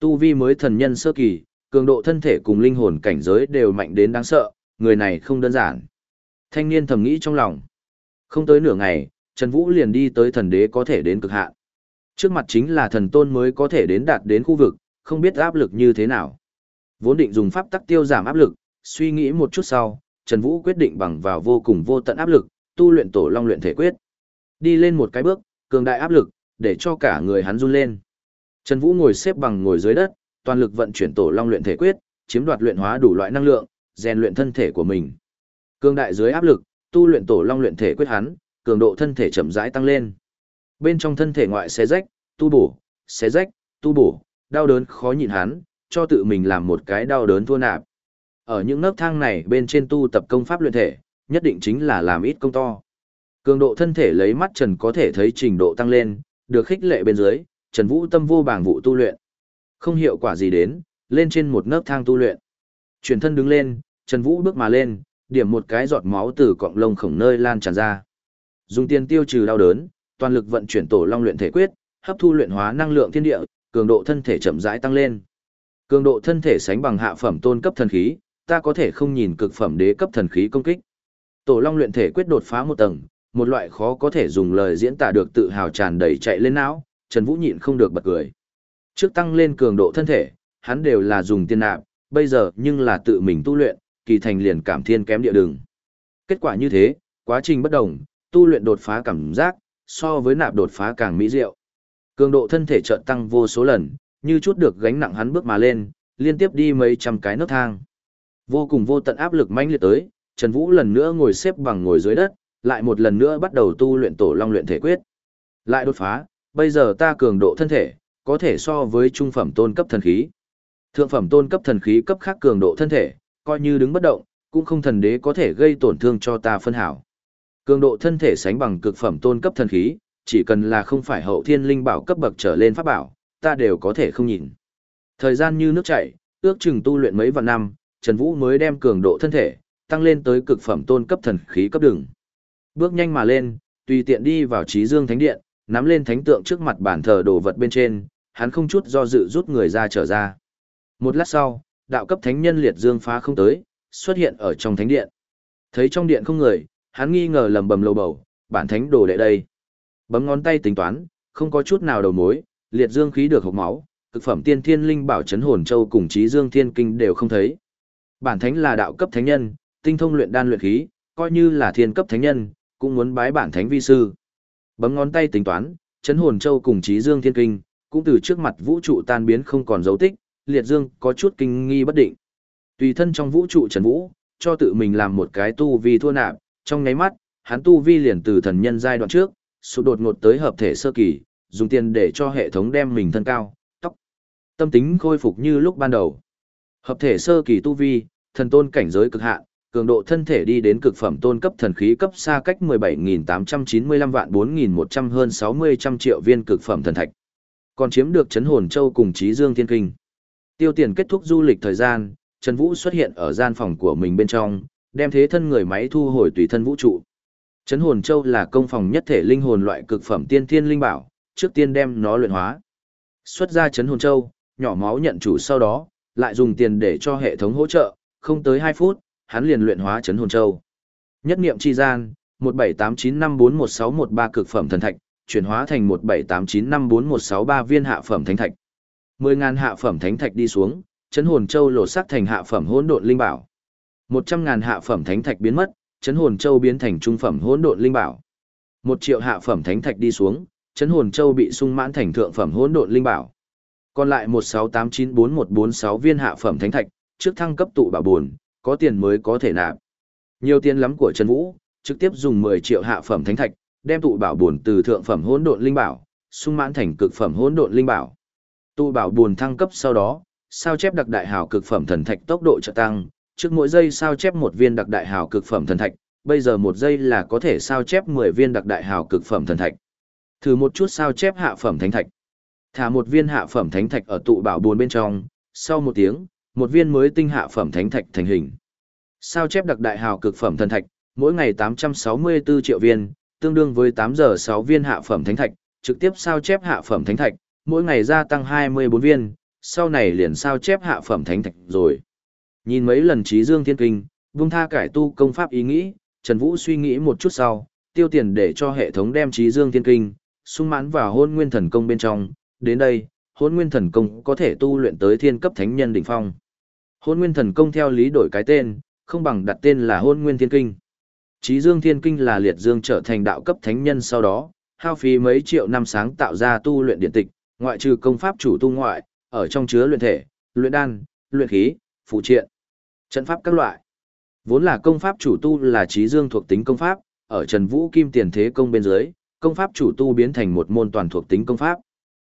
Tu vi mới thần nhân sơ kỳ, cường độ thân thể cùng linh hồn cảnh giới đều mạnh đến đáng sợ, người này không đơn giản. Thanh niên thầm nghĩ trong lòng. Không tới nửa ngày, Trần Vũ liền đi tới thần đế có thể đến cực hạn. Trước mặt chính là thần tôn mới có thể đến đạt đến khu vực, không biết áp lực như thế nào. Vốn định dùng pháp tắc tiêu giảm áp lực, suy nghĩ một chút sau, Trần Vũ quyết định bằng vào vô cùng vô tận áp lực, tu luyện tổ long luyện thể quyết. Đi lên một cái bước, cường đại áp lực, để cho cả người hắn run lên. Trần Vũ ngồi xếp bằng ngồi dưới đất, toàn lực vận chuyển tổ long luyện thể quyết, chiếm đoạt luyện hóa đủ loại năng lượng, rèn luyện thân thể của mình. Cương đại dưới áp lực, tu luyện tổ long luyện thể quyết hắn, cường độ thân thể chậm rãi tăng lên. Bên trong thân thể ngoại xé rách, tu bổ, xé rách, tu bổ, đau đớn khó nhịn hắn, cho tự mình làm một cái đau đớn thua nạp. Ở những nấc thang này bên trên tu tập công pháp luyện thể, nhất định chính là làm ít công to. Cường độ thân thể lấy mắt Trần có thể thấy trình độ tăng lên, được khích lệ bên dưới, Trần Vũ tâm vô bảng vụ tu luyện. Không hiệu quả gì đến, lên trên một nấc thang tu luyện. Chuyển thân đứng lên, Trần Vũ bước mà lên, điểm một cái giọt máu từ cọng lông khổng nơi lan tràn ra. Dùng tiền tiêu trừ đau đớn, toàn lực vận chuyển tổ long luyện thể quyết, hấp thu luyện hóa năng lượng thiên địa, cường độ thân thể chậm rãi tăng lên. Cường độ thân thể sánh bằng hạ phẩm tôn cấp thần khí, ta có thể không nhìn cực phẩm đế cấp thần khí công kích. Tổ long luyện thể quyết đột phá một tầng, một loại khó có thể dùng lời diễn tả được tự hào tràn đầy chạy lên não, Trần Vũ nhịn không được bật cười. Trước tăng lên cường độ thân thể, hắn đều là dùng tiên nạp, bây giờ nhưng là tự mình tu luyện, kỳ thành liền cảm thiên kém địa đường. Kết quả như thế, quá trình bất đồng, tu luyện đột phá cảm giác, so với nạp đột phá càng mỹ diệu. Cường độ thân thể chợt tăng vô số lần, như chút được gánh nặng hắn bước mà lên, liên tiếp đi mấy trăm cái nấc thang. Vô cùng vô tận áp lực mãnh liệt tới, Trần Vũ lần nữa ngồi xếp bằng ngồi dưới đất, lại một lần nữa bắt đầu tu luyện tổ long luyện thể quyết. Lại đột phá, bây giờ ta cường độ thân thể, có thể so với trung phẩm tôn cấp thần khí. Thượng phẩm tôn cấp thần khí cấp khác cường độ thân thể, coi như đứng bất động, cũng không thần đế có thể gây tổn thương cho ta phân hảo. Cường độ thân thể sánh bằng cực phẩm tôn cấp thần khí, chỉ cần là không phải hậu thiên linh bảo cấp bậc trở lên pháp bảo, ta đều có thể không nhìn. Thời gian như nước chảy, ước chừng tu luyện mấy vạn năm, Trần Vũ mới đem cường độ thân thể tăng lên tới cực phẩm tôn cấp thần khí cấp đường. Bước nhanh mà lên, tùy tiện đi vào trí dương thánh điện, nắm lên thánh tượng trước mặt bản thờ đồ vật bên trên, hắn không chút do dự rút người ra trở ra. Một lát sau, đạo cấp thánh nhân liệt dương phá không tới, xuất hiện ở trong thánh điện. Thấy trong điện không người, hắn nghi ngờ lầm bầm lầu bầu, bản thánh đồ đệ đây. Bấm ngón tay tính toán, không có chút nào đầu mối, liệt dương khí được hộc máu, cực phẩm tiên thiên linh bảo chấn hồn châu cùng trí dương thiên kinh đều không thấy. Bản thánh là đạo cấp thánh nhân, tinh thông luyện đan luyện khí, coi như là thiên cấp thánh nhân, cũng muốn bái bản thánh vi sư. Bấm ngón tay tính toán, chấn hồn châu cùng trí dương thiên kinh, cũng từ trước mặt vũ trụ tan biến không còn dấu tích, liệt dương có chút kinh nghi bất định. Tùy thân trong vũ trụ trần vũ, cho tự mình làm một cái tu vi thua nạp, trong nháy mắt, hắn tu vi liền từ thần nhân giai đoạn trước, sụt đột ngột tới hợp thể sơ kỳ, dùng tiền để cho hệ thống đem mình thân cao, tóc, tâm tính khôi phục như lúc ban đầu. Hợp thể sơ kỳ tu vi, thần tôn cảnh giới cực hạn, cường độ thân thể đi đến cực phẩm tôn cấp thần khí cấp xa cách 17.895 vạn 4.100 hơn 60 trăm triệu viên cực phẩm thần thạch. Còn chiếm được chấn hồn châu cùng trí dương thiên kinh. Tiêu tiền kết thúc du lịch thời gian, Trần Vũ xuất hiện ở gian phòng của mình bên trong, đem thế thân người máy thu hồi tùy thân vũ trụ. Chấn hồn châu là công phòng nhất thể linh hồn loại cực phẩm tiên thiên linh bảo, trước tiên đem nó luyện hóa. Xuất ra chấn hồn châu, nhỏ máu nhận chủ sau đó, lại dùng tiền để cho hệ thống hỗ trợ, không tới 2 phút, hắn liền luyện hóa chấn hồn châu. Nhất niệm chi gian, 1789541613 cực phẩm thần thạch, chuyển hóa thành 1789541663 viên hạ phẩm thánh thạch. 10000 hạ phẩm thánh thạch đi xuống, chấn hồn châu lột xác thành hạ phẩm hỗn độn linh bảo. 100.000 hạ phẩm thánh thạch biến mất, chấn hồn châu biến thành trung phẩm hỗn độn linh bảo. 1 triệu hạ phẩm thánh thạch đi xuống, chấn hồn châu bị sung mãn thành thượng phẩm hỗn độn linh bảo. Còn lại 168944146 viên hạ phẩm thánh thạch, trước thăng cấp tụ bảo buồn, có tiền mới có thể nạp. Nhiều tiền lắm của Trần Vũ, trực tiếp dùng 10 triệu hạ phẩm thánh thạch, đem tụ bảo buồn từ thượng phẩm hỗn độn linh bảo, sung mãn thành cực phẩm hỗn độn linh bảo. Tụ bảo buồn thăng cấp sau đó, sao chép đặc đại hào cực phẩm thần thạch tốc độ trợ tăng, trước mỗi giây sao chép một viên đặc đại hào cực phẩm thần thạch, bây giờ một giây là có thể sao chép 10 viên đặc đại hào cực phẩm thần thạch. Thử một chút sao chép hạ phẩm thánh thạch. Thả một viên hạ phẩm thánh thạch ở tụ bảo buồn bên trong, sau một tiếng, một viên mới tinh hạ phẩm thánh thạch thành hình. Sao chép đặc đại hào cực phẩm thần thạch, mỗi ngày 864 triệu viên, tương đương với 8 giờ 6 viên hạ phẩm thánh thạch, trực tiếp sao chép hạ phẩm thánh thạch, mỗi ngày gia tăng 24 viên, sau này liền sao chép hạ phẩm thánh thạch rồi. Nhìn mấy lần trí dương thiên kinh, vung tha cải tu công pháp ý nghĩ, Trần Vũ suy nghĩ một chút sau, tiêu tiền để cho hệ thống đem trí dương thiên kinh, sung mãn vào hôn nguyên thần công bên trong, đến đây, hôn nguyên thần công có thể tu luyện tới thiên cấp thánh nhân đỉnh phong. Hôn nguyên thần công theo lý đổi cái tên, không bằng đặt tên là hôn nguyên thiên kinh. Chí dương thiên kinh là liệt dương trở thành đạo cấp thánh nhân sau đó, hao phí mấy triệu năm sáng tạo ra tu luyện điện tịch, ngoại trừ công pháp chủ tu ngoại, ở trong chứa luyện thể, luyện đan, luyện khí, phụ triện, trận pháp các loại. Vốn là công pháp chủ tu là trí dương thuộc tính công pháp, ở Trần Vũ Kim tiền thế công bên dưới, công pháp chủ tu biến thành một môn toàn thuộc tính công pháp.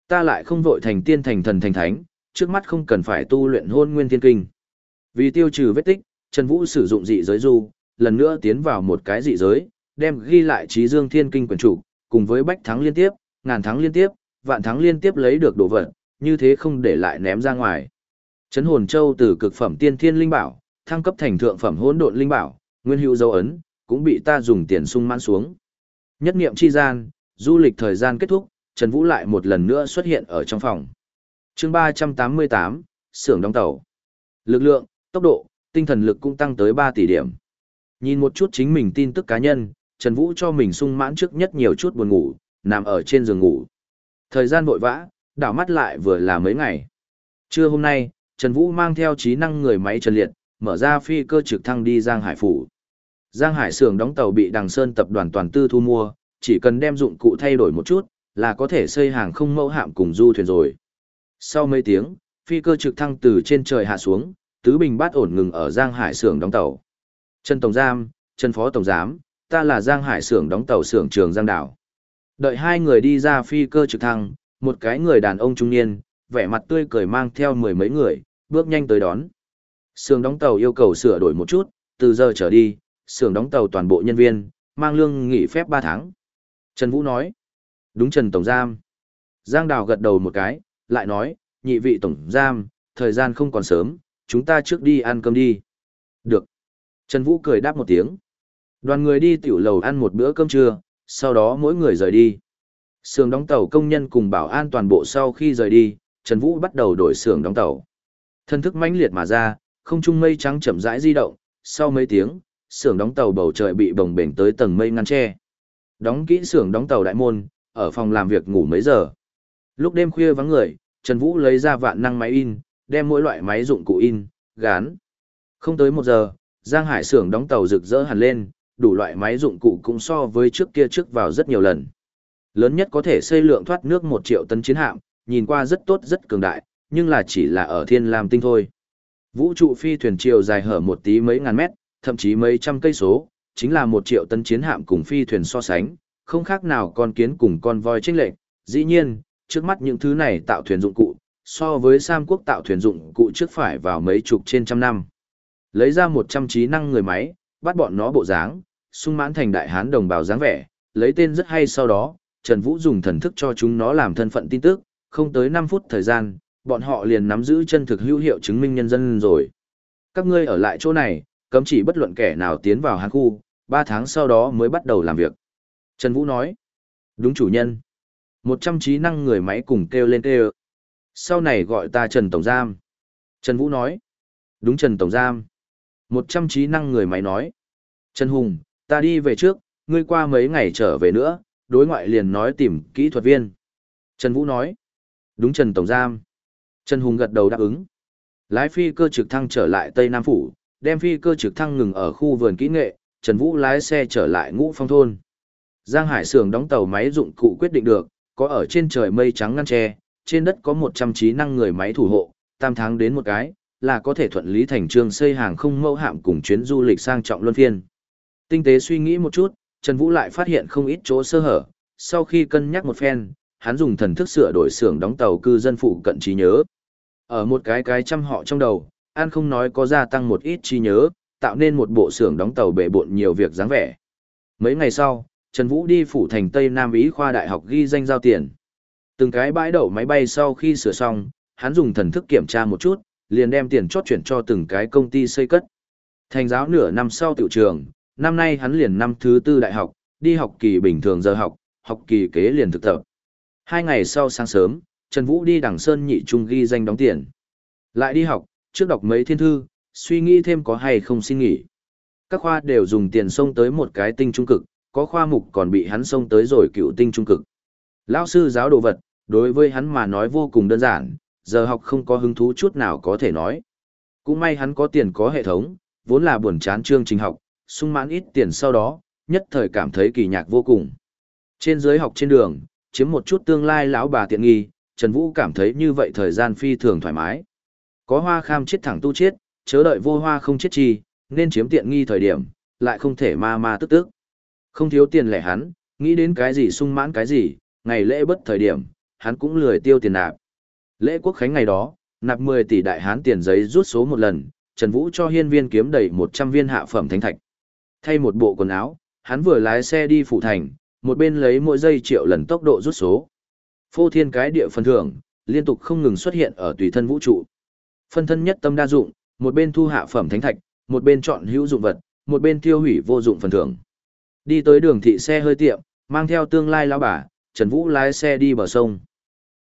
Ta lại không vội thành tiên thành thần thành thánh, trước mắt không cần phải tu luyện hôn nguyên thiên kinh. Vì tiêu trừ vết tích, Trần Vũ sử dụng dị giới du, lần nữa tiến vào một cái dị giới, đem ghi lại trí dương thiên kinh quyển chủ, cùng với bách thắng liên tiếp, ngàn thắng liên tiếp, vạn thắng liên tiếp lấy được đồ vật, như thế không để lại ném ra ngoài. Trấn hồn châu từ cực phẩm tiên thiên linh bảo, thăng cấp thành thượng phẩm hỗn độn linh bảo, nguyên hữu dấu ấn, cũng bị ta dùng tiền sung mãn xuống. Nhất niệm chi gian, du lịch thời gian kết thúc, Trần Vũ lại một lần nữa xuất hiện ở trong phòng. chương 388, xưởng đóng tàu. Lực lượng, tốc độ, tinh thần lực cũng tăng tới 3 tỷ điểm. Nhìn một chút chính mình tin tức cá nhân, Trần Vũ cho mình sung mãn trước nhất nhiều chút buồn ngủ, nằm ở trên giường ngủ. Thời gian vội vã, đảo mắt lại vừa là mấy ngày. Trưa hôm nay, Trần Vũ mang theo trí năng người máy Trần Liệt, mở ra phi cơ trực thăng đi Giang Hải Phủ. Giang Hải xưởng đóng tàu bị Đằng Sơn tập đoàn toàn tư thu mua, chỉ cần đem dụng cụ thay đổi một chút, là có thể xây hàng không mẫu hạm cùng du thuyền rồi. Sau mấy tiếng, phi cơ trực thăng từ trên trời hạ xuống, tứ bình bát ổn ngừng ở Giang Hải xưởng đóng tàu. Trần Tổng Giám, Trần Phó Tổng Giám, ta là Giang Hải xưởng đóng tàu xưởng trường Giang Đảo. Đợi hai người đi ra phi cơ trực thăng, một cái người đàn ông trung niên, vẻ mặt tươi cười mang theo mười mấy người, bước nhanh tới đón. Xưởng đóng tàu yêu cầu sửa đổi một chút, từ giờ trở đi, xưởng đóng tàu toàn bộ nhân viên, mang lương nghỉ phép 3 tháng. Trần Vũ nói, đúng Trần Tổng Giam. Giang Đào gật đầu một cái, lại nói, nhị vị Tổng Giam, thời gian không còn sớm, chúng ta trước đi ăn cơm đi. Được. Trần Vũ cười đáp một tiếng. Đoàn người đi tiểu lầu ăn một bữa cơm trưa, sau đó mỗi người rời đi. Sưởng đóng tàu công nhân cùng bảo an toàn bộ sau khi rời đi, Trần Vũ bắt đầu đổi sưởng đóng tàu. Thân thức mãnh liệt mà ra, không trung mây trắng chậm rãi di động, sau mấy tiếng, sưởng đóng tàu bầu trời bị bồng bềnh tới tầng mây ngăn che. Đóng kỹ sưởng đóng tàu đại môn, ở phòng làm việc ngủ mấy giờ. Lúc đêm khuya vắng người, Trần Vũ lấy ra vạn năng máy in, đem mỗi loại máy dụng cụ in, gán. Không tới một giờ, Giang Hải xưởng đóng tàu rực rỡ hẳn lên, đủ loại máy dụng cụ cũng so với trước kia trước vào rất nhiều lần. Lớn nhất có thể xây lượng thoát nước 1 triệu tấn chiến hạm, nhìn qua rất tốt rất cường đại, nhưng là chỉ là ở thiên lam tinh thôi. Vũ trụ phi thuyền chiều dài hở một tí mấy ngàn mét, thậm chí mấy trăm cây số, chính là một triệu tấn chiến hạm cùng phi thuyền so sánh, không khác nào con kiến cùng con voi chênh lệch. Dĩ nhiên, trước mắt những thứ này tạo thuyền dụng cụ, so với Sam quốc tạo thuyền dụng cụ trước phải vào mấy chục trên trăm năm. Lấy ra một trăm trí năng người máy, bắt bọn nó bộ dáng, sung mãn thành đại hán đồng bào dáng vẻ, lấy tên rất hay sau đó, Trần Vũ dùng thần thức cho chúng nó làm thân phận tin tức, không tới 5 phút thời gian, bọn họ liền nắm giữ chân thực hữu hiệu chứng minh nhân dân rồi. Các ngươi ở lại chỗ này, cấm chỉ bất luận kẻ nào tiến vào hang khu, 3 tháng sau đó mới bắt đầu làm việc. Trần Vũ nói, đúng chủ nhân. 100 trí năng người máy cùng kêu lên kêu. Sau này gọi ta Trần Tổng Giam. Trần Vũ nói, đúng Trần Tổng Giam. 100 trí năng người máy nói, Trần Hùng, ta đi về trước, ngươi qua mấy ngày trở về nữa, đối ngoại liền nói tìm kỹ thuật viên. Trần Vũ nói, đúng Trần Tổng Giam. Trần Hùng gật đầu đáp ứng. Lái phi cơ trực thăng trở lại Tây Nam Phủ, đem phi cơ trực thăng ngừng ở khu vườn kỹ nghệ, Trần Vũ lái xe trở lại ngũ phong thôn. Giang Hải sưởng đóng tàu máy dụng cụ quyết định được, có ở trên trời mây trắng ngăn tre, trên đất có 100 trí năng người máy thủ hộ, tam tháng đến một cái, là có thể thuận lý thành trương xây hàng không mẫu hạm cùng chuyến du lịch sang trọng luân phiên. Tinh tế suy nghĩ một chút, Trần Vũ lại phát hiện không ít chỗ sơ hở, sau khi cân nhắc một phen, hắn dùng thần thức sửa đổi xưởng đóng tàu cư dân phụ cận trí nhớ. Ở một cái cái trăm họ trong đầu, An không nói có gia tăng một ít trí nhớ, tạo nên một bộ xưởng đóng tàu bể bộn nhiều việc dáng vẻ. Mấy ngày sau, Trần Vũ đi phủ thành Tây Nam Ý khoa đại học ghi danh giao tiền. Từng cái bãi đậu máy bay sau khi sửa xong, hắn dùng thần thức kiểm tra một chút, liền đem tiền chốt chuyển cho từng cái công ty xây cất. Thành giáo nửa năm sau tiểu trường, năm nay hắn liền năm thứ tư đại học, đi học kỳ bình thường giờ học, học kỳ kế liền thực tập. Hai ngày sau sáng sớm, Trần Vũ đi đằng sơn nhị trung ghi danh đóng tiền. Lại đi học, trước đọc mấy thiên thư, suy nghĩ thêm có hay không xin nghỉ. Các khoa đều dùng tiền xông tới một cái tinh trung cực, có khoa mục còn bị hắn xông tới rồi cựu tinh trung cực. Lão sư giáo đồ vật, đối với hắn mà nói vô cùng đơn giản, giờ học không có hứng thú chút nào có thể nói. Cũng may hắn có tiền có hệ thống, vốn là buồn chán chương trình học, sung mãn ít tiền sau đó, nhất thời cảm thấy kỳ nhạc vô cùng. Trên dưới học trên đường, chiếm một chút tương lai lão bà tiện nghi, Trần Vũ cảm thấy như vậy thời gian phi thường thoải mái. Có hoa kham chết thẳng tu chết, chớ đợi vô hoa không chết chi, nên chiếm tiện nghi thời điểm, lại không thể ma ma tức tức. Không thiếu tiền lẻ hắn, nghĩ đến cái gì sung mãn cái gì, ngày lễ bất thời điểm, hắn cũng lười tiêu tiền nạp. Lễ quốc khánh ngày đó, nạp 10 tỷ đại hán tiền giấy rút số một lần, Trần Vũ cho hiên viên kiếm đầy 100 viên hạ phẩm thánh thạch. Thay một bộ quần áo, hắn vừa lái xe đi phủ thành, một bên lấy mỗi giây triệu lần tốc độ rút số. Phô thiên cái địa phân thưởng, liên tục không ngừng xuất hiện ở tùy thân vũ trụ. Phân thân nhất tâm đa dụng, một bên thu hạ phẩm thánh thạch, một bên chọn hữu dụng vật, một bên tiêu hủy vô dụng phần thưởng. Đi tới đường thị xe hơi tiệm, mang theo tương lai lão bà, Trần Vũ lái xe đi bờ sông.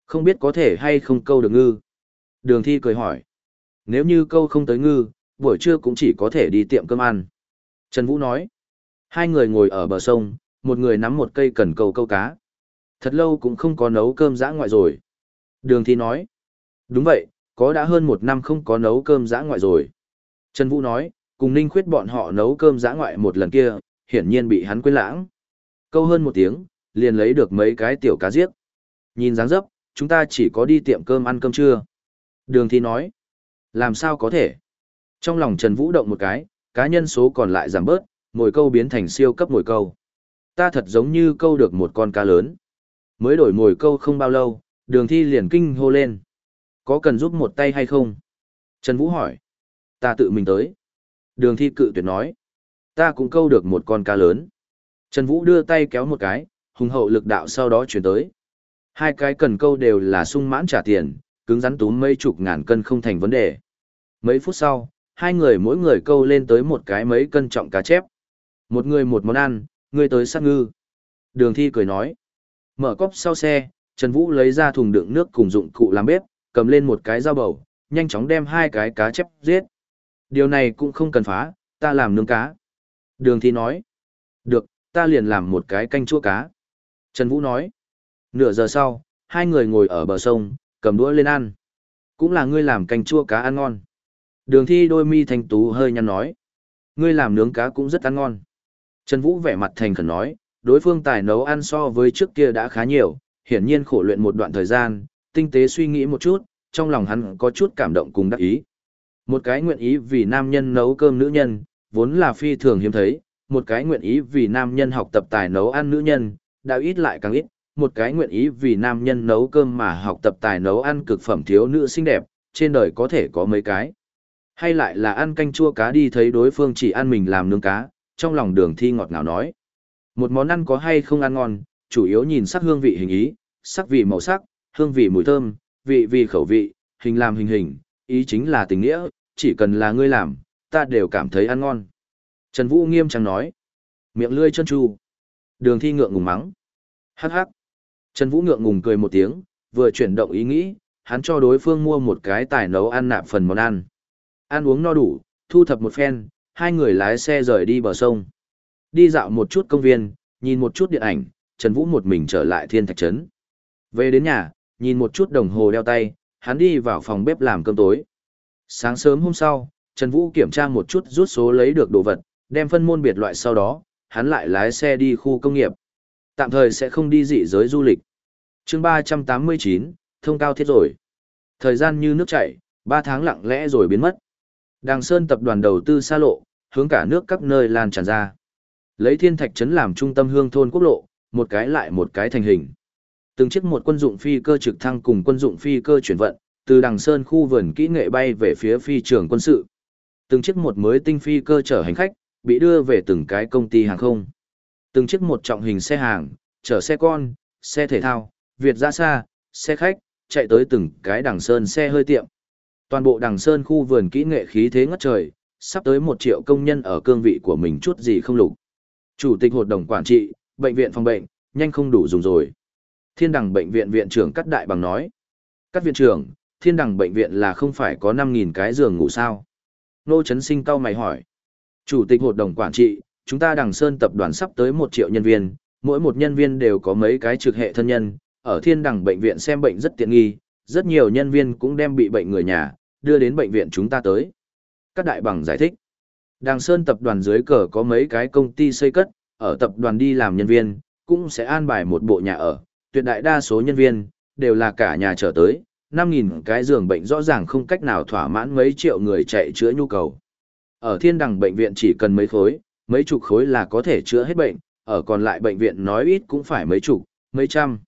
Không biết có thể hay không câu được ngư. Đường thi cười hỏi. Nếu như câu không tới ngư, buổi trưa cũng chỉ có thể đi tiệm cơm ăn. Trần Vũ nói. Hai người ngồi ở bờ sông, một người nắm một cây cần câu câu cá. Thật lâu cũng không có nấu cơm dã ngoại rồi. Đường thi nói. Đúng vậy, có đã hơn một năm không có nấu cơm dã ngoại rồi. Trần Vũ nói, cùng Ninh Khuyết bọn họ nấu cơm dã ngoại một lần kia, hiển nhiên bị hắn quên lãng. Câu hơn một tiếng, liền lấy được mấy cái tiểu cá giết. Nhìn dáng dấp, chúng ta chỉ có đi tiệm cơm ăn cơm trưa. Đường thi nói, làm sao có thể? Trong lòng Trần Vũ động một cái, cá nhân số còn lại giảm bớt, mồi câu biến thành siêu cấp mồi câu. Ta thật giống như câu được một con cá lớn. Mới đổi mồi câu không bao lâu, đường thi liền kinh hô lên. Có cần giúp một tay hay không? Trần Vũ hỏi. Ta tự mình tới. Đường thi cự tuyệt nói. Ta cũng câu được một con cá lớn. Trần Vũ đưa tay kéo một cái, hùng hậu lực đạo sau đó chuyển tới. Hai cái cần câu đều là sung mãn trả tiền, cứng rắn túm mấy chục ngàn cân không thành vấn đề. Mấy phút sau, hai người mỗi người câu lên tới một cái mấy cân trọng cá chép. Một người một món ăn, người tới sát ngư. Đường thi cười nói. Mở cốc sau xe, Trần Vũ lấy ra thùng đựng nước cùng dụng cụ làm bếp, cầm lên một cái dao bầu, nhanh chóng đem hai cái cá chép giết. Điều này cũng không cần phá, ta làm nướng cá. Đường thi nói. Được, ta liền làm một cái canh chua cá. Trần Vũ nói. Nửa giờ sau, hai người ngồi ở bờ sông, cầm đũa lên ăn. Cũng là ngươi làm canh chua cá ăn ngon. Đường thi đôi mi thanh tú hơi nhăn nói. Ngươi làm nướng cá cũng rất ăn ngon. Trần Vũ vẻ mặt thành khẩn nói, đối phương tài nấu ăn so với trước kia đã khá nhiều, hiển nhiên khổ luyện một đoạn thời gian, tinh tế suy nghĩ một chút, trong lòng hắn có chút cảm động cùng đắc ý. Một cái nguyện ý vì nam nhân nấu cơm nữ nhân, vốn là phi thường hiếm thấy, một cái nguyện ý vì nam nhân học tập tài nấu ăn nữ nhân, đã ít lại càng ít, một cái nguyện ý vì nam nhân nấu cơm mà học tập tài nấu ăn cực phẩm thiếu nữ xinh đẹp, trên đời có thể có mấy cái. Hay lại là ăn canh chua cá đi thấy đối phương chỉ ăn mình làm nướng cá, trong lòng đường thi ngọt ngào nói. Một món ăn có hay không ăn ngon, chủ yếu nhìn sắc hương vị hình ý, sắc vị màu sắc, hương vị mùi thơm, vị vị khẩu vị, hình làm hình hình, ý chính là tình nghĩa, chỉ cần là ngươi làm, ta đều cảm thấy ăn ngon. Trần Vũ nghiêm trang nói. Miệng lươi chân chu. Đường thi ngượng ngùng mắng. Hắc hắc. Trần Vũ ngượng ngùng cười một tiếng, vừa chuyển động ý nghĩ, hắn cho đối phương mua một cái tài nấu ăn nạp phần món ăn. Ăn uống no đủ, thu thập một phen, hai người lái xe rời đi bờ sông. Đi dạo một chút công viên, nhìn một chút điện ảnh, Trần Vũ một mình trở lại thiên thạch trấn. Về đến nhà, nhìn một chút đồng hồ đeo tay, hắn đi vào phòng bếp làm cơm tối. Sáng sớm hôm sau, Trần Vũ kiểm tra một chút rút số lấy được đồ vật, đem phân môn biệt loại sau đó, hắn lại lái xe đi khu công nghiệp. Tạm thời sẽ không đi dị giới du lịch. chương 389, thông cao thiết rồi. Thời gian như nước chảy, 3 tháng lặng lẽ rồi biến mất. Đàng Sơn tập đoàn đầu tư xa lộ, hướng cả nước các nơi lan tràn ra. Lấy thiên thạch trấn làm trung tâm hương thôn quốc lộ, một cái lại một cái thành hình. Từng chiếc một quân dụng phi cơ trực thăng cùng quân dụng phi cơ chuyển vận, từ đằng sơn khu vườn kỹ nghệ bay về phía phi trường quân sự. Từng chiếc một mới tinh phi cơ chở hành khách, bị đưa về từng cái công ty hàng không. Từng chiếc một trọng hình xe hàng, chở xe con, xe thể thao, Việt ra xa, xe khách, chạy tới từng cái đằng sơn xe hơi tiệm. Toàn bộ đằng sơn khu vườn kỹ nghệ khí thế ngất trời, sắp tới một triệu công nhân ở cương vị của mình chút gì không lục. Chủ tịch hội đồng quản trị, bệnh viện phòng bệnh, nhanh không đủ dùng rồi. Thiên đằng bệnh viện viện trưởng cắt đại bằng nói. Các viện trưởng, thiên đẳng bệnh viện là không phải có 5.000 cái giường ngủ sao? Nô Trấn Sinh cao mày hỏi. Chủ tịch hội đồng quản trị, chúng ta đằng Sơn tập đoàn sắp tới 1 triệu nhân viên, mỗi một nhân viên đều có mấy cái trực hệ thân nhân, ở thiên đẳng bệnh viện xem bệnh rất tiện nghi, rất nhiều nhân viên cũng đem bị bệnh người nhà, đưa đến bệnh viện chúng ta tới. Các đại bằng giải thích. Đằng Sơn tập đoàn dưới cờ có mấy cái công ty xây cất, ở tập đoàn đi làm nhân viên, cũng sẽ an bài một bộ nhà ở, tuyệt đại đa số nhân viên, đều là cả nhà trở tới, 5.000 cái giường bệnh rõ ràng không cách nào thỏa mãn mấy triệu người chạy chữa nhu cầu. Ở thiên đẳng bệnh viện chỉ cần mấy khối, mấy chục khối là có thể chữa hết bệnh, ở còn lại bệnh viện nói ít cũng phải mấy chục, mấy trăm.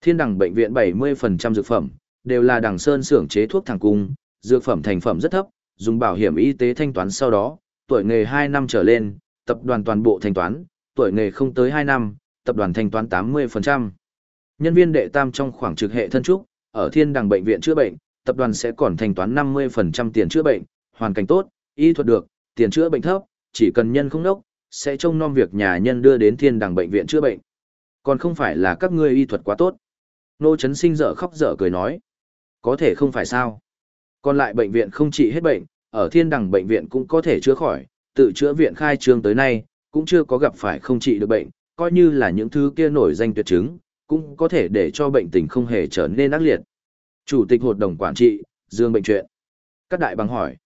Thiên đẳng bệnh viện 70% dược phẩm, đều là đằng sơn xưởng chế thuốc thẳng cung, dược phẩm thành phẩm rất thấp, dùng bảo hiểm y tế thanh toán sau đó, tuổi nghề 2 năm trở lên, tập đoàn toàn bộ thanh toán, tuổi nghề không tới 2 năm, tập đoàn thanh toán 80%. Nhân viên đệ tam trong khoảng trực hệ thân trúc, ở thiên đằng bệnh viện chữa bệnh, tập đoàn sẽ còn thanh toán 50% tiền chữa bệnh, hoàn cảnh tốt, y thuật được, tiền chữa bệnh thấp, chỉ cần nhân không đốc, sẽ trông nom việc nhà nhân đưa đến thiên đằng bệnh viện chữa bệnh. Còn không phải là các ngươi y thuật quá tốt. Nô Trấn Sinh dở khóc dở cười nói. Có thể không phải sao. Còn lại bệnh viện không trị hết bệnh, ở thiên đằng bệnh viện cũng có thể chữa khỏi, tự chữa viện khai trương tới nay, cũng chưa có gặp phải không trị được bệnh, coi như là những thứ kia nổi danh tuyệt chứng, cũng có thể để cho bệnh tình không hề trở nên ác liệt. Chủ tịch hội đồng quản trị, Dương Bệnh Chuyện. Các đại bằng hỏi.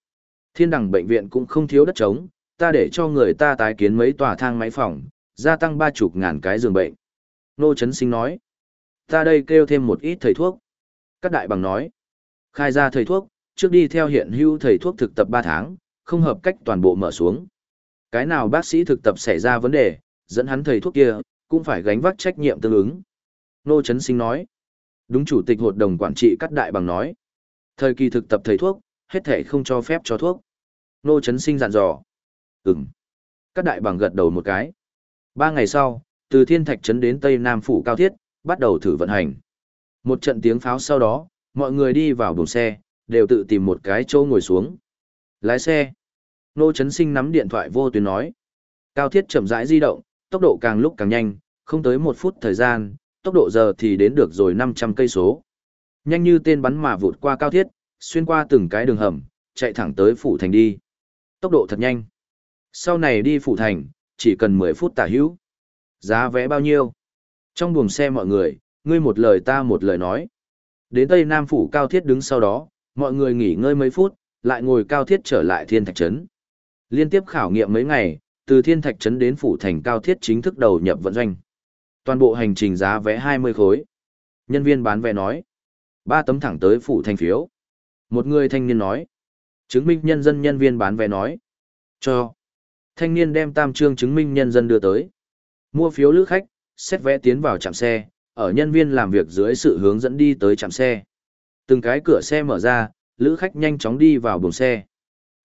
Thiên đẳng bệnh viện cũng không thiếu đất trống, ta để cho người ta tái kiến mấy tòa thang máy phòng, gia tăng ba chục ngàn cái giường bệnh. Nô Trấn Sinh nói. Ta đây kêu thêm một ít thầy thuốc. Các đại bằng nói. Khai ra thầy thuốc, trước đi theo hiện hữu thầy thuốc thực tập 3 tháng, không hợp cách toàn bộ mở xuống. Cái nào bác sĩ thực tập xảy ra vấn đề, dẫn hắn thầy thuốc kia, cũng phải gánh vác trách nhiệm tương ứng. Nô Trấn Sinh nói. Đúng chủ tịch hội đồng quản trị các đại bằng nói. Thời kỳ thực tập thầy thuốc, hết thể không cho phép cho thuốc. Nô Trấn Sinh dặn dò. Ừm. Các đại bằng gật đầu một cái. Ba ngày sau, từ Thiên Thạch Trấn đến Tây Nam Phủ Cao Thiết, bắt đầu thử vận hành. Một trận tiếng pháo sau đó, mọi người đi vào buồng xe, đều tự tìm một cái chỗ ngồi xuống. Lái xe. Nô Trấn Sinh nắm điện thoại vô tuyến nói. Cao Thiết chậm rãi di động, tốc độ càng lúc càng nhanh, không tới một phút thời gian, tốc độ giờ thì đến được rồi 500 cây số. Nhanh như tên bắn mà vụt qua cao thiết, xuyên qua từng cái đường hầm, chạy thẳng tới phủ thành đi. Tốc độ thật nhanh. Sau này đi phủ thành, chỉ cần 10 phút tả hữu. Giá vé bao nhiêu? Trong buồng xe mọi người, ngươi một lời ta một lời nói. Đến Tây Nam phủ cao thiết đứng sau đó, mọi người nghỉ ngơi mấy phút, lại ngồi cao thiết trở lại thiên thạch trấn. Liên tiếp khảo nghiệm mấy ngày, từ thiên thạch trấn đến phủ thành cao thiết chính thức đầu nhập vận doanh. Toàn bộ hành trình giá vé 20 khối. Nhân viên bán vé nói. Ba tấm thẳng tới phủ thành phiếu. Một người thanh niên nói. Chứng minh nhân dân nhân viên bán vé nói. Cho. Thanh niên đem tam trương chứng minh nhân dân đưa tới. Mua phiếu lữ khách, xét vé tiến vào trạm xe, ở nhân viên làm việc dưới sự hướng dẫn đi tới trạm xe. Từng cái cửa xe mở ra, lữ khách nhanh chóng đi vào buồng xe.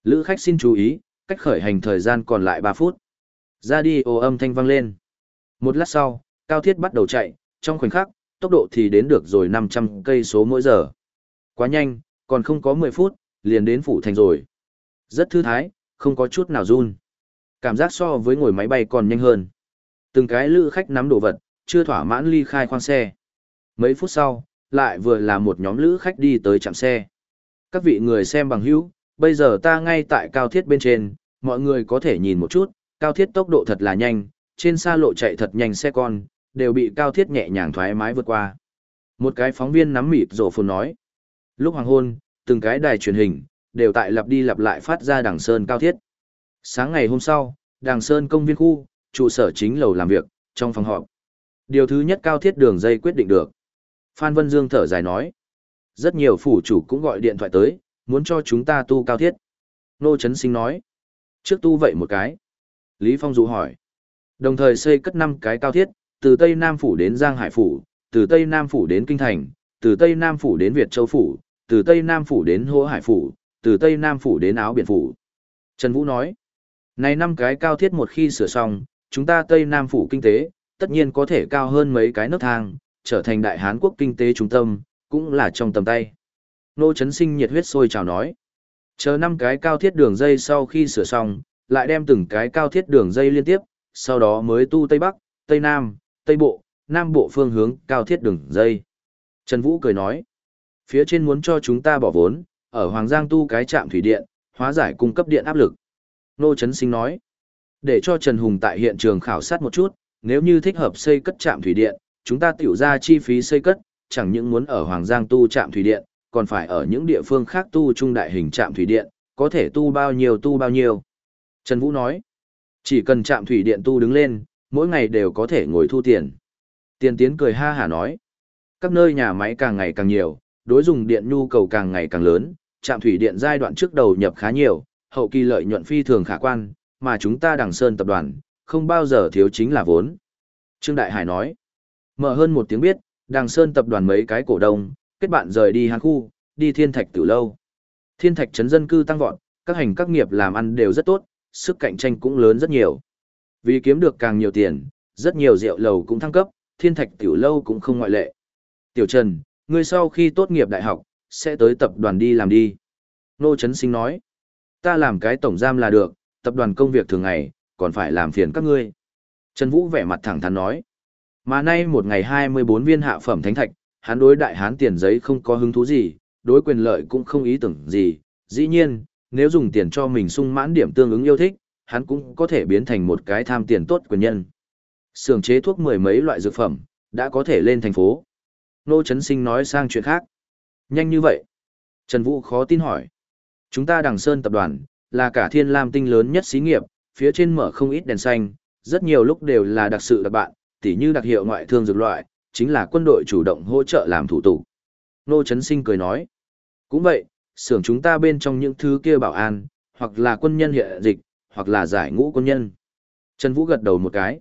Lữ khách xin chú ý, cách khởi hành thời gian còn lại 3 phút. Ra đi ồ âm thanh vang lên. Một lát sau, cao thiết bắt đầu chạy, trong khoảnh khắc, tốc độ thì đến được rồi 500 cây số mỗi giờ. Quá nhanh, còn không có 10 phút, liền đến phủ thành rồi. Rất thư thái, không có chút nào run. Cảm giác so với ngồi máy bay còn nhanh hơn. Từng cái lữ khách nắm đồ vật, chưa thỏa mãn ly khai khoang xe. Mấy phút sau, lại vừa là một nhóm lữ khách đi tới trạm xe. Các vị người xem bằng hữu, bây giờ ta ngay tại cao thiết bên trên, mọi người có thể nhìn một chút, cao thiết tốc độ thật là nhanh, trên xa lộ chạy thật nhanh xe con, đều bị cao thiết nhẹ nhàng thoải mái vượt qua. Một cái phóng viên nắm mịt rổ phồn nói. Lúc hoàng hôn, từng cái đài truyền hình, đều tại lặp đi lặp lại phát ra đằng sơn cao thiết. Sáng ngày hôm sau, đằng sơn công viên khu, trụ sở chính lầu làm việc, trong phòng họp. Điều thứ nhất cao thiết đường dây quyết định được. Phan Vân Dương thở dài nói. Rất nhiều phủ chủ cũng gọi điện thoại tới, muốn cho chúng ta tu cao thiết. Nô Trấn Sinh nói. Trước tu vậy một cái. Lý Phong dụ hỏi. Đồng thời xây cất năm cái cao thiết, từ Tây Nam Phủ đến Giang Hải Phủ, từ Tây Nam Phủ đến Kinh Thành, từ Tây Nam Phủ đến Việt Châu Phủ, từ Tây Nam Phủ đến Hô Hải Phủ, từ Tây Nam Phủ đến Áo Biển Phủ. Trần Vũ nói, này năm cái cao thiết một khi sửa xong, chúng ta Tây Nam Phủ kinh tế, tất nhiên có thể cao hơn mấy cái nấc thang, trở thành đại Hán quốc kinh tế trung tâm, cũng là trong tầm tay. Nô Trấn Sinh nhiệt huyết sôi chào nói, chờ năm cái cao thiết đường dây sau khi sửa xong, lại đem từng cái cao thiết đường dây liên tiếp, sau đó mới tu Tây Bắc, Tây Nam, Tây Bộ, Nam Bộ phương hướng cao thiết đường dây. Trần Vũ cười nói, Phía trên muốn cho chúng ta bỏ vốn, ở Hoàng Giang tu cái trạm thủy điện, hóa giải cung cấp điện áp lực. Nô Trấn Sinh nói, để cho Trần Hùng tại hiện trường khảo sát một chút, nếu như thích hợp xây cất trạm thủy điện, chúng ta tiểu ra chi phí xây cất, chẳng những muốn ở Hoàng Giang tu trạm thủy điện, còn phải ở những địa phương khác tu trung đại hình trạm thủy điện, có thể tu bao nhiêu tu bao nhiêu. Trần Vũ nói, chỉ cần trạm thủy điện tu đứng lên, mỗi ngày đều có thể ngồi thu tiền. Tiền tiến cười ha hả nói, các nơi nhà máy càng ngày càng nhiều, đối dùng điện nhu cầu càng ngày càng lớn, trạm thủy điện giai đoạn trước đầu nhập khá nhiều, hậu kỳ lợi nhuận phi thường khả quan, mà chúng ta đằng sơn tập đoàn, không bao giờ thiếu chính là vốn. Trương Đại Hải nói, mở hơn một tiếng biết, đằng sơn tập đoàn mấy cái cổ đông, kết bạn rời đi hàng khu, đi thiên thạch từ lâu. Thiên thạch trấn dân cư tăng vọt, các hành các nghiệp làm ăn đều rất tốt, sức cạnh tranh cũng lớn rất nhiều. Vì kiếm được càng nhiều tiền, rất nhiều rượu lầu cũng thăng cấp, thiên thạch tiểu lâu cũng không ngoại lệ. Tiểu Trần, ngươi sau khi tốt nghiệp đại học, sẽ tới tập đoàn đi làm đi. Nô Trấn Sinh nói, ta làm cái tổng giam là được, tập đoàn công việc thường ngày, còn phải làm phiền các ngươi. Trần Vũ vẻ mặt thẳng thắn nói, mà nay một ngày 24 viên hạ phẩm thánh thạch, hắn đối đại hán tiền giấy không có hứng thú gì, đối quyền lợi cũng không ý tưởng gì. Dĩ nhiên, nếu dùng tiền cho mình sung mãn điểm tương ứng yêu thích, hắn cũng có thể biến thành một cái tham tiền tốt quyền nhân. Sưởng chế thuốc mười mấy loại dược phẩm, đã có thể lên thành phố. Nô Trấn Sinh nói sang chuyện khác. Nhanh như vậy. Trần Vũ khó tin hỏi. Chúng ta Đằng Sơn tập đoàn, là cả thiên lam tinh lớn nhất xí nghiệp, phía trên mở không ít đèn xanh, rất nhiều lúc đều là đặc sự đặc bạn, tỉ như đặc hiệu ngoại thương dược loại, chính là quân đội chủ động hỗ trợ làm thủ tục. Nô Trấn Sinh cười nói. Cũng vậy, xưởng chúng ta bên trong những thứ kia bảo an, hoặc là quân nhân hiện dịch, hoặc là giải ngũ quân nhân. Trần Vũ gật đầu một cái.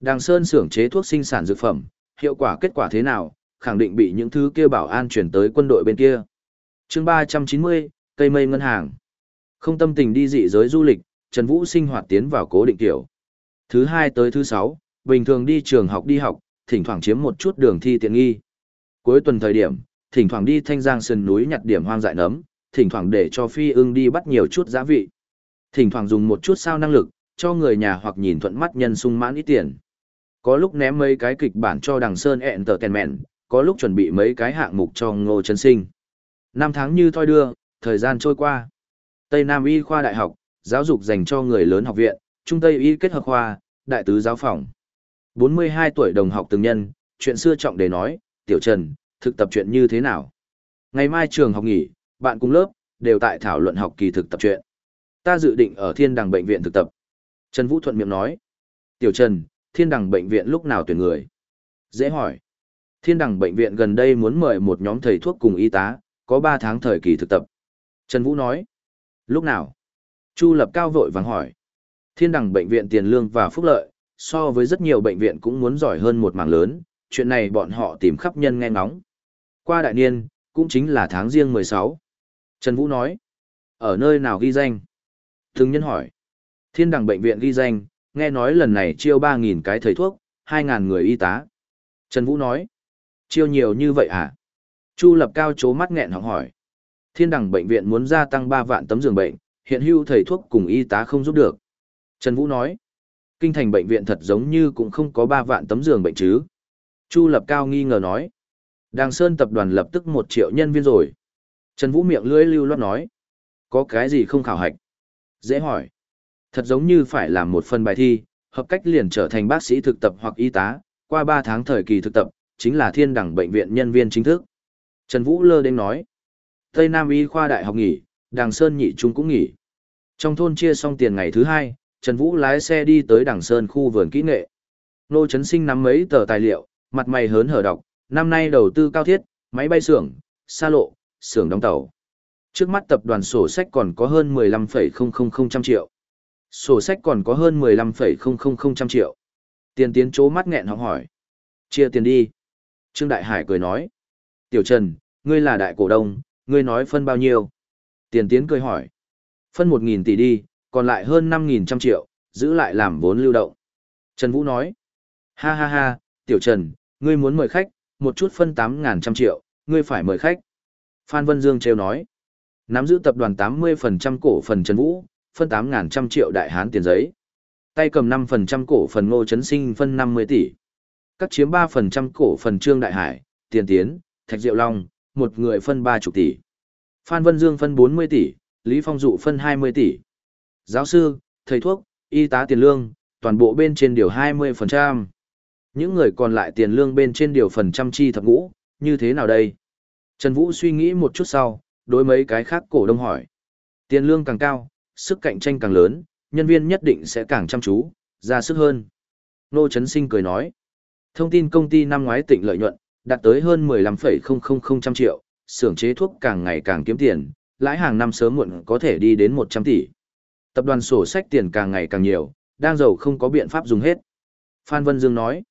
Đàng Sơn xưởng chế thuốc sinh sản dược phẩm, hiệu quả kết quả thế nào, khẳng định bị những thứ kia bảo an chuyển tới quân đội bên kia. chương 390, cây mây ngân hàng. Không tâm tình đi dị giới du lịch, Trần Vũ sinh hoạt tiến vào cố định tiểu. Thứ hai tới thứ sáu, bình thường đi trường học đi học, thỉnh thoảng chiếm một chút đường thi tiện nghi. Cuối tuần thời điểm, thỉnh thoảng đi thanh giang sườn núi nhặt điểm hoang dại nấm, thỉnh thoảng để cho phi ưng đi bắt nhiều chút giá vị. Thỉnh thoảng dùng một chút sao năng lực, cho người nhà hoặc nhìn thuận mắt nhân sung mãn ít tiền. Có lúc ném mấy cái kịch bản cho đằng Sơn ẹn tờ tèn mẹn, có lúc chuẩn bị mấy cái hạng mục cho Ngô Trấn Sinh. Năm tháng như thoi đưa, thời gian trôi qua. Tây Nam Y khoa đại học, giáo dục dành cho người lớn học viện, Trung Tây Y kết hợp khoa, đại tứ giáo phòng. 42 tuổi đồng học từng nhân, chuyện xưa trọng để nói, Tiểu Trần, thực tập chuyện như thế nào? Ngày mai trường học nghỉ, bạn cùng lớp, đều tại thảo luận học kỳ thực tập chuyện. Ta dự định ở thiên đằng bệnh viện thực tập. Trần Vũ thuận miệng nói. Tiểu Trần, thiên đằng bệnh viện lúc nào tuyển người? Dễ hỏi. Thiên đẳng bệnh viện gần đây muốn mời một nhóm thầy thuốc cùng y tá, có 3 tháng thời kỳ thực tập. Trần Vũ nói. Lúc nào? Chu Lập Cao vội vàng hỏi. Thiên đẳng bệnh viện tiền lương và phúc lợi, so với rất nhiều bệnh viện cũng muốn giỏi hơn một mảng lớn, chuyện này bọn họ tìm khắp nhân nghe ngóng. Qua đại niên, cũng chính là tháng riêng 16. Trần Vũ nói. Ở nơi nào ghi danh? Thường nhân hỏi. Thiên đẳng bệnh viện ghi danh, nghe nói lần này chiêu 3.000 cái thầy thuốc, 2.000 người y tá. Trần Vũ nói. Chiêu nhiều như vậy à? Chu lập cao chố mắt nghẹn họng hỏi. Thiên đẳng bệnh viện muốn gia tăng 3 vạn tấm giường bệnh, hiện hưu thầy thuốc cùng y tá không giúp được. Trần Vũ nói. Kinh thành bệnh viện thật giống như cũng không có 3 vạn tấm giường bệnh chứ. Chu lập cao nghi ngờ nói. Đàng Sơn tập đoàn lập tức 1 triệu nhân viên rồi. Trần Vũ miệng lưỡi lưu loát nói. Có cái gì không khảo hạch? Dễ hỏi. Thật giống như phải làm một phần bài thi, hợp cách liền trở thành bác sĩ thực tập hoặc y tá, qua 3 tháng thời kỳ thực tập, chính là thiên đẳng bệnh viện nhân viên chính thức. Trần Vũ lơ đến nói. Tây Nam Y khoa đại học nghỉ, đàng Sơn nhị trung cũng nghỉ. Trong thôn chia xong tiền ngày thứ hai, Trần Vũ lái xe đi tới đàng Sơn khu vườn kỹ nghệ. Nô Trấn Sinh nắm mấy tờ tài liệu, mặt mày hớn hở đọc, năm nay đầu tư cao thiết, máy bay xưởng, xa lộ, xưởng đóng tàu. Trước mắt tập đoàn sổ sách còn có hơn 15,000 triệu. Sổ sách còn có hơn 15,000 triệu. Tiền tiến chố mắt nghẹn họng hỏi. Chia tiền đi. Trương Đại Hải cười nói. Tiểu Trần, ngươi là đại cổ đông, ngươi nói phân bao nhiêu? Tiền tiến cười hỏi. Phân 1.000 tỷ đi, còn lại hơn 5.000 trăm triệu, giữ lại làm vốn lưu động. Trần Vũ nói. Ha ha ha, Tiểu Trần, ngươi muốn mời khách, một chút phân 8.000 trăm triệu, ngươi phải mời khách. Phan Vân Dương trêu nói. Nắm giữ tập đoàn 80% cổ phần Trần Vũ, phân 8.000 trăm triệu đại hán tiền giấy. Tay cầm 5% cổ phần ngô chấn sinh phân 50 tỷ. Các chiếm 3% cổ phần Trương Đại Hải, Tiền Tiến, Thạch Diệu Long, một người phân 30 tỷ. Phan Vân Dương phân 40 tỷ, Lý Phong Dụ phân 20 tỷ. Giáo sư, thầy thuốc, y tá tiền lương, toàn bộ bên trên điều 20%. Những người còn lại tiền lương bên trên điều phần trăm chi thập ngũ, như thế nào đây? Trần Vũ suy nghĩ một chút sau, đối mấy cái khác cổ đông hỏi. Tiền lương càng cao, sức cạnh tranh càng lớn, nhân viên nhất định sẽ càng chăm chú, ra sức hơn. Nô Trấn Sinh cười nói. Thông tin công ty năm ngoái tỉnh lợi nhuận, đạt tới hơn 15,000 triệu, xưởng chế thuốc càng ngày càng kiếm tiền, lãi hàng năm sớm muộn có thể đi đến 100 tỷ. Tập đoàn sổ sách tiền càng ngày càng nhiều, đang giàu không có biện pháp dùng hết. Phan Vân Dương nói,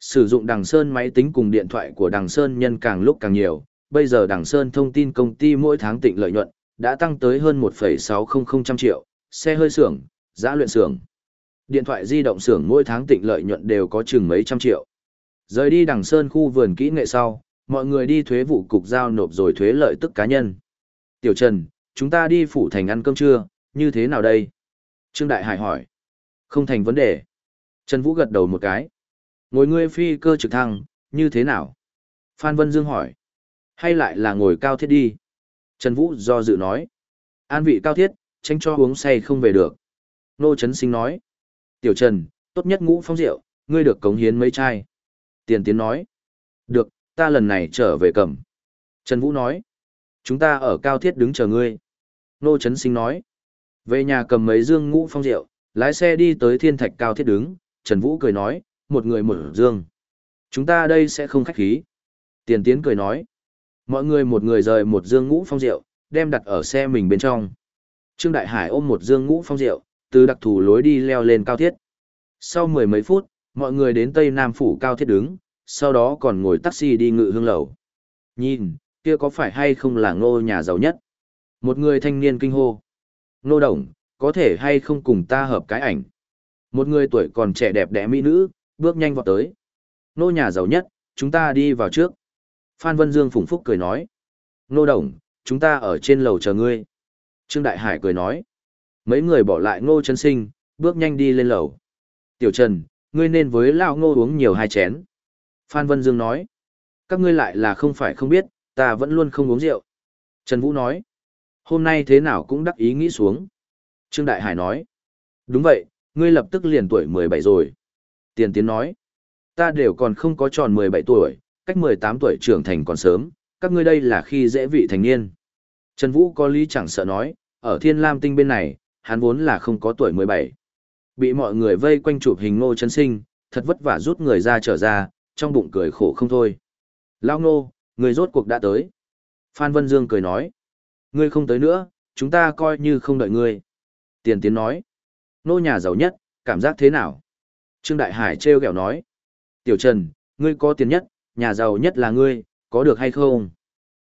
sử dụng Đằng Sơn máy tính cùng điện thoại của Đằng Sơn nhân càng lúc càng nhiều, bây giờ Đằng Sơn thông tin công ty mỗi tháng tỉnh lợi nhuận, đã tăng tới hơn 1,600 triệu, xe hơi xưởng, giã luyện xưởng. Điện thoại di động xưởng mỗi tháng tỉnh lợi nhuận đều có chừng mấy trăm triệu. Rời đi Đằng Sơn khu vườn kỹ nghệ sau, mọi người đi thuế vụ cục giao nộp rồi thuế lợi tức cá nhân. Tiểu Trần, chúng ta đi phủ thành ăn cơm trưa, như thế nào đây? Trương Đại Hải hỏi. Không thành vấn đề. Trần Vũ gật đầu một cái. Ngồi ngươi phi cơ trực thăng, như thế nào? Phan Vân Dương hỏi. Hay lại là ngồi cao thiết đi? Trần Vũ do dự nói. An vị cao thiết, tránh cho uống say không về được. Nô Trấn Sinh nói. Tiểu Trần, tốt nhất ngũ phong rượu, ngươi được cống hiến mấy chai. Tiền Tiến nói. Được, ta lần này trở về cầm. Trần Vũ nói. Chúng ta ở cao thiết đứng chờ ngươi. Nô Trấn Sinh nói. Về nhà cầm mấy dương ngũ phong rượu, lái xe đi tới thiên thạch cao thiết đứng, Trần Vũ cười nói, một người một dương. Chúng ta đây sẽ không khách khí. Tiền Tiến cười nói. Mọi người một người rời một dương ngũ phong rượu, đem đặt ở xe mình bên trong. Trương Đại Hải ôm một dương ngũ phong rượu, từ đặc thù lối đi leo lên cao thiết. Sau mười mấy phút, mọi người đến Tây Nam Phủ cao thiết đứng, sau đó còn ngồi taxi đi ngự hương lầu. Nhìn, kia có phải hay không là ngô nhà giàu nhất? Một người thanh niên kinh hô. Ngô đồng, có thể hay không cùng ta hợp cái ảnh? Một người tuổi còn trẻ đẹp đẽ mỹ nữ, bước nhanh vọt tới. Ngô nhà giàu nhất, chúng ta đi vào trước. Phan Vân Dương phủng phúc cười nói. Ngô đồng, chúng ta ở trên lầu chờ ngươi. Trương Đại Hải cười nói. Mấy người bỏ lại ngô chân sinh, bước nhanh đi lên lầu. Tiểu Trần, ngươi nên với lão ngô uống nhiều hai chén. Phan Vân Dương nói. Các ngươi lại là không phải không biết, ta vẫn luôn không uống rượu. Trần Vũ nói. Hôm nay thế nào cũng đắc ý nghĩ xuống. Trương Đại Hải nói. Đúng vậy, ngươi lập tức liền tuổi 17 rồi. Tiền Tiến nói. Ta đều còn không có tròn 17 tuổi, cách 18 tuổi trưởng thành còn sớm, các ngươi đây là khi dễ vị thành niên. Trần Vũ có lý chẳng sợ nói, ở Thiên Lam Tinh bên này, hắn vốn là không có tuổi 17. Bị mọi người vây quanh chụp hình ngô chấn sinh, thật vất vả rút người ra trở ra, trong bụng cười khổ không thôi. Lao ngô, người rốt cuộc đã tới. Phan Vân Dương cười nói. Ngươi không tới nữa, chúng ta coi như không đợi ngươi. Tiền tiến nói. Nô nhà giàu nhất, cảm giác thế nào? Trương Đại Hải treo ghẹo nói. Tiểu Trần, ngươi có tiền nhất, nhà giàu nhất là ngươi, có được hay không?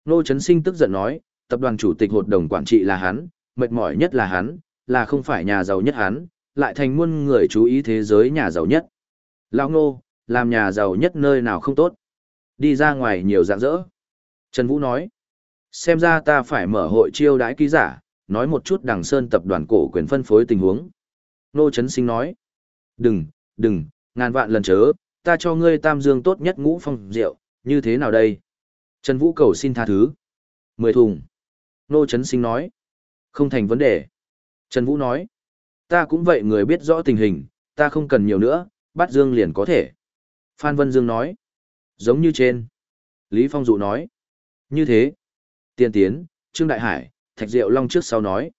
Nô Trấn Sinh tức giận nói, tập đoàn chủ tịch hội đồng quản trị là hắn, mệt mỏi nhất là hắn, là không phải nhà giàu nhất hắn, lại thành muôn người chú ý thế giới nhà giàu nhất. Lão Ngô, làm nhà giàu nhất nơi nào không tốt. Đi ra ngoài nhiều dạng dỡ. Trần Vũ nói, xem ra ta phải mở hội chiêu đãi ký giả, nói một chút đằng sơn tập đoàn cổ quyền phân phối tình huống. Nô Trấn Sinh nói, đừng, đừng, ngàn vạn lần chớ, ta cho ngươi tam dương tốt nhất ngũ phong rượu, như thế nào đây? Trần Vũ cầu xin tha thứ. Mười thùng. Nô Trấn Sinh nói, không thành vấn đề. Trần Vũ nói, ta cũng vậy người biết rõ tình hình, ta không cần nhiều nữa, bắt Dương liền có thể. Phan Vân Dương nói, giống như trên. Lý Phong Dụ nói, như thế. Tiên Tiến, Trương Đại Hải, Thạch Diệu Long trước sau nói,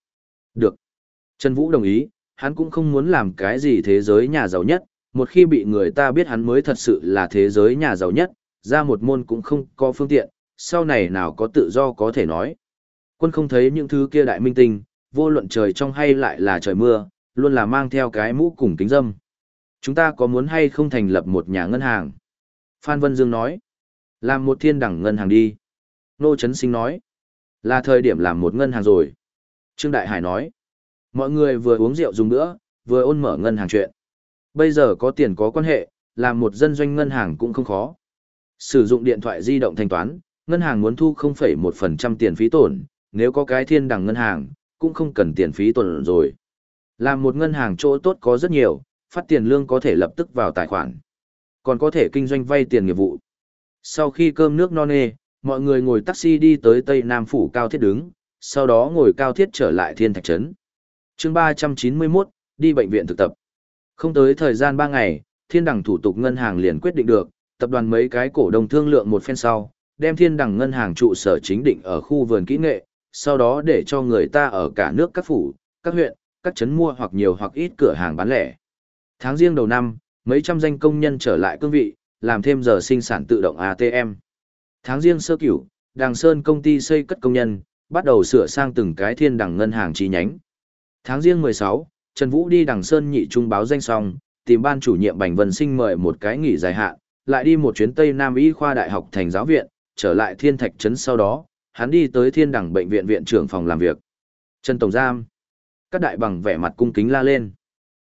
được. Trần Vũ đồng ý, hắn cũng không muốn làm cái gì thế giới nhà giàu nhất, một khi bị người ta biết hắn mới thật sự là thế giới nhà giàu nhất, ra một môn cũng không có phương tiện, sau này nào có tự do có thể nói. Quân không thấy những thứ kia đại minh tinh, vô luận trời trong hay lại là trời mưa, luôn là mang theo cái mũ cùng kính dâm. Chúng ta có muốn hay không thành lập một nhà ngân hàng? Phan Vân Dương nói. Làm một thiên đẳng ngân hàng đi. Nô Trấn Sinh nói. Là thời điểm làm một ngân hàng rồi. Trương Đại Hải nói. Mọi người vừa uống rượu dùng nữa, vừa ôn mở ngân hàng chuyện. Bây giờ có tiền có quan hệ, làm một dân doanh ngân hàng cũng không khó. Sử dụng điện thoại di động thanh toán, ngân hàng muốn thu 0,1% tiền phí tổn, nếu có cái thiên đẳng ngân hàng, cũng không cần tiền phí tổn rồi. Làm một ngân hàng chỗ tốt có rất nhiều, phát tiền lương có thể lập tức vào tài khoản. Còn có thể kinh doanh vay tiền nghiệp vụ. Sau khi cơm nước non nê, mọi người ngồi taxi đi tới Tây Nam Phủ Cao Thiết đứng, sau đó ngồi Cao Thiết trở lại Thiên Thạch Trấn. chương 391, đi bệnh viện thực tập. Không tới thời gian 3 ngày, thiên đẳng thủ tục ngân hàng liền quyết định được, tập đoàn mấy cái cổ đông thương lượng một phen sau, đem thiên đẳng ngân hàng trụ sở chính định ở khu vườn kỹ nghệ, sau đó để cho người ta ở cả nước các phủ, các huyện, các chấn mua hoặc nhiều hoặc ít cửa hàng bán lẻ. Tháng riêng đầu năm, mấy trăm danh công nhân trở lại cương vị, làm thêm giờ sinh sản tự động ATM. Tháng riêng sơ cửu, Đàng Sơn công ty xây cất công nhân, bắt đầu sửa sang từng cái thiên đẳng ngân hàng chi nhánh. Tháng riêng 16, Trần Vũ đi Đàng Sơn nhị trung báo danh xong, tìm ban chủ nhiệm Bành Vân Sinh mời một cái nghỉ dài hạn, lại đi một chuyến Tây Nam Y khoa đại học thành giáo viện, trở lại Thiên Thạch trấn sau đó, hắn đi tới Thiên Đẳng bệnh viện viện trưởng phòng làm việc. Trần Tổng Giam. Các đại bằng vẻ mặt cung kính la lên.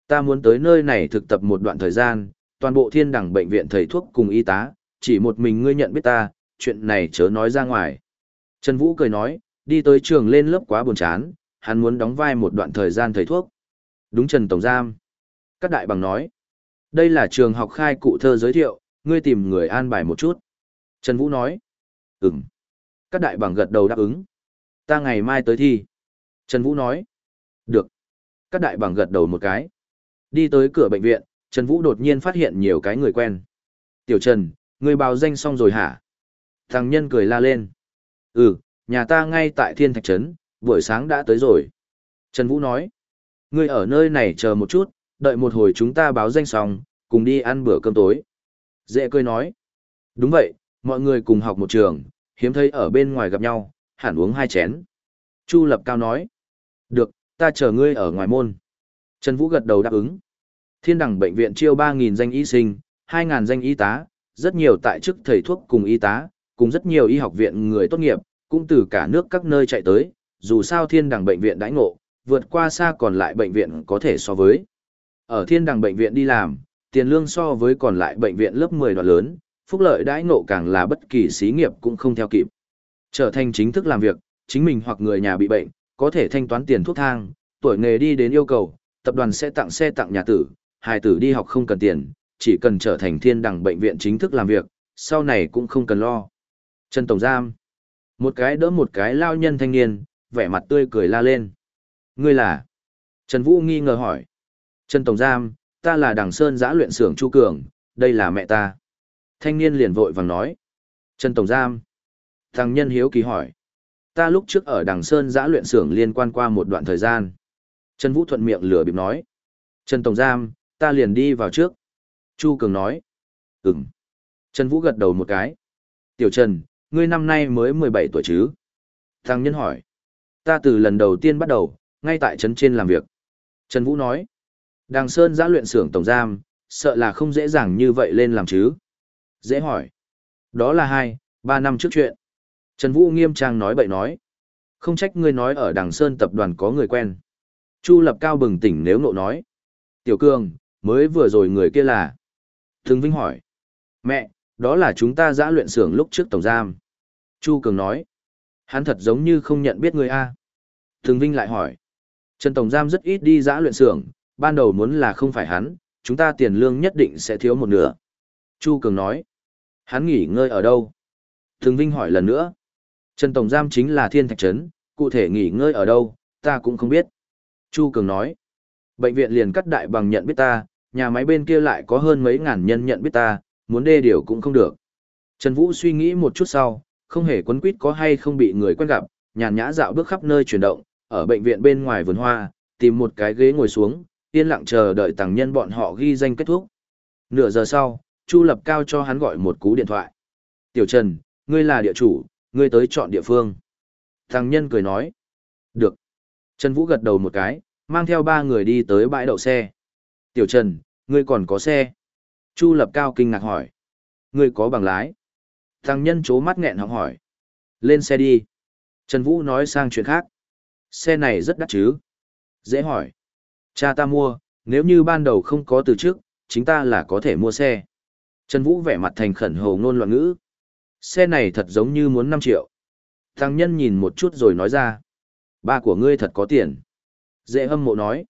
Ta muốn tới nơi này thực tập một đoạn thời gian, toàn bộ Thiên Đẳng bệnh viện thầy thuốc cùng y tá, chỉ một mình ngươi nhận biết ta, chuyện này chớ nói ra ngoài. Trần Vũ cười nói, đi tới trường lên lớp quá buồn chán, hắn muốn đóng vai một đoạn thời gian thầy thuốc. Đúng Trần Tổng Giam. Các đại bằng nói, đây là trường học khai cụ thơ giới thiệu, ngươi tìm người an bài một chút. Trần Vũ nói, ừm. Các đại bằng gật đầu đáp ứng. Ta ngày mai tới thi. Trần Vũ nói, được. Các đại bằng gật đầu một cái. Đi tới cửa bệnh viện, Trần Vũ đột nhiên phát hiện nhiều cái người quen. Tiểu Trần, người báo danh xong rồi hả? Thằng nhân cười la lên. Ừ, nhà ta ngay tại Thiên Thạch Trấn, buổi sáng đã tới rồi. Trần Vũ nói. Ngươi ở nơi này chờ một chút, đợi một hồi chúng ta báo danh xong, cùng đi ăn bữa cơm tối. Dễ cười nói. Đúng vậy, mọi người cùng học một trường, hiếm thấy ở bên ngoài gặp nhau, hẳn uống hai chén. Chu Lập Cao nói. Được, ta chờ ngươi ở ngoài môn. Trần Vũ gật đầu đáp ứng. Thiên đẳng bệnh viện chiêu 3.000 danh y sinh, 2.000 danh y tá, rất nhiều tại chức thầy thuốc cùng y tá, cùng rất nhiều y học viện người tốt nghiệp, cũng từ cả nước các nơi chạy tới, dù sao thiên đẳng bệnh viện đãi ngộ, vượt qua xa còn lại bệnh viện có thể so với. Ở thiên đẳng bệnh viện đi làm, tiền lương so với còn lại bệnh viện lớp 10 đoạn lớn, phúc lợi đãi ngộ càng là bất kỳ xí nghiệp cũng không theo kịp. Trở thành chính thức làm việc, chính mình hoặc người nhà bị bệnh, có thể thanh toán tiền thuốc thang, tuổi nghề đi đến yêu cầu, tập đoàn sẽ tặng xe tặng nhà tử, hài tử đi học không cần tiền, chỉ cần trở thành thiên đẳng bệnh viện chính thức làm việc, sau này cũng không cần lo. Trần Tổng Giam. Một cái đỡ một cái lao nhân thanh niên, vẻ mặt tươi cười la lên. Ngươi là? Trần Vũ nghi ngờ hỏi. Trần Tổng Giam, ta là Đằng Sơn giã luyện xưởng Chu Cường, đây là mẹ ta. Thanh niên liền vội vàng nói. Trần Tổng Giam. Thằng nhân hiếu kỳ hỏi. Ta lúc trước ở Đằng Sơn giã luyện xưởng liên quan qua một đoạn thời gian. Trần Vũ thuận miệng lửa bịp nói. Trần Tổng Giam, ta liền đi vào trước. Chu Cường nói. Ừm. Trần Vũ gật đầu một cái. Tiểu Trần, ngươi năm nay mới 17 tuổi chứ? Thằng nhân hỏi. Ta từ lần đầu tiên bắt đầu, ngay tại trấn trên làm việc. Trần Vũ nói. Đàng Sơn giã luyện xưởng tổng giam, sợ là không dễ dàng như vậy lên làm chứ. Dễ hỏi. Đó là hai, ba năm trước chuyện. Trần Vũ nghiêm trang nói bậy nói. Không trách ngươi nói ở Đằng Sơn tập đoàn có người quen. Chu lập cao bừng tỉnh nếu nộ nói. Tiểu Cương, mới vừa rồi người kia là. Thường Vinh hỏi. Mẹ, đó là chúng ta giã luyện xưởng lúc trước tổng giam. Chu Cường nói. Hắn thật giống như không nhận biết người A. Thường Vinh lại hỏi. Trần Tổng Giam rất ít đi giã luyện xưởng, ban đầu muốn là không phải hắn, chúng ta tiền lương nhất định sẽ thiếu một nửa. Chu Cường nói. Hắn nghỉ ngơi ở đâu? Thường Vinh hỏi lần nữa. Trần Tổng Giam chính là Thiên Thạch Trấn, cụ thể nghỉ ngơi ở đâu, ta cũng không biết. Chu Cường nói. Bệnh viện liền cắt đại bằng nhận biết ta, nhà máy bên kia lại có hơn mấy ngàn nhân nhận biết ta, muốn đê điều cũng không được. Trần Vũ suy nghĩ một chút sau, không hề quấn quýt có hay không bị người quen gặp, nhàn nhã dạo bước khắp nơi chuyển động, ở bệnh viện bên ngoài vườn hoa, tìm một cái ghế ngồi xuống, yên lặng chờ đợi tàng nhân bọn họ ghi danh kết thúc. Nửa giờ sau, Chu Lập Cao cho hắn gọi một cú điện thoại. Tiểu Trần, ngươi là địa chủ, ngươi tới chọn địa phương. Thằng nhân cười nói. Được. Trần Vũ gật đầu một cái, mang theo ba người đi tới bãi đậu xe. Tiểu Trần, ngươi còn có xe. Chu Lập Cao kinh ngạc hỏi. Ngươi có bằng lái. Thằng nhân chố mắt nghẹn họng hỏi. Lên xe đi. Trần Vũ nói sang chuyện khác. Xe này rất đắt chứ. Dễ hỏi. Cha ta mua, nếu như ban đầu không có từ trước, chính ta là có thể mua xe. Trần Vũ vẻ mặt thành khẩn hồ ngôn loạn ngữ. Xe này thật giống như muốn 5 triệu. Thằng nhân nhìn một chút rồi nói ra. Ba của ngươi thật có tiền. Dễ hâm mộ nói.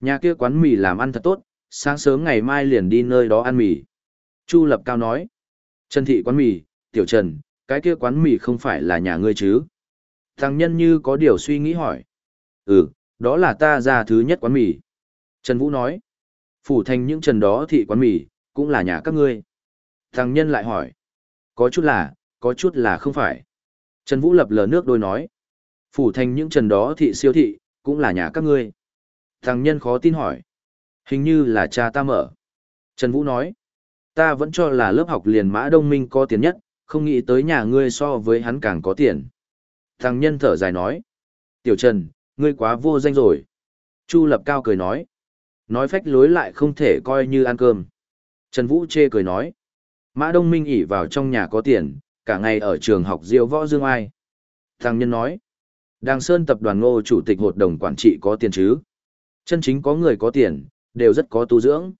Nhà kia quán mì làm ăn thật tốt, sáng sớm ngày mai liền đi nơi đó ăn mì. Chu Lập Cao nói. Trần Thị quán mì, Tiểu Trần, cái kia quán mì không phải là nhà ngươi chứ? Thằng nhân như có điều suy nghĩ hỏi. Ừ, đó là ta ra thứ nhất quán mì. Trần Vũ nói. Phủ thành những trần đó thị quán mì, cũng là nhà các ngươi. Thằng nhân lại hỏi. Có chút là, có chút là không phải. Trần Vũ lập lờ nước đôi nói. Phủ thành những trần đó thị siêu thị, cũng là nhà các ngươi. Thằng nhân khó tin hỏi. Hình như là cha ta mở. Trần Vũ nói. Ta vẫn cho là lớp học liền mã đông minh có tiền nhất, không nghĩ tới nhà ngươi so với hắn càng có tiền. Thằng nhân thở dài nói. Tiểu Trần, ngươi quá vô danh rồi. Chu lập cao cười nói. Nói phách lối lại không thể coi như ăn cơm. Trần Vũ chê cười nói. Mã Đông Minh ỉ vào trong nhà có tiền, cả ngày ở trường học diêu võ dương ai. Thằng nhân nói. Đàng Sơn tập đoàn ngô chủ tịch hội đồng quản trị có tiền chứ. Chân chính có người có tiền, đều rất có tu dưỡng.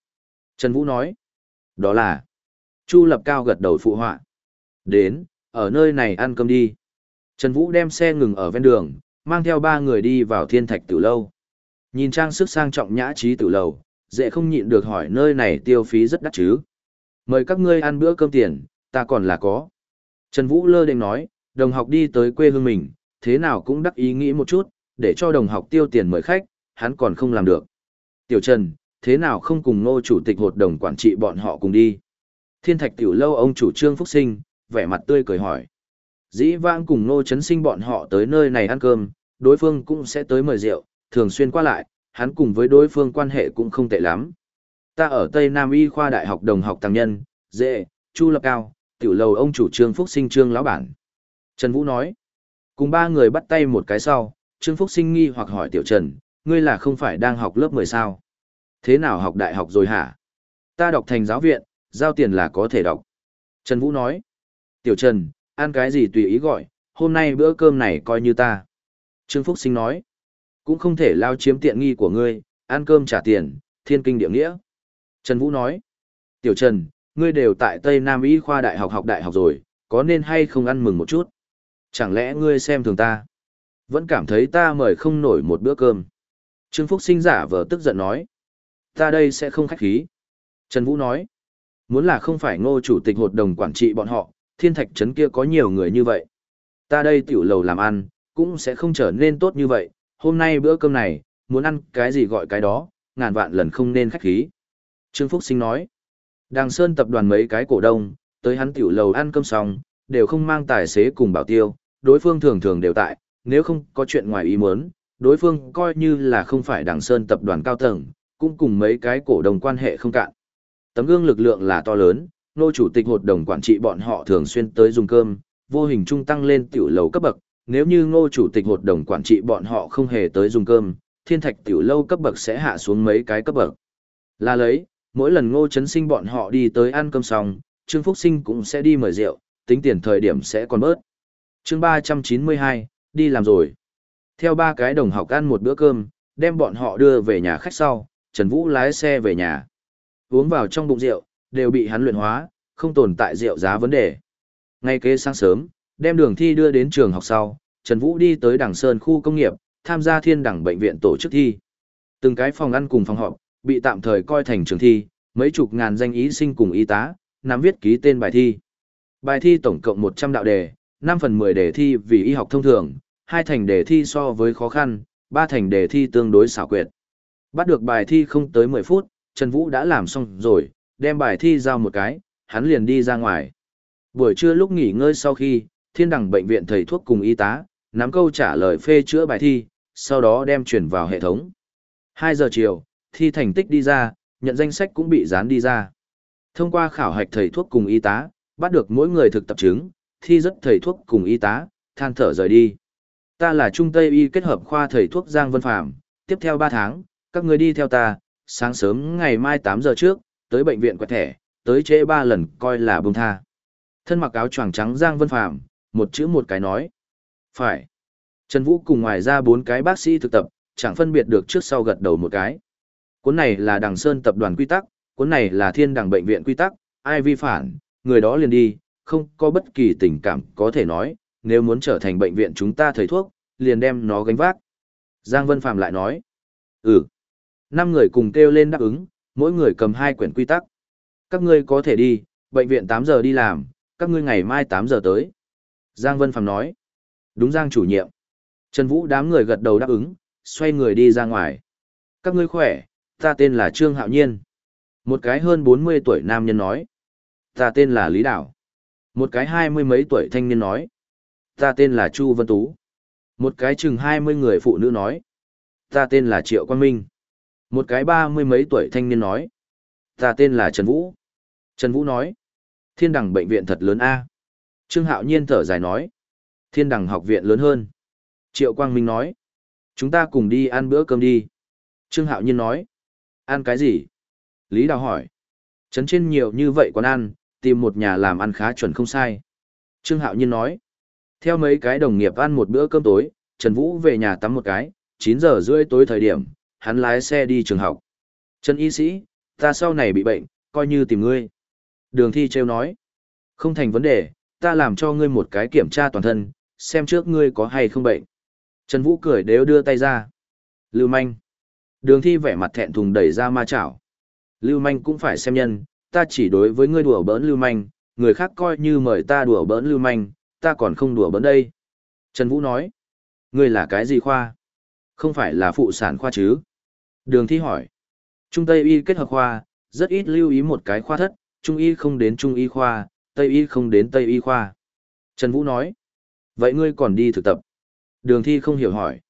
Trần Vũ nói. Đó là. Chu lập cao gật đầu phụ họa. Đến, ở nơi này ăn cơm đi. Trần Vũ đem xe ngừng ở ven đường, mang theo ba người đi vào thiên thạch tử lâu. Nhìn trang sức sang trọng nhã trí tử lầu, dễ không nhịn được hỏi nơi này tiêu phí rất đắt chứ. Mời các ngươi ăn bữa cơm tiền, ta còn là có. Trần Vũ lơ định nói, đồng học đi tới quê hương mình, thế nào cũng đắc ý nghĩ một chút, để cho đồng học tiêu tiền mời khách, hắn còn không làm được. Tiểu Trần, thế nào không cùng ngô chủ tịch hội đồng quản trị bọn họ cùng đi. Thiên thạch tiểu lâu ông chủ trương Phúc Sinh, vẻ mặt tươi cười hỏi. Dĩ vãng cùng ngô chấn sinh bọn họ tới nơi này ăn cơm, đối phương cũng sẽ tới mời rượu, thường xuyên qua lại, hắn cùng với đối phương quan hệ cũng không tệ lắm. Ta ở Tây Nam Y khoa đại học đồng học tăng nhân, dễ, chu lập cao, tiểu lầu ông chủ trương Phúc Sinh trương lão bản. Trần Vũ nói, cùng ba người bắt tay một cái sau, trương Phúc Sinh nghi hoặc hỏi tiểu Trần, ngươi là không phải đang học lớp 10 sao? Thế nào học đại học rồi hả? Ta đọc thành giáo viện, giao tiền là có thể đọc. Trần Vũ nói, tiểu Trần, ăn cái gì tùy ý gọi, hôm nay bữa cơm này coi như ta. Trương Phúc Sinh nói, cũng không thể lao chiếm tiện nghi của ngươi, ăn cơm trả tiền, thiên kinh địa nghĩa. Trần Vũ nói, Tiểu Trần, ngươi đều tại Tây Nam Y khoa đại học học đại học rồi, có nên hay không ăn mừng một chút? Chẳng lẽ ngươi xem thường ta? Vẫn cảm thấy ta mời không nổi một bữa cơm. Trương Phúc sinh giả vờ tức giận nói. Ta đây sẽ không khách khí. Trần Vũ nói. Muốn là không phải ngô chủ tịch hội đồng quản trị bọn họ, thiên thạch trấn kia có nhiều người như vậy. Ta đây tiểu lầu làm ăn, cũng sẽ không trở nên tốt như vậy, hôm nay bữa cơm này, muốn ăn cái gì gọi cái đó, ngàn vạn lần không nên khách khí. Trương Phúc Sinh nói, Đàng Sơn tập đoàn mấy cái cổ đông, tới hắn tiểu lầu ăn cơm xong, đều không mang tài xế cùng bảo tiêu, đối phương thường thường đều tại, nếu không có chuyện ngoài ý muốn, đối phương coi như là không phải Đàng Sơn tập đoàn cao tầng, cũng cùng mấy cái cổ đông quan hệ không cạn. Tấm gương lực lượng là to lớn, nô chủ tịch hội đồng quản trị bọn họ thường xuyên tới dùng cơm, vô hình trung tăng lên tiểu lầu cấp bậc, nếu như ngô chủ tịch hội đồng quản trị bọn họ không hề tới dùng cơm, thiên thạch tiểu lâu cấp bậc sẽ hạ xuống mấy cái cấp bậc. Là lấy, mỗi lần ngô chấn sinh bọn họ đi tới ăn cơm xong, Trương Phúc Sinh cũng sẽ đi mời rượu, tính tiền thời điểm sẽ còn bớt. chương 392, đi làm rồi. Theo ba cái đồng học ăn một bữa cơm, đem bọn họ đưa về nhà khách sau, Trần Vũ lái xe về nhà. Uống vào trong bụng rượu, đều bị hắn luyện hóa, không tồn tại rượu giá vấn đề. Ngay kế sáng sớm, Đem đường thi đưa đến trường học sau, Trần Vũ đi tới Đằng Sơn khu công nghiệp, tham gia thiên đẳng bệnh viện tổ chức thi. Từng cái phòng ăn cùng phòng họp, bị tạm thời coi thành trường thi, mấy chục ngàn danh ý sinh cùng y tá, nắm viết ký tên bài thi. Bài thi tổng cộng 100 đạo đề, 5 phần 10 đề thi vì y học thông thường, hai thành đề thi so với khó khăn, ba thành đề thi tương đối xảo quyệt. Bắt được bài thi không tới 10 phút, Trần Vũ đã làm xong rồi, đem bài thi giao một cái, hắn liền đi ra ngoài. Buổi trưa lúc nghỉ ngơi sau khi, thiên đẳng bệnh viện thầy thuốc cùng y tá, nắm câu trả lời phê chữa bài thi, sau đó đem chuyển vào hệ thống. 2 giờ chiều, thi thành tích đi ra, nhận danh sách cũng bị dán đi ra. Thông qua khảo hạch thầy thuốc cùng y tá, bắt được mỗi người thực tập chứng, thi rất thầy thuốc cùng y tá, than thở rời đi. Ta là Trung Tây Y kết hợp khoa thầy thuốc Giang Vân Phạm, tiếp theo 3 tháng, các người đi theo ta, sáng sớm ngày mai 8 giờ trước, tới bệnh viện quẹt thẻ, tới trễ 3 lần coi là bông tha. Thân mặc áo choàng trắng Giang Vân Phạm, một chữ một cái nói. Phải. Trần Vũ cùng ngoài ra bốn cái bác sĩ thực tập, chẳng phân biệt được trước sau gật đầu một cái. Cuốn này là Đằng Sơn tập đoàn quy tắc, cuốn này là Thiên Đằng bệnh viện quy tắc, ai vi phản, người đó liền đi, không có bất kỳ tình cảm có thể nói, nếu muốn trở thành bệnh viện chúng ta thầy thuốc, liền đem nó gánh vác. Giang Vân Phạm lại nói, ừ. Năm người cùng kêu lên đáp ứng, mỗi người cầm hai quyển quy tắc. Các ngươi có thể đi, bệnh viện 8 giờ đi làm, các ngươi ngày mai 8 giờ tới. Giang Vân Phạm nói. Đúng Giang chủ nhiệm. Trần Vũ đám người gật đầu đáp ứng, xoay người đi ra ngoài. Các ngươi khỏe, ta tên là Trương Hạo Nhiên. Một cái hơn 40 tuổi nam nhân nói. Ta tên là Lý Đảo. Một cái hai mươi mấy tuổi thanh niên nói. Ta tên là Chu Vân Tú. Một cái chừng 20 người phụ nữ nói. Ta tên là Triệu Quang Minh. Một cái ba mươi mấy tuổi thanh niên nói. Ta tên là Trần Vũ. Trần Vũ nói. Thiên đẳng bệnh viện thật lớn A. Trương Hạo Nhiên thở dài nói. Thiên đẳng học viện lớn hơn. Triệu Quang Minh nói. Chúng ta cùng đi ăn bữa cơm đi. Trương Hạo Nhiên nói. Ăn cái gì? Lý Đào hỏi. Trấn trên nhiều như vậy quán ăn, tìm một nhà làm ăn khá chuẩn không sai. Trương Hạo Nhiên nói. Theo mấy cái đồng nghiệp ăn một bữa cơm tối, Trần Vũ về nhà tắm một cái, 9 giờ rưỡi tối thời điểm, hắn lái xe đi trường học. Trần y sĩ, ta sau này bị bệnh, coi như tìm ngươi. Đường thi trêu nói. Không thành vấn đề, ta làm cho ngươi một cái kiểm tra toàn thân, xem trước ngươi có hay không bệnh. Trần Vũ cười đều đưa tay ra. Lưu manh. Đường thi vẻ mặt thẹn thùng đẩy ra ma chảo. Lưu manh cũng phải xem nhân, ta chỉ đối với ngươi đùa bỡn lưu manh, người khác coi như mời ta đùa bỡn lưu manh, ta còn không đùa bỡn đây. Trần Vũ nói. Ngươi là cái gì khoa? Không phải là phụ sản khoa chứ? Đường thi hỏi. Trung Tây Y kết hợp khoa, rất ít lưu ý một cái khoa thất, Trung Y không đến Trung Y khoa, Tây Y không đến Tây Y khoa. Trần Vũ nói. Vậy ngươi còn đi thực tập? Đường thi không hiểu hỏi.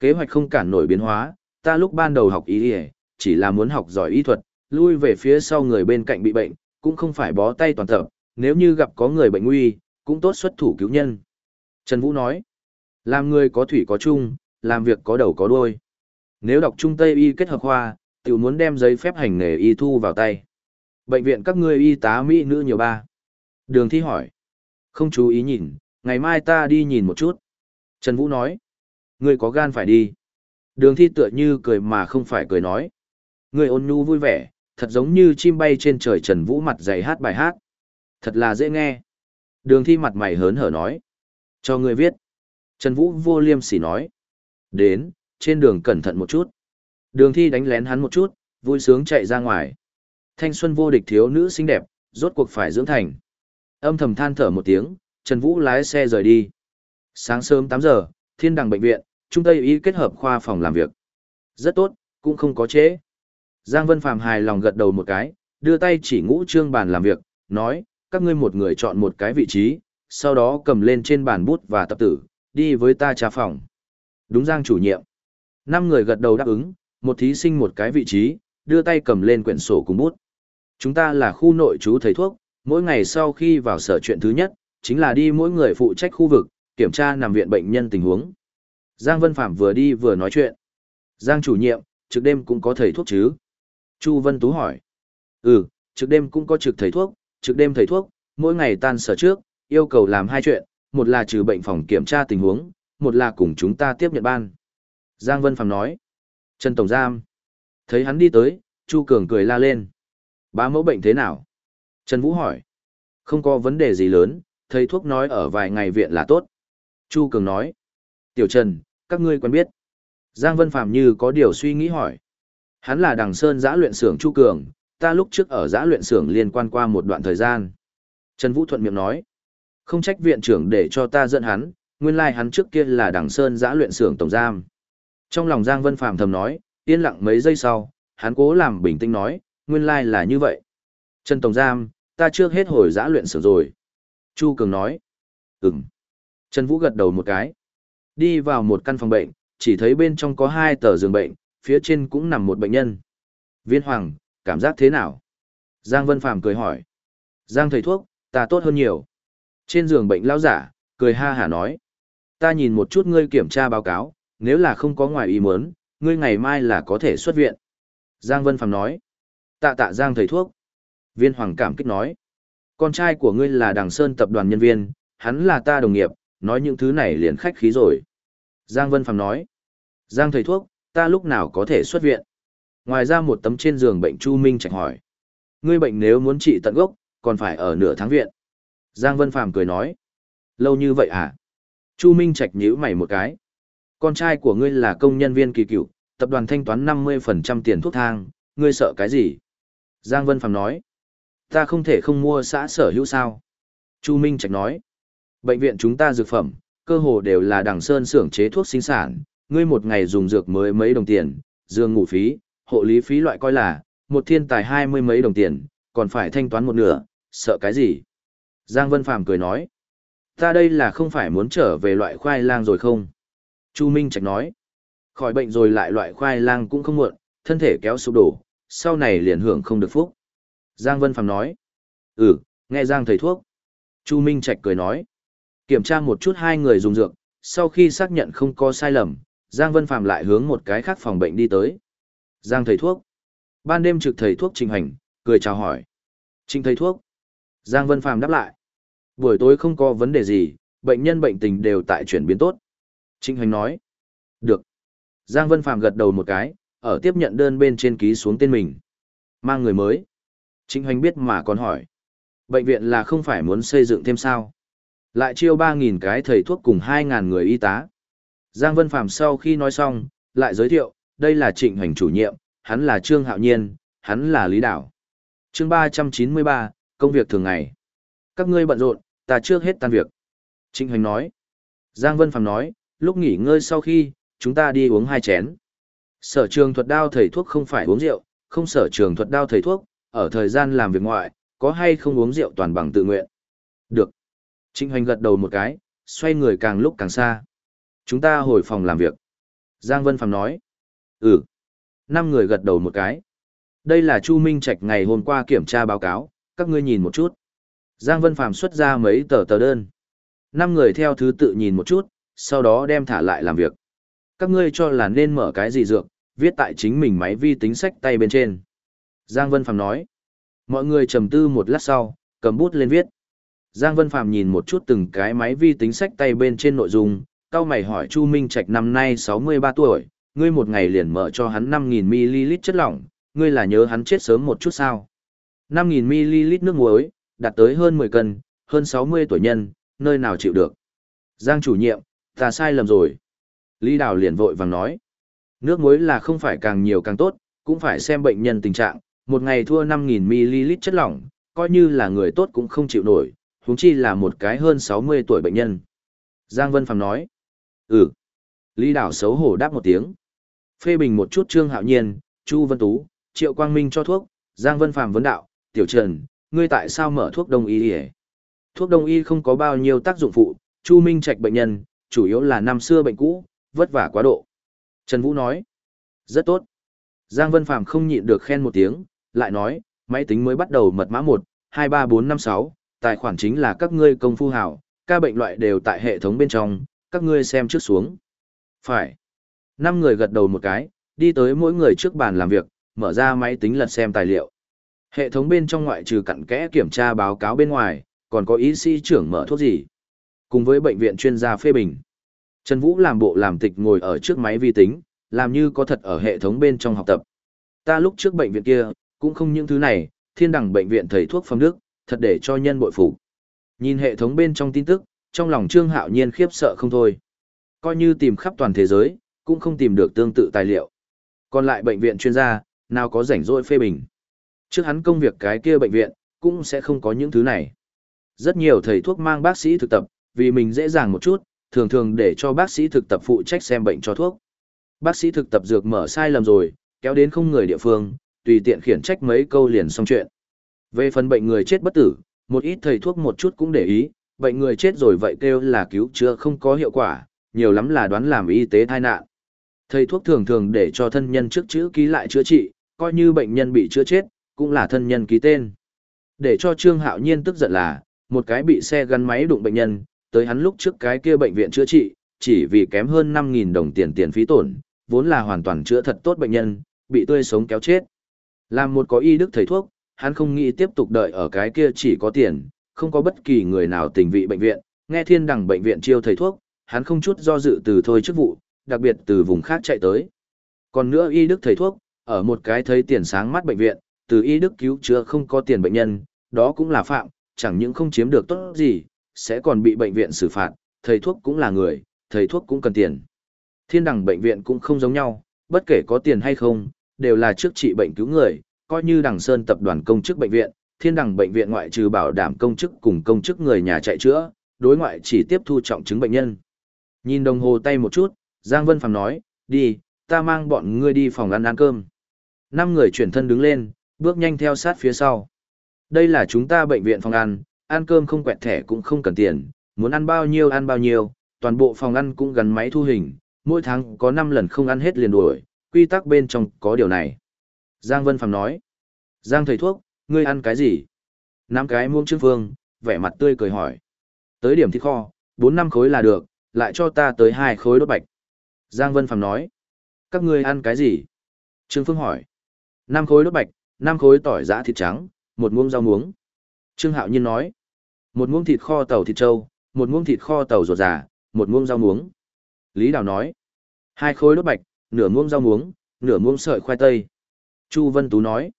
Kế hoạch không cản nổi biến hóa, ta lúc ban đầu học y chỉ là muốn học giỏi y thuật, lui về phía sau người bên cạnh bị bệnh, cũng không phải bó tay toàn tập, nếu như gặp có người bệnh nguy, cũng tốt xuất thủ cứu nhân. Trần Vũ nói, làm người có thủy có chung, làm việc có đầu có đuôi. Nếu đọc trung Tây y kết hợp khoa, tiểu muốn đem giấy phép hành nghề y thu vào tay. Bệnh viện các ngươi y tá mỹ nữ nhiều ba. Đường thi hỏi, không chú ý nhìn, ngày mai ta đi nhìn một chút. Trần Vũ nói, ngươi có gan phải đi. Đường thi tựa như cười mà không phải cười nói. người ôn nhu vui vẻ, thật giống như chim bay trên trời Trần Vũ mặt dày hát bài hát. Thật là dễ nghe. Đường thi mặt mày hớn hở nói. Cho người viết. Trần Vũ vô liêm sỉ nói. Đến, trên đường cẩn thận một chút. Đường thi đánh lén hắn một chút, vui sướng chạy ra ngoài. Thanh xuân vô địch thiếu nữ xinh đẹp, rốt cuộc phải dưỡng thành. Âm thầm than thở một tiếng, Trần Vũ lái xe rời đi. Sáng sớm tám giờ, thiên đằng bệnh viện, Trung Tây Y kết hợp khoa phòng làm việc. Rất tốt, cũng không có chế. Giang Vân Phàm hài lòng gật đầu một cái, đưa tay chỉ ngũ trương bàn làm việc, nói, các ngươi một người chọn một cái vị trí, sau đó cầm lên trên bàn bút và tập tử, đi với ta trà phòng. Đúng Giang chủ nhiệm. Năm người gật đầu đáp ứng, một thí sinh một cái vị trí, đưa tay cầm lên quyển sổ cùng bút. Chúng ta là khu nội trú thầy thuốc, mỗi ngày sau khi vào sở chuyện thứ nhất, chính là đi mỗi người phụ trách khu vực, kiểm tra nằm viện bệnh nhân tình huống. Giang Vân Phạm vừa đi vừa nói chuyện. Giang chủ nhiệm, trực đêm cũng có thầy thuốc chứ? Chu Vân Tú hỏi. Ừ, trực đêm cũng có trực thầy thuốc, trực đêm thầy thuốc, mỗi ngày tan sở trước, yêu cầu làm hai chuyện, một là trừ bệnh phòng kiểm tra tình huống, một là cùng chúng ta tiếp nhận ban. Giang Vân Phạm nói. Trần Tổng Giam. Thấy hắn đi tới, Chu Cường cười la lên. Bá mẫu bệnh thế nào? Trần Vũ hỏi. Không có vấn đề gì lớn, thầy thuốc nói ở vài ngày viện là tốt. Chu Cường nói. Tiểu Trần, các ngươi quen biết. Giang Vân Phạm như có điều suy nghĩ hỏi. Hắn là đằng sơn giã luyện xưởng Chu Cường, ta lúc trước ở giã luyện xưởng liên quan qua một đoạn thời gian. Trần Vũ thuận miệng nói. Không trách viện trưởng để cho ta dẫn hắn, nguyên lai like hắn trước kia là đằng sơn giã luyện xưởng tổng giam. Trong lòng Giang Vân Phạm thầm nói, yên lặng mấy giây sau, hắn cố làm bình tĩnh nói, nguyên lai like là như vậy. Trần Tổng Giam, ta chưa hết hồi giã luyện xưởng rồi. Chu Cường nói, ừm. Trần Vũ gật đầu một cái. Đi vào một căn phòng bệnh, chỉ thấy bên trong có hai tờ giường bệnh, phía trên cũng nằm một bệnh nhân. Viên Hoàng, cảm giác thế nào? Giang Vân Phàm cười hỏi. Giang thầy thuốc, ta tốt hơn nhiều. Trên giường bệnh lão giả, cười ha hả nói. Ta nhìn một chút ngươi kiểm tra báo cáo, nếu là không có ngoài ý muốn, ngươi ngày mai là có thể xuất viện. Giang Vân Phàm nói. Tạ tạ Giang thầy thuốc. Viên Hoàng cảm kích nói. Con trai của ngươi là Đằng Sơn tập đoàn nhân viên, hắn là ta đồng nghiệp, nói những thứ này liền khách khí rồi. Giang Vân Phàm nói. Giang thầy thuốc, ta lúc nào có thể xuất viện? Ngoài ra một tấm trên giường bệnh Chu Minh Trạch hỏi. Ngươi bệnh nếu muốn trị tận gốc, còn phải ở nửa tháng viện. Giang Vân Phàm cười nói. Lâu như vậy à? Chu Minh Trạch nhíu mày một cái. Con trai của ngươi là công nhân viên kỳ cựu, tập đoàn thanh toán 50% tiền thuốc thang, ngươi sợ cái gì? Giang Vân Phàm nói. Ta không thể không mua xã sở hữu sao? Chu Minh Trạch nói. Bệnh viện chúng ta dược phẩm, cơ hồ đều là đằng sơn xưởng chế thuốc sinh sản, ngươi một ngày dùng dược mới mấy đồng tiền, dương ngủ phí, hộ lý phí loại coi là, một thiên tài hai mươi mấy đồng tiền, còn phải thanh toán một nửa, sợ cái gì? Giang Vân Phàm cười nói, ta đây là không phải muốn trở về loại khoai lang rồi không? Chu Minh Trạch nói, khỏi bệnh rồi lại loại khoai lang cũng không muộn, thân thể kéo sụp đổ, sau này liền hưởng không được phúc. Giang Vân Phàm nói, ừ, nghe Giang thầy thuốc. Chu Minh Trạch cười nói, kiểm tra một chút hai người dùng dược, sau khi xác nhận không có sai lầm, Giang Vân Phạm lại hướng một cái khác phòng bệnh đi tới. Giang thầy thuốc. Ban đêm trực thầy thuốc trình hành, cười chào hỏi. Trình thầy thuốc. Giang Vân Phạm đáp lại. Buổi tối không có vấn đề gì, bệnh nhân bệnh tình đều tại chuyển biến tốt. Trình hành nói. Được. Giang Vân Phạm gật đầu một cái, ở tiếp nhận đơn bên trên ký xuống tên mình. Mang người mới. Trình hành biết mà còn hỏi. Bệnh viện là không phải muốn xây dựng thêm sao? Lại chiêu 3.000 cái thầy thuốc cùng 2.000 người y tá. Giang Vân phạm sau khi nói xong, lại giới thiệu, đây là trịnh hành chủ nhiệm, hắn là Trương Hạo Nhiên, hắn là Lý Đảo. chương 393, công việc thường ngày. Các ngươi bận rộn, ta trước hết tan việc. Trịnh hành nói. Giang Vân phạm nói, lúc nghỉ ngơi sau khi, chúng ta đi uống hai chén. Sở trường thuật đao thầy thuốc không phải uống rượu, không sở trường thuật đao thầy thuốc, ở thời gian làm việc ngoại, có hay không uống rượu toàn bằng tự nguyện. Được. Trịnh Hoành gật đầu một cái, xoay người càng lúc càng xa. Chúng ta hồi phòng làm việc. Giang Vân Phạm nói. Ừ. Năm người gật đầu một cái. Đây là Chu Minh Trạch ngày hôm qua kiểm tra báo cáo, các ngươi nhìn một chút. Giang Vân Phạm xuất ra mấy tờ tờ đơn. Năm người theo thứ tự nhìn một chút, sau đó đem thả lại làm việc. Các ngươi cho là nên mở cái gì dược, viết tại chính mình máy vi tính sách tay bên trên. Giang Vân Phạm nói. Mọi người trầm tư một lát sau, cầm bút lên viết. Giang Vân Phàm nhìn một chút từng cái máy vi tính sách tay bên trên nội dung, cao mày hỏi Chu Minh Trạch năm nay 63 tuổi, ngươi một ngày liền mở cho hắn 5.000ml chất lỏng, ngươi là nhớ hắn chết sớm một chút sao. 5.000ml nước muối, đạt tới hơn 10 cân, hơn 60 tuổi nhân, nơi nào chịu được. Giang chủ nhiệm, ta sai lầm rồi. Lý Đào liền vội vàng nói. Nước muối là không phải càng nhiều càng tốt, cũng phải xem bệnh nhân tình trạng, một ngày thua 5.000ml chất lỏng, coi như là người tốt cũng không chịu nổi, huống chi là một cái hơn 60 tuổi bệnh nhân. Giang Vân Phàm nói. Ừ. Lý Đảo xấu hổ đáp một tiếng. Phê bình một chút Trương Hạo Nhiên, Chu Vân Tú, Triệu Quang Minh cho thuốc, Giang Vân Phàm vấn đạo, Tiểu Trần, ngươi tại sao mở thuốc đông y hề? Thuốc đông y không có bao nhiêu tác dụng phụ, Chu Minh Trạch bệnh nhân, chủ yếu là năm xưa bệnh cũ, vất vả quá độ. Trần Vũ nói, rất tốt. Giang Vân Phàm không nhịn được khen một tiếng, lại nói, máy tính mới bắt đầu mật mã 1, 23456, tài khoản chính là các ngươi công phu hảo, ca bệnh loại đều tại hệ thống bên trong, các ngươi xem trước xuống. Phải. Năm người gật đầu một cái, đi tới mỗi người trước bàn làm việc, mở ra máy tính lật xem tài liệu. Hệ thống bên trong ngoại trừ cặn kẽ kiểm tra báo cáo bên ngoài, còn có ý sĩ trưởng mở thuốc gì. Cùng với bệnh viện chuyên gia phê bình. Trần Vũ làm bộ làm tịch ngồi ở trước máy vi tính, làm như có thật ở hệ thống bên trong học tập. Ta lúc trước bệnh viện kia, cũng không những thứ này, thiên đẳng bệnh viện thầy thuốc phong đức, thật để cho nhân bội phục. Nhìn hệ thống bên trong tin tức, trong lòng Trương Hạo Nhiên khiếp sợ không thôi. Coi như tìm khắp toàn thế giới, cũng không tìm được tương tự tài liệu. Còn lại bệnh viện chuyên gia, nào có rảnh rỗi phê bình. Trước hắn công việc cái kia bệnh viện, cũng sẽ không có những thứ này. Rất nhiều thầy thuốc mang bác sĩ thực tập, vì mình dễ dàng một chút, thường thường để cho bác sĩ thực tập phụ trách xem bệnh cho thuốc. Bác sĩ thực tập dược mở sai lầm rồi, kéo đến không người địa phương, tùy tiện khiển trách mấy câu liền xong chuyện. Về phần bệnh người chết bất tử, một ít thầy thuốc một chút cũng để ý, bệnh người chết rồi vậy kêu là cứu chữa không có hiệu quả, nhiều lắm là đoán làm y tế tai nạn. Thầy thuốc thường thường để cho thân nhân trước chữ ký lại chữa trị, coi như bệnh nhân bị chữa chết, cũng là thân nhân ký tên. Để cho Trương Hạo Nhiên tức giận là, một cái bị xe gắn máy đụng bệnh nhân, tới hắn lúc trước cái kia bệnh viện chữa trị, chỉ vì kém hơn 5.000 đồng tiền tiền phí tổn, vốn là hoàn toàn chữa thật tốt bệnh nhân, bị tươi sống kéo chết. Làm một có y đức thầy thuốc, hắn không nghĩ tiếp tục đợi ở cái kia chỉ có tiền, không có bất kỳ người nào tình vị bệnh viện, nghe thiên đẳng bệnh viện chiêu thầy thuốc, hắn không chút do dự từ thôi chức vụ, đặc biệt từ vùng khác chạy tới. Còn nữa y đức thầy thuốc, ở một cái thấy tiền sáng mắt bệnh viện, từ y đức cứu chữa không có tiền bệnh nhân, đó cũng là phạm, chẳng những không chiếm được tốt gì, sẽ còn bị bệnh viện xử phạt, thầy thuốc cũng là người, thầy thuốc cũng cần tiền. Thiên đẳng bệnh viện cũng không giống nhau, bất kể có tiền hay không, đều là trước trị bệnh cứu người, coi như đằng sơn tập đoàn công chức bệnh viện, thiên đẳng bệnh viện ngoại trừ bảo đảm công chức cùng công chức người nhà chạy chữa, đối ngoại chỉ tiếp thu trọng chứng bệnh nhân. Nhìn đồng hồ tay một chút, Giang Vân Phàm nói, đi, ta mang bọn ngươi đi phòng ăn ăn cơm. Năm người chuyển thân đứng lên, bước nhanh theo sát phía sau. Đây là chúng ta bệnh viện phòng ăn, ăn cơm không quẹt thẻ cũng không cần tiền, muốn ăn bao nhiêu ăn bao nhiêu, toàn bộ phòng ăn cũng gắn máy thu hình, mỗi tháng có 5 lần không ăn hết liền đuổi, quy tắc bên trong có điều này. Giang Vân Phàm nói, Giang thầy thuốc, ngươi ăn cái gì? Năm cái muông trương phương, vẻ mặt tươi cười hỏi. Tới điểm thịt kho, 4 năm khối là được, lại cho ta tới hai khối đốt bạch. Giang Vân Phàm nói, các ngươi ăn cái gì? Trương Phương hỏi, 5 khối đốt bạch, 5 khối tỏi giã thịt trắng, một muỗng rau muống. Trương Hạo Nhiên nói, một muỗng thịt kho tàu thịt trâu, một muỗng thịt kho tàu ruột già, một muỗng rau muống. Lý Đào nói, hai khối đốt bạch, nửa muỗng rau muống, nửa muỗng sợi khoai tây. Chu Vân Tú nói,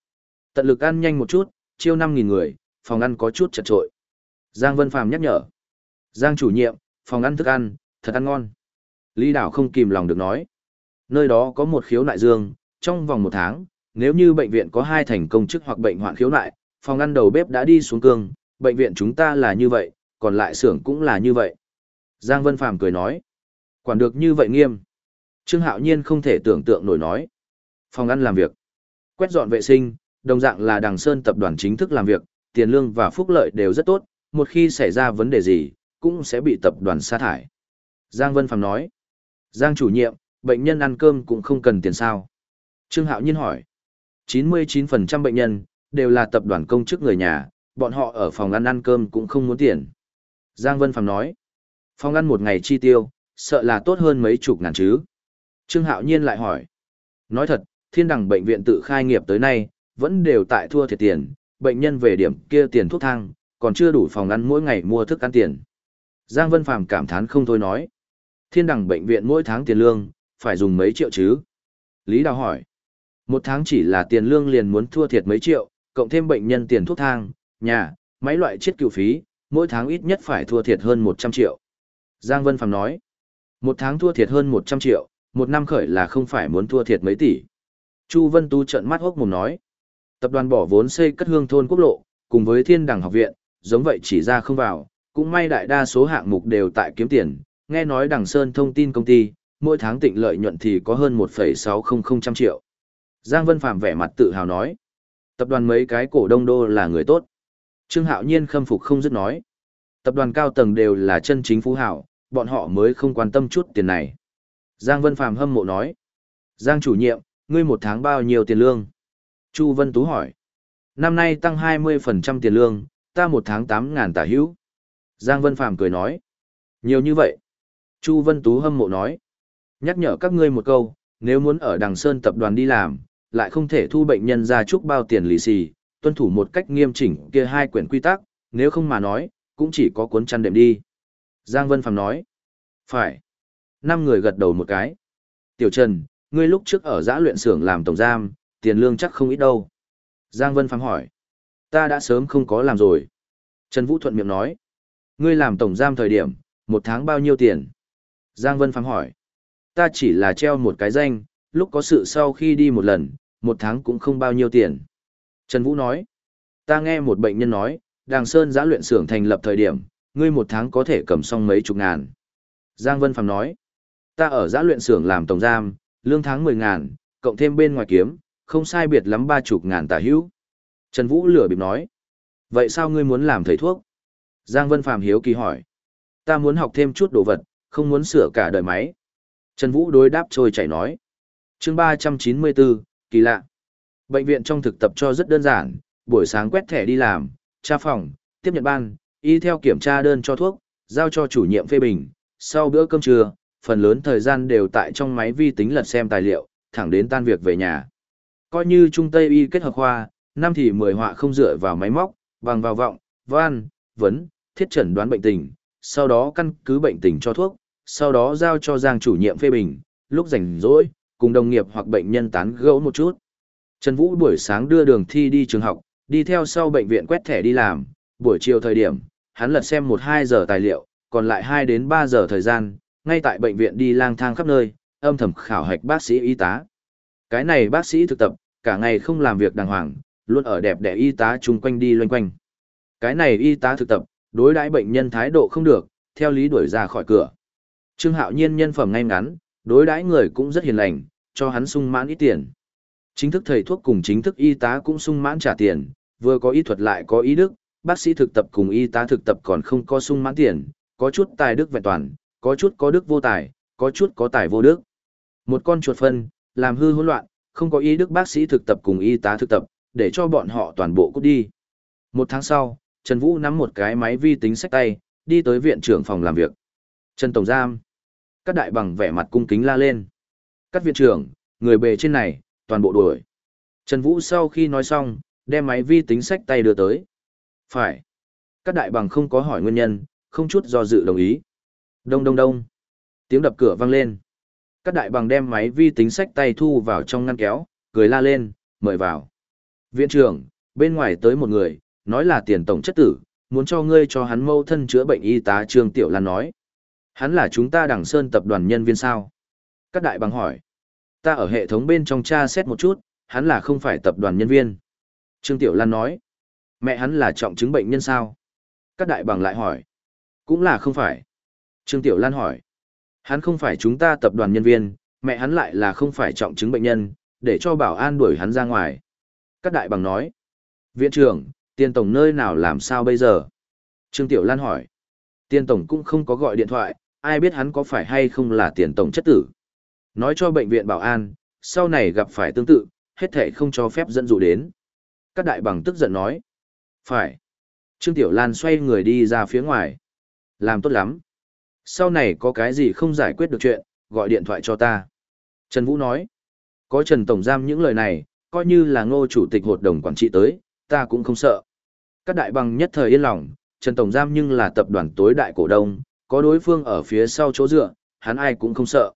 tận lực ăn nhanh một chút, chiêu 5.000 người, phòng ăn có chút chật trội. Giang Vân Phàm nhắc nhở. Giang chủ nhiệm, phòng ăn thức ăn, thật ăn ngon. Lý Đảo không kìm lòng được nói. Nơi đó có một khiếu nại dương, trong vòng một tháng, nếu như bệnh viện có hai thành công chức hoặc bệnh hoạn khiếu nại, phòng ăn đầu bếp đã đi xuống cương, bệnh viện chúng ta là như vậy, còn lại xưởng cũng là như vậy. Giang Vân Phàm cười nói. Quản được như vậy nghiêm. Trương Hạo Nhiên không thể tưởng tượng nổi nói. Phòng ăn làm việc. Quét dọn vệ sinh, đồng dạng là Đằng Sơn tập đoàn chính thức làm việc, tiền lương và phúc lợi đều rất tốt, một khi xảy ra vấn đề gì, cũng sẽ bị tập đoàn sa thải. Giang Vân Phàm nói. Giang chủ nhiệm, bệnh nhân ăn cơm cũng không cần tiền sao. Trương Hạo Nhiên hỏi. 99% bệnh nhân, đều là tập đoàn công chức người nhà, bọn họ ở phòng ăn ăn cơm cũng không muốn tiền. Giang Vân Phàm nói. Phòng ăn một ngày chi tiêu, sợ là tốt hơn mấy chục ngàn chứ. Trương Hạo Nhiên lại hỏi. Nói thật, thiên đẳng bệnh viện tự khai nghiệp tới nay, vẫn đều tại thua thiệt tiền, bệnh nhân về điểm kia tiền thuốc thang, còn chưa đủ phòng ăn mỗi ngày mua thức ăn tiền. Giang Vân Phàm cảm thán không thôi nói. Thiên đẳng bệnh viện mỗi tháng tiền lương, phải dùng mấy triệu chứ? Lý Đào hỏi. Một tháng chỉ là tiền lương liền muốn thua thiệt mấy triệu, cộng thêm bệnh nhân tiền thuốc thang, nhà, máy loại chiết cựu phí, mỗi tháng ít nhất phải thua thiệt hơn 100 triệu. Giang Vân Phàm nói. Một tháng thua thiệt hơn 100 triệu, một năm khởi là không phải muốn thua thiệt mấy tỷ. Chu Vân Tu trợn mắt hốc mồm nói. Tập đoàn bỏ vốn xây cất hương thôn quốc lộ, cùng với thiên đẳng học viện, giống vậy chỉ ra không vào, cũng may đại đa số hạng mục đều tại kiếm tiền, nghe nói đằng Sơn thông tin công ty, mỗi tháng tịnh lợi nhuận thì có hơn 1,600 triệu. Giang Vân Phạm vẻ mặt tự hào nói, tập đoàn mấy cái cổ đông đô là người tốt. Trương Hạo Nhiên khâm phục không dứt nói, tập đoàn cao tầng đều là chân chính phú hảo, bọn họ mới không quan tâm chút tiền này. Giang Vân Phạm hâm mộ nói, Giang chủ nhiệm, ngươi một tháng bao nhiêu tiền lương? Chu Vân Tú hỏi, năm nay tăng 20% tiền lương, ta một tháng 8 ngàn tả hữu. Giang Vân Phàm cười nói. Nhiều như vậy. Chu Vân Tú hâm mộ nói. Nhắc nhở các ngươi một câu, nếu muốn ở Đằng Sơn tập đoàn đi làm, lại không thể thu bệnh nhân ra chúc bao tiền lì xì, tuân thủ một cách nghiêm chỉnh kia hai quyển quy tắc, nếu không mà nói, cũng chỉ có cuốn chăn đệm đi. Giang Vân Phàm nói. Phải. Năm người gật đầu một cái. Tiểu Trần, ngươi lúc trước ở giã luyện xưởng làm tổng giam, tiền lương chắc không ít đâu. Giang Vân Phàm hỏi. Ta đã sớm không có làm rồi. Trần Vũ Thuận miệng nói. Ngươi làm tổng giam thời điểm, một tháng bao nhiêu tiền? Giang Vân Phàm hỏi. Ta chỉ là treo một cái danh, lúc có sự sau khi đi một lần, một tháng cũng không bao nhiêu tiền. Trần Vũ nói. Ta nghe một bệnh nhân nói, Đàng Sơn giã luyện xưởng thành lập thời điểm, ngươi một tháng có thể cầm xong mấy chục ngàn. Giang Vân Phàm nói. Ta ở giã luyện xưởng làm tổng giam, lương tháng mười ngàn, cộng thêm bên ngoài kiếm, không sai biệt lắm ba chục ngàn tả hữu. Trần Vũ lửa bịp nói. Vậy sao ngươi muốn làm thầy thuốc? Giang Vân Phàm hiếu kỳ hỏi. Ta muốn học thêm chút đồ vật, không muốn sửa cả đời máy. Trần Vũ đối đáp trôi chảy nói. chương 394, kỳ lạ. Bệnh viện trong thực tập cho rất đơn giản, buổi sáng quét thẻ đi làm, tra phòng, tiếp nhận ban, y theo kiểm tra đơn cho thuốc, giao cho chủ nhiệm phê bình. Sau bữa cơm trưa, phần lớn thời gian đều tại trong máy vi tính lật xem tài liệu, thẳng đến tan việc về nhà. Coi như Trung Tây Y kết hợp khoa, năm thì mười họa không dựa vào máy móc, bằng vào vọng, van, vấn, thiết chẩn đoán bệnh tình, sau đó căn cứ bệnh tình cho thuốc, sau đó giao cho Giang chủ nhiệm phê bình, lúc rảnh rỗi, cùng đồng nghiệp hoặc bệnh nhân tán gẫu một chút. Trần Vũ buổi sáng đưa đường thi đi trường học, đi theo sau bệnh viện quét thẻ đi làm, buổi chiều thời điểm, hắn lật xem 1-2 giờ tài liệu, còn lại 2 đến 3 giờ thời gian, ngay tại bệnh viện đi lang thang khắp nơi, âm thầm khảo hạch bác sĩ y tá. Cái này bác sĩ thực tập, cả ngày không làm việc đàng hoàng, luôn ở đẹp đẽ y tá chung quanh đi loanh quanh. Cái này y tá thực tập, đối đãi bệnh nhân thái độ không được, theo lý đuổi ra khỏi cửa. Trương Hạo Nhiên nhân phẩm ngay ngắn, đối đãi người cũng rất hiền lành, cho hắn sung mãn ít tiền. Chính thức thầy thuốc cùng chính thức y tá cũng sung mãn trả tiền, vừa có y thuật lại có ý đức, bác sĩ thực tập cùng y tá thực tập còn không có sung mãn tiền, có chút tài đức vẹn toàn, có chút có đức vô tài, có chút có tài vô đức. Một con chuột phân, làm hư hỗn loạn, không có ý đức bác sĩ thực tập cùng y tá thực tập, để cho bọn họ toàn bộ cút đi. Một tháng sau, Trần Vũ nắm một cái máy vi tính sách tay, đi tới viện trưởng phòng làm việc. Trần Tổng Giam. Các đại bằng vẻ mặt cung kính la lên. Các viện trưởng, người bề trên này, toàn bộ đuổi. Trần Vũ sau khi nói xong, đem máy vi tính sách tay đưa tới. Phải. Các đại bằng không có hỏi nguyên nhân, không chút do dự đồng ý. Đông đông đông. Tiếng đập cửa vang lên. Các đại bằng đem máy vi tính sách tay thu vào trong ngăn kéo, cười la lên, mời vào. Viện trưởng, bên ngoài tới một người, nói là tiền tổng chất tử, muốn cho ngươi cho hắn mâu thân chữa bệnh y tá Trương Tiểu Lan nói. Hắn là chúng ta đằng sơn tập đoàn nhân viên sao? Các đại bằng hỏi. Ta ở hệ thống bên trong tra xét một chút, hắn là không phải tập đoàn nhân viên. Trương Tiểu Lan nói. Mẹ hắn là trọng chứng bệnh nhân sao? Các đại bằng lại hỏi. Cũng là không phải. Trương Tiểu Lan hỏi. Hắn không phải chúng ta tập đoàn nhân viên, mẹ hắn lại là không phải trọng chứng bệnh nhân, để cho bảo an đuổi hắn ra ngoài. Các đại bằng nói. Viện trưởng, tiền tổng nơi nào làm sao bây giờ? Trương Tiểu Lan hỏi. Tiền tổng cũng không có gọi điện thoại, ai biết hắn có phải hay không là tiền tổng chất tử. Nói cho bệnh viện bảo an, sau này gặp phải tương tự, hết thể không cho phép dẫn dụ đến. Các đại bằng tức giận nói. Phải. Trương Tiểu Lan xoay người đi ra phía ngoài. Làm tốt lắm. Sau này có cái gì không giải quyết được chuyện, gọi điện thoại cho ta. Trần Vũ nói. Có Trần Tổng Giam những lời này, coi như là ngô chủ tịch hội đồng quản trị tới, ta cũng không sợ. Các đại bằng nhất thời yên lòng, Trần Tổng Giam nhưng là tập đoàn tối đại cổ đông, có đối phương ở phía sau chỗ dựa, hắn ai cũng không sợ.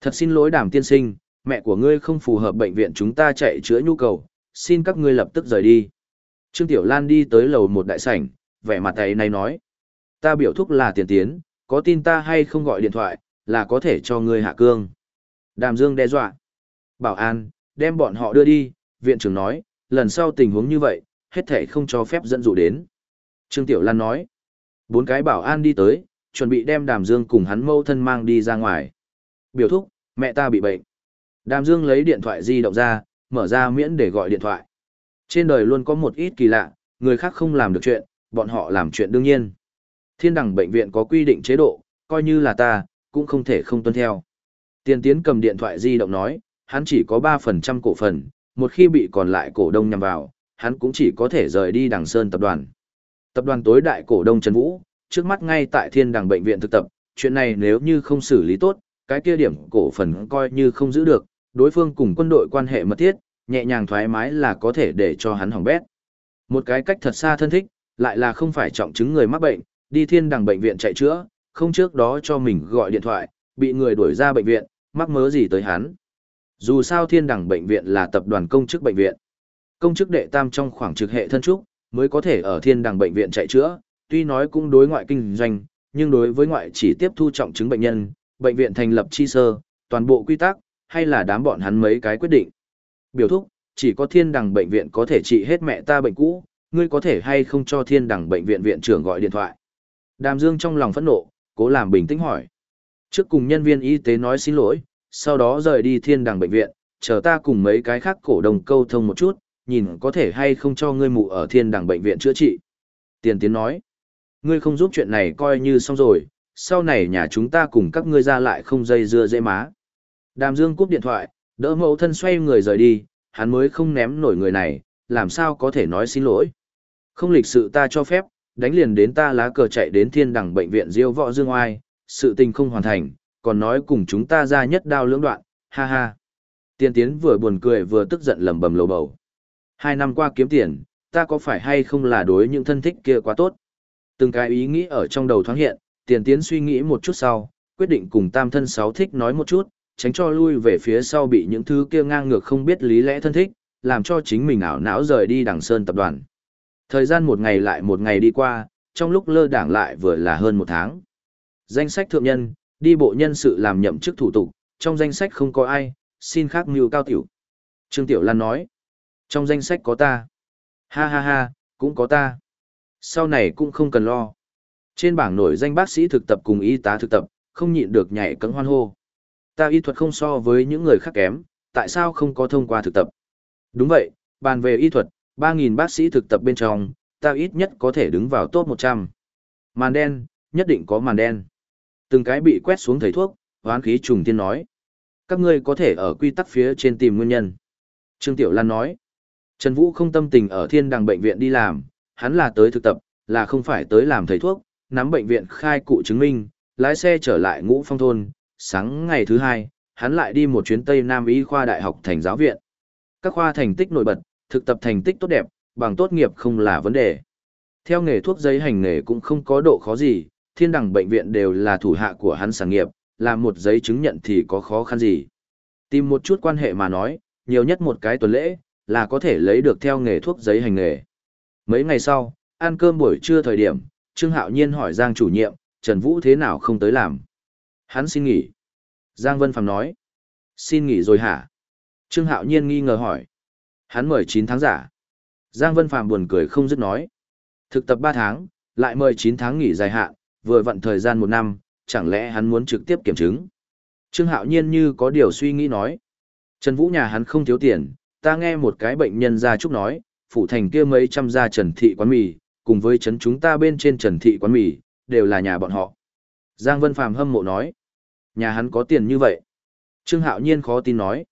Thật xin lỗi đàm tiên sinh, mẹ của ngươi không phù hợp bệnh viện chúng ta chạy chữa nhu cầu, xin các ngươi lập tức rời đi. Trương Tiểu Lan đi tới lầu một đại sảnh, vẻ mặt ấy này nói. Ta biểu thúc là tiền tiến, có tin ta hay không gọi điện thoại, là có thể cho ngươi hạ cương. Đàm Dương đe dọa. Bảo an, đem bọn họ đưa đi, viện trưởng nói, lần sau tình huống như vậy, hết thể không cho phép dẫn dụ đến. Trương Tiểu Lan nói. Bốn cái bảo an đi tới, chuẩn bị đem Đàm Dương cùng hắn mâu thân mang đi ra ngoài. Biểu thúc, mẹ ta bị bệnh. Đàm Dương lấy điện thoại di động ra, mở ra miễn để gọi điện thoại. Trên đời luôn có một ít kỳ lạ, người khác không làm được chuyện, bọn họ làm chuyện đương nhiên. Thiên đẳng bệnh viện có quy định chế độ, coi như là ta, cũng không thể không tuân theo. Tiền tiến cầm điện thoại di động nói, hắn chỉ có 3% cổ phần, một khi bị còn lại cổ đông nhằm vào, hắn cũng chỉ có thể rời đi đằng Sơn tập đoàn. Tập đoàn tối đại cổ đông Trần Vũ, trước mắt ngay tại thiên đằng bệnh viện thực tập, chuyện này nếu như không xử lý tốt, cái kia điểm cổ phần coi như không giữ được, đối phương cùng quân đội quan hệ mật thiết, nhẹ nhàng thoải mái là có thể để cho hắn hỏng bét. Một cái cách thật xa thân thích, lại là không phải trọng chứng người mắc bệnh, đi thiên đằng bệnh viện chạy chữa, không trước đó cho mình gọi điện thoại, bị người đuổi ra bệnh viện, mắc mớ gì tới hắn. Dù sao thiên đằng bệnh viện là tập đoàn công chức bệnh viện. Công chức đệ tam trong khoảng trực hệ thân trúc, mới có thể ở thiên đằng bệnh viện chạy chữa, tuy nói cũng đối ngoại kinh doanh, nhưng đối với ngoại chỉ tiếp thu trọng chứng bệnh nhân, bệnh viện thành lập chi sơ, toàn bộ quy tắc, hay là đám bọn hắn mấy cái quyết định. Biểu thúc, chỉ có thiên đằng bệnh viện có thể trị hết mẹ ta bệnh cũ, ngươi có thể hay không cho thiên đằng bệnh viện viện trưởng gọi điện thoại. Đàm Dương trong lòng phẫn nộ, cố làm bình tĩnh hỏi. Trước cùng nhân viên y tế nói xin lỗi, sau đó rời đi thiên đằng bệnh viện, chờ ta cùng mấy cái khác cổ đồng câu thông một chút, nhìn có thể hay không cho ngươi mụ ở thiên đằng bệnh viện chữa trị. Tiền tiến nói, ngươi không giúp chuyện này coi như xong rồi, sau này nhà chúng ta cùng các ngươi ra lại không dây dưa dễ má. Đàm Dương cúp điện thoại, đỡ mẫu thân xoay người rời đi, hắn mới không ném nổi người này, làm sao có thể nói xin lỗi. Không lịch sự ta cho phép, đánh liền đến ta lá cờ chạy đến thiên đẳng bệnh viện diêu võ dương oai, sự tình không hoàn thành, còn nói cùng chúng ta ra nhất đao lưỡng đoạn, ha ha. Tiên tiến vừa buồn cười vừa tức giận lầm bầm lầu bầu. Hai năm qua kiếm tiền, ta có phải hay không là đối những thân thích kia quá tốt? Từng cái ý nghĩ ở trong đầu thoáng hiện, tiền tiến suy nghĩ một chút sau, quyết định cùng tam thân sáu thích nói một chút, tránh cho lui về phía sau bị những thứ kia ngang ngược không biết lý lẽ thân thích, làm cho chính mình ảo não rời đi đằng sơn tập đoàn. Thời gian một ngày lại một ngày đi qua, trong lúc lơ đảng lại vừa là hơn một tháng. Danh sách thượng nhân, đi bộ nhân sự làm nhậm chức thủ tục, trong danh sách không có ai, xin khác mưu cao tiểu. Trương Tiểu Lan nói, trong danh sách có ta. Ha ha ha, cũng có ta. Sau này cũng không cần lo. Trên bảng nổi danh bác sĩ thực tập cùng y tá thực tập, không nhịn được nhảy cẫng hoan hô. Ta y thuật không so với những người khác kém, tại sao không có thông qua thực tập? Đúng vậy, bàn về y thuật, 3.000 bác sĩ thực tập bên trong, ta ít nhất có thể đứng vào top 100. Màn đen, nhất định có màn đen. Từng cái bị quét xuống thầy thuốc, hoán khí trùng tiên nói. Các ngươi có thể ở quy tắc phía trên tìm nguyên nhân. Trương Tiểu Lan nói. Trần Vũ không tâm tình ở thiên đằng bệnh viện đi làm, hắn là tới thực tập, là không phải tới làm thầy thuốc, nắm bệnh viện khai cụ chứng minh, lái xe trở lại ngũ phong thôn, sáng ngày thứ hai, hắn lại đi một chuyến Tây Nam Y khoa Đại học thành giáo viện. Các khoa thành tích nổi bật, thực tập thành tích tốt đẹp, bằng tốt nghiệp không là vấn đề. Theo nghề thuốc giấy hành nghề cũng không có độ khó gì, thiên đẳng bệnh viện đều là thủ hạ của hắn sản nghiệp, làm một giấy chứng nhận thì có khó khăn gì. Tìm một chút quan hệ mà nói, nhiều nhất một cái tuần lễ, là có thể lấy được theo nghề thuốc giấy hành nghề. Mấy ngày sau, ăn cơm buổi trưa thời điểm, Trương Hạo Nhiên hỏi Giang chủ nhiệm, Trần Vũ thế nào không tới làm. Hắn xin nghỉ. Giang Vân Phàm nói. Xin nghỉ rồi hả? Trương Hạo Nhiên nghi ngờ hỏi. Hắn mời 9 tháng giả. Giang Vân Phàm buồn cười không dứt nói. Thực tập 3 tháng, lại mời 9 tháng nghỉ dài hạn, vừa vận thời gian 1 năm, chẳng lẽ hắn muốn trực tiếp kiểm chứng. Trương Hạo Nhiên như có điều suy nghĩ nói. Trần Vũ nhà hắn không thiếu tiền, ta nghe một cái bệnh nhân ra trúc nói, phủ thành kia mấy trăm gia trần thị quán mì, cùng với chấn chúng ta bên trên trần thị quán mì, đều là nhà bọn họ. Giang Vân Phàm hâm mộ nói. Nhà hắn có tiền như vậy. Trương Hạo Nhiên khó tin nói.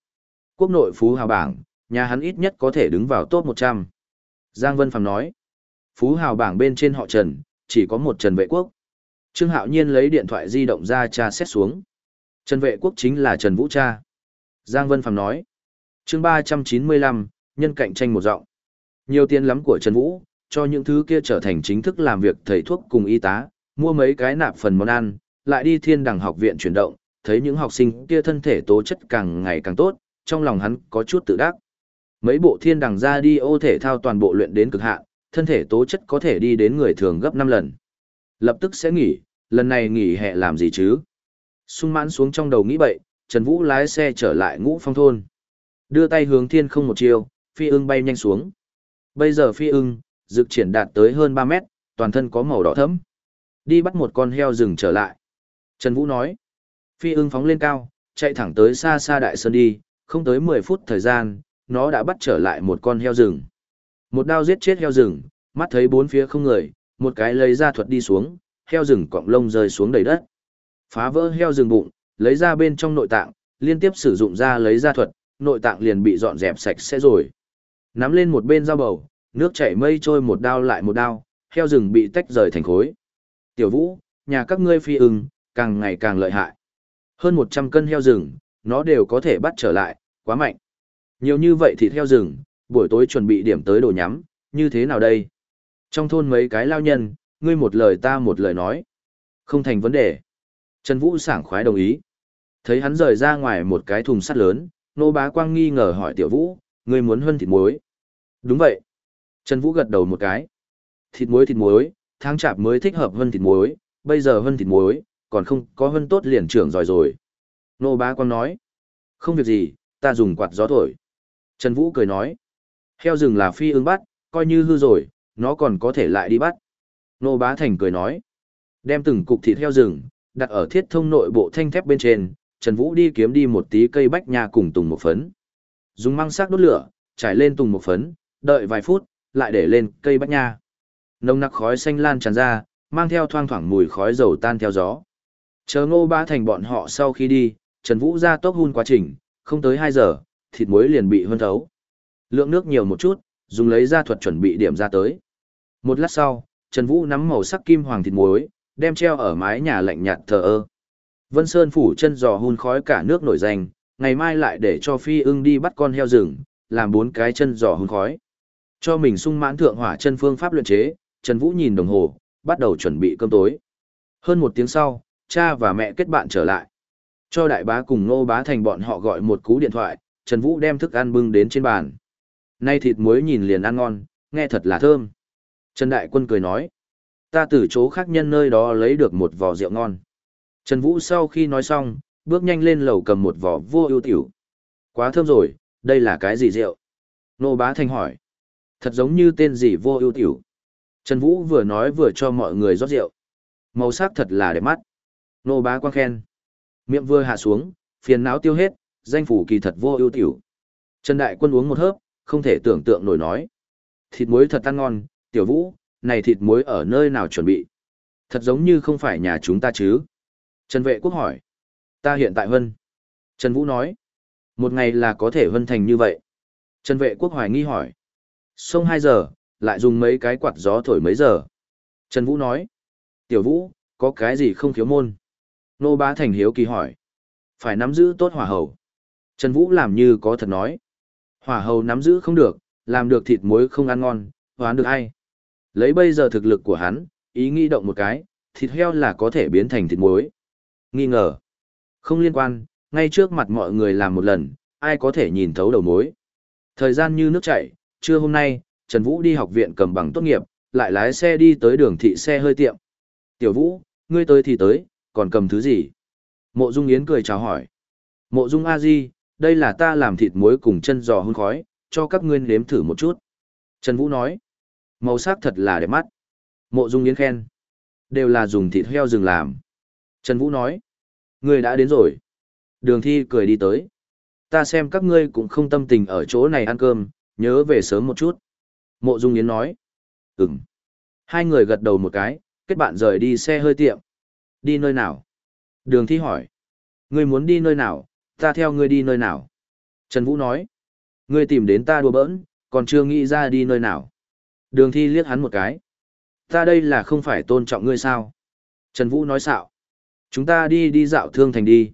Quốc nội phú hào bảng, nhà hắn ít nhất có thể đứng vào top 100. Giang Vân Phàm nói. Phú hào bảng bên trên họ Trần, chỉ có một Trần Vệ Quốc. Trương Hạo Nhiên lấy điện thoại di động ra tra xét xuống. Trần Vệ Quốc chính là Trần Vũ Cha. Giang Vân Phàm nói. chương 395, nhân cạnh tranh một giọng. Nhiều tiền lắm của Trần Vũ, cho những thứ kia trở thành chính thức làm việc thầy thuốc cùng y tá, mua mấy cái nạp phần món ăn, lại đi thiên đẳng học viện chuyển động, thấy những học sinh kia thân thể tố chất càng ngày càng tốt, trong lòng hắn có chút tự đắc. Mấy bộ thiên đẳng ra đi ô thể thao toàn bộ luyện đến cực hạn, thân thể tố chất có thể đi đến người thường gấp 5 lần. Lập tức sẽ nghỉ, lần này nghỉ hè làm gì chứ? Sung mãn xuống trong đầu nghĩ bậy, Trần Vũ lái xe trở lại ngũ phong thôn. Đưa tay hướng thiên không một chiều, phi ưng bay nhanh xuống. Bây giờ phi ưng, dực triển đạt tới hơn 3 mét, toàn thân có màu đỏ thẫm. Đi bắt một con heo rừng trở lại. Trần Vũ nói. Phi ưng phóng lên cao, chạy thẳng tới xa xa đại sơn đi, không tới 10 phút thời gian, nó đã bắt trở lại một con heo rừng. Một đao giết chết heo rừng, mắt thấy bốn phía không người, một cái lấy ra thuật đi xuống, heo rừng cọng lông rơi xuống đầy đất. Phá vỡ heo rừng bụng, lấy ra bên trong nội tạng, liên tiếp sử dụng ra lấy ra thuật, nội tạng liền bị dọn dẹp sạch sẽ rồi. Nắm lên một bên dao bầu, nước chảy mây trôi một đao lại một đao, heo rừng bị tách rời thành khối. Tiểu Vũ, nhà các ngươi phi ưng, càng ngày càng lợi hại. Hơn 100 cân heo rừng, nó đều có thể bắt trở lại, quá mạnh. Nhiều như vậy thì theo rừng, buổi tối chuẩn bị điểm tới đồ nhắm, như thế nào đây? Trong thôn mấy cái lao nhân, ngươi một lời ta một lời nói. Không thành vấn đề. Trần Vũ sảng khoái đồng ý. Thấy hắn rời ra ngoài một cái thùng sắt lớn, nô bá quang nghi ngờ hỏi tiểu Vũ, ngươi muốn hơn thịt muối. Đúng vậy. Trần Vũ gật đầu một cái. Thịt muối thịt muối, tháng chạp mới thích hợp hơn thịt muối, bây giờ hơn thịt muối, còn không có hơn tốt liền trưởng giỏi rồi. Nô bá quang nói. Không việc gì, ta dùng quạt gió thổi. Trần Vũ cười nói. Heo rừng là phi ưng bắt, coi như hư rồi, nó còn có thể lại đi bắt. Nô bá thành cười nói. Đem từng cục thịt heo rừng, đặt ở thiết thông nội bộ thanh thép bên trên, Trần Vũ đi kiếm đi một tí cây bách nha cùng tùng một phấn. Dùng măng sắc đốt lửa, trải lên tùng một phấn, đợi vài phút, lại để lên cây bách nha. Nồng nặc khói xanh lan tràn ra, mang theo thoang thoảng mùi khói dầu tan theo gió. Chờ ngô ba thành bọn họ sau khi đi, Trần Vũ ra tốc hun quá trình, không tới 2 giờ, thịt muối liền bị hơn thấu. Lượng nước nhiều một chút, dùng lấy ra thuật chuẩn bị điểm ra tới. Một lát sau, Trần Vũ nắm màu sắc kim hoàng thịt muối, đem treo ở mái nhà lạnh nhạt thờ ơ. Vân Sơn phủ chân giò hun khói cả nước nổi danh, ngày mai lại để cho phi ưng đi bắt con heo rừng, làm bốn cái chân giò hun khói. Cho mình sung mãn thượng hỏa chân phương pháp luyện chế, Trần Vũ nhìn đồng hồ, bắt đầu chuẩn bị cơm tối. Hơn một tiếng sau, cha và mẹ kết bạn trở lại. Cho đại bá cùng nô bá thành bọn họ gọi một cú điện thoại, Trần Vũ đem thức ăn bưng đến trên bàn. Nay thịt muối nhìn liền ăn ngon, nghe thật là thơm. Trần Đại Quân cười nói, ta từ chỗ khác nhân nơi đó lấy được một vò rượu ngon. Trần Vũ sau khi nói xong, bước nhanh lên lầu cầm một vò vô ưu tiểu. Quá thơm rồi, đây là cái gì rượu? Nô bá thành hỏi. Thật giống như tên gì vô ưu tiểu. Trần Vũ vừa nói vừa cho mọi người rót rượu. Màu sắc thật là đẹp mắt. Nô bá quang khen. Miệng vừa hạ xuống, phiền não tiêu hết, danh phủ kỳ thật vô ưu tiểu. Trần Đại Quân uống một hớp, không thể tưởng tượng nổi nói. Thịt muối thật ăn ngon, tiểu vũ, này thịt muối ở nơi nào chuẩn bị? Thật giống như không phải nhà chúng ta chứ? Trần Vệ Quốc hỏi. Ta hiện tại Hân. Trần Vũ nói. Một ngày là có thể Hân thành như vậy. Trần Vệ Quốc hoài nghi hỏi. xong 2 giờ, lại dùng mấy cái quạt gió thổi mấy giờ. Trần Vũ nói. Tiểu Vũ, có cái gì không thiếu môn? Nô Bá Thành hiếu kỳ hỏi. Phải nắm giữ tốt hỏa hầu. Trần Vũ làm như có thật nói. Hỏa hầu nắm giữ không được, làm được thịt muối không ăn ngon, hoán được ai. Lấy bây giờ thực lực của hắn, ý nghĩ động một cái, thịt heo là có thể biến thành thịt muối. Nghi ngờ. Không liên quan, ngay trước mặt mọi người làm một lần, ai có thể nhìn thấu đầu mối. Thời gian như nước chảy, trưa hôm nay, Trần Vũ đi học viện cầm bằng tốt nghiệp, lại lái xe đi tới đường thị xe hơi tiệm. Tiểu Vũ, ngươi tới thì tới, còn cầm thứ gì? Mộ Dung Yến cười chào hỏi. Mộ Dung A Di, đây là ta làm thịt muối cùng chân giò hun khói, cho các ngươi nếm thử một chút. Trần Vũ nói, màu sắc thật là đẹp mắt. Mộ Dung Yến khen, đều là dùng thịt heo rừng làm. Trần Vũ nói, ngươi đã đến rồi. Đường thi cười đi tới. Ta xem các ngươi cũng không tâm tình ở chỗ này ăn cơm, nhớ về sớm một chút. Mộ Dung Yến nói, ừm. Hai người gật đầu một cái, kết bạn rời đi xe hơi tiệm. Đi nơi nào? Đường thi hỏi. Ngươi muốn đi nơi nào, ta theo ngươi đi nơi nào? Trần Vũ nói. Ngươi tìm đến ta đùa bỡn, còn chưa nghĩ ra đi nơi nào. Đường thi liếc hắn một cái. Ta đây là không phải tôn trọng ngươi sao? Trần Vũ nói xạo. Chúng ta đi đi dạo thương thành đi.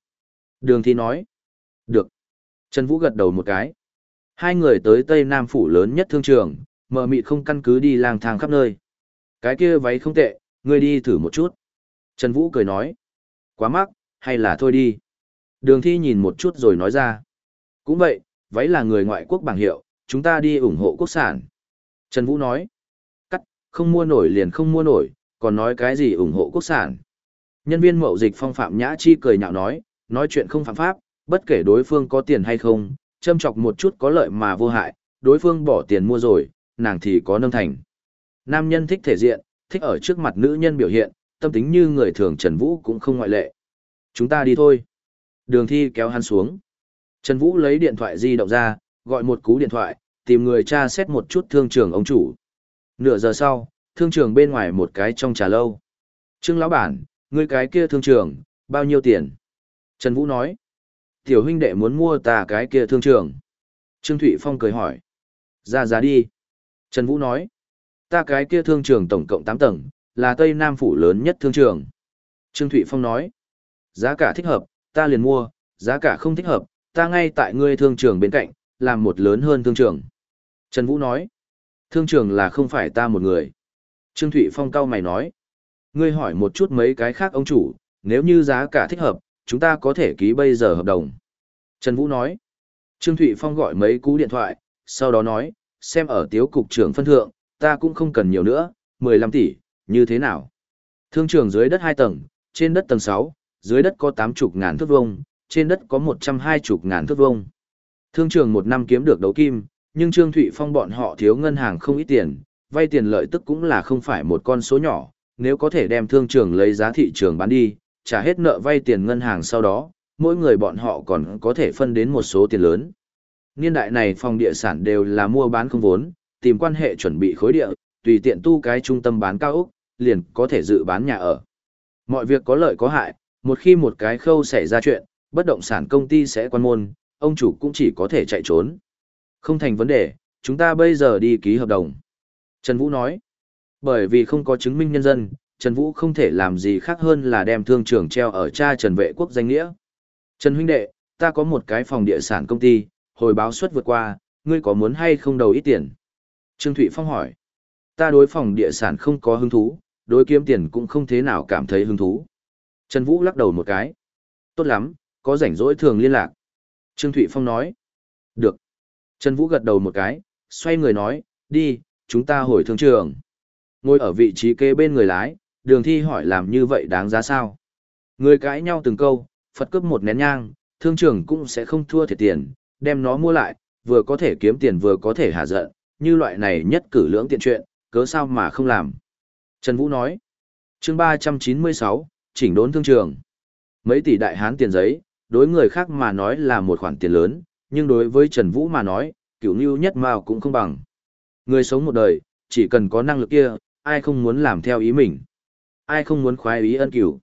Đường thi nói. Được. Trần Vũ gật đầu một cái. Hai người tới Tây Nam Phủ lớn nhất thương trường, mờ mịt không căn cứ đi lang thang khắp nơi. Cái kia váy không tệ, ngươi đi thử một chút. Trần Vũ cười nói. Quá mắc, hay là thôi đi. Đường thi nhìn một chút rồi nói ra. Cũng vậy, váy là người ngoại quốc bảng hiệu, chúng ta đi ủng hộ quốc sản. Trần Vũ nói. Cắt, không mua nổi liền không mua nổi, còn nói cái gì ủng hộ quốc sản. Nhân viên mậu dịch phong phạm nhã chi cười nhạo nói, nói chuyện không phạm pháp, bất kể đối phương có tiền hay không, châm chọc một chút có lợi mà vô hại, đối phương bỏ tiền mua rồi, nàng thì có nâng thành. Nam nhân thích thể diện, thích ở trước mặt nữ nhân biểu hiện, tâm tính như người thường Trần Vũ cũng không ngoại lệ. Chúng ta đi thôi. Đường thi kéo hắn xuống. Trần Vũ lấy điện thoại di động ra, gọi một cú điện thoại, tìm người tra xét một chút thương trường ông chủ. Nửa giờ sau, thương trường bên ngoài một cái trong trà lâu. Trương lão bản, ngươi cái kia thương trường, bao nhiêu tiền? Trần Vũ nói. Tiểu huynh đệ muốn mua ta cái kia thương trường. Trương Thụy Phong cười hỏi. Ra giá đi. Trần Vũ nói. Ta cái kia thương trường tổng cộng 8 tầng, là Tây Nam Phủ lớn nhất thương trường. Trương Thụy Phong nói. Giá cả thích hợp, ta liền mua, giá cả không thích hợp, ta ngay tại ngươi thương trường bên cạnh, làm một lớn hơn thương trường. Trần Vũ nói. Thương trường là không phải ta một người. Trương Thụy Phong cao mày nói. Ngươi hỏi một chút mấy cái khác ông chủ, nếu như giá cả thích hợp, chúng ta có thể ký bây giờ hợp đồng. Trần Vũ nói. Trương Thụy Phong gọi mấy cú điện thoại, sau đó nói, xem ở tiếu cục trưởng phân thượng, ta cũng không cần nhiều nữa, 15 tỷ, như thế nào? Thương trường dưới đất 2 tầng, trên đất tầng 6, dưới đất có 80 ngàn thước vuông, trên đất có 120 ngàn thước vuông. Thương trường một năm kiếm được đấu kim, nhưng Trương Thụy Phong bọn họ thiếu ngân hàng không ít tiền, vay tiền lợi tức cũng là không phải một con số nhỏ, nếu có thể đem thương trường lấy giá thị trường bán đi, trả hết nợ vay tiền ngân hàng sau đó, mỗi người bọn họ còn có thể phân đến một số tiền lớn. Niên đại này phòng địa sản đều là mua bán không vốn, tìm quan hệ chuẩn bị khối địa, tùy tiện tu cái trung tâm bán cao ốc, liền có thể dự bán nhà ở. Mọi việc có lợi có hại, một khi một cái khâu xảy ra chuyện, bất động sản công ty sẽ quan môn, ông chủ cũng chỉ có thể chạy trốn. Không thành vấn đề, chúng ta bây giờ đi ký hợp đồng. Trần Vũ nói, bởi vì không có chứng minh nhân dân, Trần Vũ không thể làm gì khác hơn là đem thương trường treo ở cha Trần Vệ Quốc danh nghĩa. Trần huynh đệ, ta có một cái phòng địa sản công ty, hồi báo suất vượt qua, ngươi có muốn hay không đầu ít tiền? Trương Thụy Phong hỏi, ta đối phòng địa sản không có hứng thú, đối kiếm tiền cũng không thế nào cảm thấy hứng thú. Trần Vũ lắc đầu một cái. Tốt lắm, có rảnh rỗi thường liên lạc. Trương Thụy Phong nói. Được. Trần Vũ gật đầu một cái, xoay người nói, đi, chúng ta hồi thương trường. Ngồi ở vị trí kế bên người lái, đường thi hỏi làm như vậy đáng giá sao. Người cãi nhau từng câu, Phật cướp một nén nhang, thương trường cũng sẽ không thua thiệt tiền, đem nó mua lại, vừa có thể kiếm tiền vừa có thể hạ giận, như loại này nhất cử lưỡng tiện chuyện, cớ sao mà không làm. Trần Vũ nói, chương 396, chỉnh đốn thương trường. Mấy tỷ đại hán tiền giấy, đối người khác mà nói là một khoản tiền lớn, nhưng đối với Trần Vũ mà nói, cửu như nhất mao cũng không bằng. Người sống một đời, chỉ cần có năng lực kia, ai không muốn làm theo ý mình. Ai không muốn khoái ý ân cửu.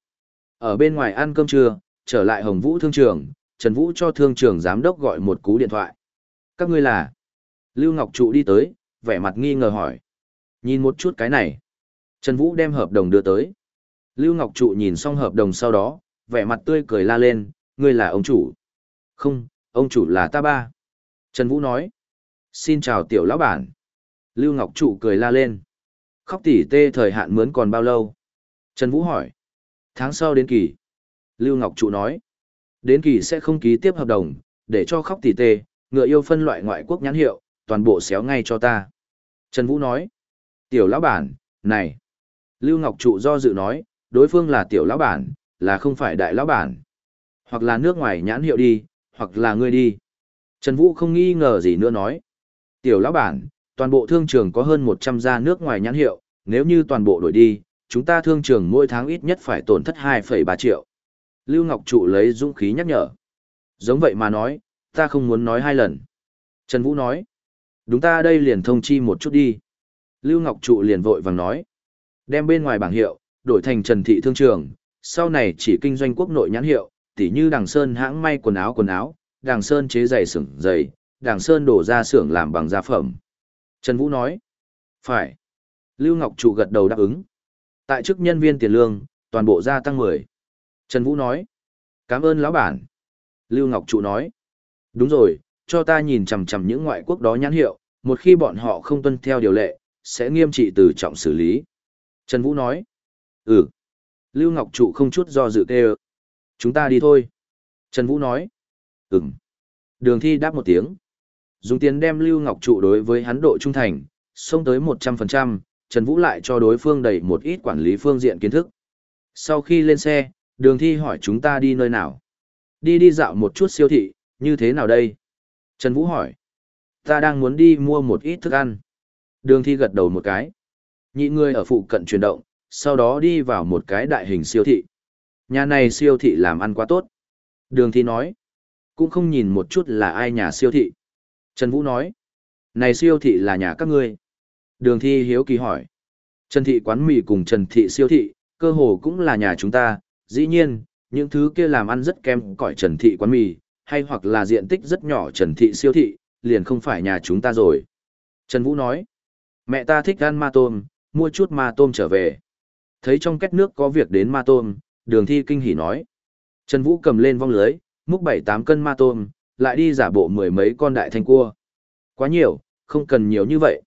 Ở bên ngoài ăn cơm trưa, trở lại Hồng Vũ thương trường, Trần Vũ cho thương trường giám đốc gọi một cú điện thoại. Các ngươi là? Lưu Ngọc Trụ đi tới, vẻ mặt nghi ngờ hỏi. Nhìn một chút cái này. Trần Vũ đem hợp đồng đưa tới. Lưu Ngọc Trụ nhìn xong hợp đồng sau đó, vẻ mặt tươi cười la lên, ngươi là ông chủ. Không, ông chủ là ta ba. Trần Vũ nói. Xin chào tiểu lão bản. Lưu Ngọc Trụ cười la lên. Khóc tỉ tê thời hạn mướn còn bao lâu? Trần Vũ hỏi. Tháng sau đến kỳ. Lưu Ngọc Trụ nói. Đến kỳ sẽ không ký tiếp hợp đồng, để cho khóc tỉ tê, ngựa yêu phân loại ngoại quốc nhãn hiệu, toàn bộ xéo ngay cho ta. Trần Vũ nói. Tiểu lão bản, này. Lưu Ngọc Trụ do dự nói, đối phương là tiểu lão bản, là không phải đại lão bản. Hoặc là nước ngoài nhãn hiệu đi, hoặc là ngươi đi. Trần Vũ không nghi ngờ gì nữa nói. Tiểu lão bản, toàn bộ thương trường có hơn 100 gia nước ngoài nhãn hiệu, nếu như toàn bộ đổi đi, chúng ta thương trường mỗi tháng ít nhất phải tổn thất 2,3 triệu. Lưu Ngọc Trụ lấy dũng khí nhắc nhở. Giống vậy mà nói, ta không muốn nói hai lần. Trần Vũ nói. Đúng ta đây liền thông chi một chút đi. Lưu Ngọc Trụ liền vội vàng nói. Đem bên ngoài bảng hiệu, đổi thành Trần Thị Thương Trường, sau này chỉ kinh doanh quốc nội nhãn hiệu, tỉ như Đằng Sơn hãng may quần áo quần áo, Đằng Sơn chế giày xưởng giày, Đằng Sơn đổ ra xưởng làm bằng gia phẩm. Trần Vũ nói. Phải. Lưu Ngọc Trụ gật đầu đáp ứng. Tại chức nhân viên tiền lương, toàn bộ gia tăng 10. Trần Vũ nói. Cảm ơn lão bản. Lưu Ngọc Trụ nói. Đúng rồi, cho ta nhìn chằm chằm những ngoại quốc đó nhãn hiệu, một khi bọn họ không tuân theo điều lệ, sẽ nghiêm trị từ trọng xử lý. Trần Vũ nói. Ừ. Lưu Ngọc Trụ không chút do dự kêu. Chúng ta đi thôi. Trần Vũ nói. Ừm. Đường thi đáp một tiếng. Dùng tiền đem Lưu Ngọc Trụ đối với hắn độ trung thành, xông tới 100%, Trần Vũ lại cho đối phương đầy một ít quản lý phương diện kiến thức. Sau khi lên xe, đường thi hỏi chúng ta đi nơi nào. Đi đi dạo một chút siêu thị, như thế nào đây? Trần Vũ hỏi. Ta đang muốn đi mua một ít thức ăn. Đường thi gật đầu một cái. Nhị người ở phụ cận chuyển động, sau đó đi vào một cái đại hình siêu thị. Nhà này siêu thị làm ăn quá tốt. Đường thi nói. Cũng không nhìn một chút là ai nhà siêu thị. Trần Vũ nói. Này siêu thị là nhà các ngươi. Đường thi hiếu kỳ hỏi. Trần thị quán mì cùng Trần thị siêu thị, cơ hồ cũng là nhà chúng ta. Dĩ nhiên, những thứ kia làm ăn rất kém cỏi Trần thị quán mì, hay hoặc là diện tích rất nhỏ Trần thị siêu thị, liền không phải nhà chúng ta rồi. Trần Vũ nói. Mẹ ta thích ăn ma tôm, mua chút ma tôm trở về. Thấy trong két nước có việc đến ma tôm, đường thi kinh hỉ nói. Trần Vũ cầm lên vong lưới, múc bảy tám cân ma tôm, lại đi giả bộ mười mấy con đại thanh cua. Quá nhiều, không cần nhiều như vậy.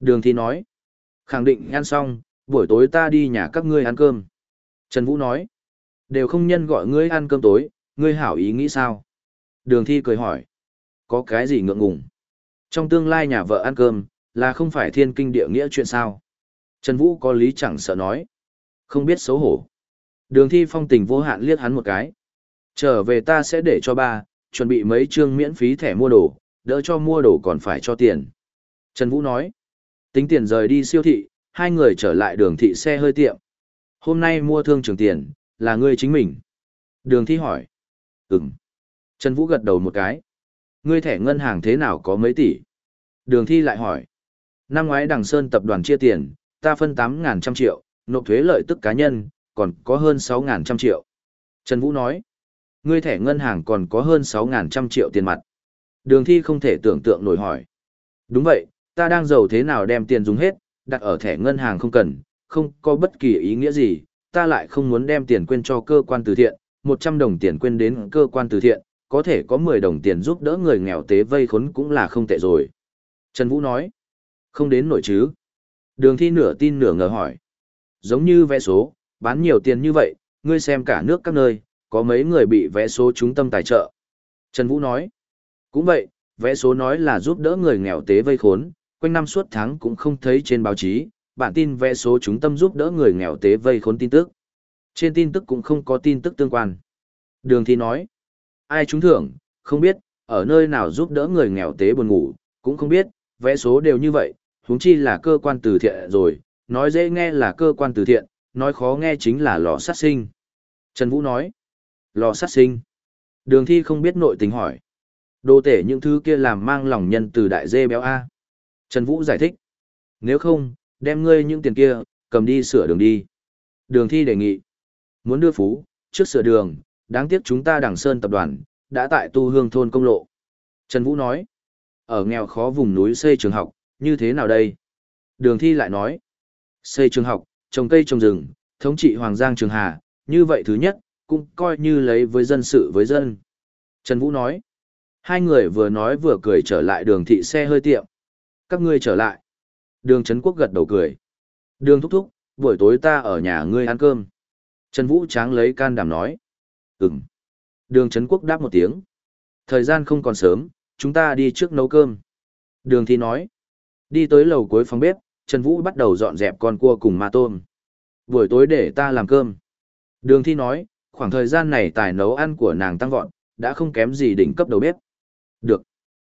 Đường thi nói. Khẳng định ăn xong, buổi tối ta đi nhà các ngươi ăn cơm. Trần Vũ nói. Đều không nhân gọi ngươi ăn cơm tối, ngươi hảo ý nghĩ sao? Đường thi cười hỏi. Có cái gì ngượng ngùng? Trong tương lai nhà vợ ăn cơm, là không phải thiên kinh địa nghĩa chuyện sao? Trần Vũ có lý chẳng sợ nói. Không biết xấu hổ. Đường thi phong tình vô hạn liếc hắn một cái. Trở về ta sẽ để cho ba, chuẩn bị mấy chương miễn phí thẻ mua đồ, đỡ cho mua đồ còn phải cho tiền. Trần Vũ nói. Tính tiền rời đi siêu thị, hai người trở lại đường thị xe hơi tiệm. Hôm nay mua thương trường tiền, là ngươi chính mình. Đường thi hỏi. Ừm. Trần Vũ gật đầu một cái. Ngươi thẻ ngân hàng thế nào có mấy tỷ? Đường thi lại hỏi. Năm ngoái đằng Sơn tập đoàn chia tiền, ta phân 8.000 trăm triệu, nộp thuế lợi tức cá nhân, còn có hơn 6.000 trăm triệu. Trần Vũ nói. Ngươi thẻ ngân hàng còn có hơn 6.000 trăm triệu tiền mặt. Đường thi không thể tưởng tượng nổi hỏi. Đúng vậy, ta đang giàu thế nào đem tiền dùng hết, đặt ở thẻ ngân hàng không cần, không có bất kỳ ý nghĩa gì, ta lại không muốn đem tiền quên cho cơ quan từ thiện, 100 đồng tiền quên đến cơ quan từ thiện, có thể có 10 đồng tiền giúp đỡ người nghèo tế vây khốn cũng là không tệ rồi. Trần Vũ nói, không đến nổi chứ. Đường thi nửa tin nửa ngờ hỏi. Giống như vẽ số, bán nhiều tiền như vậy, ngươi xem cả nước các nơi, có mấy người bị vẽ số trúng tâm tài trợ. Trần Vũ nói, cũng vậy, vẽ số nói là giúp đỡ người nghèo tế vây khốn, quanh năm suốt tháng cũng không thấy trên báo chí, bản tin vẽ số chúng tâm giúp đỡ người nghèo tế vây khốn tin tức. Trên tin tức cũng không có tin tức tương quan. Đường thi nói, ai trúng thưởng, không biết, ở nơi nào giúp đỡ người nghèo tế buồn ngủ, cũng không biết, vẽ số đều như vậy, huống chi là cơ quan từ thiện rồi, nói dễ nghe là cơ quan từ thiện, nói khó nghe chính là lò sát sinh. Trần Vũ nói, lò sát sinh. Đường thi không biết nội tình hỏi. Đồ tể những thứ kia làm mang lòng nhân từ đại dê béo A. Trần Vũ giải thích. Nếu không, đem ngươi những tiền kia, cầm đi sửa đường đi. Đường thi đề nghị. Muốn đưa phú, trước sửa đường, đáng tiếc chúng ta Đảng Sơn tập đoàn, đã tại tu hương thôn công lộ. Trần Vũ nói. Ở nghèo khó vùng núi xây trường học, như thế nào đây? Đường thi lại nói. Xây trường học, trồng cây trồng rừng, thống trị Hoàng Giang Trường Hà, như vậy thứ nhất, cũng coi như lấy với dân sự với dân. Trần Vũ nói. Hai người vừa nói vừa cười trở lại đường thị xe hơi tiệm. Các ngươi trở lại. Đường Trấn Quốc gật đầu cười. Đường thúc thúc, buổi tối ta ở nhà ngươi ăn cơm. Trần Vũ Tráng lấy can đảm nói. Ừm. Đường Trấn Quốc đáp một tiếng. Thời gian không còn sớm, chúng ta đi trước nấu cơm. Đường Thi nói. Đi tới lầu cuối phòng bếp, Trần Vũ bắt đầu dọn dẹp con cua cùng ma tôm. Buổi tối để ta làm cơm. Đường Thi nói, khoảng thời gian này tài nấu ăn của nàng tăng vọt, đã không kém gì đỉnh cấp đầu bếp. Được.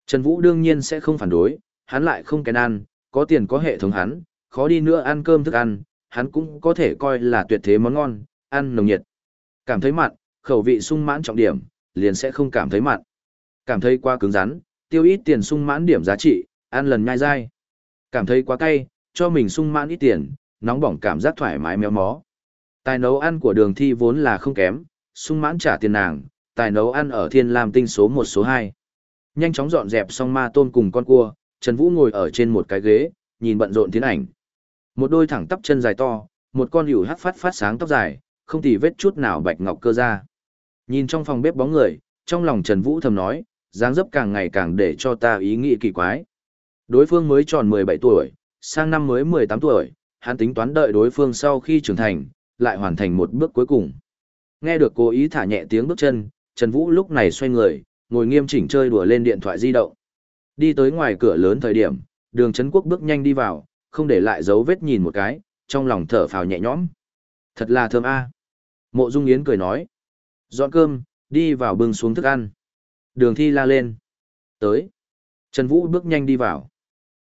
Trần Vũ đương nhiên sẽ không phản đối, hắn lại không kén ăn, có tiền có hệ thống hắn, khó đi nữa ăn cơm thức ăn, hắn cũng có thể coi là tuyệt thế món ngon, ăn nồng nhiệt. Cảm thấy mặn, khẩu vị sung mãn trọng điểm, liền sẽ không cảm thấy mặn. Cảm thấy quá cứng rắn, tiêu ít tiền sung mãn điểm giá trị, ăn lần nhai dai. Cảm thấy quá cay, cho mình sung mãn ít tiền, nóng bỏng cảm giác thoải mái méo mó. Tài nấu ăn của đường thi vốn là không kém, sung mãn trả tiền nàng, tài nấu ăn ở thiên lam tinh số 1 số 2. Nhanh chóng dọn dẹp xong ma tôm cùng con cua, Trần Vũ ngồi ở trên một cái ghế, nhìn bận rộn tiến ảnh. Một đôi thẳng tắp chân dài to, một con hữu hắc phát phát sáng tóc dài, không tì vết chút nào bạch ngọc cơ ra. Nhìn trong phòng bếp bóng người, trong lòng Trần Vũ thầm nói, dáng dấp càng ngày càng để cho ta ý nghĩ kỳ quái. Đối phương mới tròn 17 tuổi, sang năm mới 18 tuổi, hắn tính toán đợi đối phương sau khi trưởng thành, lại hoàn thành một bước cuối cùng. Nghe được cố ý thả nhẹ tiếng bước chân, Trần Vũ lúc này xoay người, ngồi nghiêm chỉnh chơi đùa lên điện thoại di động. Đi tới ngoài cửa lớn thời điểm, đường Trấn Quốc bước nhanh đi vào, không để lại dấu vết nhìn một cái, trong lòng thở phào nhẹ nhõm. Thật là thơm a. Mộ Dung Yến cười nói. Dọn cơm, đi vào bưng xuống thức ăn. Đường thi la lên. Tới. Trần Vũ bước nhanh đi vào.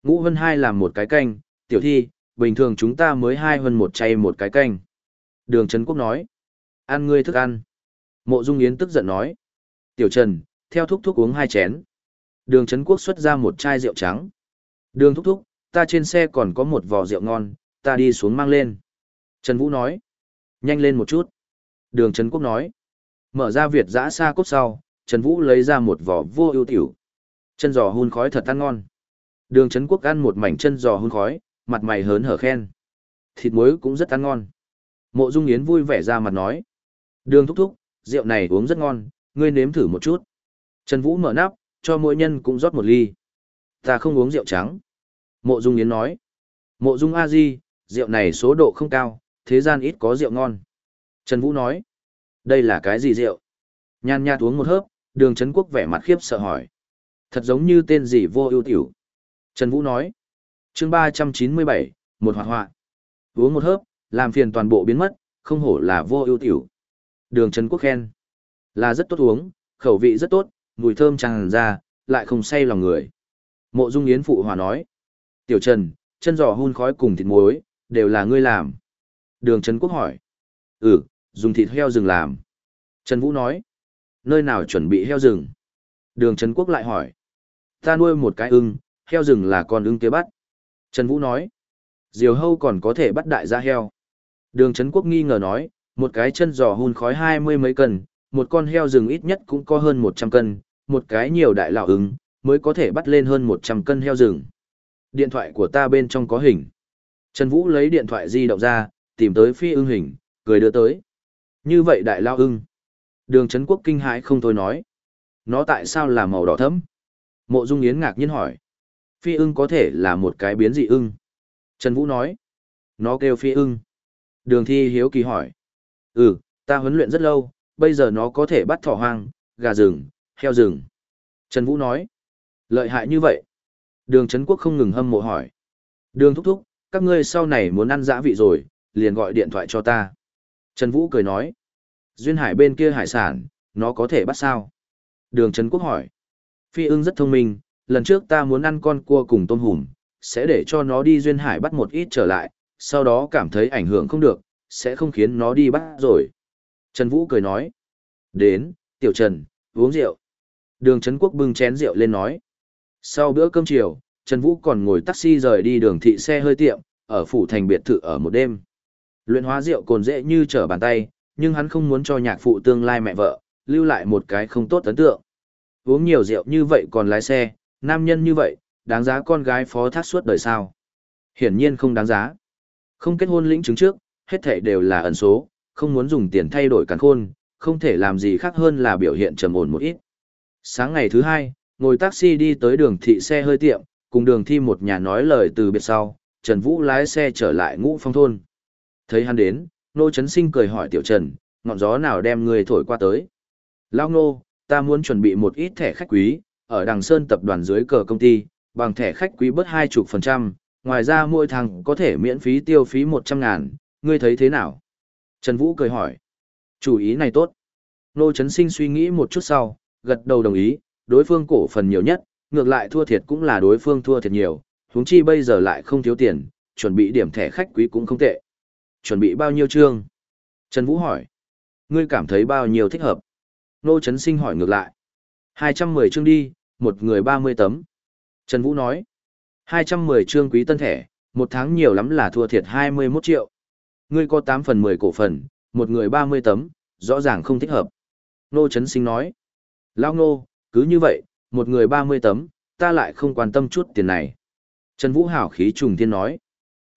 Ngũ hân Hai làm một cái canh, tiểu thi, bình thường chúng ta mới hai hơn một chay một cái canh. Đường Trấn Quốc nói. Ăn ngươi thức ăn. Mộ Dung Yến tức giận nói. Tiểu Trần, theo thúc thúc uống hai chén. Đường Trấn Quốc xuất ra một chai rượu trắng. Đường thúc thúc, ta trên xe còn có một vò rượu ngon, ta đi xuống mang lên. Trần Vũ nói. Nhanh lên một chút. Đường Trấn Quốc nói. Mở ra Việt giã xa cốt sau, Trần Vũ lấy ra một vỏ vô ưu tiểu. Chân giò hun khói thật ăn ngon. Đường Trấn Quốc ăn một mảnh chân giò hun khói, mặt mày hớn hở khen. Thịt muối cũng rất ăn ngon. Mộ Dung Yến vui vẻ ra mặt nói. Đường thúc thúc, rượu này uống rất ngon, ngươi nếm thử một chút. Trần Vũ mở nắp, cho mỗi nhân cũng rót một ly. Ta không uống rượu trắng. Mộ Dung Yến nói. Mộ Dung A Di, rượu này số độ không cao, thế gian ít có rượu ngon. Trần Vũ nói. Đây là cái gì rượu? Nhan nhạt uống một hớp, đường Trấn Quốc vẻ mặt khiếp sợ hỏi. Thật giống như tên gì vô ưu tiểu. Trần Vũ nói. chương ba trăm chín mươi bảy, một hoạt họa. Uống một hớp, làm phiền toàn bộ biến mất, không hổ là vô ưu tiểu. Đường Trần Quốc khen. Là rất tốt uống, khẩu vị rất tốt, mùi thơm tràn ra, lại không say lòng người. Mộ Dung Yến phụ hòa nói. Tiểu Trần, chân giò hun khói cùng thịt muối, đều là ngươi làm. Đường Trần Quốc hỏi. Ừ, dùng thịt heo rừng làm. Trần Vũ nói. Nơi nào chuẩn bị heo rừng? Đường Trấn Quốc lại hỏi. Ta nuôi một cái ưng, heo rừng là con ưng kia bắt. Trần Vũ nói. Diều hâu còn có thể bắt đại gia heo. Đường Trấn Quốc nghi ngờ nói, một cái chân giò hun khói hai mươi mấy cân, một con heo rừng ít nhất cũng có hơn một trăm cân, một cái nhiều đại lão ứng, mới có thể bắt lên hơn một trăm cân heo rừng. Điện thoại của ta bên trong có hình. Trần Vũ lấy điện thoại di động ra, tìm tới phi ưng hình, cười đưa tới. Như vậy đại lao ưng. Đường Trấn Quốc kinh hãi không thôi nói. Nó tại sao là màu đỏ thẫm? Mộ Dung Yến ngạc nhiên hỏi. Phi ưng có thể là một cái biến dị ưng. Trần Vũ nói. Nó kêu phi ưng. Đường Thi hiếu kỳ hỏi. Ừ, ta huấn luyện rất lâu, bây giờ nó có thể bắt thỏ hoang, gà rừng, heo rừng. Trần Vũ nói. Lợi hại như vậy. Đường Trấn Quốc không ngừng hâm mộ hỏi. Đường thúc thúc, các ngươi sau này muốn ăn dã vị rồi, liền gọi điện thoại cho ta. Trần Vũ cười nói. Duyên hải bên kia hải sản, nó có thể bắt sao? Đường Trấn Quốc hỏi. Phi ưng rất thông minh, lần trước ta muốn ăn con cua cùng tôm hùm, sẽ để cho nó đi duyên hải bắt một ít trở lại, sau đó cảm thấy ảnh hưởng không được, sẽ không khiến nó đi bắt rồi. Trần Vũ cười nói. Đến, Tiểu Trần, uống rượu. Đường Trấn Quốc bưng chén rượu lên nói. Sau bữa cơm chiều, Trần Vũ còn ngồi taxi rời đi đường thị xe hơi tiệm, ở phủ thành biệt thự ở một đêm. Luyện hóa rượu cồn dễ như trở bàn tay, nhưng hắn không muốn cho nhạc phụ tương lai mẹ vợ, lưu lại một cái không tốt ấn tượng. Uống nhiều rượu như vậy còn lái xe, nam nhân như vậy, đáng giá con gái phó thác suốt đời sao. Hiển nhiên không đáng giá. Không kết hôn lĩnh chứng trước, hết thảy đều là ẩn số, không muốn dùng tiền thay đổi càn khôn, không thể làm gì khác hơn là biểu hiện trầm ổn một ít. Sáng ngày thứ hai, ngồi taxi đi tới đường thị xe hơi tiệm, cùng đường thi một nhà nói lời từ biệt sau, Trần Vũ lái xe trở lại ngũ phong thôn. Thấy hắn đến, Nô Trấn Sinh cười hỏi Tiểu Trần, ngọn gió nào đem người thổi qua tới. Lao Nô, ta muốn chuẩn bị một ít thẻ khách quý, ở đằng Sơn tập đoàn dưới cờ công ty, bằng thẻ khách quý bớt hai chục phần trăm, ngoài ra mỗi tháng có thể miễn phí tiêu phí một trăm ngàn, ngươi thấy thế nào? Trần Vũ cười hỏi. Chủ ý này tốt. Nô Trấn Sinh suy nghĩ một chút sau, gật đầu đồng ý, đối phương cổ phần nhiều nhất, ngược lại thua thiệt cũng là đối phương thua thiệt nhiều, huống chi bây giờ lại không thiếu tiền, chuẩn bị điểm thẻ khách quý cũng không tệ. Chuẩn bị bao nhiêu chương? Trần Vũ hỏi. Ngươi cảm thấy bao nhiêu thích hợp? Nô Trấn Sinh hỏi ngược lại. 210 chương đi, một người 30 tấm. Trần Vũ nói. 210 chương quý tân thẻ, một tháng nhiều lắm là thua thiệt 21 triệu. Ngươi có 8 phần 10 cổ phần, một người 30 tấm, rõ ràng không thích hợp. Nô Trấn Sinh nói. Lao Nô, cứ như vậy, một người 30 tấm, ta lại không quan tâm chút tiền này. Trần Vũ hảo khí trùng thiên nói.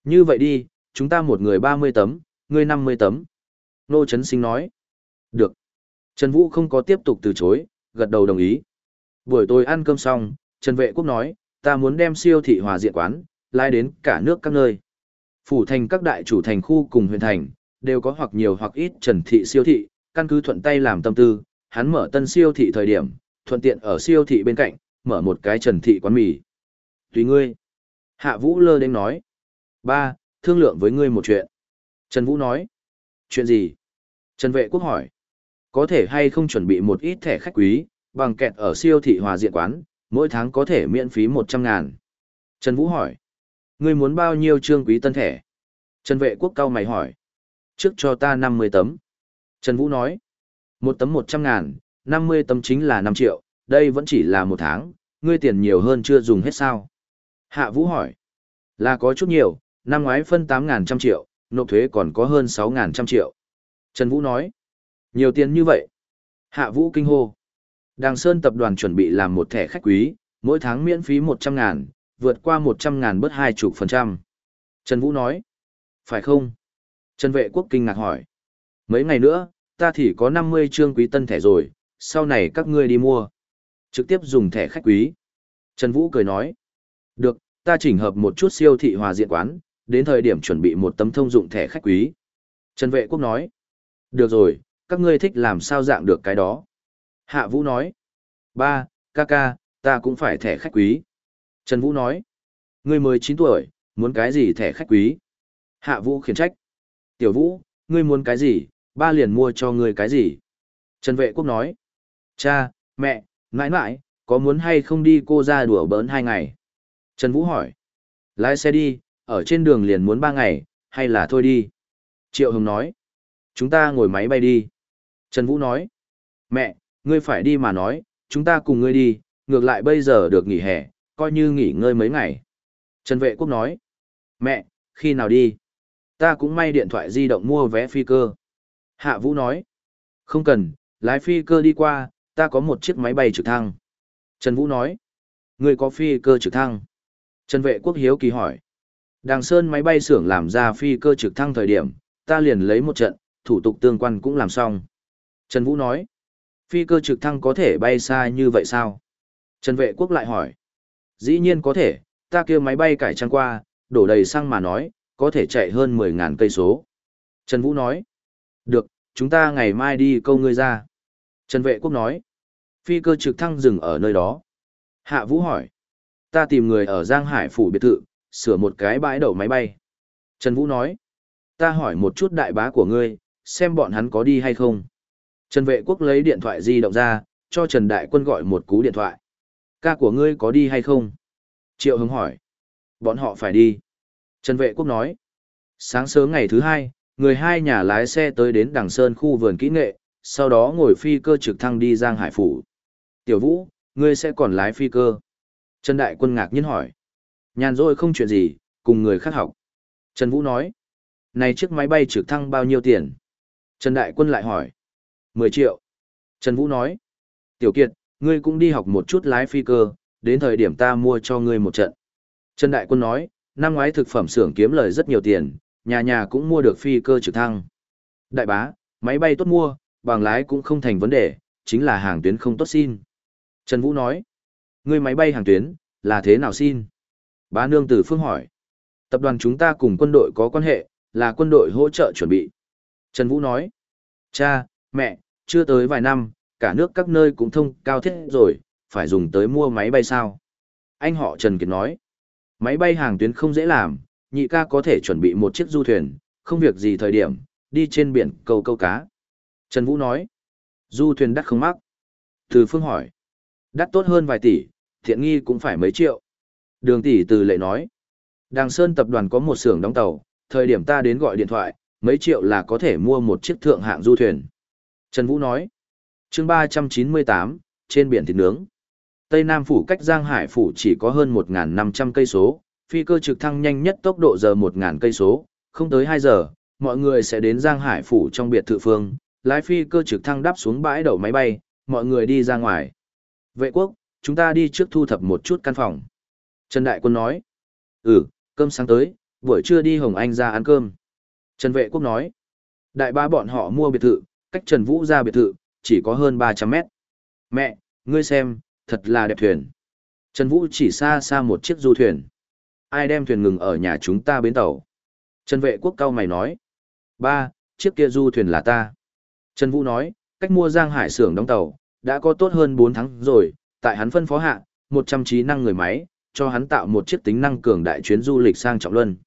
Như vậy đi, chúng ta một người 30 tấm, ngươi 50 tấm. Nô Trấn Sinh nói. Được. Trần Vũ không có tiếp tục từ chối, gật đầu đồng ý. Buổi tối ăn cơm xong, Trần Vệ Quốc nói, ta muốn đem siêu thị hòa diện quán, lai đến cả nước các nơi. Phủ thành các đại chủ thành khu cùng huyện thành, đều có hoặc nhiều hoặc ít trần thị siêu thị, căn cứ thuận tay làm tâm tư, hắn mở tân siêu thị thời điểm, thuận tiện ở siêu thị bên cạnh, mở một cái trần thị quán mì. Tùy ngươi. Hạ Vũ lơ đến nói. Ba, thương lượng với ngươi một chuyện. Trần Vũ nói. Chuyện gì? Trần Vệ Quốc hỏi. Có thể hay không chuẩn bị một ít thẻ khách quý, bằng kẹt ở siêu thị hòa diện quán, mỗi tháng có thể miễn phí 100 ngàn. Trần Vũ hỏi. Ngươi muốn bao nhiêu trương quý tân thẻ? Trần Vệ Quốc cao mày hỏi. Trước cho ta 50 tấm. Trần Vũ nói. Một tấm 100 ngàn, 50 tấm chính là 5 triệu, đây vẫn chỉ là một tháng, ngươi tiền nhiều hơn chưa dùng hết sao? Hạ Vũ hỏi. Là có chút nhiều, năm ngoái phân 8 trăm triệu, nộp thuế còn có hơn 6 trăm triệu. Trần Vũ nói. Nhiều tiền như vậy. Hạ Vũ kinh hô. Đàng Sơn tập đoàn chuẩn bị làm một thẻ khách quý, mỗi tháng miễn phí 100 ngàn, vượt qua 100 ngàn bớt hai chục phần trăm. Trần Vũ nói. Phải không? Trần Vệ Quốc kinh ngạc hỏi. Mấy ngày nữa, ta thì có 50 trương quý tân thẻ rồi, sau này các ngươi đi mua. Trực tiếp dùng thẻ khách quý. Trần Vũ cười nói. Được, ta chỉnh hợp một chút siêu thị hòa diện quán, đến thời điểm chuẩn bị một tấm thông dụng thẻ khách quý. Trần Vệ Quốc nói. Được rồi, các ngươi thích làm sao dạng được cái đó. Hạ Vũ nói. Ba, ca ca, ta cũng phải thẻ khách quý. Trần Vũ nói. Ngươi mới chín tuổi, muốn cái gì thẻ khách quý? Hạ Vũ khiển trách. Tiểu Vũ, ngươi muốn cái gì, ba liền mua cho ngươi cái gì? Trần Vệ Quốc nói. Cha, mẹ, mãi mãi, có muốn hay không đi cô ra đùa bỡn hai ngày? Trần Vũ hỏi. Lái xe đi, ở trên đường liền muốn ba ngày, hay là thôi đi? Triệu Hồng nói. Chúng ta ngồi máy bay đi. Trần Vũ nói. Mẹ, ngươi phải đi mà nói, chúng ta cùng ngươi đi, ngược lại bây giờ được nghỉ hè, coi như nghỉ ngơi mấy ngày. Trần Vệ Quốc nói. Mẹ, khi nào đi? Ta cũng may điện thoại di động mua vé phi cơ. Hạ Vũ nói. Không cần, lái phi cơ đi qua, ta có một chiếc máy bay trực thăng. Trần Vũ nói. Ngươi có phi cơ trực thăng. Trần Vệ Quốc hiếu kỳ hỏi. Đàng Sơn máy bay xưởng làm ra phi cơ trực thăng thời điểm, ta liền lấy một trận, thủ tục tương quan cũng làm xong. Trần Vũ nói. Phi cơ trực thăng có thể bay xa như vậy sao? Trần Vệ Quốc lại hỏi. Dĩ nhiên có thể, ta kêu máy bay cải trang qua, đổ đầy xăng mà nói, có thể chạy hơn 10.000 cây số. Trần Vũ nói. Được, chúng ta ngày mai đi câu ngươi ra. Trần Vệ Quốc nói. Phi cơ trực thăng dừng ở nơi đó. Hạ Vũ hỏi. Ta tìm người ở Giang Hải phủ biệt thự, sửa một cái bãi đậu máy bay. Trần Vũ nói. Ta hỏi một chút đại bá của ngươi, xem bọn hắn có đi hay không. Trần Vệ Quốc lấy điện thoại di động ra, cho Trần Đại Quân gọi một cú điện thoại. Ca của ngươi có đi hay không? Triệu Hưng hỏi. Bọn họ phải đi. Trần Vệ Quốc nói. Sáng sớm ngày thứ hai, người hai nhà lái xe tới đến đằng sơn khu vườn kỹ nghệ, sau đó ngồi phi cơ trực thăng đi Giang Hải Phủ. Tiểu Vũ, ngươi sẽ còn lái phi cơ. Trần Đại Quân ngạc nhiên hỏi. Nhàn rồi không chuyện gì, cùng người khác học. Trần Vũ nói. Này chiếc máy bay trực thăng bao nhiêu tiền? Trần Đại Quân lại hỏi. 10 triệu. Trần Vũ nói. Tiểu Kiệt, ngươi cũng đi học một chút lái phi cơ, đến thời điểm ta mua cho ngươi một trận. Trần Đại Quân nói, năm ngoái thực phẩm xưởng kiếm lời rất nhiều tiền, nhà nhà cũng mua được phi cơ trực thăng. Đại bá, máy bay tốt mua, bằng lái cũng không thành vấn đề, chính là hàng tuyến không tốt xin. Trần Vũ nói, ngươi máy bay hàng tuyến, là thế nào xin? Bá nương tử phương hỏi, tập đoàn chúng ta cùng quân đội có quan hệ, là quân đội hỗ trợ chuẩn bị. Trần Vũ nói, cha, mẹ, chưa tới vài năm, cả nước các nơi cũng thông cao thiết rồi, phải dùng tới mua máy bay sao? Anh họ Trần Kiệt nói, máy bay hàng tuyến không dễ làm, nhị ca có thể chuẩn bị một chiếc du thuyền, không việc gì thời điểm, đi trên biển câu câu cá. Trần Vũ nói, du thuyền đắt không mắc. Từ phương hỏi, đắt tốt hơn vài tỷ, thiện nghi cũng phải mấy triệu. Đường tỷ từ lệ nói, Đàng Sơn tập đoàn có một xưởng đóng tàu, thời điểm ta đến gọi điện thoại, mấy triệu là có thể mua một chiếc thượng hạng du thuyền. Trần Vũ nói, chương 398, trên biển thịt nướng. Tây Nam phủ cách Giang Hải phủ chỉ có hơn 1.500 cây số, phi cơ trực thăng nhanh nhất tốc độ giờ 1.000 cây số, không tới 2 giờ, mọi người sẽ đến Giang Hải phủ trong biệt thự phương, lái phi cơ trực thăng đáp xuống bãi đậu máy bay, mọi người đi ra ngoài. Vệ quốc, chúng ta đi trước thu thập một chút căn phòng. Trần Đại Quân nói, ừ, cơm sáng tới, buổi trưa đi Hồng Anh ra ăn cơm. Trần Vệ quốc nói, đại ba bọn họ mua biệt thự, cách Trần Vũ ra biệt thự, chỉ có hơn 300 mét. Mẹ, ngươi xem, thật là đẹp thuyền. Trần Vũ chỉ xa xa một chiếc du thuyền. Ai đem thuyền ngừng ở nhà chúng ta bến tàu? Trần Vệ quốc cao mày nói. Ba, chiếc kia du thuyền là ta. Trần Vũ nói, cách mua Giang Hải xưởng đóng tàu, đã có tốt hơn 4 tháng rồi, tại hắn phân phó hạ, 100 trí năng người máy, cho hắn tạo một chiếc tính năng cường đại chuyến du lịch sang trọng luân.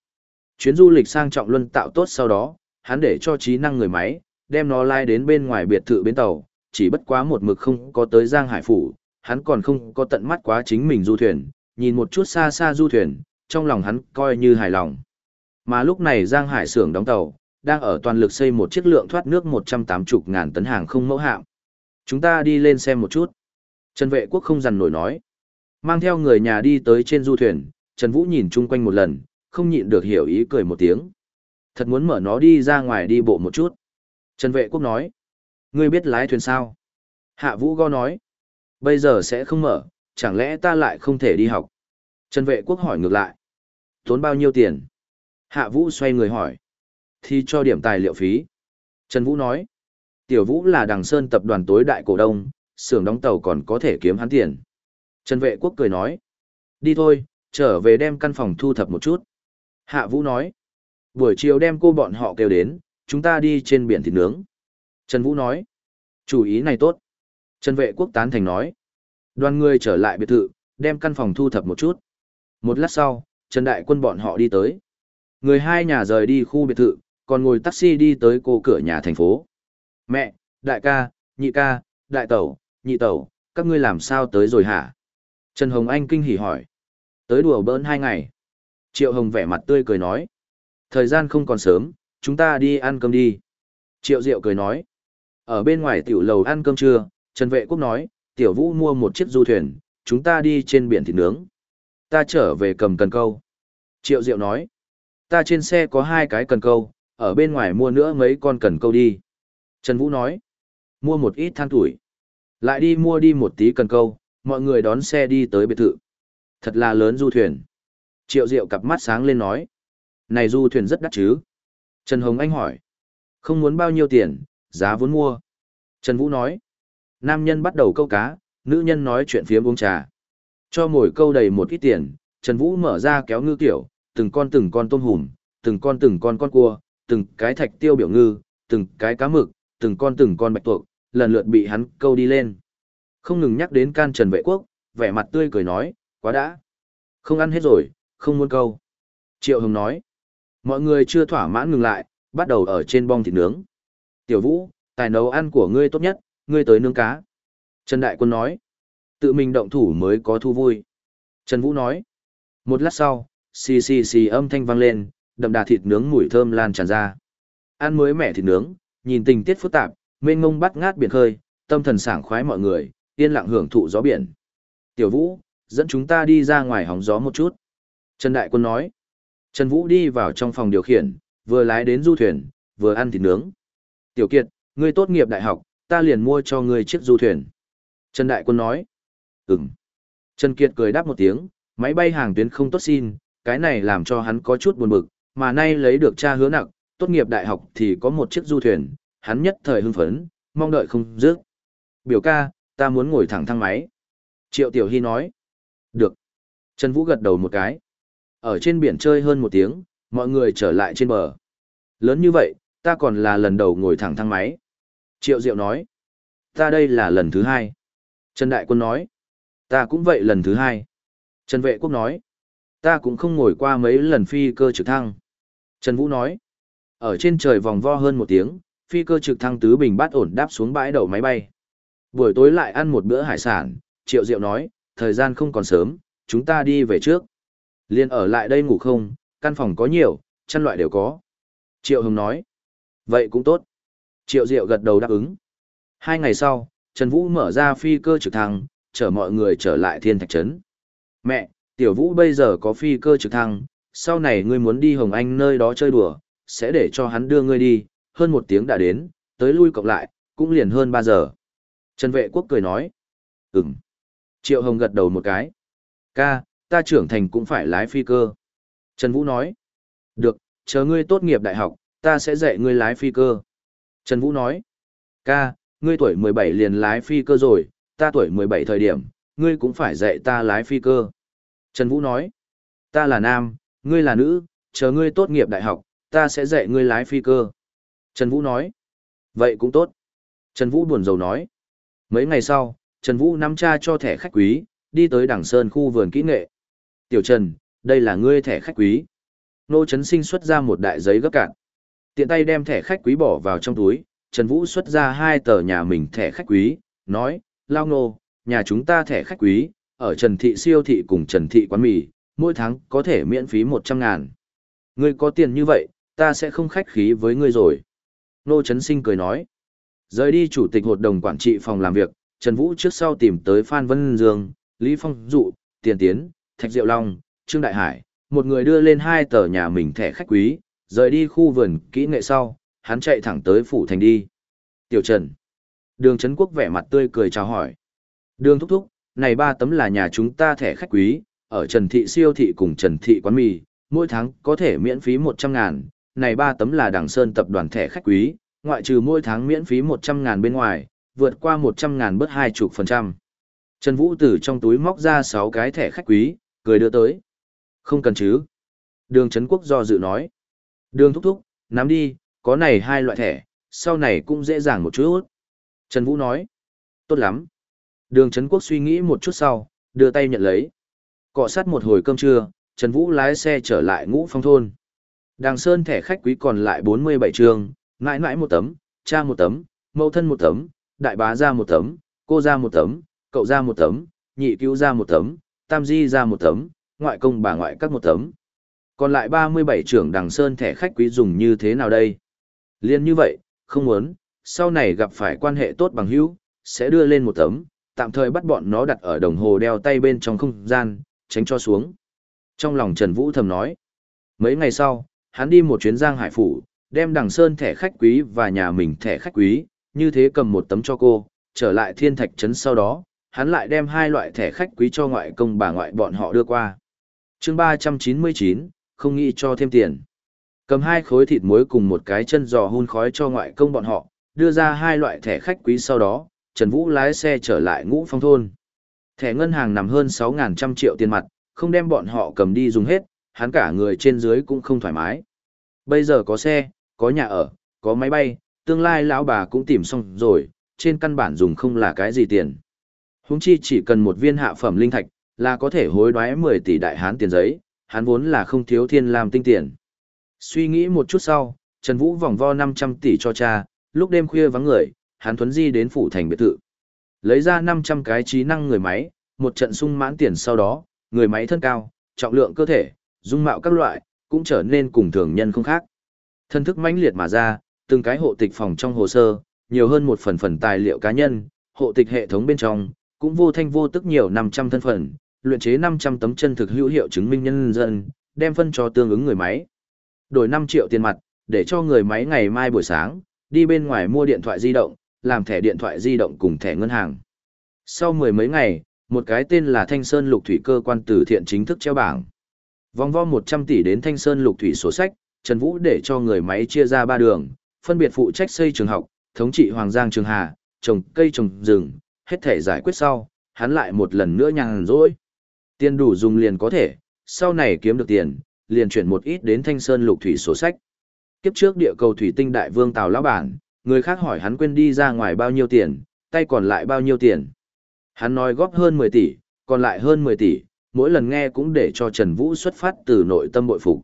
Chuyến du lịch sang trọng luân tạo tốt sau đó, hắn để cho trí năng người máy, đem nó lai đến bên ngoài biệt thự bến tàu, chỉ bất quá một mực không có tới Giang Hải phủ, hắn còn không có tận mắt quá chính mình du thuyền, nhìn một chút xa xa du thuyền, trong lòng hắn coi như hài lòng. Mà lúc này Giang Hải xưởng đóng tàu, đang ở toàn lực xây một chiếc lượng thoát nước 180 ngàn tấn hàng không mẫu hạm. Chúng ta đi lên xem một chút. Trần vệ quốc không dằn nổi nói. Mang theo người nhà đi tới trên du thuyền, Trần Vũ nhìn chung quanh một lần, không nhịn được hiểu ý cười một tiếng. Thật muốn mở nó đi ra ngoài đi bộ một chút. Trần vệ quốc nói. Ngươi biết lái thuyền sao? Hạ Vũ Go nói. Bây giờ sẽ không mở, chẳng lẽ ta lại không thể đi học? Trần vệ quốc hỏi ngược lại. Tốn bao nhiêu tiền? Hạ Vũ xoay người hỏi. Thì cho điểm tài liệu phí. Trần Vũ nói. Tiểu Vũ là đằng sơn tập đoàn tối đại cổ đông, xưởng đóng tàu còn có thể kiếm hắn tiền. Trần vệ quốc cười nói. Đi thôi, trở về đem căn phòng thu thập một chút. Hạ Vũ nói. Buổi chiều đem cô bọn họ kêu đến, chúng ta đi trên biển thịt nướng. Trần Vũ nói. Chủ ý này tốt. Trần vệ quốc tán thành nói. Đoàn người trở lại biệt thự, đem căn phòng thu thập một chút. Một lát sau, Trần Đại Quân bọn họ đi tới. Người hai nhà rời đi khu biệt thự, còn ngồi taxi đi tới cô cửa nhà thành phố. Mẹ, đại ca, nhị ca, đại tẩu, nhị tẩu, các ngươi làm sao tới rồi hả? Trần Hồng Anh kinh hỉ hỏi. Tới đùa bỡn hai ngày. Triệu Hồng vẻ mặt tươi cười nói. Thời gian không còn sớm, chúng ta đi ăn cơm đi. Triệu Diệu cười nói. Ở bên ngoài tiểu lầu ăn cơm trưa, Trần Vệ Quốc nói, tiểu vũ mua một chiếc du thuyền, chúng ta đi trên biển thịt nướng. Ta trở về cầm cần câu. Triệu Diệu nói, ta trên xe có hai cái cần câu, ở bên ngoài mua nữa mấy con cần câu đi. Trần Vũ nói, mua một ít than tuổi. Lại đi mua đi một tí cần câu, mọi người đón xe đi tới biệt thự. Thật là lớn du thuyền. Triệu Diệu cặp mắt sáng lên nói, này du thuyền rất đắt chứ. Trần Hồng Anh hỏi, không muốn bao nhiêu tiền, giá vốn mua. Trần Vũ nói, nam nhân bắt đầu câu cá, nữ nhân nói chuyện phía uống trà. Cho mồi câu đầy một ít tiền, Trần Vũ mở ra kéo ngư kiểu, từng con từng con tôm hùm, từng con từng con con cua, từng cái thạch tiêu biểu ngư, từng cái cá mực, từng con từng con bạch tuộc, lần lượt bị hắn câu đi lên. Không ngừng nhắc đến can Trần Vệ Quốc, vẻ mặt tươi cười nói, quá đã. Không ăn hết rồi, không muốn câu. Triệu Hồng nói, mọi người chưa thỏa mãn ngừng lại, bắt đầu ở trên bong thịt nướng. Tiểu Vũ, tài nấu ăn của ngươi tốt nhất, ngươi tới nướng cá. Trần Đại Quân nói, tự mình động thủ mới có thu vui. Trần Vũ nói, một lát sau, xì xì xì âm thanh vang lên, đậm đà thịt nướng mùi thơm lan tràn ra. ăn mới mẻ thịt nướng, nhìn tình tiết phức tạp, mênh mông bắt ngát biển khơi, tâm thần sảng khoái mọi người, yên lặng hưởng thụ gió biển. Tiểu Vũ, dẫn chúng ta đi ra ngoài hóng gió một chút. Trần Đại Quân nói. Trần Vũ đi vào trong phòng điều khiển, vừa lái đến du thuyền, vừa ăn thịt nướng. Tiểu Kiệt, ngươi tốt nghiệp đại học, ta liền mua cho ngươi chiếc du thuyền. Trần Đại Quân nói. Ừm. Trần Kiệt cười đáp một tiếng, máy bay hàng tuyến không tốt xin, cái này làm cho hắn có chút buồn bực, mà nay lấy được cha hứa nặng, tốt nghiệp đại học thì có một chiếc du thuyền, hắn nhất thời hưng phấn, mong đợi không dứt. Biểu ca, ta muốn ngồi thẳng thang máy. Triệu Tiểu Hy nói. Được. Trần Vũ gật đầu một cái. Ở trên biển chơi hơn một tiếng, mọi người trở lại trên bờ. Lớn như vậy, ta còn là lần đầu ngồi thẳng thang máy. Triệu Diệu nói. Ta đây là lần thứ hai. Trần Đại Quân nói. Ta cũng vậy lần thứ hai. Trần Vệ Quốc nói. Ta cũng không ngồi qua mấy lần phi cơ trực thăng. Trần Vũ nói. Ở trên trời vòng vo hơn một tiếng, phi cơ trực thăng tứ bình bát ổn đáp xuống bãi đậu máy bay. Buổi tối lại ăn một bữa hải sản, Triệu Diệu nói, thời gian không còn sớm, chúng ta đi về trước. Liên ở lại đây ngủ không, căn phòng có nhiều, chăn loại đều có. Triệu Hồng nói, vậy cũng tốt. Triệu Diệu gật đầu đáp ứng. Hai ngày sau, Trần Vũ mở ra phi cơ trực thăng, chở mọi người trở lại thiên thạch trấn. Mẹ, Tiểu Vũ bây giờ có phi cơ trực thăng, sau này ngươi muốn đi Hồng Anh nơi đó chơi đùa, sẽ để cho hắn đưa ngươi đi, hơn một tiếng đã đến, tới lui cộng lại, cũng liền hơn ba giờ. Trần Vệ Quốc cười nói, ừm. Triệu Hồng gật đầu một cái. Ca, ta trưởng thành cũng phải lái phi cơ. Trần Vũ nói, được, chờ ngươi tốt nghiệp đại học, ta sẽ dạy ngươi lái phi cơ. Trần Vũ nói, ca, ngươi tuổi 17 liền lái phi cơ rồi, ta tuổi 17 thời điểm, ngươi cũng phải dạy ta lái phi cơ. Trần Vũ nói, ta là nam, ngươi là nữ, chờ ngươi tốt nghiệp đại học, ta sẽ dạy ngươi lái phi cơ. Trần Vũ nói, vậy cũng tốt. Trần Vũ buồn rầu nói, mấy ngày sau, Trần Vũ nắm cha cho thẻ khách quý, đi tới đằng sơn khu vườn kỹ nghệ. Tiểu Trần, đây là ngươi thẻ khách quý. Nô Trấn Sinh xuất ra một đại giấy gấp cạn. Tiện tay đem thẻ khách quý bỏ vào trong túi, Trần Vũ xuất ra hai tờ nhà mình thẻ khách quý, nói, lao nô, nhà chúng ta thẻ khách quý, ở Trần Thị siêu thị cùng Trần Thị quán mì, mỗi tháng có thể miễn phí 100 ngàn. Ngươi có tiền như vậy, ta sẽ không khách khí với ngươi rồi. Nô Trấn Sinh cười nói. Rời đi chủ tịch hội đồng quản trị phòng làm việc, Trần Vũ trước sau tìm tới Phan Vân Dương, Lý Phong Dụ, Tiền Tiến, Thạch Diệu Long, Trương Đại Hải, một người đưa lên hai tờ nhà mình thẻ khách quý, rời đi khu vườn kỹ nghệ sau, hắn chạy thẳng tới phủ thành đi. Tiểu Trần. Đường Trấn Quốc vẻ mặt tươi cười chào hỏi. Đường thúc thúc, này ba tấm là nhà chúng ta thẻ khách quý, ở Trần Thị siêu thị cùng Trần Thị quán mì, mỗi tháng có thể miễn phí 100 ngàn, này ba tấm là đảng sơn tập đoàn thẻ khách quý, ngoại trừ mỗi tháng miễn phí 100 ngàn bên ngoài, vượt qua 100 ngàn bớt hai chục phần trăm. Trần Vũ từ trong túi móc ra 6 cái thẻ khách quý, cười đưa tới. Không cần chứ. Đường Trấn Quốc do dự nói. Đường thúc thúc, nắm đi, có này hai loại thẻ, sau này cũng dễ dàng một chút. Trần Vũ nói. Tốt lắm. Đường Trấn Quốc suy nghĩ một chút sau, đưa tay nhận lấy. Cọ sát một hồi cơm trưa, Trần Vũ lái xe trở lại ngũ phong thôn. Đàng Sơn thẻ khách quý còn lại 47 trường, mãi mãi một tấm, cha một tấm, mẫu thân một tấm, đại bá ra một tấm, cô ra một tấm, cậu ra một tấm, nhị cứu ra một tấm, tam di ra một tấm, ngoại công bà ngoại các một tấm. Còn lại 37 trưởng đằng sơn thẻ khách quý dùng như thế nào đây? Liên như vậy, không muốn, sau này gặp phải quan hệ tốt bằng hữu, sẽ đưa lên một tấm, tạm thời bắt bọn nó đặt ở đồng hồ đeo tay bên trong không gian, tránh cho xuống. Trong lòng Trần Vũ thầm nói, mấy ngày sau, hắn đi một chuyến giang hải phủ, đem đằng sơn thẻ khách quý và nhà mình thẻ khách quý, như thế cầm một tấm cho cô, trở lại thiên thạch trấn sau đó, hắn lại đem hai loại thẻ khách quý cho ngoại công bà ngoại bọn họ đưa qua. chương 399, không nghĩ cho thêm tiền. Cầm hai khối thịt muối cùng một cái chân giò hun khói cho ngoại công bọn họ, đưa ra hai loại thẻ khách quý sau đó, Trần Vũ lái xe trở lại ngũ phong thôn. Thẻ ngân hàng nằm hơn 6.000 triệu tiền mặt, không đem bọn họ cầm đi dùng hết, hắn cả người trên dưới cũng không thoải mái. Bây giờ có xe, có nhà ở, có máy bay, tương lai lão bà cũng tìm xong rồi, trên căn bản dùng không là cái gì tiền. Húng chi chỉ cần một viên hạ phẩm linh thạch, là có thể hối đoái 10 tỷ đại hán tiền giấy, hắn vốn là không thiếu thiên làm tinh tiền. Suy nghĩ một chút sau, Trần Vũ vòng vo 500 tỷ cho cha, lúc đêm khuya vắng người, hắn thuấn di đến phủ thành biệt thự. Lấy ra 500 cái trí năng người máy, một trận sung mãn tiền sau đó, người máy thân cao, trọng lượng cơ thể, dung mạo các loại, cũng trở nên cùng thường nhân không khác. Thân thức mãnh liệt mà ra, từng cái hộ tịch phòng trong hồ sơ, nhiều hơn một phần phần tài liệu cá nhân, hộ tịch hệ thống bên trong, cũng vô thanh vô tức nhiều 500 thân phận, luyện chế 500 tấm chân thực hữu hiệu chứng minh nhân dân, đem phân cho tương ứng người máy. Đổi 5 triệu tiền mặt, để cho người máy ngày mai buổi sáng, đi bên ngoài mua điện thoại di động, làm thẻ điện thoại di động cùng thẻ ngân hàng. Sau mười mấy ngày, một cái tên là Thanh Sơn Lục Thủy cơ quan từ thiện chính thức treo bảng. Vòng vo 100 tỷ đến Thanh Sơn Lục Thủy sổ sách, Trần Vũ để cho người máy chia ra ba đường, phân biệt phụ trách xây trường học, thống trị Hoàng Giang Trường Hà, trồng cây trồng rừng, hết thể giải quyết sau, hắn lại một lần nữa nhàn rỗi. Tiền đủ dùng liền có thể, sau này kiếm được tiền, liền chuyển một ít đến Thanh Sơn Lục Thủy sổ sách. Kiếp trước địa cầu thủy tinh đại vương Tào lão bản, người khác hỏi hắn quên đi ra ngoài bao nhiêu tiền, tay còn lại bao nhiêu tiền. Hắn nói góp hơn 10 tỷ, còn lại hơn 10 tỷ, mỗi lần nghe cũng để cho Trần Vũ xuất phát từ nội tâm bội phục.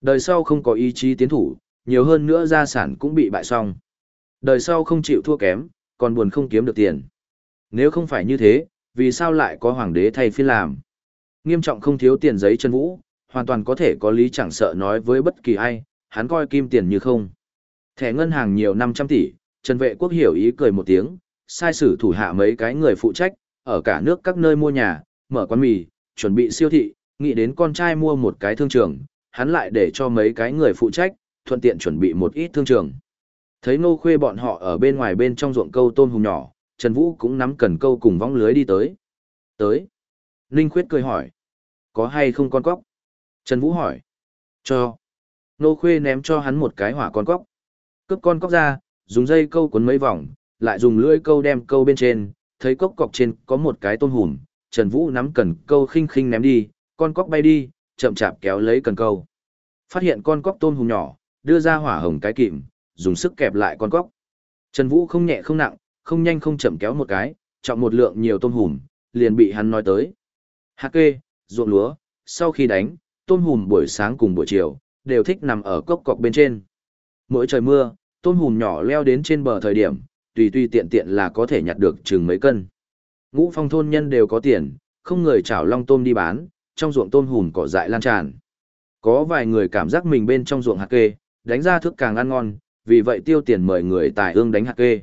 Đời sau không có ý chí tiến thủ, nhiều hơn nữa gia sản cũng bị bại xong. Đời sau không chịu thua kém, còn buồn không kiếm được tiền. Nếu không phải như thế, vì sao lại có hoàng đế thay phiên làm? Nghiêm trọng không thiếu tiền giấy chân Vũ, hoàn toàn có thể có lý chẳng sợ nói với bất kỳ ai, hắn coi kim tiền như không. Thẻ ngân hàng nhiều 500 tỷ, Trần Vệ Quốc hiểu ý cười một tiếng, sai sử thủ hạ mấy cái người phụ trách, ở cả nước các nơi mua nhà, mở quán mì, chuẩn bị siêu thị, nghĩ đến con trai mua một cái thương trường, hắn lại để cho mấy cái người phụ trách, thuận tiện chuẩn bị một ít thương trường. Thấy nô khuê bọn họ ở bên ngoài bên trong ruộng câu tôm hùm nhỏ, Trần Vũ cũng nắm cần câu cùng vong lưới đi tới. Tới. Ninh Khuyết cười hỏi. Có hay không con cóc? Trần Vũ hỏi. Cho. Nô khuê ném cho hắn một cái hỏa con cóc. Cướp con cóc ra, dùng dây câu cuốn mấy vòng, lại dùng lưỡi câu đem câu bên trên, thấy cốc cọc trên có một cái tôm hùm, Trần Vũ nắm cần câu khinh khinh ném đi, con cóc bay đi, chậm chạp kéo lấy cần câu. Phát hiện con cóc tôm hùm nhỏ, đưa ra hỏa hồng cái kìm, dùng sức kẹp lại con cóc. Trần Vũ không nhẹ không nặng, không nhanh không chậm kéo một cái, trọng một lượng nhiều tôm hùm, liền bị hắn nói tới. Hạ kê, ruộng lúa, sau khi đánh, tôm hùm buổi sáng cùng buổi chiều, đều thích nằm ở cốc cọc bên trên. Mỗi trời mưa, tôm hùm nhỏ leo đến trên bờ thời điểm, tùy tùy tiện tiện là có thể nhặt được chừng mấy cân. Ngũ phong thôn nhân đều có tiền, không người chảo long tôm đi bán, trong ruộng tôm hùm cỏ dại lan tràn. Có vài người cảm giác mình bên trong ruộng hạt kê, đánh ra thức càng ăn ngon, vì vậy tiêu tiền mời người tài ương đánh hạt kê.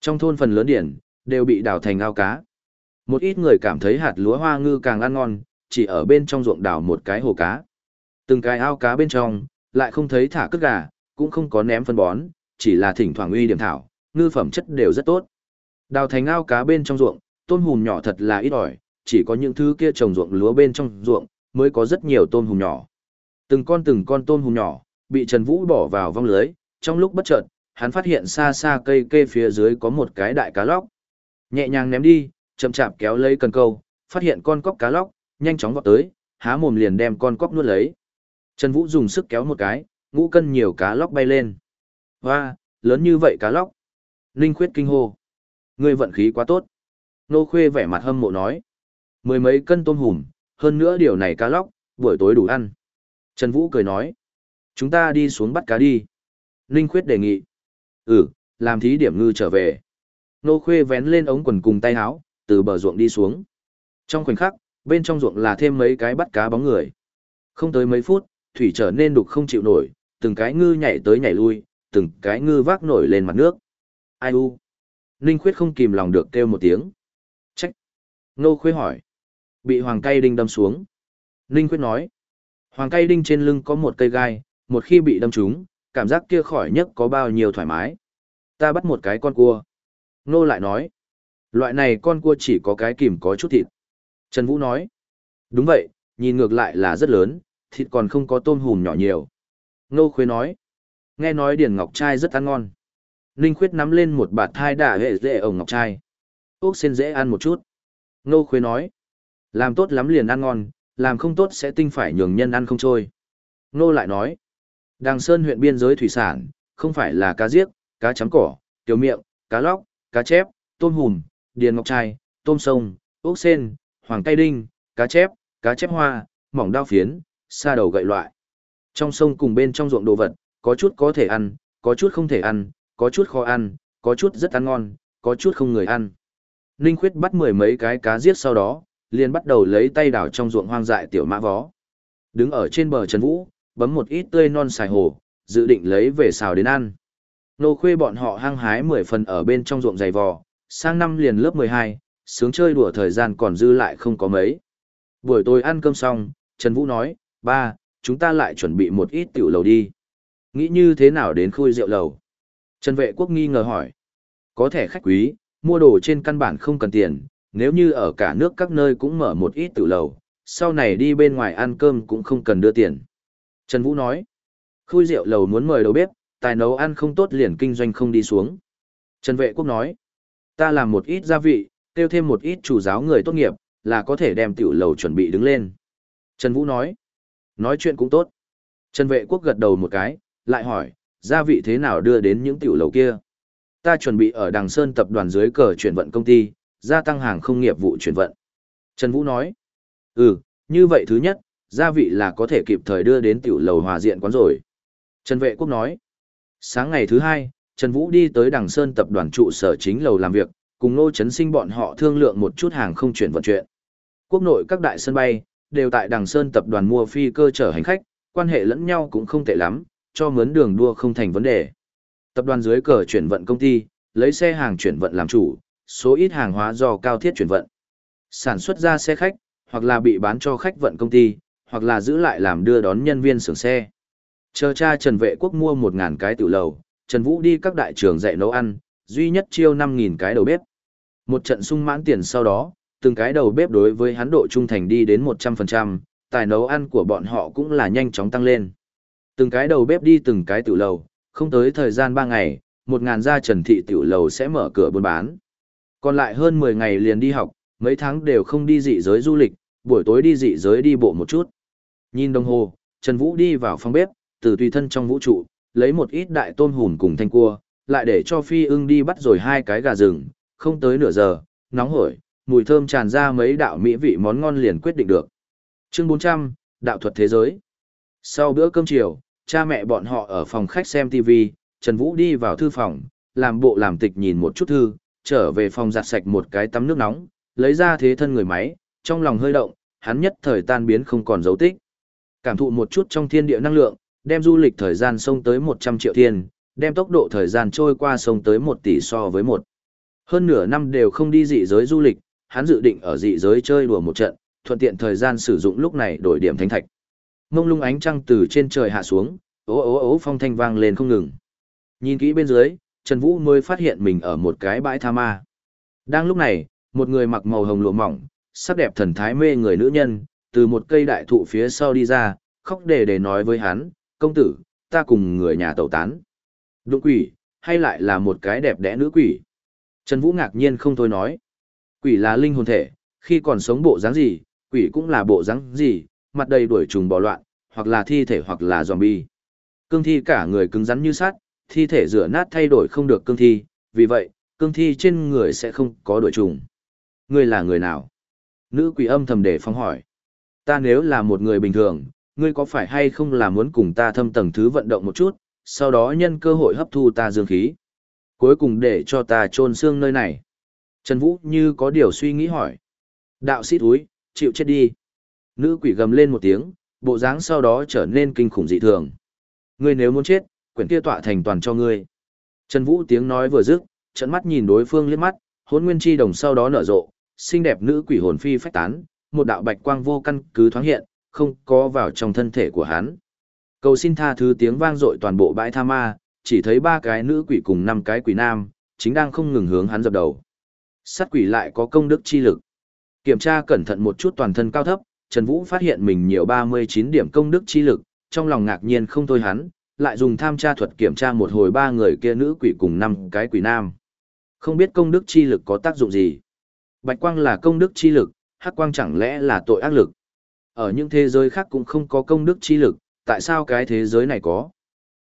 Trong thôn phần lớn điển, đều bị đào thành ao cá. Một ít người cảm thấy hạt lúa hoa ngư càng ăn ngon, chỉ ở bên trong ruộng đào một cái hồ cá. Từng cái ao cá bên trong, lại không thấy thả cất gà, cũng không có ném phân bón, chỉ là thỉnh thoảng uy điểm thảo, ngư phẩm chất đều rất tốt. Đào thành ao cá bên trong ruộng, tôm hùm nhỏ thật là ít ỏi, chỉ có những thứ kia trồng ruộng lúa bên trong ruộng, mới có rất nhiều tôm hùm nhỏ. Từng con từng con tôm hùm nhỏ, bị Trần Vũ bỏ vào vong lưới, trong lúc bất chợt, hắn phát hiện xa xa cây kê phía dưới có một cái đại cá lóc. Nhẹ nhàng ném đi, chậm chạp kéo lấy cần câu, phát hiện con cóc cá lóc, nhanh chóng vọt tới, há mồm liền đem con cóc nuốt lấy. Trần Vũ dùng sức kéo một cái, ngũ cân nhiều cá lóc bay lên. Hoa, lớn như vậy cá lóc. Ninh khuyết kinh hô. Ngươi vận khí quá tốt. Nô khuê vẻ mặt hâm mộ nói. Mười mấy cân tôm hùm, hơn nữa điều này cá lóc, buổi tối đủ ăn. Trần Vũ cười nói. Chúng ta đi xuống bắt cá đi. Ninh khuyết đề nghị. Ừ, làm thí điểm ngư trở về. Nô khuê vén lên ống quần cùng tay áo, từ bờ ruộng đi xuống. Trong khoảnh khắc, bên trong ruộng là thêm mấy cái bắt cá bóng người. Không tới mấy phút, thủy trở nên đục không chịu nổi, từng cái ngư nhảy tới nhảy lui, từng cái ngư vác nổi lên mặt nước. Ai u? Ninh Khuyết không kìm lòng được kêu một tiếng. Trách. Nô khuê hỏi. Bị Hoàng Cây Đinh đâm xuống. Ninh Khuyết nói. Hoàng Cây Đinh trên lưng có một cây gai, một khi bị đâm trúng, cảm giác kia khỏi nhất có bao nhiêu thoải mái. Ta bắt một cái con cua. Nô lại nói. Loại này con cua chỉ có cái kìm có chút thịt. Trần Vũ nói. Đúng vậy, nhìn ngược lại là rất lớn, thịt còn không có tôm hùm nhỏ nhiều. Nô khuế nói. Nghe nói Điền Ngọc Trai rất ăn ngon. Ninh Khuyết nắm lên một bạt thai đả hệ dễ ổng Ngọc Trai. Úc xin dễ ăn một chút. Nô khuế nói. Làm tốt lắm liền ăn ngon, làm không tốt sẽ tinh phải nhường nhân ăn không trôi. Nô lại nói. Đàng Sơn huyện biên giới thủy sản, không phải là cá giếc, cá chấm cỏ, tiểu miệng, cá lóc, cá chép, tôm hùm, điền ngọc trai, tôm sông, ốc sen, hoàng cây đinh, cá chép, cá chép hoa, mỏng đao phiến, sa đầu gậy loại. Trong sông cùng bên trong ruộng đồ vật, có chút có thể ăn, có chút không thể ăn, có chút khó ăn, có chút rất ăn ngon, có chút không người ăn. Ninh Khuyết bắt mười mấy cái cá giết sau đó, liền bắt đầu lấy tay đào trong ruộng hoang dại tiểu mã vó. Đứng ở trên bờ Trần Vũ, bấm một ít tươi non xài hồ, dự định lấy về xào đến ăn. Nô khuê bọn họ hăng hái 10 phần ở bên trong ruộng dày vò, sang năm liền lớp 12, sướng chơi đùa thời gian còn dư lại không có mấy. Buổi tối ăn cơm xong, Trần Vũ nói, ba, chúng ta lại chuẩn bị một ít tiểu lầu đi. Nghĩ như thế nào đến khui rượu lầu? Trần Vệ Quốc nghi ngờ hỏi. Có thể khách quý, mua đồ trên căn bản không cần tiền, nếu như ở cả nước các nơi cũng mở một ít tiểu lầu, sau này đi bên ngoài ăn cơm cũng không cần đưa tiền. Trần Vũ nói, khui rượu lầu muốn mời đầu bếp, tài nấu ăn không tốt liền kinh doanh không đi xuống. Trần Vệ Quốc nói, ta làm một ít gia vị, tiêu thêm một ít chủ giáo người tốt nghiệp, là có thể đem tiểu lầu chuẩn bị đứng lên. Trần Vũ nói, nói chuyện cũng tốt. Trần Vệ Quốc gật đầu một cái, lại hỏi, gia vị thế nào đưa đến những tiểu lầu kia? Ta chuẩn bị ở Đằng Sơn tập đoàn dưới cờ chuyển vận công ty, gia tăng hàng không nghiệp vụ chuyển vận. Trần Vũ nói, ừ, như vậy thứ nhất, gia vị là có thể kịp thời đưa đến tiểu lầu hòa diện quán rồi. Trần Vệ Quốc nói, sáng ngày thứ hai, Trần Vũ đi tới Đằng Sơn tập đoàn trụ sở chính lầu làm việc, cùng Nô Trấn Sinh bọn họ thương lượng một chút hàng không chuyển vận chuyện. Quốc nội các đại sân bay, đều tại Đằng Sơn tập đoàn mua phi cơ chở hành khách, quan hệ lẫn nhau cũng không tệ lắm, cho mướn đường đua không thành vấn đề. Tập đoàn dưới cờ chuyển vận công ty, lấy xe hàng chuyển vận làm chủ, số ít hàng hóa do cao thiết chuyển vận. Sản xuất ra xe khách, hoặc là bị bán cho khách vận công ty, hoặc là giữ lại làm đưa đón nhân viên xưởng xe. Chờ cha Trần Vệ Quốc mua 1.000 cái tiểu lầu, Trần Vũ đi các đại trường dạy nấu ăn, duy nhất chiêu 5.000 cái đầu bếp. Một trận sung mãn tiền sau đó, từng cái đầu bếp đối với hắn độ trung thành đi đến 100%, tài nấu ăn của bọn họ cũng là nhanh chóng tăng lên. Từng cái đầu bếp đi từng cái tiểu lầu, không tới thời gian 3 ngày, 1.000 gia trần thị tiểu lầu sẽ mở cửa buôn bán. Còn lại hơn 10 ngày liền đi học, mấy tháng đều không đi dị giới du lịch, buổi tối đi dị giới đi bộ một chút. Nhìn đồng hồ, Trần Vũ đi vào phòng bếp, từ tùy thân trong vũ trụ, lấy một ít đại tôm hùm cùng thanh cua, lại để cho phi ưng đi bắt rồi hai cái gà rừng, không tới nửa giờ, nóng hổi, mùi thơm tràn ra mấy đạo mỹ vị món ngon liền quyết định được. Chương 400, Đạo thuật thế giới. Sau bữa cơm chiều, cha mẹ bọn họ ở phòng khách xem TV, Trần Vũ đi vào thư phòng, làm bộ làm tịch nhìn một chút thư, trở về phòng giặt sạch một cái tắm nước nóng, lấy ra thế thân người máy, trong lòng hơi động, hắn nhất thời tan biến không còn dấu tích. Cảm thụ một chút trong thiên địa năng lượng, đem du lịch thời gian sông tới 100 triệu thiên, đem tốc độ thời gian trôi qua sông tới 1 tỷ so với một. Hơn nửa năm đều không đi dị giới du lịch, hắn dự định ở dị giới chơi đùa một trận, thuận tiện thời gian sử dụng lúc này đổi điểm thánh thạch. Mông lung ánh trăng từ trên trời hạ xuống, ố ố ố phong thanh vang lên không ngừng. Nhìn kỹ bên dưới, Trần Vũ mới phát hiện mình ở một cái bãi tha ma. Đang lúc này, một người mặc màu hồng lụa mỏng, sắc đẹp thần thái mê người nữ nhân, từ một cây đại thụ phía sau đi ra, khóc để để nói với hắn, công tử, ta cùng người nhà tẩu tán. Đụng quỷ, hay lại là một cái đẹp đẽ nữ quỷ? Trần Vũ ngạc nhiên không thôi nói. Quỷ là linh hồn thể, khi còn sống bộ dáng gì, quỷ cũng là bộ dáng gì, mặt đầy đuổi trùng bỏ loạn, hoặc là thi thể hoặc là zombie. Cương thi cả người cứng rắn như sắt, thi thể rửa nát thay đổi không được cương thi, vì vậy, cương thi trên người sẽ không có đuổi trùng. Ngươi là người nào? Nữ quỷ âm thầm để phong hỏi. Ta nếu là một người bình thường, ngươi có phải hay không là muốn cùng ta thâm tầng thứ vận động một chút, sau đó nhân cơ hội hấp thu ta dương khí. Cuối cùng để cho ta trôn xương nơi này. Trần Vũ như có điều suy nghĩ hỏi. Đạo sĩ túi, chịu chết đi. Nữ quỷ gầm lên một tiếng, bộ dáng sau đó trở nên kinh khủng dị thường. Ngươi nếu muốn chết, quyển kia tọa thành toàn cho ngươi. Trần Vũ tiếng nói vừa dứt, trận mắt nhìn đối phương liếc mắt, hôn nguyên chi đồng sau đó nở rộ, xinh đẹp nữ quỷ hồn phi phách tán, một đạo bạch quang vô căn cứ thoáng hiện, không có vào trong thân thể của hắn. Cầu xin tha thứ tiếng vang dội toàn bộ bãi tha ma, chỉ thấy ba cái nữ quỷ cùng năm cái quỷ nam, chính đang không ngừng hướng hắn dập đầu. Sát quỷ lại có công đức chi lực. Kiểm tra cẩn thận một chút toàn thân cao thấp, Trần Vũ phát hiện mình nhiều 39 điểm công đức chi lực, trong lòng ngạc nhiên không thôi hắn, lại dùng tham tra thuật kiểm tra một hồi ba người kia nữ quỷ cùng năm cái quỷ nam. Không biết công đức chi lực có tác dụng gì. Bạch quang là công đức chi lực, hắc quang chẳng lẽ là tội ác lực. Ở những thế giới khác cũng không có công đức chi lực, tại sao cái thế giới này có?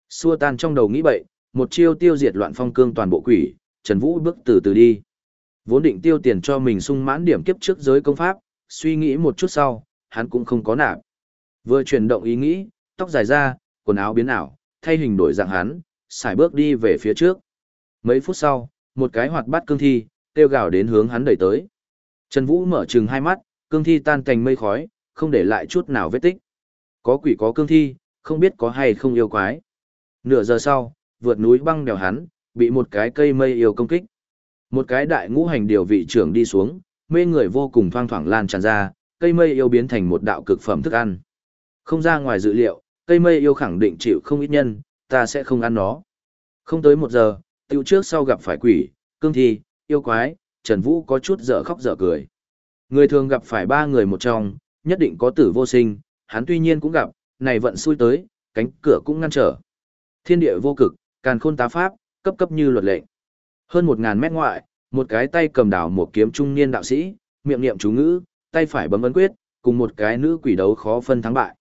Xua tan trong đầu nghĩ bậy, một chiêu tiêu diệt loạn phong cương toàn bộ quỷ, Trần Vũ bước từ từ đi. Vốn định tiêu tiền cho mình sung mãn điểm kiếp trước giới công pháp, suy nghĩ một chút sau, hắn cũng không có nạp. Vừa chuyển động ý nghĩ, tóc dài ra, quần áo biến ảo, thay hình đổi dạng hắn, xài bước đi về phía trước. Mấy phút sau, một cái hoạt bát cương thi, tiêu gào đến hướng hắn đẩy tới. Trần Vũ mở trừng hai mắt, cương thi tan thành mây khói, không để lại chút nào vết tích. Có quỷ có cương thi, không biết có hay không yêu quái. Nửa giờ sau, vượt núi băng đèo hắn, bị một cái cây mây yêu công kích. Một cái đại ngũ hành điều vị trưởng đi xuống, mê người vô cùng thoang thoảng lan tràn ra, cây mây yêu biến thành một đạo cực phẩm thức ăn. Không ra ngoài dự liệu, cây mây yêu khẳng định chịu không ít nhân, ta sẽ không ăn nó. Không tới một giờ, tiêu trước sau gặp phải quỷ, cương thi, yêu quái, Trần Vũ có chút dở khóc dở cười. Người thường gặp phải ba người một trong, nhất định có tử vô sinh, hắn tuy nhiên cũng gặp, này vận xui tới, cánh cửa cũng ngăn trở. Thiên địa vô cực, càn khôn tá pháp, cấp cấp như luật lệ Hơn một ngàn mét ngoại, một cái tay cầm đảo một kiếm trung niên đạo sĩ, miệng niệm chú ngữ, tay phải bấm ấn quyết, cùng một cái nữ quỷ đấu khó phân thắng bại.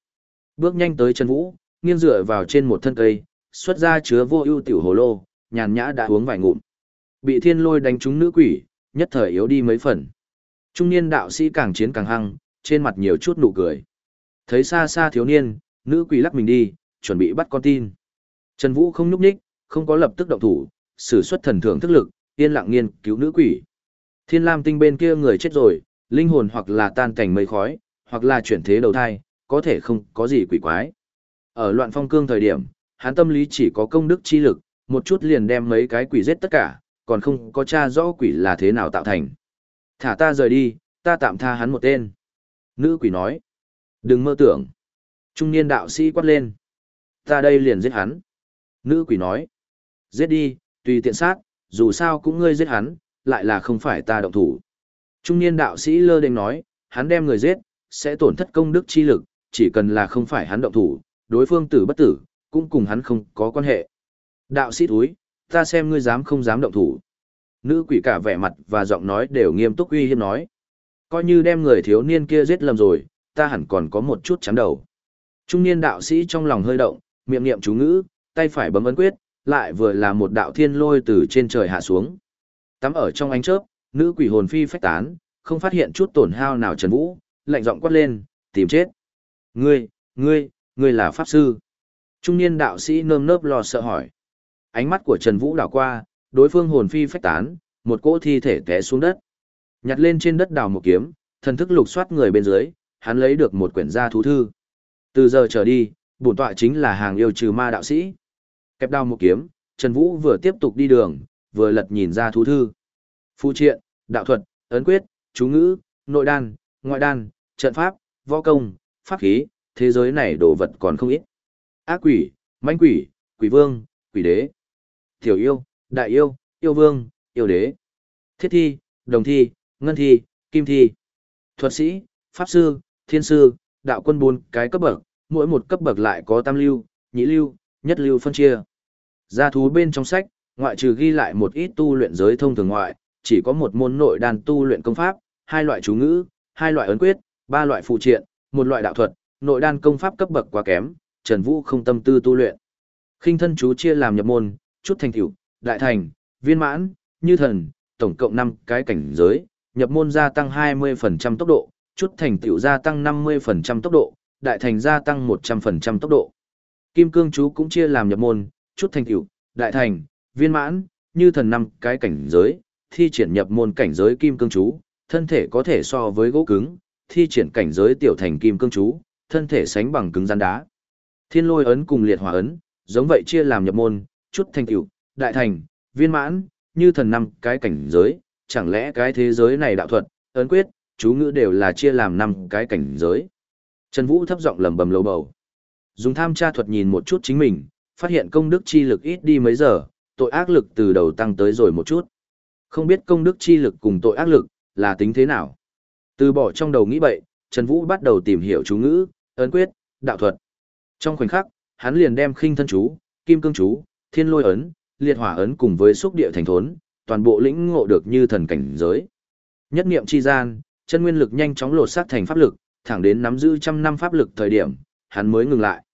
Bước nhanh tới Trần Vũ, nghiêng dựa vào trên một thân cây, xuất ra chứa vô ưu tiểu hồ lô, nhàn nhã đã uống vài ngụm. Bị thiên lôi đánh trúng nữ quỷ, nhất thời yếu đi mấy phần. Trung niên đạo sĩ càng chiến càng hăng, trên mặt nhiều chút nụ cười. Thấy xa xa thiếu niên, nữ quỷ lắc mình đi, chuẩn bị bắt con tin. Trần Vũ không nhúc nhích, không có lập tức động thủ, sử xuất thần thượng thức lực, yên lặng nghiên cứu nữ quỷ. Thiên Lam tinh bên kia người chết rồi, linh hồn hoặc là tan cảnh mây khói, hoặc là chuyển thế đầu thai, có thể không có gì quỷ quái. Ở loạn phong cương thời điểm, hắn tâm lý chỉ có công đức chi lực, một chút liền đem mấy cái quỷ giết tất cả, còn không có tra rõ quỷ là thế nào tạo thành. Thả ta rời đi, ta tạm tha hắn một tên. Nữ quỷ nói. Đừng mơ tưởng. Trung niên đạo sĩ quát lên. Ta đây liền giết hắn. Nữ quỷ nói. Giết đi, tùy tiện sát, dù sao cũng ngươi giết hắn, lại là không phải ta động thủ. Trung niên đạo sĩ lơ đênh nói, hắn đem người giết, sẽ tổn thất công đức chi lực, chỉ cần là không phải hắn động thủ, đối phương tử bất tử, cũng cùng hắn không có quan hệ. Đạo sĩ thúi, ta xem ngươi dám không dám động thủ. Nữ quỷ cả vẻ mặt và giọng nói đều nghiêm túc uy hiếp nói. Coi như đem người thiếu niên kia giết lầm rồi, ta hẳn còn có một chút chán đầu. Trung niên đạo sĩ trong lòng hơi động, miệng niệm chú ngữ, tay phải bấm ấn quyết, lại vừa là một đạo thiên lôi từ trên trời hạ xuống. Tắm ở trong ánh chớp, nữ quỷ hồn phi phách tán, không phát hiện chút tổn hao nào Trần Vũ, lạnh giọng quát lên, tìm chết. Ngươi, ngươi, ngươi là pháp sư. Trung niên đạo sĩ nơm nớp lo sợ hỏi. Ánh mắt của Trần Vũ đảo qua, đối phương hồn phi phách tán, một cỗ thi thể té xuống đất. Nhặt lên trên đất đào một kiếm, thần thức lục soát người bên dưới, hắn lấy được một quyển gia thú thư. Từ giờ trở đi, bổn tọa chính là hàng yêu trừ ma đạo sĩ. Kẹp đao một kiếm, Trần Vũ vừa tiếp tục đi đường, vừa lật nhìn ra thú thư. Phu triện, đạo thuật, ấn quyết, chú ngữ, nội đan, ngoại đan, trận pháp, võ công, pháp khí, thế giới này đồ vật còn không ít. Ác quỷ, manh quỷ, quỷ vương, quỷ đế, tiểu yêu, đại yêu, yêu vương, yêu đế, thiết thi, đồng thi, ngân thi, kim thi, thuật sĩ, pháp sư, thiên sư, đạo quân bốn cái cấp bậc, mỗi một cấp bậc lại có tam lưu, nhị lưu, nhất lưu phân chia. Gia thú bên trong sách, ngoại trừ ghi lại một ít tu luyện giới thông thường ngoại, chỉ có một môn nội đan tu luyện công pháp, hai loại chú ngữ, hai loại ấn quyết, ba loại phụ triện, một loại đạo thuật, nội đan công pháp cấp bậc quá kém, Trần Vũ không tâm tư tu luyện. Khinh thân chú chia làm nhập môn, chút thành tiểu, đại thành, viên mãn, như thần, tổng cộng 5 cái cảnh giới, nhập môn gia tăng 20% tốc độ, chút thành tựu gia tăng 50% tốc độ, đại thành gia tăng 100% tốc độ. Kim cương chú cũng chia làm nhập môn, chút thành tựu, đại thành, viên mãn, như thần năm cái cảnh giới, thi triển nhập môn cảnh giới kim cương chú, thân thể có thể so với gỗ cứng, thi triển cảnh giới tiểu thành kim cương chú, thân thể sánh bằng cứng rắn đá. Thiên lôi ấn cùng liệt hỏa ấn, giống vậy chia làm nhập môn, chút thành tựu, đại thành, viên mãn, như thần năm cái cảnh giới, chẳng lẽ cái thế giới này đạo thuật, ấn quyết, chú ngữ đều là chia làm năm cái cảnh giới. Trần Vũ thấp giọng lầm bầm lầu bầu. Dùng tham tra thuật nhìn một chút chính mình, phát hiện công đức chi lực ít đi mấy giờ, tội ác lực từ đầu tăng tới rồi một chút. Không biết công đức chi lực cùng tội ác lực là tính thế nào. Từ bỏ trong đầu nghĩ bậy, Trần Vũ bắt đầu tìm hiểu chú ngữ, ấn quyết, đạo thuật. Trong khoảnh khắc, hắn liền đem khinh thân chú, kim cương chú, thiên lôi ấn, liệt hỏa ấn cùng với xúc địa thành thốn, toàn bộ lĩnh ngộ được như thần cảnh giới. Nhất niệm chi gian, chân nguyên lực nhanh chóng lột xác thành pháp lực, thẳng đến nắm giữ trăm năm pháp lực thời điểm, hắn mới ngừng lại.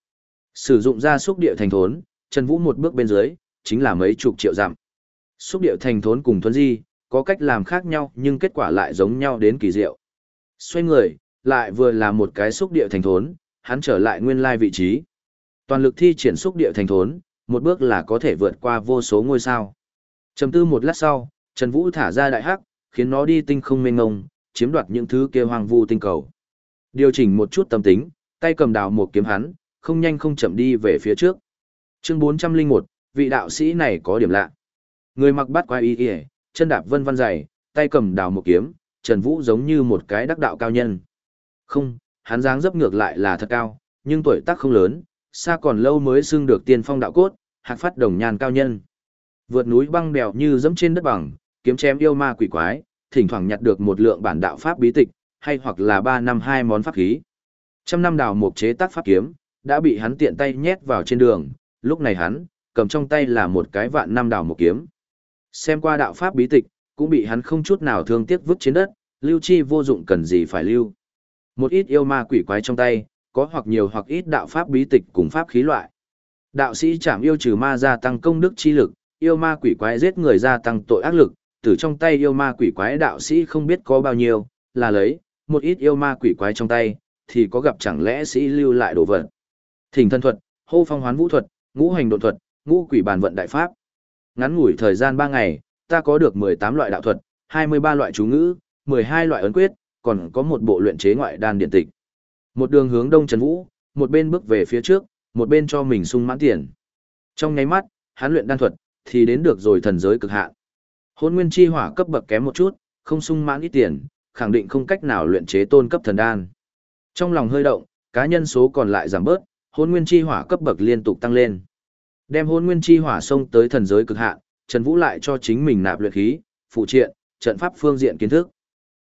Sử dụng ra xúc địa thành thốn, Trần Vũ một bước bên dưới, chính là mấy chục triệu giảm. Xúc địa thành thốn cùng thuần di, có cách làm khác nhau nhưng kết quả lại giống nhau đến kỳ diệu. Xoay người, lại vừa là một cái xúc địa thành thốn, hắn trở lại nguyên lai vị trí. Toàn lực thi triển xúc địa thành thốn, một bước là có thể vượt qua vô số ngôi sao. Trầm tư một lát sau, Trần Vũ thả ra đại hắc, khiến nó đi tinh không mênh ngông, chiếm đoạt những thứ kia hoang vu tinh cầu. Điều chỉnh một chút tâm tính, tay cầm đào một kiếm hắn, không nhanh không chậm đi về phía trước. Chương 401, vị đạo sĩ này có điểm lạ. Người mặc bát quái y y, chân đạp vân văn dày, tay cầm đào một kiếm, Trần Vũ giống như một cái đắc đạo cao nhân. Không, hắn dáng dấp ngược lại là thật cao, nhưng tuổi tác không lớn, xa còn lâu mới xưng được tiên phong đạo cốt, hạc phát đồng nhàn cao nhân. Vượt núi băng bèo như dẫm trên đất bằng, kiếm chém yêu ma quỷ quái, thỉnh thoảng nhặt được một lượng bản đạo pháp bí tịch, hay hoặc là ba năm hai món pháp khí. Trăm năm đào mục chế tác pháp kiếm, đã bị hắn tiện tay nhét vào trên đường, lúc này hắn, cầm trong tay là một cái vạn năm đào mục kiếm. Xem qua đạo pháp bí tịch, cũng bị hắn không chút nào thương tiếc vứt trên đất, lưu chi vô dụng cần gì phải lưu. Một ít yêu ma quỷ quái trong tay, có hoặc nhiều hoặc ít đạo pháp bí tịch cùng pháp khí loại. Đạo sĩ chạm yêu trừ ma gia tăng công đức chi lực, yêu ma quỷ quái giết người gia tăng tội ác lực, từ trong tay yêu ma quỷ quái đạo sĩ không biết có bao nhiêu, là lấy, một ít yêu ma quỷ quái trong tay, thì có gặp chẳng lẽ sĩ lưu lại đồ vật. Thỉnh thân thuật, hô phong hoán vũ thuật, ngũ hành độ thuật, ngũ quỷ bản vận đại pháp. Ngắn ngủi thời gian 3 ngày, ta có được 18 loại đạo thuật, 23 loại chú ngữ, 12 loại ấn quyết, còn có một bộ luyện chế ngoại đan điện tịch. Một đường hướng đông Trần Vũ, một bên bước về phía trước, một bên cho mình sung mãn tiền. Trong nháy mắt, hắn luyện đan thuật, thì đến được rồi thần giới cực hạn. Hôn nguyên chi hỏa cấp bậc kém một chút, không sung mãn ít tiền, khẳng định không cách nào luyện chế tôn cấp thần đan. Trong lòng hơi động, cá nhân số còn lại giảm bớt, hôn nguyên chi hỏa cấp bậc liên tục tăng lên. Đem hôn nguyên chi hỏa xông tới thần giới cực hạn, Trần Vũ lại cho chính mình nạp luyện khí, phụ triện, trận pháp phương diện kiến thức.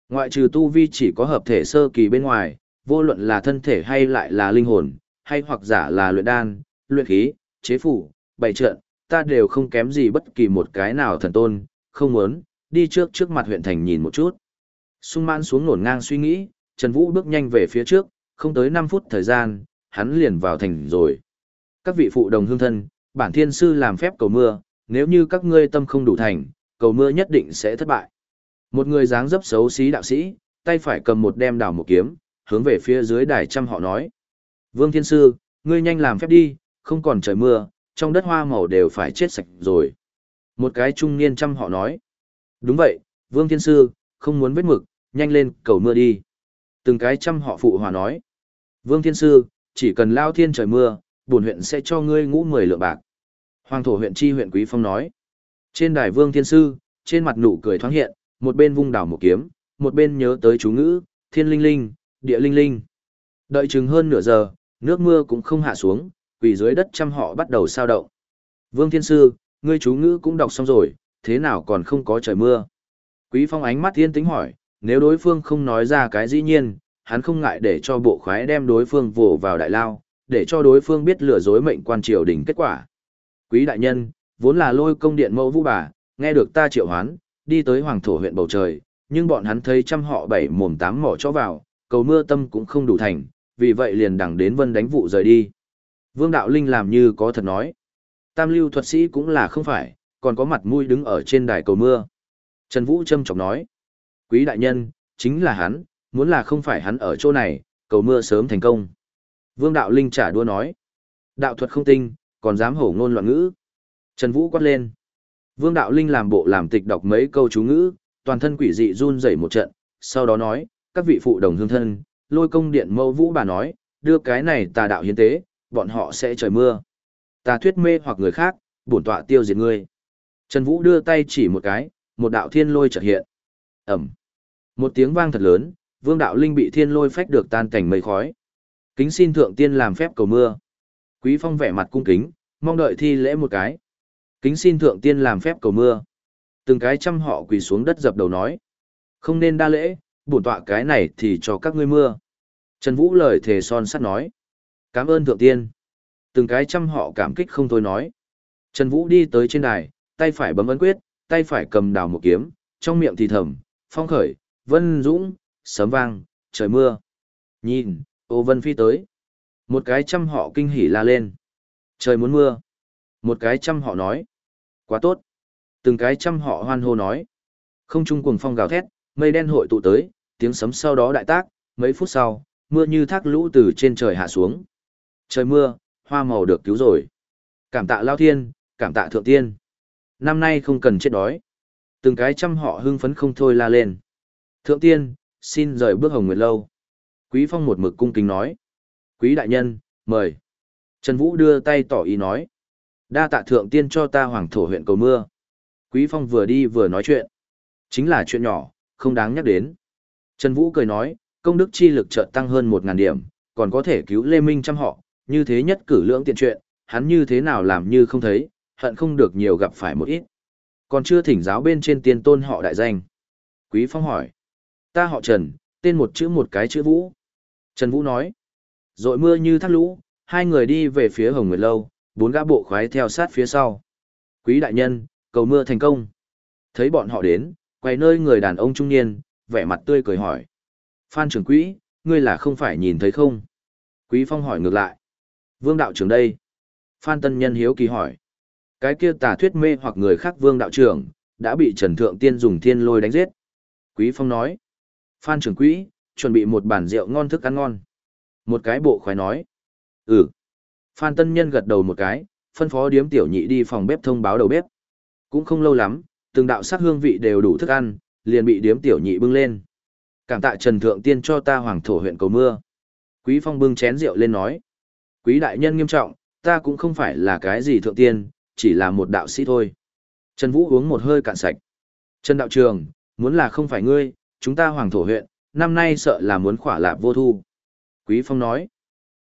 Ngoại trừ tu vi chỉ có hợp thể sơ kỳ bên ngoài, vô luận là thân thể hay lại là linh hồn, hay hoặc giả là luyện đan, luyện khí, chế phủ, bày trận, ta đều không kém gì bất kỳ một cái nào thần tôn, không muốn, đi trước trước mặt huyện thành nhìn một chút. Sung mãn xuống nổn ngang suy nghĩ, Trần Vũ bước nhanh về phía trước, không tới 5 phút thời gian, hắn liền vào thành rồi. Các vị phụ đồng hương thân, bản thiên sư làm phép cầu mưa, nếu như các ngươi tâm không đủ thành, cầu mưa nhất định sẽ thất bại. Một người dáng dấp xấu xí đạo sĩ, tay phải cầm một đem đào một kiếm, hướng về phía dưới đài trăm họ nói. Vương Thiên Sư, ngươi nhanh làm phép đi, không còn trời mưa, trong đất hoa màu đều phải chết sạch rồi. Một cái trung niên chăm họ nói. Đúng vậy, Vương Thiên Sư, không muốn vết mực, nhanh lên cầu mưa đi. Từng cái chăm họ phụ hòa nói. Vương Thiên Sư, chỉ cần lao thiên trời mưa, bổn huyện sẽ cho ngươi ngũ mười lượng bạc. Hoàng thổ huyện chi huyện Quý Phong nói. Trên đài Vương Thiên Sư, trên mặt nụ cười thoáng hiện, một bên vung đảo một kiếm, một bên nhớ tới chú ngữ, thiên linh linh, địa linh linh. Đợi chừng hơn nửa giờ, nước mưa cũng không hạ xuống, quỳ dưới đất trăm họ bắt đầu sao động. Vương Thiên Sư, ngươi chú ngữ cũng đọc xong rồi, thế nào còn không có trời mưa? Quý Phong ánh mắt thiên tính hỏi, nếu đối phương không nói ra cái dĩ nhiên, hắn không ngại để cho bộ khoái đem đối phương vồ vào đại lao, để cho đối phương biết lừa dối mệnh quan triều đình kết quả. Quý đại nhân, vốn là lôi công điện mẫu vũ bà, nghe được ta triệu hoán, đi tới hoàng thổ huyện bầu trời, nhưng bọn hắn thấy trăm họ bảy mồm tám mỏ cho vào, cầu mưa tâm cũng không đủ thành, vì vậy liền đẳng đến vân đánh vụ rời đi. Vương Đạo Linh làm như có thật nói. Tam lưu thuật sĩ cũng là không phải, còn có mặt mũi đứng ở trên đài cầu mưa. Trần Vũ châm chọc nói. Quý đại nhân, chính là hắn, muốn là không phải hắn ở chỗ này, cầu mưa sớm thành công. Vương Đạo Linh trả đua nói. Đạo thuật không tinh, còn dám hổ ngôn loạn ngữ. Trần Vũ quát lên. Vương Đạo Linh làm bộ làm tịch đọc mấy câu chú ngữ, toàn thân quỷ dị run rẩy một trận, sau đó nói, các vị phụ đồng hương thân, lôi công điện mâu vũ bà nói, đưa cái này tà đạo hiến tế, bọn họ sẽ trời mưa. Tà thuyết mê hoặc người khác, bổn tọa tiêu diệt ngươi. Trần Vũ đưa tay chỉ một cái, một đạo thiên lôi chợt hiện. Ẩm. Một tiếng vang thật lớn, Vương đạo linh bị thiên lôi phách được tan cảnh mây khói. Kính xin thượng tiên làm phép cầu mưa. Quý Phong vẻ mặt cung kính, mong đợi thi lễ một cái. Kính xin thượng tiên làm phép cầu mưa. Từng cái trăm họ quỳ xuống đất dập đầu nói. Không nên đa lễ, bổn tọa cái này thì cho các ngươi mưa. Trần Vũ lời thề son sắt nói. Cảm ơn thượng tiên. Từng cái trăm họ cảm kích không thôi nói. Trần Vũ đi tới trên đài, tay phải bấm ấn quyết, tay phải cầm đào một kiếm, trong miệng thì thầm, phong khởi, vân dũng, sấm vang, trời mưa. Nhìn, ô vân phi tới. Một cái trăm họ kinh hỉ la lên. Trời muốn mưa. Một cái trăm họ nói. Quá tốt. Từng cái trăm họ hoan hô nói. Không trung cuồng phong gào thét, mây đen hội tụ tới, tiếng sấm sau đó đại tác, mấy phút sau, mưa như thác lũ từ trên trời hạ xuống. Trời mưa, hoa màu được cứu rồi. Cảm tạ Lao Thiên, cảm tạ Thượng Tiên. Năm nay không cần chết đói. Từng cái trăm họ hưng phấn không thôi la lên. Thượng Tiên, xin rời bước hồng nguyệt lâu. Quý Phong một mực cung kính nói. Quý đại nhân, mời. Trần Vũ đưa tay tỏ ý nói. Đa tạ thượng tiên cho ta hoàng thổ huyện cầu mưa. Quý Phong vừa đi vừa nói chuyện. Chính là chuyện nhỏ, không đáng nhắc đến. Trần Vũ cười nói, công đức chi lực chợt tăng hơn 1.000 điểm, còn có thể cứu Lê Minh trăm họ, như thế nhất cử lưỡng tiện chuyện, hắn như thế nào làm như không thấy, hận không được nhiều gặp phải một ít. Còn chưa thỉnh giáo bên trên tiên tôn họ đại danh. Quý Phong hỏi, ta họ Trần, tên một chữ một cái chữ Vũ. Trần Vũ nói, rồi mưa như thác lũ, hai người đi về phía Hồng Nguyệt Lâu, bốn gã bộ khoái theo sát phía sau. Quý đại nhân, cầu mưa thành công. Thấy bọn họ đến, quay nơi người đàn ông trung niên, vẻ mặt tươi cười hỏi. Phan trưởng quỹ, ngươi là không phải nhìn thấy không? Quý Phong hỏi ngược lại. Vương đạo trưởng đây. Phan Tân Nhân hiếu kỳ hỏi. Cái kia tà thuyết mê hoặc người khác vương đạo trưởng, đã bị Trần Thượng Tiên dùng thiên lôi đánh giết. Quý Phong nói. Phan trưởng quỹ, chuẩn bị một bản rượu ngon thức ăn ngon. Một cái bộ khoái nói. Ừ. Phan Tân Nhân gật đầu một cái, phân phó điếm tiểu nhị đi phòng bếp thông báo đầu bếp. Cũng không lâu lắm, từng đạo sắc hương vị đều đủ thức ăn, liền bị điếm tiểu nhị bưng lên. Cảm tạ Trần Thượng Tiên cho ta hoàng thổ huyện cầu mưa. Quý Phong bưng chén rượu lên nói. Quý đại nhân nghiêm trọng, ta cũng không phải là cái gì thượng tiên, chỉ là một đạo sĩ thôi. Trần Vũ uống một hơi cạn sạch. Trần đạo trường, muốn là không phải ngươi, chúng ta hoàng thổ huyện, năm nay sợ là muốn khỏa lạp vô thu. Quý Phong nói.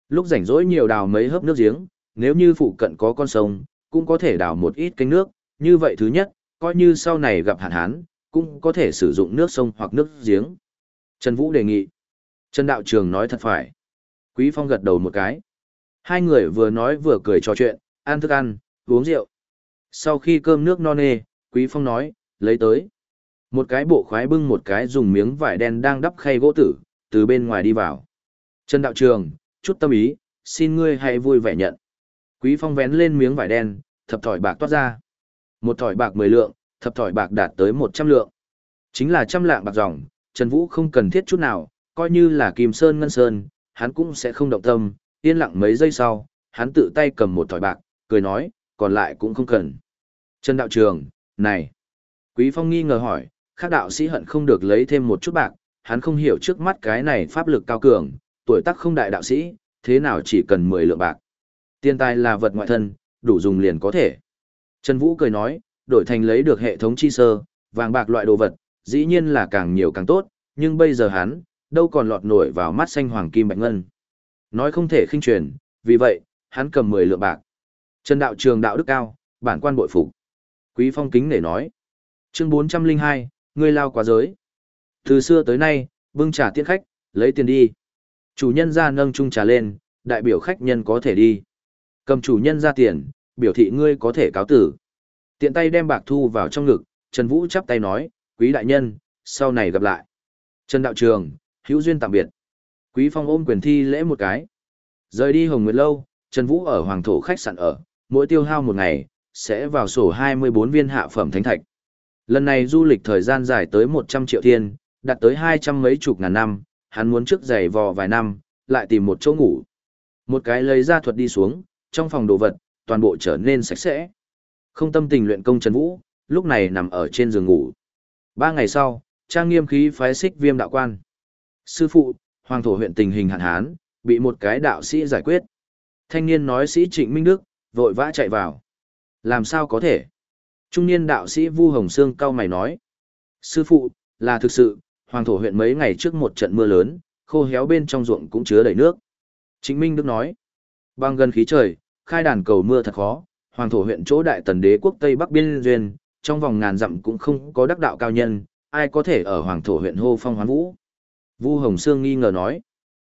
Lúc rảnh rỗi nhiều đào mấy hớp nước giếng, nếu như phụ cận có con sông, cũng có thể đào một ít kênh nước, như vậy thứ nhất, coi như sau này gặp hạn hán, cũng có thể sử dụng nước sông hoặc nước giếng. Trần Vũ đề nghị. Trần Đạo Trường nói thật phải. Quý Phong gật đầu một cái. Hai người vừa nói vừa cười trò chuyện, ăn thức ăn, uống rượu. Sau khi cơm nước no nê, Quý Phong nói, lấy tới. Một cái bộ khoái bưng một cái dùng miếng vải đen đang đắp khay gỗ tử, từ bên ngoài đi vào. Trần Đạo Trường, chút tâm ý, xin ngươi hãy vui vẻ nhận. Quý Phong vén lên miếng vải đen, thập thỏi bạc toát ra. Một thỏi bạc 10 lượng, thập thỏi bạc đạt tới 100 lượng. Chính là trăm lạng bạc dòng, Trần Vũ không cần thiết chút nào, coi như là kim sơn ngân sơn, hắn cũng sẽ không động tâm, yên lặng mấy giây sau, hắn tự tay cầm một thỏi bạc, cười nói, còn lại cũng không cần. Trần đạo trường, này. Quý Phong nghi ngờ hỏi, khác đạo sĩ hận không được lấy thêm một chút bạc, hắn không hiểu trước mắt cái này pháp lực cao cường, tuổi tác không đại đạo sĩ, thế nào chỉ cần 10 lượng bạc. Tiền tài là vật ngoại thân, đủ dùng liền có thể. Trần Vũ cười nói, đổi thành lấy được hệ thống chi sơ, vàng bạc loại đồ vật, dĩ nhiên là càng nhiều càng tốt, nhưng bây giờ hắn, đâu còn lọt nổi vào mắt xanh hoàng kim bạch ngân. Nói không thể khinh truyền, vì vậy, hắn cầm 10 lượng bạc. Trần đạo trường đạo đức cao, bản quan bội phục. Quý phong kính để nói. Chương 402, ngươi lao quá giới. Từ xưa tới nay, bưng trà tiễn khách, lấy tiền đi. Chủ nhân ra nâng chung trà lên, đại biểu khách nhân có thể đi. Cầm chủ nhân ra tiền, biểu thị ngươi có thể cáo tử. Tiện tay đem bạc thu vào trong ngực, Trần Vũ chắp tay nói, quý đại nhân, sau này gặp lại. Trần đạo trường, hữu duyên tạm biệt. Quý phong ôm quyền thi lễ một cái. Rời đi Hồng Nguyệt Lâu, Trần Vũ ở Hoàng Thổ khách sạn ở, mỗi tiêu hao một ngày, sẽ vào sổ 24 viên hạ phẩm thánh thạch. Lần này du lịch thời gian dài tới 100 triệu thiên, đạt tới 200 mấy chục ngàn năm, hắn muốn trước giày vò vài năm, lại tìm một chỗ ngủ. Một cái lấy ra thuật đi xuống, trong phòng đồ vật, toàn bộ trở nên sạch sẽ. Không tâm tình luyện công Trần Vũ, lúc này nằm ở trên giường ngủ. Ba ngày sau, trang nghiêm khí phái xích viêm đạo quan. Sư phụ, hoàng thổ huyện tình hình hạn hán, bị một cái đạo sĩ giải quyết. Thanh niên nói sĩ Trịnh Minh Đức, vội vã chạy vào. Làm sao có thể? Trung niên đạo sĩ Vu Hồng Sương cao mày nói. Sư phụ, là thực sự, hoàng thổ huyện mấy ngày trước một trận mưa lớn, khô héo bên trong ruộng cũng chứa đầy nước. Trịnh Minh Đức nói. Băng gần khí trời, khai đàn cầu mưa thật khó, hoàng thổ huyện chỗ đại tần đế quốc Tây Bắc Biên Duyên, trong vòng ngàn dặm cũng không có đắc đạo cao nhân, ai có thể ở hoàng thổ huyện hô phong hoán vũ. Vu Hồng Sương nghi ngờ nói.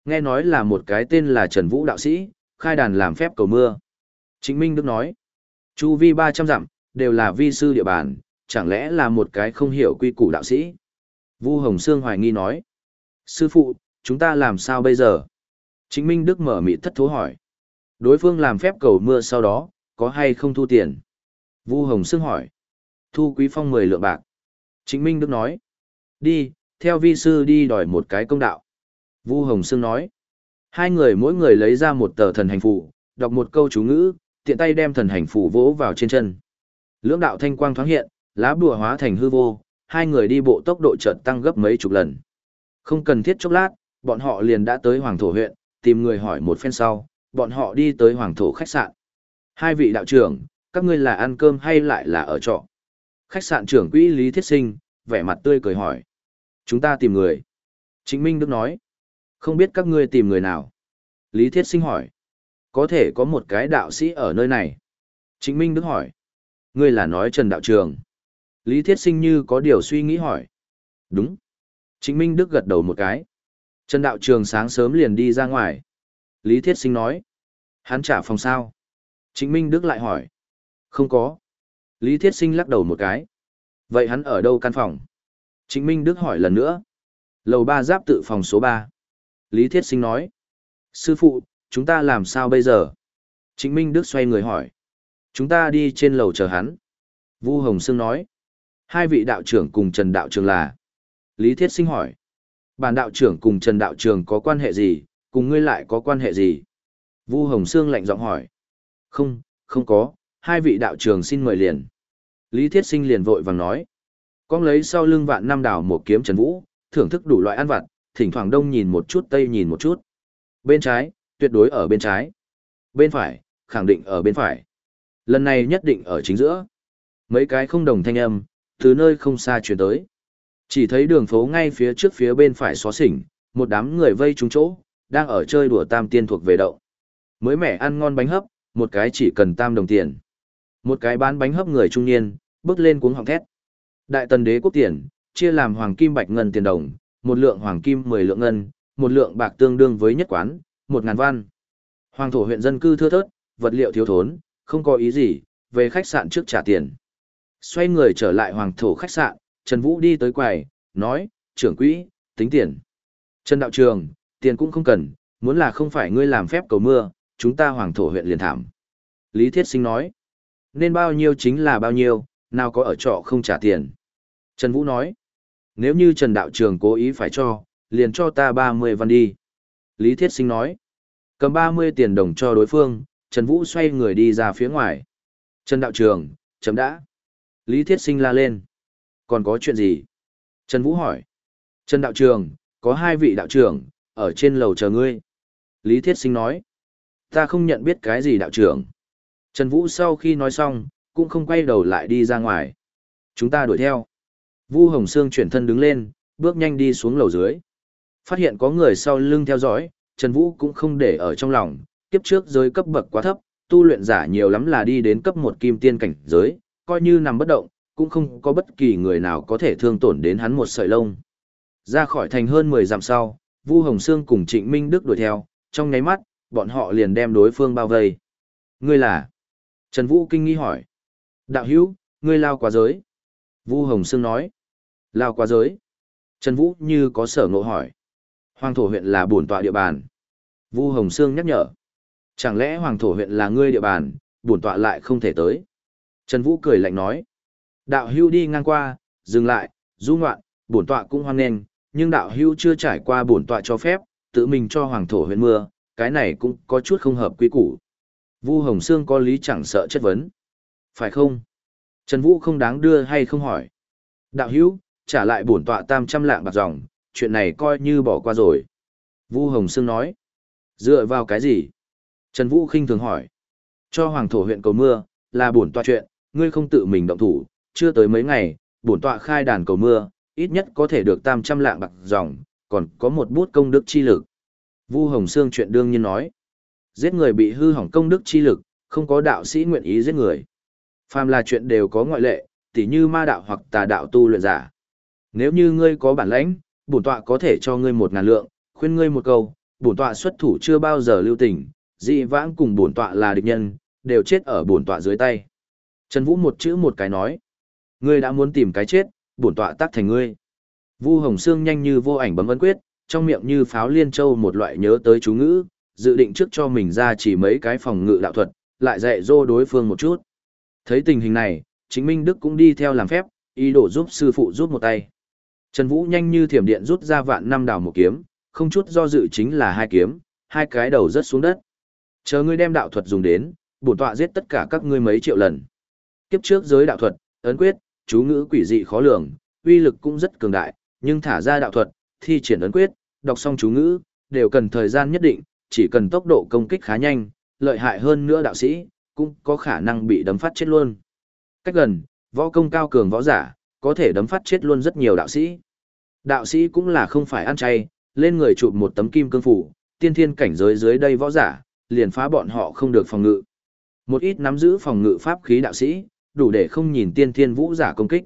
Nghe nói là một cái tên là Trần Vũ đạo sĩ, khai đàn làm phép cầu mưa. Chính Minh Đức nói. Chu vi 300 dặm, đều là vi sư địa bàn, chẳng lẽ là một cái không hiểu quy củ đạo sĩ. Vu Hồng Sương hoài nghi nói. Sư phụ, chúng ta làm sao bây giờ? Chính Minh Đức mở mịt thất thố hỏi. Đối phương làm phép cầu mưa sau đó, có hay không thu tiền? Vu Hồng Sương hỏi. Thu Quý Phong 10 lượng bạc. Chính Minh Đức nói. Đi, theo vi sư đi đòi một cái công đạo. Vu Hồng Sương nói. Hai người mỗi người lấy ra một tờ thần hành phủ, đọc một câu chú ngữ, tiện tay đem thần hành phủ vỗ vào trên chân. Lưỡng đạo thanh quang thoáng hiện, lá bùa hóa thành hư vô, hai người đi bộ tốc độ chợt tăng gấp mấy chục lần. Không cần thiết chốc lát, bọn họ liền đã tới Hoàng Thổ huyện, tìm người hỏi một phen sau, bọn họ đi tới Hoàng Thổ khách sạn. Hai vị đạo trưởng, các ngươi là ăn cơm hay lại là ở trọ? Khách sạn trưởng quỹ Lý Thiết Sinh, vẻ mặt tươi cười hỏi. Chúng ta tìm người. Trịnh Minh Đức nói. Không biết các ngươi tìm người nào? Lý Thiết Sinh hỏi. Có thể có một cái đạo sĩ ở nơi này. Trịnh Minh Đức hỏi. Ngươi là nói Trần Đạo Trường. Lý Thiết Sinh như có điều suy nghĩ hỏi. Đúng. Trịnh Minh Đức gật đầu một cái. Trần Đạo Trường sáng sớm liền đi ra ngoài. Lý Thiết Sinh nói. Hắn trả phòng sao? Trịnh Minh Đức lại hỏi. Không có. Lý Thiết Sinh lắc đầu một cái. Vậy hắn ở đâu căn phòng? Trịnh Minh Đức hỏi lần nữa. Lầu ba giáp tự phòng số ba. Lý Thiết Sinh nói. Sư phụ, chúng ta làm sao bây giờ? Trịnh Minh Đức xoay người hỏi. Chúng ta đi trên lầu chờ hắn. Vu Hồng Sương nói. Hai vị đạo trưởng cùng Trần Đạo Trường là. Lý Thiết Sinh hỏi. Bản đạo trưởng cùng Trần Đạo Trường có quan hệ gì, cùng ngươi lại có quan hệ gì? Vu Hồng Sương lạnh giọng hỏi. Không, không có, hai vị đạo trưởng xin mời liền. Lý Thiết Sinh liền vội vàng nói. Con lấy sau lưng vạn năm đảo một kiếm Trần Vũ, thưởng thức đủ loại ăn vặt, thỉnh thoảng đông nhìn một chút tây nhìn một chút. Bên trái, tuyệt đối ở bên trái. Bên phải, khẳng định ở bên phải. Lần này nhất định ở chính giữa. Mấy cái không đồng thanh âm, từ nơi không xa chuyển tới. Chỉ thấy đường phố ngay phía trước phía bên phải xóa xỉnh, một đám người vây trúng chỗ, đang ở chơi đùa tam tiên thuộc về đậu. Mới mẻ ăn ngon bánh hấp, một cái chỉ cần tam đồng tiền. Một cái bán bánh hấp người trung niên, bước lên cuống họng thét. Đại tần đế quốc tiền, chia làm hoàng kim bạch ngân tiền đồng, một lượng hoàng kim 10 lượng ngân, một lượng bạc tương đương với nhất quán, một ngàn văn. Hoàng thổ huyện dân cư thưa thớt, vật liệu thiếu thốn, không có ý gì, về khách sạn trước trả tiền. Xoay người trở lại hoàng thổ khách sạn, Trần Vũ đi tới quầy, nói, trưởng quỹ, tính tiền. Trần Đạo Trường, tiền cũng không cần, muốn là không phải ngươi làm phép cầu mưa, chúng ta hoàng thổ huyện liền thảm. Lý Thiết Sinh nói, nên bao nhiêu chính là bao nhiêu, nào có ở trọ không trả tiền. Trần Vũ nói, nếu như Trần Đạo Trường cố ý phải cho, liền cho ta 30 văn đi. Lý Thiết Sinh nói, cầm 30 tiền đồng cho đối phương, Trần Vũ xoay người đi ra phía ngoài. Trần Đạo Trường, chấm đã. Lý Thiết Sinh la lên. Còn có chuyện gì? Trần Vũ hỏi. Trần Đạo Trường, có hai vị đạo trưởng, ở trên lầu chờ ngươi. Lý Thiết Sinh nói. Ta không nhận biết cái gì đạo trưởng. Trần Vũ sau khi nói xong, cũng không quay đầu lại đi ra ngoài. Chúng ta đuổi theo. Vu Hồng Sương chuyển thân đứng lên, bước nhanh đi xuống lầu dưới. Phát hiện có người sau lưng theo dõi, Trần Vũ cũng không để ở trong lòng, kiếp trước giới cấp bậc quá thấp, tu luyện giả nhiều lắm là đi đến cấp một kim tiên cảnh giới, coi như nằm bất động, cũng không có bất kỳ người nào có thể thương tổn đến hắn một sợi lông. Ra khỏi thành hơn 10 dặm sau, Vu Hồng Sương cùng Trịnh Minh Đức đuổi theo, trong nháy mắt, bọn họ liền đem đối phương bao vây. Ngươi là? Trần Vũ kinh nghi hỏi. Đạo hữu, ngươi lao quá giới. Vu Hồng Sương nói. Lao qua giới. Trần Vũ như có sở ngộ hỏi. Hoàng thổ huyện là bổn tọa địa bàn. Vu Hồng Sương nhắc nhở. Chẳng lẽ Hoàng thổ huyện là ngươi địa bàn, bổn tọa lại không thể tới. Trần Vũ cười lạnh nói. Đạo hưu đi ngang qua, dừng lại, du ngoạn, bổn tọa cũng hoan nghênh, nhưng đạo hưu chưa trải qua bổn tọa cho phép, tự mình cho hoàng thổ huyện mưa, cái này cũng có chút không hợp quy củ. Vu Hồng Sương có lý chẳng sợ chất vấn. Phải không? Trần Vũ không đáng đưa hay không hỏi. Đạo hữu, trả lại bổn tọa tam trăm lạng bạc dòng, chuyện này coi như bỏ qua rồi. Vu Hồng Sương nói. Dựa vào cái gì? Trần Vũ khinh thường hỏi. Cho hoàng thổ huyện cầu mưa, là bổn tọa chuyện, ngươi không tự mình động thủ, chưa tới mấy ngày, bổn tọa khai đàn cầu mưa, ít nhất có thể được tam trăm lạng bạc dòng, còn có một bút công đức chi lực. Vu Hồng Sương chuyện đương nhiên nói, giết người bị hư hỏng công đức chi lực, không có đạo sĩ nguyện ý giết người. Phàm là chuyện đều có ngoại lệ, tỉ như ma đạo hoặc tà đạo tu luyện giả. Nếu như ngươi có bản lãnh, bổn tọa có thể cho ngươi một ngàn lượng, khuyên ngươi một câu, bổn tọa xuất thủ chưa bao giờ lưu tình, dị vãng cùng bổn tọa là địch nhân, đều chết ở bổn tọa dưới tay. Trần Vũ một chữ một cái nói, Ngươi đã muốn tìm cái chết, bổn tọa tác thành ngươi. Vu Hồng Sương nhanh như vô ảnh bấm ấn quyết, trong miệng như pháo liên châu một loại nhớ tới chú ngữ, dự định trước cho mình ra chỉ mấy cái phòng ngự đạo thuật, lại dạy dỗ đối phương một chút. Thấy tình hình này, chính Minh Đức cũng đi theo làm phép, ý đồ giúp sư phụ giúp một tay. Trần Vũ nhanh như thiểm điện rút ra vạn năm đào một kiếm, không chút do dự chính là hai kiếm, hai cái đầu rớt xuống đất. Chờ ngươi đem đạo thuật dùng đến, bổn tọa giết tất cả các ngươi mấy triệu lần. Kiếp trước giới đạo thuật, ấn quyết, chú ngữ quỷ dị khó lường, uy lực cũng rất cường đại, nhưng thả ra đạo thuật, thi triển ấn quyết, đọc xong chú ngữ, đều cần thời gian nhất định, chỉ cần tốc độ công kích khá nhanh, lợi hại hơn nữa đạo sĩ, cũng có khả năng bị đấm phát chết luôn. Cách gần, võ công cao cường võ giả, có thể đấm phát chết luôn rất nhiều đạo sĩ. Đạo sĩ cũng là không phải ăn chay, lên người chụp một tấm kim cương phủ, tiên thiên cảnh giới dưới đây võ giả, liền phá bọn họ không được phòng ngự. Một ít nắm giữ phòng ngự pháp khí đạo sĩ, đủ để không nhìn tiên thiên vũ giả công kích.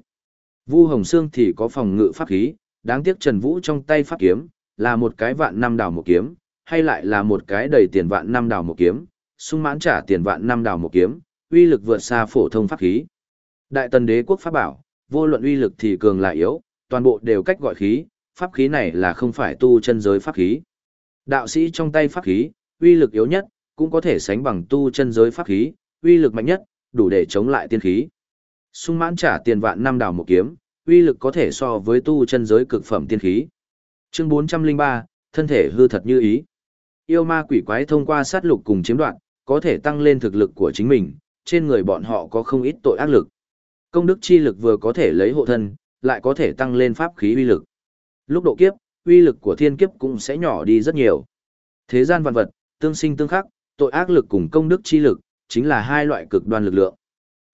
Vu Hồng Sương thì có phòng ngự pháp khí, đáng tiếc Trần Vũ trong tay pháp kiếm, là một cái vạn năm đào một kiếm, hay lại là một cái đầy tiền vạn năm đào một kiếm, sung mãn trả tiền vạn năm đào một kiếm, uy lực vượt xa phổ thông pháp khí. Đại tần đế quốc pháp bảo, vô luận uy lực thì cường lại yếu, toàn bộ đều cách gọi khí, pháp khí này là không phải tu chân giới pháp khí. Đạo sĩ trong tay pháp khí, uy lực yếu nhất, cũng có thể sánh bằng tu chân giới pháp khí, uy lực mạnh nhất, đủ để chống lại tiên khí. Sung mãn trả tiền vạn năm đào một kiếm, uy lực có thể so với tu chân giới cực phẩm tiên khí. Chương 403, thân thể hư thật như ý. Yêu ma quỷ quái thông qua sát lục cùng chiếm đoạt, có thể tăng lên thực lực của chính mình, trên người bọn họ có không ít tội ác lực. Công đức chi lực vừa có thể lấy hộ thân, lại có thể tăng lên pháp khí uy lực. Lúc độ kiếp, uy lực của thiên kiếp cũng sẽ nhỏ đi rất nhiều. Thế gian vạn vật, tương sinh tương khắc, tội ác lực cùng công đức chi lực, chính là hai loại cực đoan lực lượng.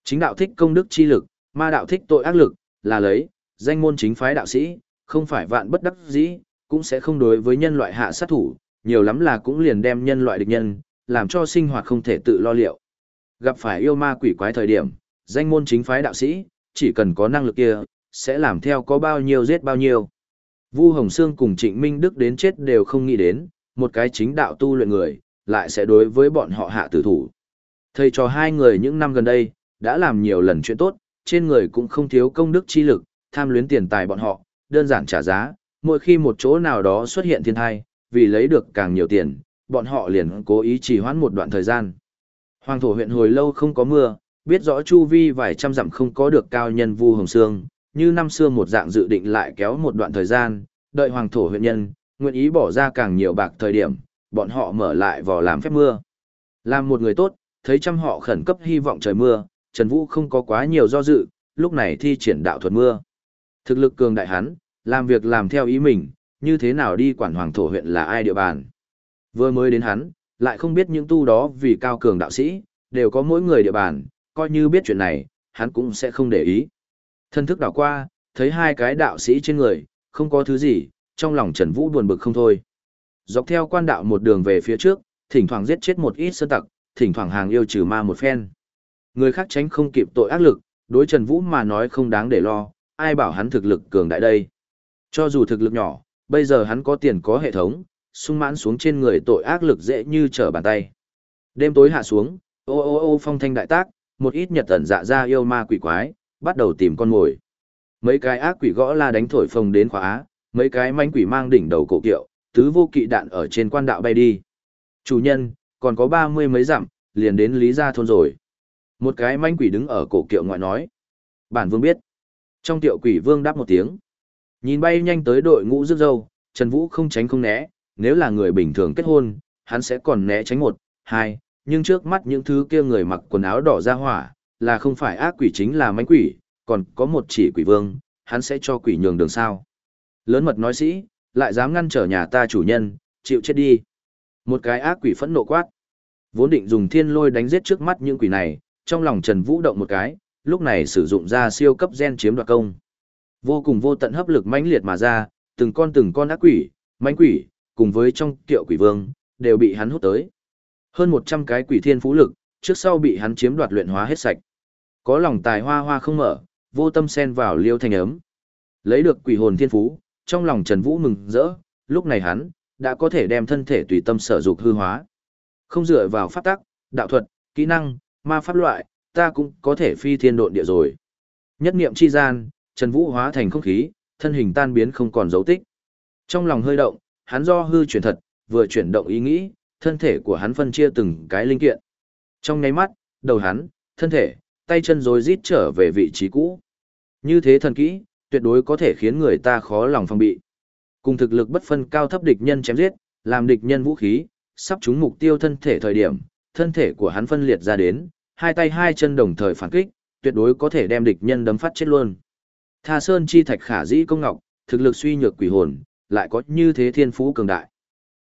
Chính đạo thích công đức chi lực, ma đạo thích tội ác lực, là lấy, danh môn chính phái đạo sĩ, không phải vạn bất đắc dĩ, cũng sẽ không đối với nhân loại hạ sát thủ, nhiều lắm là cũng liền đem nhân loại địch nhân, làm cho sinh hoạt không thể tự lo liệu. Gặp phải yêu ma quỷ quái thời điểm, danh môn chính phái đạo sĩ, chỉ cần có năng lực kia, sẽ làm theo có bao nhiêu giết bao nhiêu. Vu Hồng Sương cùng Trịnh Minh Đức đến chết đều không nghĩ đến, một cái chính đạo tu luyện người, lại sẽ đối với bọn họ hạ tử thủ. Thầy cho hai người những năm gần đây, đã làm nhiều lần chuyện tốt, trên người cũng không thiếu công đức chi lực, tham luyến tiền tài bọn họ, đơn giản trả giá, mỗi khi một chỗ nào đó xuất hiện thiên thai, vì lấy được càng nhiều tiền, bọn họ liền cố ý trì hoãn một đoạn thời gian. Hoàng thổ huyện hồi lâu không có mưa, biết rõ chu vi vài trăm dặm không có được cao nhân Vu Hồng Sương, như năm xưa một dạng dự định lại kéo một đoạn thời gian, đợi hoàng thổ huyện nhân, nguyện ý bỏ ra càng nhiều bạc thời điểm, bọn họ mở lại vò làm phép mưa. Làm một người tốt, thấy trăm họ khẩn cấp hy vọng trời mưa, Trần Vũ không có quá nhiều do dự, lúc này thi triển đạo thuật mưa. Thực lực cường đại hắn, làm việc làm theo ý mình, như thế nào đi quản hoàng thổ huyện là ai địa bàn. Vừa mới đến hắn, lại không biết những tu đó vì cao cường đạo sĩ, đều có mỗi người địa bàn, coi như biết chuyện này, hắn cũng sẽ không để ý. Thân thức đảo qua, thấy hai cái đạo sĩ trên người, không có thứ gì, trong lòng Trần Vũ buồn bực không thôi. Dọc theo quan đạo một đường về phía trước, thỉnh thoảng giết chết một ít sơn tặc, thỉnh thoảng hàng yêu trừ ma một phen. Người khác tránh không kịp tội ác lực, đối Trần Vũ mà nói không đáng để lo, ai bảo hắn thực lực cường đại đây. Cho dù thực lực nhỏ, bây giờ hắn có tiền có hệ thống, sung mãn xuống trên người tội ác lực dễ như trở bàn tay. Đêm tối hạ xuống, ô ô ô phong thanh đại tác, một ít nhật ẩn dạ ra yêu ma quỷ quái, bắt đầu tìm con mồi. Mấy cái ác quỷ gõ la đánh thổi phồng đến khóa mấy cái manh quỷ mang đỉnh đầu cổ kiệu, tứ vô kỵ đạn ở trên quan đạo bay đi. Chủ nhân, còn có ba mươi mấy dặm, liền đến Lý Gia thôn rồi. Một cái manh quỷ đứng ở cổ kiệu ngoại nói. Bản vương biết. Trong tiệu quỷ vương đáp một tiếng. Nhìn bay nhanh tới đội ngũ rước dâu, Trần Vũ không tránh không né, nếu là người bình thường kết hôn, hắn sẽ còn né tránh một, hai, nhưng trước mắt những thứ kia người mặc quần áo đỏ ra hỏa, là không phải ác quỷ chính là mánh quỷ, còn có một chỉ quỷ vương, hắn sẽ cho quỷ nhường đường sao. Lớn mật nói sĩ, lại dám ngăn trở nhà ta chủ nhân, chịu chết đi. Một cái ác quỷ phẫn nộ quát. Vốn định dùng thiên lôi đánh giết trước mắt những quỷ này, trong lòng Trần Vũ động một cái, lúc này sử dụng ra siêu cấp gen chiếm đoạt công. Vô cùng vô tận hấp lực mãnh liệt mà ra, từng con từng con ác quỷ, mãnh quỷ, cùng với trong kiệu quỷ vương, đều bị hắn hút tới. Hơn 100 cái quỷ thiên phú lực, trước sau bị hắn chiếm đoạt luyện hóa hết sạch. Có lòng tài hoa hoa không mở, vô tâm xen vào liêu thanh ấm. Lấy được quỷ hồn thiên phú, trong lòng Trần Vũ mừng rỡ, lúc này hắn đã có thể đem thân thể tùy tâm sở dục hư hóa. Không dựa vào pháp tắc, đạo thuật, kỹ năng, ma pháp loại, ta cũng có thể phi thiên độn địa rồi. Nhất niệm chi gian, Trần Vũ hóa thành không khí, thân hình tan biến không còn dấu tích. Trong lòng hơi động, hắn do hư chuyển thật, vừa chuyển động ý nghĩ, thân thể của hắn phân chia từng cái linh kiện. Trong nháy mắt, đầu hắn, thân thể, tay chân rồi rít trở về vị trí cũ. Như thế thần kỹ, tuyệt đối có thể khiến người ta khó lòng phòng bị. Cùng thực lực bất phân cao thấp địch nhân chém giết, làm địch nhân vũ khí, sắp trúng mục tiêu thân thể thời điểm, thân thể của hắn phân liệt ra đến, hai tay hai chân đồng thời phản kích, tuyệt đối có thể đem địch nhân đấm phát chết luôn. Tha Sơn chi thạch khả dĩ công ngọc, thực lực suy nhược quỷ hồn, lại có như thế thiên phú cường đại.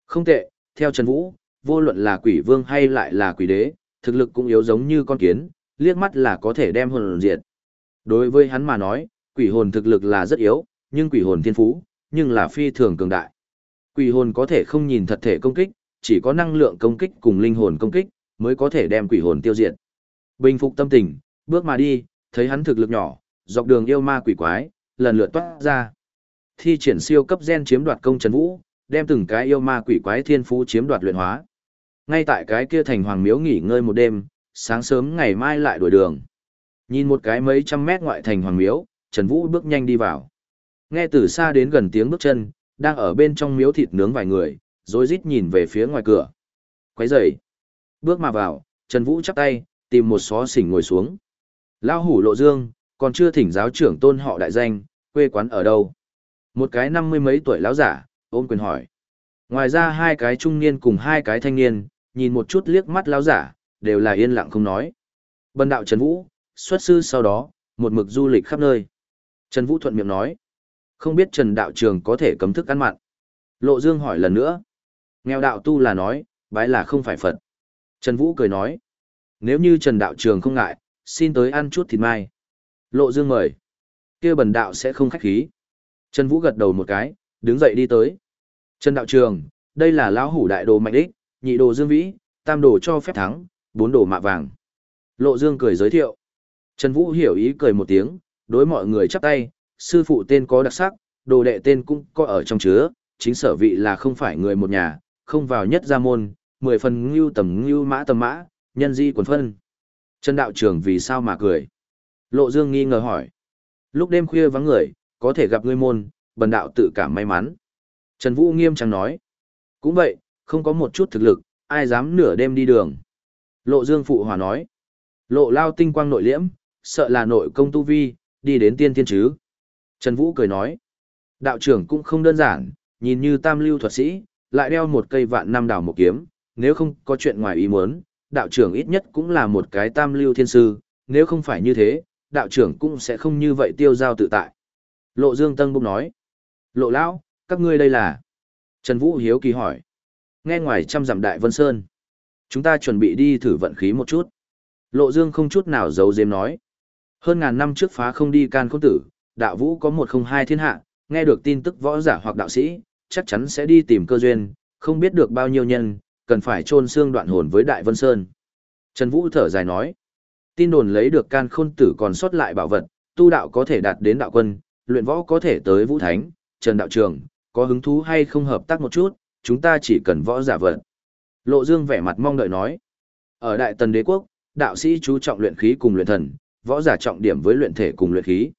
Không tệ, theo Trần Vũ, vô luận là quỷ vương hay lại là quỷ đế, thực lực cũng yếu giống như con kiến, liếc mắt là có thể đem hồn diệt. Đối với hắn mà nói, quỷ hồn thực lực là rất yếu, nhưng quỷ hồn thiên phú, nhưng là phi thường cường đại. Quỷ hồn có thể không nhìn thật thể công kích, chỉ có năng lượng công kích cùng linh hồn công kích, mới có thể đem quỷ hồn tiêu diệt. Bình phục tâm tình, bước mà đi, thấy hắn thực lực nhỏ, dọc đường yêu ma quỷ quái, lần lượt toát ra. Thi triển siêu cấp gen chiếm đoạt công trấn vũ, đem từng cái yêu ma quỷ quái thiên phú chiếm đoạt luyện hóa. Ngay tại cái kia thành hoàng miếu nghỉ ngơi một đêm, sáng sớm ngày mai lại đuổi đường. Nhìn một cái mấy trăm mét ngoại thành hoàng miếu, Trần Vũ bước nhanh đi vào. Nghe từ xa đến gần tiếng bước chân, đang ở bên trong miếu thịt nướng vài người, rồi rít nhìn về phía ngoài cửa. Quấy rầy. Bước mà vào, Trần Vũ chắp tay, tìm một xó xỉnh ngồi xuống. Lao hủ lộ dương, còn chưa thỉnh giáo trưởng tôn họ đại danh, quê quán ở đâu? Một cái năm mươi mấy tuổi lão giả, ôm quyền hỏi. Ngoài ra hai cái trung niên cùng hai cái thanh niên, nhìn một chút liếc mắt lão giả, đều là yên lặng không nói. Bần đạo Trần Vũ, xuất sư sau đó, một mực du lịch khắp nơi. Trần Vũ thuận miệng nói. Không biết Trần Đạo Trường có thể cấm thức ăn mặn. Lộ Dương hỏi lần nữa. Nghèo đạo tu là nói, bái là không phải Phật. Trần Vũ cười nói. Nếu như Trần Đạo Trường không ngại, xin tới ăn chút thịt mai. Lộ Dương mời. kia bần đạo sẽ không khách khí. Trần Vũ gật đầu một cái, đứng dậy đi tới. Trần Đạo Trường, đây là lão hủ đại đồ mạnh đích, nhị đồ dương vĩ, tam đồ cho phép thắng, bốn đồ mạ vàng. Lộ Dương cười giới thiệu. Trần Vũ hiểu ý cười một tiếng, đối mọi người chắp tay, sư phụ tên có đặc sắc, đồ đệ tên cũng có ở trong chứa, chính sở vị là không phải người một nhà, không vào nhất gia môn, mười phần ngưu tầm ngưu mã tầm mã, nhân di quần phân. Trần đạo trưởng vì sao mà cười? Lộ Dương nghi ngờ hỏi. Lúc đêm khuya vắng người, có thể gặp ngươi môn, bần đạo tự cảm may mắn. Trần Vũ nghiêm trang nói. Cũng vậy, không có một chút thực lực, ai dám nửa đêm đi đường. Lộ Dương phụ hòa nói. Lộ lao tinh quang nội liễm, sợ là nội công tu vi, đi đến tiên thiên chứ. Trần Vũ cười nói. Đạo trưởng cũng không đơn giản, nhìn như tam lưu thuật sĩ, lại đeo một cây vạn năm đảo một kiếm, nếu không có chuyện ngoài ý muốn, đạo trưởng ít nhất cũng là một cái tam lưu thiên sư, nếu không phải như thế, đạo trưởng cũng sẽ không như vậy tiêu giao tự tại. Lộ Dương Tân Búc nói. Lộ Lão, các ngươi đây là... Trần Vũ Hiếu kỳ hỏi. Nghe ngoài trăm dặm đại vân sơn. Chúng ta chuẩn bị đi thử vận khí một chút. Lộ Dương không chút nào giấu giếm nói. Hơn ngàn năm trước phá không đi can khôn tử, đạo vũ có một không hai thiên hạ, nghe được tin tức võ giả hoặc đạo sĩ, chắc chắn sẽ đi tìm cơ duyên, không biết được bao nhiêu nhân, cần phải chôn xương đoạn hồn với Đại Vân Sơn. Trần Vũ thở dài nói, tin đồn lấy được can khôn tử còn sót lại bảo vật, tu đạo có thể đạt đến đạo quân, luyện võ có thể tới vũ thánh, Trần Đạo Trường, có hứng thú hay không hợp tác một chút, chúng ta chỉ cần võ giả vật. Lộ Dương vẻ mặt mong đợi nói, ở Đại Tần Đế Quốc, đạo sĩ chú trọng luyện khí cùng luyện thần, võ giả trọng điểm với luyện thể cùng luyện khí.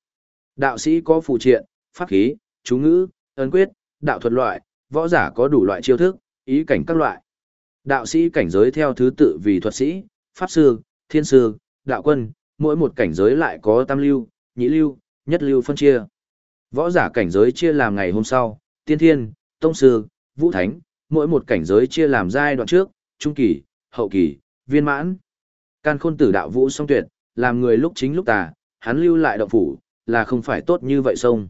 Đạo sĩ có phù triện, pháp khí, chú ngữ, ấn quyết, đạo thuật loại, võ giả có đủ loại chiêu thức, ý cảnh các loại. Đạo sĩ cảnh giới theo thứ tự vì thuật sĩ, pháp sư, thiên sư, đạo quân, mỗi một cảnh giới lại có tam lưu, nhị lưu, nhất lưu phân chia. Võ giả cảnh giới chia làm ngày hôm sau, tiên thiên, tông sư, vũ thánh, mỗi một cảnh giới chia làm giai đoạn trước, trung kỳ, hậu kỳ, viên mãn. Can khôn tử đạo vũ song tuyệt, làm người lúc chính lúc tà, hắn lưu lại động phủ, là không phải tốt như vậy sông.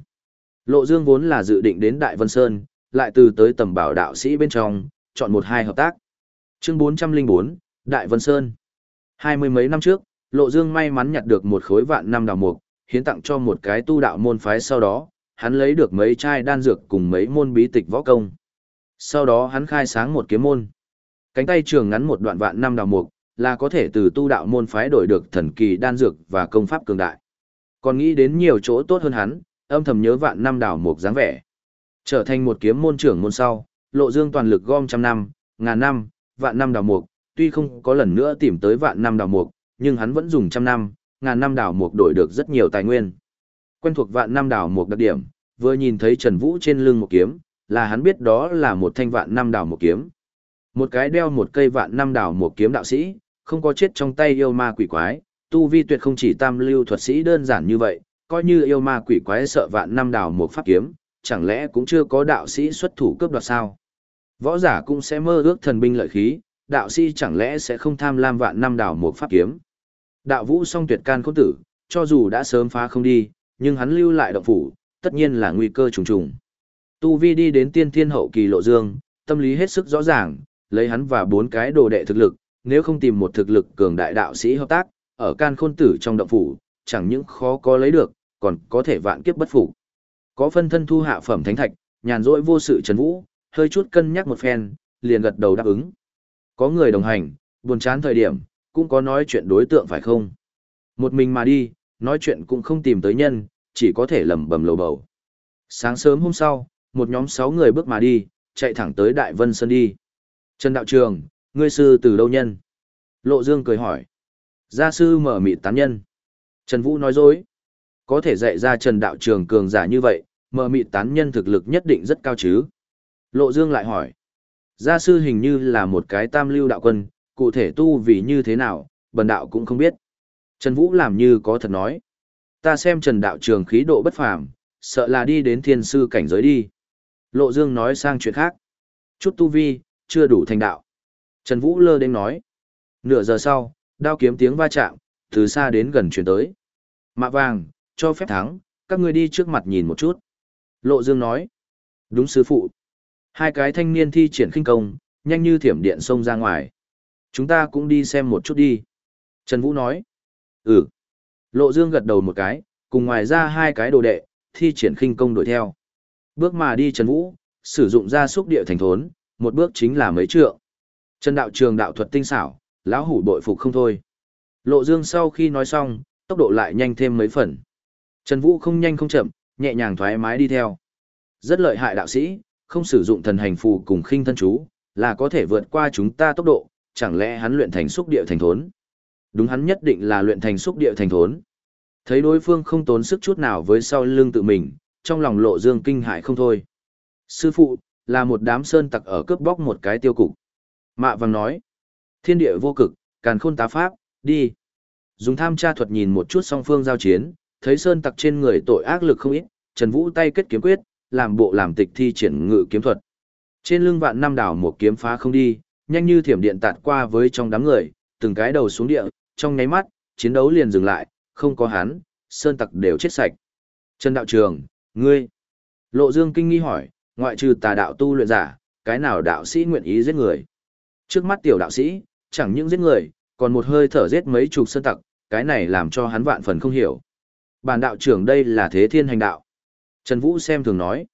Lộ Dương vốn là dự định đến Đại Vân Sơn, lại từ tới tầm bảo đạo sĩ bên trong, chọn một hai hợp tác. Chương 404, Đại Vân Sơn. Hai mươi mấy năm trước, Lộ Dương may mắn nhặt được một khối vạn năm đào mục, hiến tặng cho một cái tu đạo môn phái sau đó, hắn lấy được mấy chai đan dược cùng mấy môn bí tịch võ công. Sau đó hắn khai sáng một kiếm môn. Cánh tay trường ngắn một đoạn vạn năm đào mục, là có thể từ tu đạo môn phái đổi được thần kỳ đan dược và công pháp cường đại. Còn nghĩ đến nhiều chỗ tốt hơn hắn, âm thầm nhớ vạn năm đào mục dáng vẻ. Trở thành một kiếm môn trưởng môn sau, lộ dương toàn lực gom trăm năm, ngàn năm, vạn năm đào mục, tuy không có lần nữa tìm tới vạn năm đào mục, nhưng hắn vẫn dùng trăm năm, ngàn năm đào mục đổi được rất nhiều tài nguyên. Quen thuộc vạn năm đào mục đặc điểm, vừa nhìn thấy Trần Vũ trên lưng một kiếm, là hắn biết đó là một thanh vạn năm đảo một kiếm. Một cái đeo một cây vạn năm đảo một kiếm đạo sĩ, không có chết trong tay yêu ma quỷ quái, tu vi tuyệt không chỉ tam lưu thuật sĩ đơn giản như vậy, coi như yêu ma quỷ quái sợ vạn năm đào một pháp kiếm, chẳng lẽ cũng chưa có đạo sĩ xuất thủ cướp đoạt sao? Võ giả cũng sẽ mơ ước thần binh lợi khí, đạo sĩ chẳng lẽ sẽ không tham lam vạn năm đào một pháp kiếm? Đạo vũ song tuyệt can khôn tử, cho dù đã sớm phá không đi, nhưng hắn lưu lại động phủ, tất nhiên là nguy cơ trùng trùng. Tu vi đi đến tiên thiên hậu kỳ lộ dương, tâm lý hết sức rõ ràng, lấy hắn và bốn cái đồ đệ thực lực, nếu không tìm một thực lực cường đại đạo sĩ hợp tác, ở can khôn tử trong động phủ, chẳng những khó có lấy được, còn có thể vạn kiếp bất phục. Có phân thân thu hạ phẩm thánh thạch, nhàn rỗi vô sự trần vũ, hơi chút cân nhắc một phen, liền gật đầu đáp ứng. Có người đồng hành, buồn chán thời điểm, cũng có nói chuyện đối tượng phải không? Một mình mà đi, nói chuyện cũng không tìm tới nhân, chỉ có thể lầm bầm lầu bầu. Sáng sớm hôm sau, một nhóm sáu người bước mà đi, chạy thẳng tới Đại Vân Sơn đi. Trần Đạo Trường, ngươi sư từ đâu nhân? Lộ Dương cười hỏi. Gia sư mở mịt tán nhân. Trần Vũ nói dối. Có thể dạy ra Trần Đạo Trường cường giả như vậy, mở mịt tán nhân thực lực nhất định rất cao chứ. Lộ Dương lại hỏi. Gia sư hình như là một cái tam lưu đạo quân, cụ thể tu vì như thế nào, bần đạo cũng không biết. Trần Vũ làm như có thật nói. Ta xem Trần Đạo Trường khí độ bất phàm, sợ là đi đến thiên sư cảnh giới đi. Lộ Dương nói sang chuyện khác. Chút tu vi, chưa đủ thành đạo. Trần Vũ lơ đến nói. Nửa giờ sau, đao kiếm tiếng va chạm, từ xa đến gần chuyển tới. Mạ vàng, cho phép thắng, các ngươi đi trước mặt nhìn một chút. Lộ Dương nói. Đúng sư phụ. Hai cái thanh niên thi triển khinh công, nhanh như thiểm điện xông ra ngoài. Chúng ta cũng đi xem một chút đi. Trần Vũ nói. Ừ. Lộ Dương gật đầu một cái, cùng ngoài ra hai cái đồ đệ, thi triển khinh công đuổi theo. Bước mà đi Trần Vũ, sử dụng ra xúc địa thành thốn, một bước chính là mấy trượng. Trần đạo trường đạo thuật tinh xảo, lão hủ bội phục không thôi. Lộ Dương sau khi nói xong, tốc độ lại nhanh thêm mấy phần. Trần Vũ không nhanh không chậm, nhẹ nhàng thoải mái đi theo. Rất lợi hại đạo sĩ, không sử dụng thần hành phù cùng khinh thân chú, là có thể vượt qua chúng ta tốc độ, chẳng lẽ hắn luyện thành xúc địa thành thốn? Đúng hắn nhất định là luyện thành xúc địa thành thốn. Thấy đối phương không tốn sức chút nào với sau lưng tự mình, trong lòng lộ dương kinh hại không thôi. Sư phụ, là một đám sơn tặc ở cướp bóc một cái tiêu cục. Mạ vàng nói, thiên địa vô cực, càn khôn tá pháp, đi. Dùng tham tra thuật nhìn một chút song phương giao chiến, thấy sơn tặc trên người tội ác lực không ít, Trần Vũ tay kết kiếm quyết, làm bộ làm tịch thi triển ngự kiếm thuật. Trên lưng vạn năm đảo một kiếm phá không đi, nhanh như thiểm điện tạt qua với trong đám người, từng cái đầu xuống địa, trong nháy mắt, chiến đấu liền dừng lại, không có hắn, sơn tặc đều chết sạch. Trần đạo trường, ngươi. Lộ Dương kinh nghi hỏi, ngoại trừ tà đạo tu luyện giả, cái nào đạo sĩ nguyện ý giết người? Trước mắt tiểu đạo sĩ, chẳng những giết người, còn một hơi thở giết mấy chục sơn tặc, cái này làm cho hắn vạn phần không hiểu. Bản đạo trưởng đây là thế thiên hành đạo. Trần Vũ xem thường nói.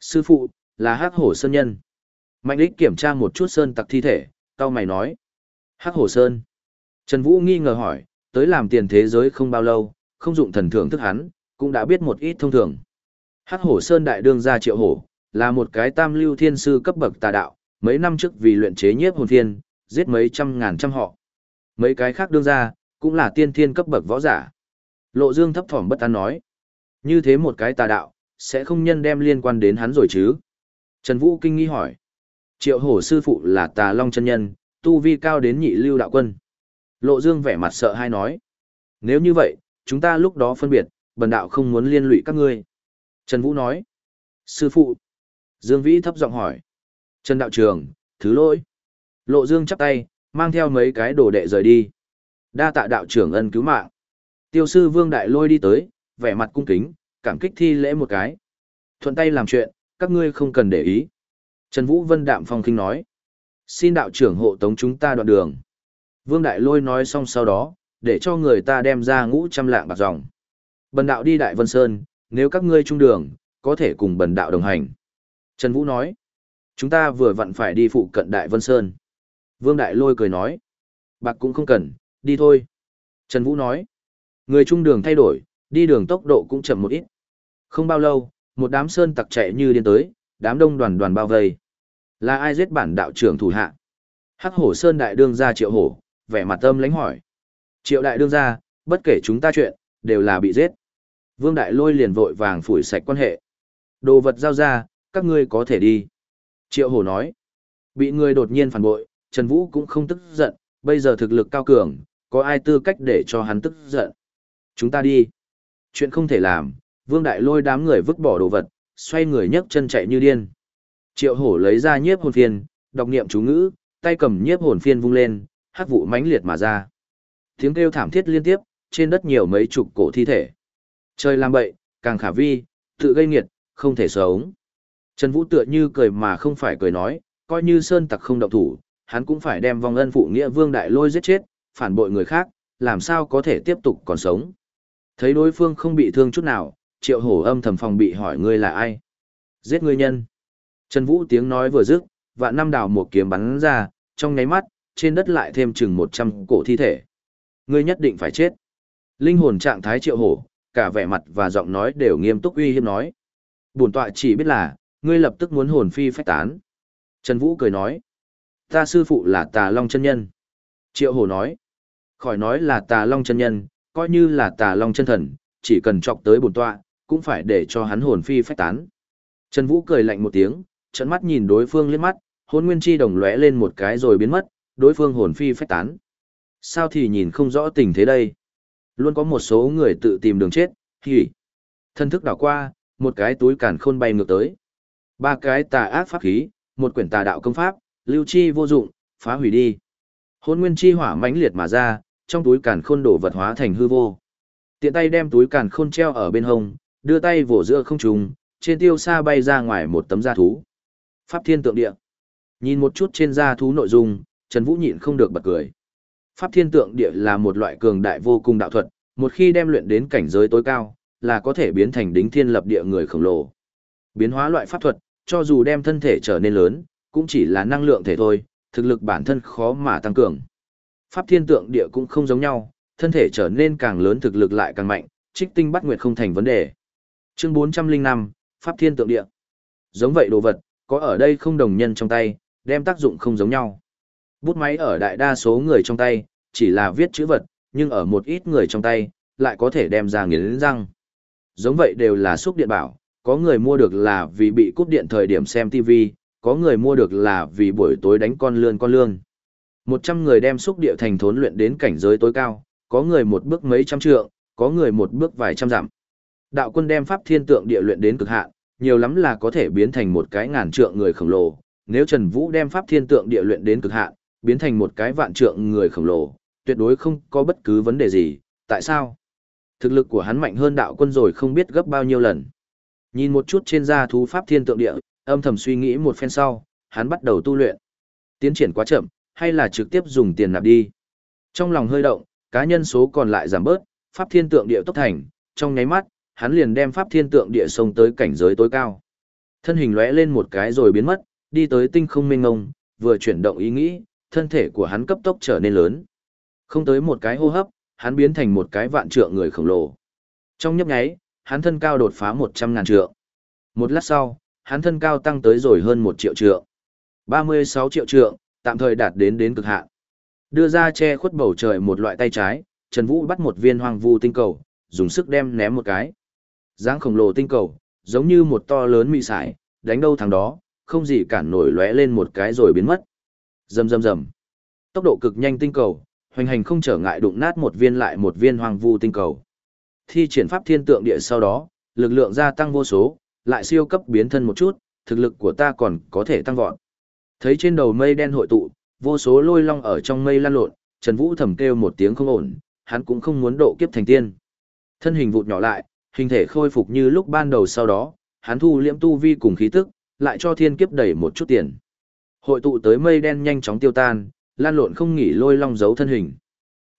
Sư phụ, là hắc hổ sơn nhân. Mạnh lích kiểm tra một chút sơn tặc thi thể, cao mày nói. Hắc hổ sơn. Trần Vũ nghi ngờ hỏi, tới làm tiền thế giới không bao lâu, không dụng thần thưởng thức hắn, cũng đã biết một ít thông thường. Hắc hổ sơn đại đương gia triệu hổ, là một cái tam lưu thiên sư cấp bậc tà đạo, mấy năm trước vì luyện chế nhiếp hồn thiên, giết mấy trăm ngàn trăm họ. Mấy cái khác đương gia, cũng là tiên thiên cấp bậc võ giả. Lộ Dương thấp thỏm bất an nói, như thế một cái tà đạo, sẽ không nhân đem liên quan đến hắn rồi chứ? Trần Vũ kinh nghi hỏi, triệu hổ sư phụ là tà long chân nhân, tu vi cao đến nhị lưu đạo quân. Lộ Dương vẻ mặt sợ hai nói, nếu như vậy, chúng ta lúc đó phân biệt, bần đạo không muốn liên lụy các ngươi. Trần Vũ nói, sư phụ. Dương Vĩ thấp giọng hỏi, Trần đạo trường, thứ lỗi. Lộ Dương chắp tay, mang theo mấy cái đồ đệ rời đi. Đa tạ đạo trưởng ân cứu mạng. Tiêu sư Vương Đại Lôi đi tới, vẻ mặt cung kính, cảm kích thi lễ một cái. Thuận tay làm chuyện, các ngươi không cần để ý. Trần Vũ Vân đạm phong kinh nói. Xin đạo trưởng hộ tống chúng ta đoạn đường. Vương Đại Lôi nói xong sau đó, để cho người ta đem ra ngũ trăm lạng bạc dòng. Bần đạo đi Đại Vân Sơn, nếu các ngươi trung đường, có thể cùng bần đạo đồng hành. Trần Vũ nói. Chúng ta vừa vặn phải đi phụ cận Đại Vân Sơn. Vương Đại Lôi cười nói. Bạc cũng không cần, đi thôi. Trần Vũ nói. Người trung đường thay đổi, đi đường tốc độ cũng chậm một ít. Không bao lâu, một đám sơn tặc chạy như điên tới, đám đông đoàn đoàn bao vây. Là ai giết bản đạo trưởng thủ hạ? Hắc hổ sơn đại đương gia triệu hổ, vẻ mặt tâm lánh hỏi. Triệu đại đương gia, bất kể chúng ta chuyện, đều là bị giết. Vương đại lôi liền vội vàng phủi sạch quan hệ. Đồ vật giao ra, các ngươi có thể đi. Triệu hổ nói. Bị người đột nhiên phản bội, Trần Vũ cũng không tức giận, bây giờ thực lực cao cường, có ai tư cách để cho hắn tức giận. Chúng ta đi. Chuyện không thể làm, Vương Đại lôi đám người vứt bỏ đồ vật, xoay người nhấc chân chạy như điên. Triệu hổ lấy ra nhiếp hồn phiên, đọc niệm chú ngữ, tay cầm nhiếp hồn phiên vung lên, hắc vụ mãnh liệt mà ra. Tiếng kêu thảm thiết liên tiếp, trên đất nhiều mấy chục cổ thi thể. Trời làm bậy, càng khả vi, tự gây nghiệt, không thể sống. Trần Vũ tựa như cười mà không phải cười nói, coi như sơn tặc không động thủ, hắn cũng phải đem vong ân phụ nghĩa vương đại lôi giết chết, phản bội người khác, làm sao có thể tiếp tục còn sống. Thấy đối phương không bị thương chút nào, triệu hổ âm thầm phòng bị hỏi ngươi là ai. Giết ngươi nhân. Trần Vũ tiếng nói vừa dứt, vạn năm đào một kiếm bắn ra, trong nháy mắt, trên đất lại thêm chừng 100 cổ thi thể. Ngươi nhất định phải chết. Linh hồn trạng thái triệu hổ, cả vẻ mặt và giọng nói đều nghiêm túc uy hiếp nói. Bổn tọa chỉ biết là, ngươi lập tức muốn hồn phi phách tán. Trần Vũ cười nói. Ta sư phụ là tà long chân nhân. Triệu Hồ nói. Khỏi nói là tà long chân nhân, coi như là tà long chân thần, chỉ cần chọc tới bổn tọa, cũng phải để cho hắn hồn phi phách tán. Trần Vũ cười lạnh một tiếng, trận mắt nhìn đối phương liếc mắt, Hôn nguyên chi đồng lóe lên một cái rồi biến mất, đối phương hồn phi phách tán. Sao thì nhìn không rõ tình thế đây? Luôn có một số người tự tìm đường chết, hỉ. Thân thức đảo qua, một cái túi càn khôn bay ngược tới. Ba cái tà ác pháp khí, một quyển tà đạo công pháp, lưu chi vô dụng, phá hủy đi. Hôn nguyên chi hỏa mãnh liệt mà ra, trong túi càn khôn đổ vật hóa thành hư vô. Tiện tay đem túi càn khôn treo ở bên hông, đưa tay vỗ giữa không trùng, trên tiêu xa bay ra ngoài một tấm da thú. Pháp thiên tượng địa. Nhìn một chút trên da thú nội dung, Trần Vũ nhịn không được bật cười. Pháp thiên tượng địa là một loại cường đại vô cùng đạo thuật, một khi đem luyện đến cảnh giới tối cao, là có thể biến thành đính thiên lập địa người khổng lồ. Biến hóa loại pháp thuật, cho dù đem thân thể trở nên lớn, cũng chỉ là năng lượng thể thôi, thực lực bản thân khó mà tăng cường. Pháp thiên tượng địa cũng không giống nhau, thân thể trở nên càng lớn thực lực lại càng mạnh, trích tinh bắt nguyệt không thành vấn đề. Chương 405, Pháp thiên tượng địa. Giống vậy đồ vật, có ở đây không đồng nhân trong tay, đem tác dụng không giống nhau. Bút máy ở đại đa số người trong tay, chỉ là viết chữ vật, nhưng ở một ít người trong tay, lại có thể đem ra nghiến răng. Giống vậy đều là xúc điện bảo, có người mua được là vì bị cúp điện thời điểm xem TV, có người mua được là vì buổi tối đánh con lươn con lương. Một trăm người đem xúc địa thành thốn luyện đến cảnh giới tối cao, có người một bước mấy trăm trượng, có người một bước vài trăm dặm. Đạo quân đem pháp thiên tượng địa luyện đến cực hạn, nhiều lắm là có thể biến thành một cái ngàn trượng người khổng lồ. Nếu Trần Vũ đem pháp thiên tượng địa luyện đến cực hạn, biến thành một cái vạn trượng người khổng lồ, tuyệt đối không có bất cứ vấn đề gì. Tại sao? Thực lực của hắn mạnh hơn đạo quân rồi không biết gấp bao nhiêu lần. Nhìn một chút trên da thú pháp thiên tượng địa, âm thầm suy nghĩ một phen sau, hắn bắt đầu tu luyện. Tiến triển quá chậm, hay là trực tiếp dùng tiền nạp đi. Trong lòng hơi động, cá nhân số còn lại giảm bớt, pháp thiên tượng địa tốc thành, trong nháy mắt, hắn liền đem pháp thiên tượng địa sông tới cảnh giới tối cao. Thân hình lóe lên một cái rồi biến mất, đi tới tinh không mênh ngông, vừa chuyển động ý nghĩ, thân thể của hắn cấp tốc trở nên lớn. Không tới một cái hô hấp, hắn biến thành một cái vạn trượng người khổng lồ. Trong nhấp nháy, hắn thân cao đột phá 100 ngàn trượng. Một lát sau, hắn thân cao tăng tới rồi hơn 1 triệu trượng. 36 triệu trượng, tạm thời đạt đến đến cực hạn. Đưa ra che khuất bầu trời một loại tay trái, Trần Vũ bắt một viên hoang vu tinh cầu, dùng sức đem ném một cái. Giáng khổng lồ tinh cầu, giống như một to lớn mị sải, đánh đâu thằng đó, không gì cản nổi lóe lên một cái rồi biến mất. Rầm rầm rầm. Tốc độ cực nhanh tinh cầu, hoành hành không trở ngại đụng nát một viên lại một viên hoang vu tinh cầu. Thi triển pháp thiên tượng địa sau đó, lực lượng gia tăng vô số, lại siêu cấp biến thân một chút, thực lực của ta còn có thể tăng vọt. Thấy trên đầu mây đen hội tụ, vô số lôi long ở trong mây lan lộn, Trần Vũ thầm kêu một tiếng không ổn, hắn cũng không muốn độ kiếp thành tiên. Thân hình vụt nhỏ lại, hình thể khôi phục như lúc ban đầu sau đó, hắn thu liễm tu vi cùng khí tức, lại cho thiên kiếp đẩy một chút tiền. Hội tụ tới mây đen nhanh chóng tiêu tan, lan lộn không nghỉ lôi long giấu thân hình.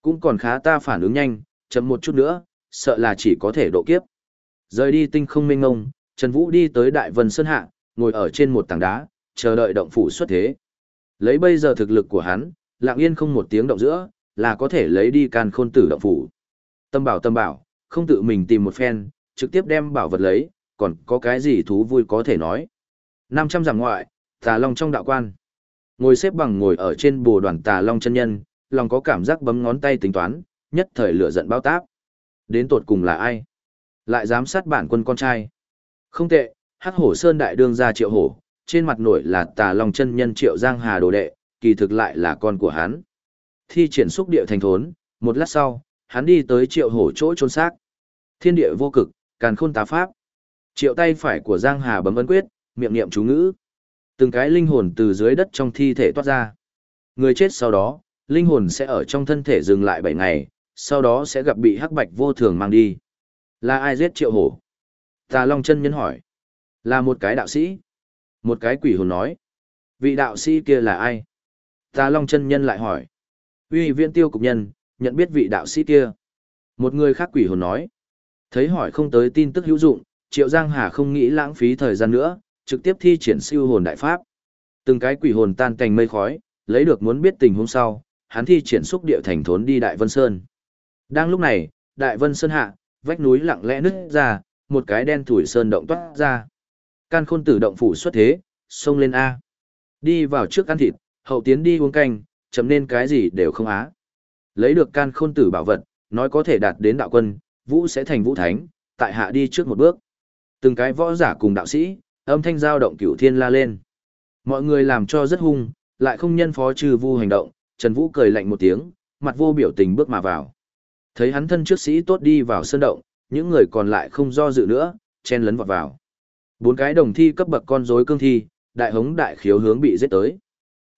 Cũng còn khá ta phản ứng nhanh, chậm một chút nữa, sợ là chỉ có thể độ kiếp. Rời đi tinh không mênh ngông, Trần Vũ đi tới Đại Vân Sơn Hạ, ngồi ở trên một tảng đá, chờ đợi động phủ xuất thế. Lấy bây giờ thực lực của hắn, lặng yên không một tiếng động giữa, là có thể lấy đi can khôn tử động phủ. Tâm bảo tâm bảo, không tự mình tìm một phen, trực tiếp đem bảo vật lấy, còn có cái gì thú vui có thể nói. 500 giảm ngoại, tà long trong đạo quan. Ngồi xếp bằng ngồi ở trên bồ đoàn tà long chân nhân, lòng có cảm giác bấm ngón tay tính toán, nhất thời lửa giận bao táp. Đến tột cùng là ai? Lại giám sát bản quân con trai. Không tệ, hắc hổ sơn đại đương gia triệu hổ, trên mặt nổi là tà long chân nhân triệu giang hà đồ đệ, kỳ thực lại là con của hắn. Thi triển xúc địa thành thốn, một lát sau, hắn đi tới triệu hổ chỗ trôn xác. Thiên địa vô cực, càn khôn tá pháp. Triệu tay phải của Giang Hà bấm ấn quyết, miệng niệm chú ngữ. Từng cái linh hồn từ dưới đất trong thi thể toát ra. Người chết sau đó, linh hồn sẽ ở trong thân thể dừng lại 7 ngày, sau đó sẽ gặp bị hắc bạch vô thường mang đi. Là ai giết triệu hổ? Tà Long chân nhân hỏi. Là một cái đạo sĩ. Một cái quỷ hồn nói. Vị đạo sĩ kia là ai? Ta Long chân nhân lại hỏi. Uy viên tiêu cục nhân, nhận biết vị đạo sĩ kia. Một người khác quỷ hồn nói. Thấy hỏi không tới tin tức hữu dụng, Triệu Giang Hà không nghĩ lãng phí thời gian nữa, trực tiếp thi triển siêu hồn đại pháp. Từng cái quỷ hồn tan thành mây khói, lấy được muốn biết tình huống sau, hắn thi triển xúc địa thành thốn đi Đại Vân Sơn. Đang lúc này, Đại Vân Sơn hạ, vách núi lặng lẽ nứt ra, một cái đen thủi sơn động toát ra. Can khôn tử động phủ xuất thế, xông lên A. Đi vào trước ăn thịt, hậu tiến đi uống canh, chấm nên cái gì đều không á. Lấy được can khôn tử bảo vật, nói có thể đạt đến đạo quân, vũ sẽ thành vũ thánh, tại hạ đi trước một bước. Từng cái võ giả cùng đạo sĩ, âm thanh giao động cửu thiên la lên. Mọi người làm cho rất hung, lại không nhân phó trừ vu hành động, Trần Vũ cười lạnh một tiếng, mặt vô biểu tình bước mà vào. Thấy hắn thân trước sĩ tốt đi vào sơn động, những người còn lại không do dự nữa, chen lấn vọt vào. Bốn cái đồng thi cấp bậc con rối cương thi, đại hống đại khiếu hướng bị giết tới.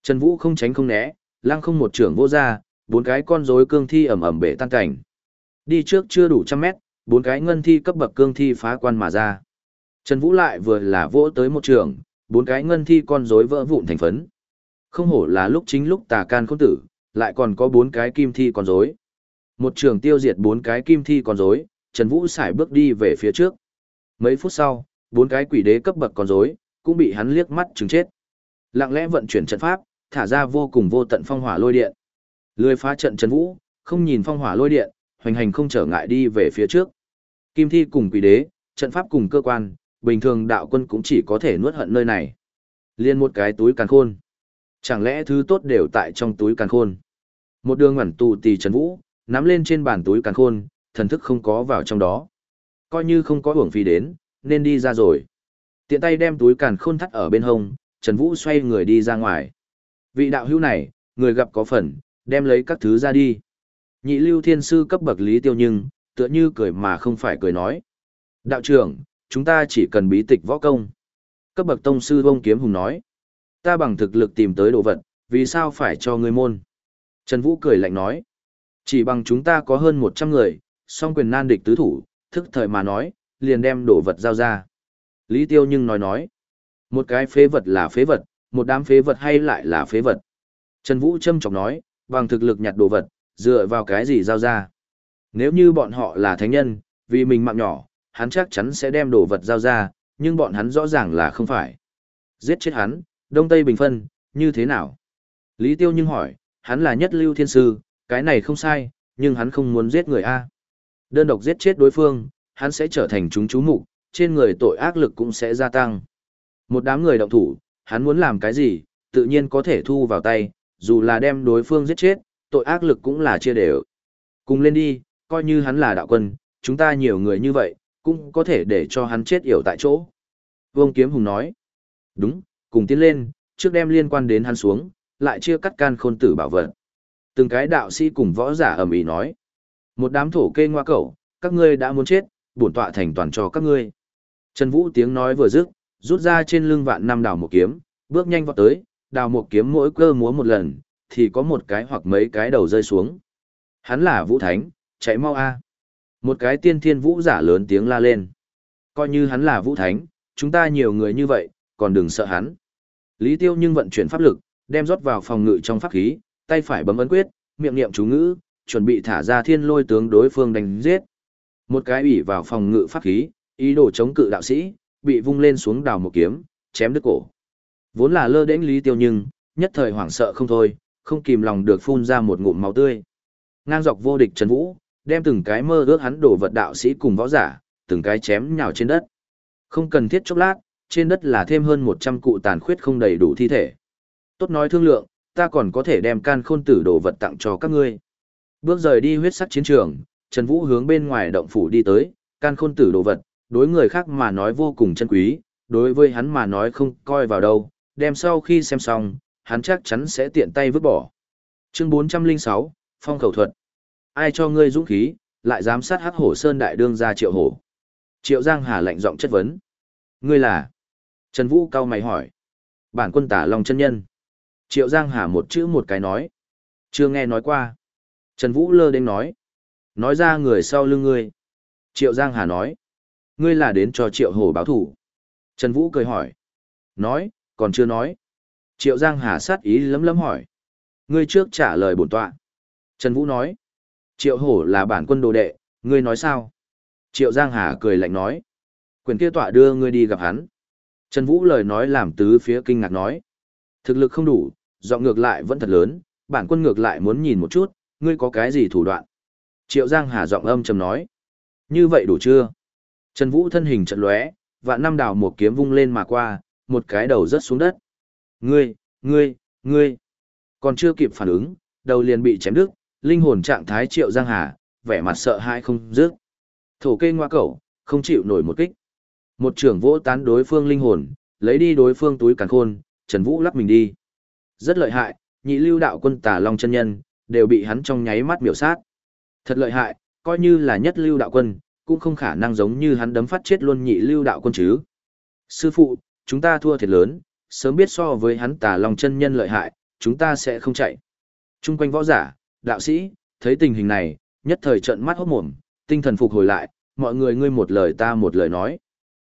Trần Vũ không tránh không né, lăng không một trưởng vô ra, bốn cái con rối cương thi ẩm ẩm bể tan cảnh. Đi trước chưa đủ trăm mét, bốn cái ngân thi cấp bậc cương thi phá quan mà ra. Trần Vũ lại vừa là vỗ tới một trường, bốn cái ngân thi con rối vỡ vụn thành phấn. Không hổ là lúc chính lúc tà can khôn tử, lại còn có bốn cái kim thi con rối. Một trường tiêu diệt bốn cái kim thi con rối, Trần Vũ xài bước đi về phía trước. Mấy phút sau, bốn cái quỷ đế cấp bậc con rối cũng bị hắn liếc mắt chừng chết. Lặng lẽ vận chuyển trận pháp, thả ra vô cùng vô tận phong hỏa lôi điện. Lười phá trận Trần Vũ, không nhìn phong hỏa lôi điện, hoành hành không trở ngại đi về phía trước. Kim thi cùng quỷ đế, trận pháp cùng cơ quan, bình thường đạo quân cũng chỉ có thể nuốt hận nơi này. Liên một cái túi càn khôn. Chẳng lẽ thứ tốt đều tại trong túi càn khôn? Một đường ngẩn tù tì Trần Vũ, nắm lên trên bàn túi càn khôn, thần thức không có vào trong đó. Coi như không có hưởng phí đến, nên đi ra rồi. Tiện tay đem túi càn khôn thắt ở bên hông, Trần Vũ xoay người đi ra ngoài. Vị đạo hữu này, người gặp có phần, đem lấy các thứ ra đi. Nhị lưu thiên sư cấp bậc lý tiêu nhưng, tựa như cười mà không phải cười nói. Đạo trưởng, chúng ta chỉ cần bí tịch võ công. Cấp bậc tông sư vông kiếm hùng nói. Ta bằng thực lực tìm tới đồ vật, vì sao phải cho ngươi môn? Trần Vũ cười lạnh nói. Chỉ bằng chúng ta có hơn 100 người, song quyền nan địch tứ thủ, thức thời mà nói, liền đem đồ vật giao ra. Lý Tiêu nhưng nói nói. Một cái phế vật là phế vật, một đám phế vật hay lại là phế vật. Trần Vũ châm trọng nói, bằng thực lực nhặt đồ vật, dựa vào cái gì giao ra. Nếu như bọn họ là thánh nhân, vì mình mạng nhỏ, hắn chắc chắn sẽ đem đồ vật giao ra, nhưng bọn hắn rõ ràng là không phải. Giết chết hắn, Đông Tây Bình phân, như thế nào? Lý Tiêu nhưng hỏi, hắn là nhất lưu thiên sư, cái này không sai, nhưng hắn không muốn giết người A. Đơn độc giết chết đối phương, hắn sẽ trở thành chúng chú mục, trên người tội ác lực cũng sẽ gia tăng. Một đám người động thủ, hắn muốn làm cái gì, tự nhiên có thể thu vào tay, dù là đem đối phương giết chết, tội ác lực cũng là chia đều. Cùng lên đi, coi như hắn là đạo quân, chúng ta nhiều người như vậy, cũng có thể để cho hắn chết yểu tại chỗ. Vương Kiếm Hùng nói, đúng, cùng tiến lên, trước đem liên quan đến hắn xuống, lại chia cắt can khôn tử bảo vật. Từng cái đạo sĩ cùng võ giả ầm ĩ nói, một đám thổ kê ngoa cẩu, các ngươi đã muốn chết, bổn tọa thành toàn cho các ngươi. Trần Vũ tiếng nói vừa dứt, rút ra trên lưng vạn năm đào một kiếm, bước nhanh vọt tới, đào một kiếm mỗi cơ múa một lần, thì có một cái hoặc mấy cái đầu rơi xuống. Hắn là Vũ Thánh, chạy mau a. Một cái tiên thiên vũ giả lớn tiếng la lên. Coi như hắn là Vũ Thánh, chúng ta nhiều người như vậy, còn đừng sợ hắn. Lý Tiêu nhưng vận chuyển pháp lực, đem rót vào phòng ngự trong pháp khí, tay phải bấm ấn quyết, miệng niệm chú ngữ, chuẩn bị thả ra thiên lôi tướng đối phương đánh giết. Một cái ủy vào phòng ngự pháp khí, ý đồ chống cự đạo sĩ, bị vung lên xuống đào một kiếm, chém đứt cổ. Vốn là lơ đễnh Lý Tiêu nhưng, nhất thời hoảng sợ không thôi, không kìm lòng được phun ra một ngụm máu tươi. Ngang dọc vô địch Trần Vũ, đem từng cái mơ ước hắn đổ vật đạo sĩ cùng võ giả, từng cái chém nhào trên đất. Không cần thiết chốc lát, trên đất là thêm hơn 100 cụ tàn khuyết không đầy đủ thi thể. Tốt nói thương lượng, ta còn có thể đem can khôn tử đồ vật tặng cho các ngươi. Bước rời đi huyết sắc chiến trường, Trần Vũ hướng bên ngoài động phủ đi tới, can khôn tử đồ vật, đối người khác mà nói vô cùng chân quý, đối với hắn mà nói không coi vào đâu, đem sau khi xem xong, hắn chắc chắn sẽ tiện tay vứt bỏ. Chương 406, Phong khẩu thuật. Ai cho ngươi dũng khí, lại dám sát hắc hổ sơn đại đương ra triệu hổ. Triệu Giang Hà lạnh giọng chất vấn. Ngươi là? Trần Vũ cao mày hỏi. Bản quân tả lòng chân nhân. Triệu Giang Hà một chữ một cái nói. Chưa nghe nói qua. Trần Vũ lơ đến nói. Nói ra người sau lưng ngươi. Triệu Giang Hà nói. Ngươi là đến cho Triệu Hổ báo thủ. Trần Vũ cười hỏi. Nói, còn chưa nói. Triệu Giang Hà sát ý lấm lấm hỏi. Ngươi trước trả lời bổn tọa. Trần Vũ nói. Triệu hổ là bản quân đồ đệ, ngươi nói sao? Triệu Giang Hà cười lạnh nói. Quyền kia tọa đưa ngươi đi gặp hắn. Trần Vũ lời nói làm tứ phía kinh ngạc nói. Thực lực không đủ, dọn ngược lại vẫn thật lớn, bản quân ngược lại muốn nhìn một chút, ngươi có cái gì thủ đoạn. Triệu Giang Hà giọng âm trầm nói. Như vậy đủ chưa? Trần Vũ thân hình trận lóe, và năm đào một kiếm vung lên mà qua, một cái đầu rớt xuống đất. Ngươi, ngươi, ngươi. Còn chưa kịp phản ứng, đầu liền bị chém đứt, linh hồn trạng thái Triệu Giang Hà, vẻ mặt sợ hãi không dứt. Thổ kê ngoa cẩu, không chịu nổi một kích. Một trưởng vỗ tán đối phương linh hồn, lấy đi đối phương túi càn khôn, Trần Vũ lắp mình đi. Rất lợi hại, nhị lưu đạo quân tà long chân nhân, đều bị hắn trong nháy mắt miểu sát. Thật lợi hại, coi như là nhất lưu đạo quân, cũng không khả năng giống như hắn đấm phát chết luôn nhị lưu đạo quân chứ. Sư phụ, chúng ta thua thiệt lớn, sớm biết so với hắn tà long chân nhân lợi hại, chúng ta sẽ không chạy. Trung quanh võ giả, đạo sĩ, thấy tình hình này, nhất thời trận mắt hốt mồm, tinh thần phục hồi lại, mọi người ngươi một lời ta một lời nói.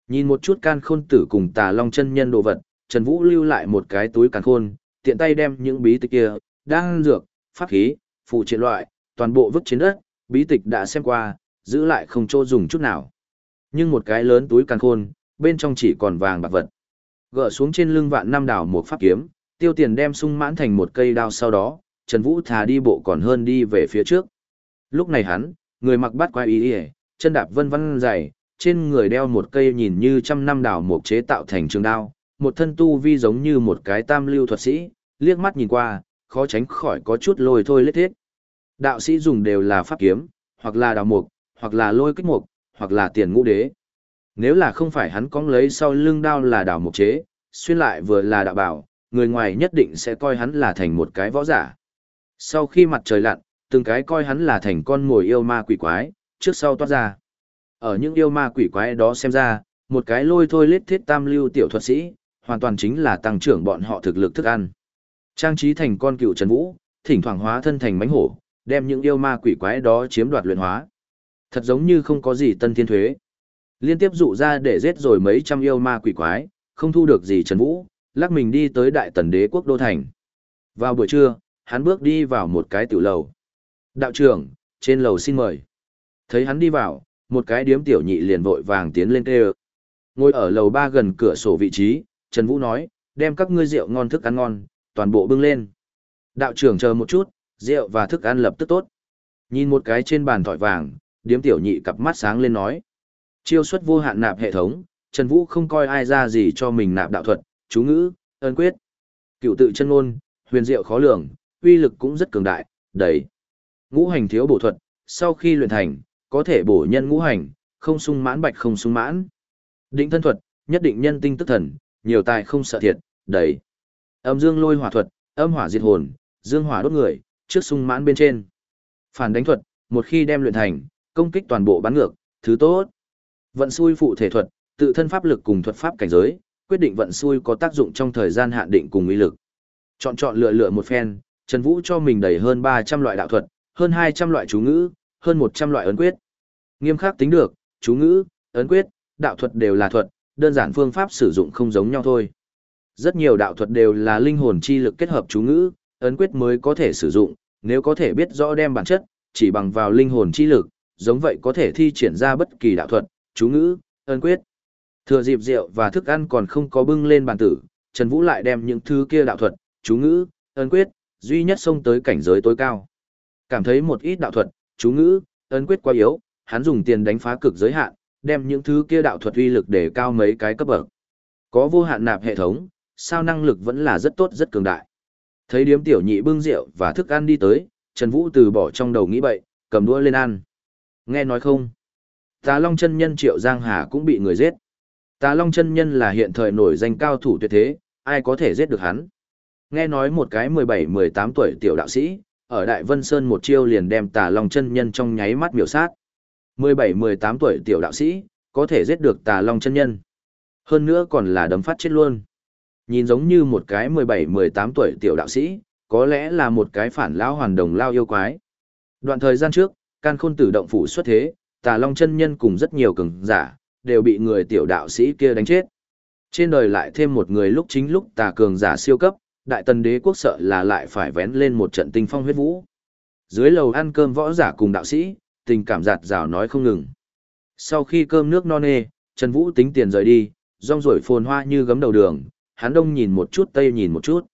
Nhìn một chút can khôn tử cùng tà long chân nhân đồ vật, Trần Vũ lưu lại một cái túi càn khôn, tiện tay đem những bí tịch kia, đang dược, pháp khí, phụ triện loại, toàn bộ vứt trên đất, bí tịch đã xem qua, giữ lại không chỗ dùng chút nào. Nhưng một cái lớn túi càn khôn, bên trong chỉ còn vàng bạc vật. Gỡ xuống trên lưng vạn năm đảo một pháp kiếm, tiêu tiền đem sung mãn thành một cây đao sau đó, Trần Vũ thà đi bộ còn hơn đi về phía trước. Lúc này hắn, người mặc bát quái y, chân đạp vân vân dày, trên người đeo một cây nhìn như trăm năm đảo mộc chế tạo thành trường đao, một thân tu vi giống như một cái tam lưu thuật sĩ, liếc mắt nhìn qua, khó tránh khỏi có chút lôi thôi lết thiết. Đạo sĩ dùng đều là pháp kiếm, hoặc là đào mục, hoặc là lôi kích mục, hoặc là tiền ngũ đế. Nếu là không phải hắn cóng lấy sau lưng đao là đào mục chế, xuyên lại vừa là đạo bảo, người ngoài nhất định sẽ coi hắn là thành một cái võ giả. Sau khi mặt trời lặn, từng cái coi hắn là thành con ngồi yêu ma quỷ quái, trước sau toát ra. Ở những yêu ma quỷ quái đó xem ra, một cái lôi thôi lết thiết tam lưu tiểu thuật sĩ, hoàn toàn chính là tăng trưởng bọn họ thực lực thức ăn. Trang trí thành con cựu Trần Vũ, thỉnh thoảng hóa thân thành mánh hổ, đem những yêu ma quỷ quái đó chiếm đoạt luyện hóa. Thật giống như không có gì tân thiên thuế. Liên tiếp dụ ra để giết rồi mấy trăm yêu ma quỷ quái, không thu được gì Trần Vũ, lắc mình đi tới đại tần đế quốc đô thành. Vào buổi trưa, hắn bước đi vào một cái tiểu lầu. Đạo trưởng, trên lầu xin mời. Thấy hắn đi vào, một cái điếm tiểu nhị liền vội vàng tiến lên kêu. Ngồi ở lầu ba gần cửa sổ vị trí, Trần Vũ nói, đem các ngươi rượu ngon thức ăn ngon, toàn bộ bưng lên. Đạo trưởng chờ một chút, rượu và thức ăn lập tức tốt. Nhìn một cái trên bàn thỏi vàng, điếm tiểu nhị cặp mắt sáng lên nói. Chiêu xuất vô hạn nạp hệ thống, Trần Vũ không coi ai ra gì cho mình nạp đạo thuật, chú ngữ, ơn quyết. Cựu tự chân ngôn, huyền diệu khó lường, uy lực cũng rất cường đại, đầy. Ngũ hành thiếu bổ thuật, sau khi luyện thành, có thể bổ nhân ngũ hành, không sung mãn bạch không sung mãn. Định thân thuật, nhất định nhân tinh tức thần, nhiều tài không sợ thiệt, đầy. Âm dương lôi hỏa thuật, âm hỏa diệt hồn, dương hỏa đốt người, trước sung mãn bên trên. Phản đánh thuật, một khi đem luyện thành, công kích toàn bộ bắn ngược, thứ tốt. Vận xui phụ thể thuật, tự thân pháp lực cùng thuật pháp cảnh giới, quyết định vận xui có tác dụng trong thời gian hạn định cùng uy lực. Chọn chọn lựa lựa một phen, Trần Vũ cho mình đầy hơn 300 loại đạo thuật, hơn 200 loại chú ngữ, hơn 100 loại ấn quyết. Nghiêm khắc tính được, chú ngữ, ấn quyết, đạo thuật đều là thuật, đơn giản phương pháp sử dụng không giống nhau thôi. Rất nhiều đạo thuật đều là linh hồn chi lực kết hợp chú ngữ, ấn quyết mới có thể sử dụng, nếu có thể biết rõ đem bản chất, chỉ bằng vào linh hồn chi lực, giống vậy có thể thi triển ra bất kỳ đạo thuật, chú ngữ, ấn quyết. Thừa dịp rượu và thức ăn còn không có bưng lên bàn tử, Trần Vũ lại đem những thứ kia đạo thuật, chú ngữ, ấn quyết, duy nhất xông tới cảnh giới tối cao. Cảm thấy một ít đạo thuật, chú ngữ, ấn quyết quá yếu, hắn dùng tiền đánh phá cực giới hạn, đem những thứ kia đạo thuật uy lực để cao mấy cái cấp bậc. Có vô hạn nạp hệ thống, sao năng lực vẫn là rất tốt rất cường đại. Thấy điếm tiểu nhị bưng rượu và thức ăn đi tới, Trần Vũ từ bỏ trong đầu nghĩ bậy, cầm đũa lên ăn. Nghe nói không? Tà Long chân nhân Triệu Giang Hà cũng bị người giết. Tà Long chân nhân là hiện thời nổi danh cao thủ tuyệt thế, ai có thể giết được hắn? Nghe nói một cái 17-18 tuổi tiểu đạo sĩ, ở Đại Vân Sơn một chiêu liền đem Tà Long chân nhân trong nháy mắt miểu sát. 17-18 tuổi tiểu đạo sĩ, có thể giết được Tà Long chân nhân. Hơn nữa còn là đấm phát chết luôn. Nhìn giống như một cái 17-18 tuổi tiểu đạo sĩ, có lẽ là một cái phản lão hoàn đồng lao yêu quái. Đoạn thời gian trước, can khôn tử động phủ xuất thế, tà long chân nhân cùng rất nhiều cường giả, đều bị người tiểu đạo sĩ kia đánh chết. Trên đời lại thêm một người lúc chính lúc tà cường giả siêu cấp, đại tần đế quốc sợ là lại phải vén lên một trận tinh phong huyết vũ. Dưới lầu ăn cơm võ giả cùng đạo sĩ, tình cảm giạt rào nói không ngừng. Sau khi cơm nước no nê, Trần Vũ tính tiền rời đi, rong rổi phồn hoa như gấm đầu đường, hắn đông nhìn một chút tây nhìn một chút.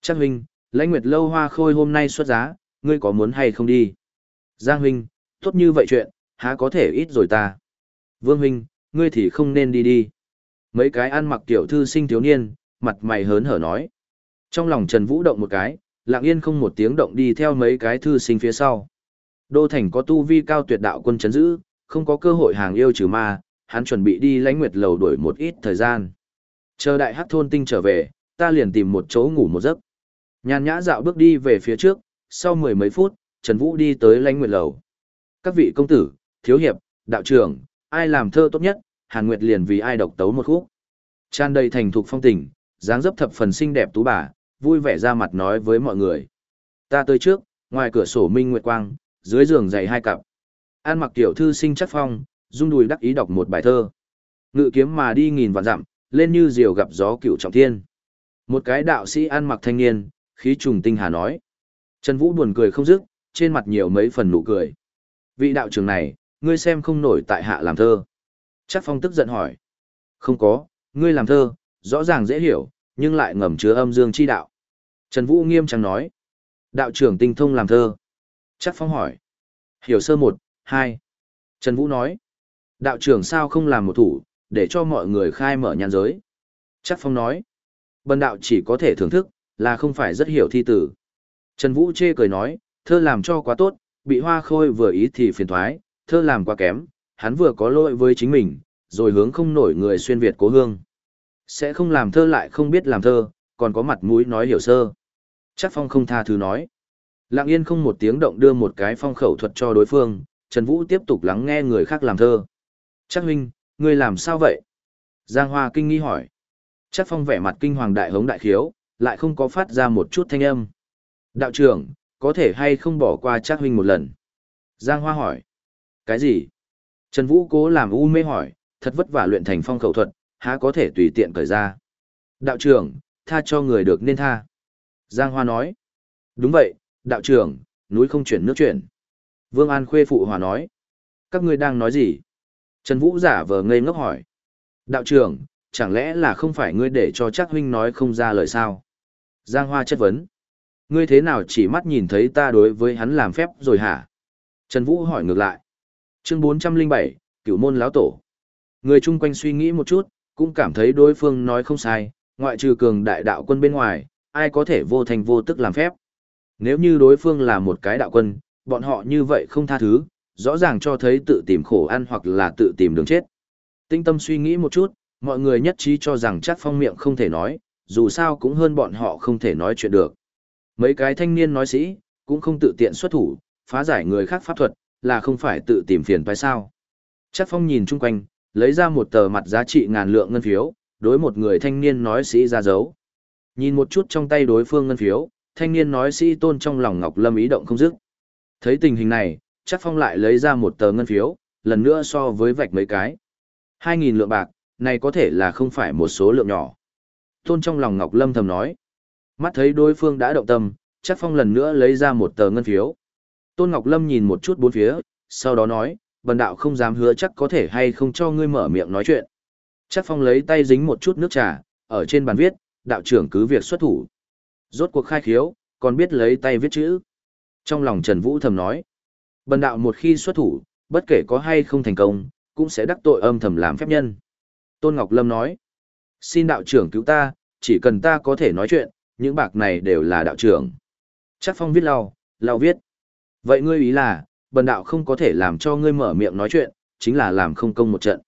Trang huynh, lãnh nguyệt lâu hoa khôi hôm nay xuất giá, ngươi có muốn hay không đi? Giang huynh, tốt như vậy chuyện, há có thể ít rồi ta. Vương huynh, ngươi thì không nên đi đi. Mấy cái ăn mặc tiểu thư sinh thiếu niên, mặt mày hớn hở nói. Trong lòng Trần Vũ động một cái, lặng yên không một tiếng động đi theo mấy cái thư sinh phía sau. Đô thành có tu vi cao tuyệt đạo quân chấn giữ, không có cơ hội hàng yêu trừ ma, hắn chuẩn bị đi lãnh nguyệt lầu đuổi một ít thời gian. Chờ đại Hát thôn tinh trở về, ta liền tìm một chỗ ngủ một giấc. Nhàn nhã dạo bước đi về phía trước, sau mười mấy phút, Trần Vũ đi tới lãnh nguyệt lầu. Các vị công tử, thiếu hiệp, đạo trưởng, ai làm thơ tốt nhất, Hàn Nguyệt liền vì ai độc tấu một khúc. Tràn đầy thành thục phong tình, dáng dấp thập phần xinh đẹp tú bà, vui vẻ ra mặt nói với mọi người. Ta tới trước, ngoài cửa sổ minh nguyệt quang, dưới giường dày hai cặp. An mặc tiểu thư sinh chắc phong, rung đùi đắc ý đọc một bài thơ. Ngự kiếm mà đi nghìn vạn dặm, lên như diều gặp gió cựu trọng thiên. Một cái đạo sĩ An mặc thanh niên, khí trùng tinh hà nói. Trần Vũ buồn cười không dứt, trên mặt nhiều mấy phần nụ cười. Vị đạo trưởng này, ngươi xem không nổi tại hạ làm thơ. Chắc phong tức giận hỏi. Không có, ngươi làm thơ, rõ ràng dễ hiểu, nhưng lại ngầm chứa âm dương chi đạo. Trần Vũ nghiêm trang nói. Đạo trưởng tinh thông làm thơ. Chắc phong hỏi. Hiểu sơ một, hai. Trần Vũ nói. Đạo trưởng sao không làm một thủ, để cho mọi người khai mở nhàn giới. Chắc phong nói. Bần đạo chỉ có thể thưởng thức, là không phải rất hiểu thi tử. Trần Vũ chê cười nói, thơ làm cho quá tốt, bị hoa khôi vừa ý thì phiền thoái, thơ làm quá kém, hắn vừa có lỗi với chính mình, rồi hướng không nổi người xuyên Việt cố hương. Sẽ không làm thơ lại không biết làm thơ, còn có mặt mũi nói hiểu sơ. Chắc phong không tha thứ nói. Lặng yên không một tiếng động đưa một cái phong khẩu thuật cho đối phương, Trần Vũ tiếp tục lắng nghe người khác làm thơ. Chắc huynh, ngươi làm sao vậy? Giang Hoa kinh nghi hỏi. Chắc phong vẻ mặt kinh hoàng đại hống đại khiếu, lại không có phát ra một chút thanh âm. Đạo trưởng, có thể hay không bỏ qua chắc huynh một lần? Giang Hoa hỏi. Cái gì? Trần Vũ cố làm u mê hỏi, thật vất vả luyện thành phong khẩu thuật, há có thể tùy tiện cởi ra. Đạo trưởng, tha cho người được nên tha. Giang Hoa nói. Đúng vậy, đạo trưởng, núi không chuyển nước chuyển. Vương An Khuê phụ hòa nói. Các ngươi đang nói gì? Trần Vũ giả vờ ngây ngốc hỏi. Đạo trưởng, chẳng lẽ là không phải ngươi để cho chắc huynh nói không ra lời sao? Giang Hoa chất vấn. Ngươi thế nào chỉ mắt nhìn thấy ta đối với hắn làm phép rồi hả? Trần Vũ hỏi ngược lại. Chương 407, Cửu môn lão tổ. Người chung quanh suy nghĩ một chút, cũng cảm thấy đối phương nói không sai, ngoại trừ cường đại đạo quân bên ngoài, ai có thể vô thành vô tức làm phép. Nếu như đối phương là một cái đạo quân, bọn họ như vậy không tha thứ, rõ ràng cho thấy tự tìm khổ ăn hoặc là tự tìm đường chết. Tinh tâm suy nghĩ một chút, mọi người nhất trí cho rằng chắc phong miệng không thể nói, dù sao cũng hơn bọn họ không thể nói chuyện được. Mấy cái thanh niên nói sĩ, cũng không tự tiện xuất thủ, phá giải người khác pháp thuật, là không phải tự tìm phiền phải sao. Chắc phong nhìn chung quanh, lấy ra một tờ mặt giá trị ngàn lượng ngân phiếu, đối một người thanh niên nói sĩ ra dấu. Nhìn một chút trong tay đối phương ngân phiếu, thanh niên nói sĩ tôn trong lòng Ngọc Lâm ý động không dứt. Thấy tình hình này, chắc phong lại lấy ra một tờ ngân phiếu, lần nữa so với vạch mấy cái. 2.000 lượng bạc, này có thể là không phải một số lượng nhỏ. Tôn trong lòng Ngọc Lâm thầm nói. Mắt thấy đối phương đã động tâm, chắc phong lần nữa lấy ra một tờ ngân phiếu. Tôn Ngọc Lâm nhìn một chút bốn phía, sau đó nói, bần đạo không dám hứa chắc có thể hay không cho ngươi mở miệng nói chuyện. Chắc phong lấy tay dính một chút nước trà, ở trên bàn viết, đạo trưởng cứ việc xuất thủ. Rốt cuộc khai khiếu, còn biết lấy tay viết chữ. Trong lòng Trần Vũ thầm nói, bần đạo một khi xuất thủ, bất kể có hay không thành công, cũng sẽ đắc tội âm thầm làm phép nhân. Tôn Ngọc Lâm nói, xin đạo trưởng cứu ta, chỉ cần ta có thể nói chuyện, những bạc này đều là đạo trưởng. Chắc phong viết lau, lau viết. Vậy ngươi ý là, bần đạo không có thể làm cho ngươi mở miệng nói chuyện, chính là làm không công một trận.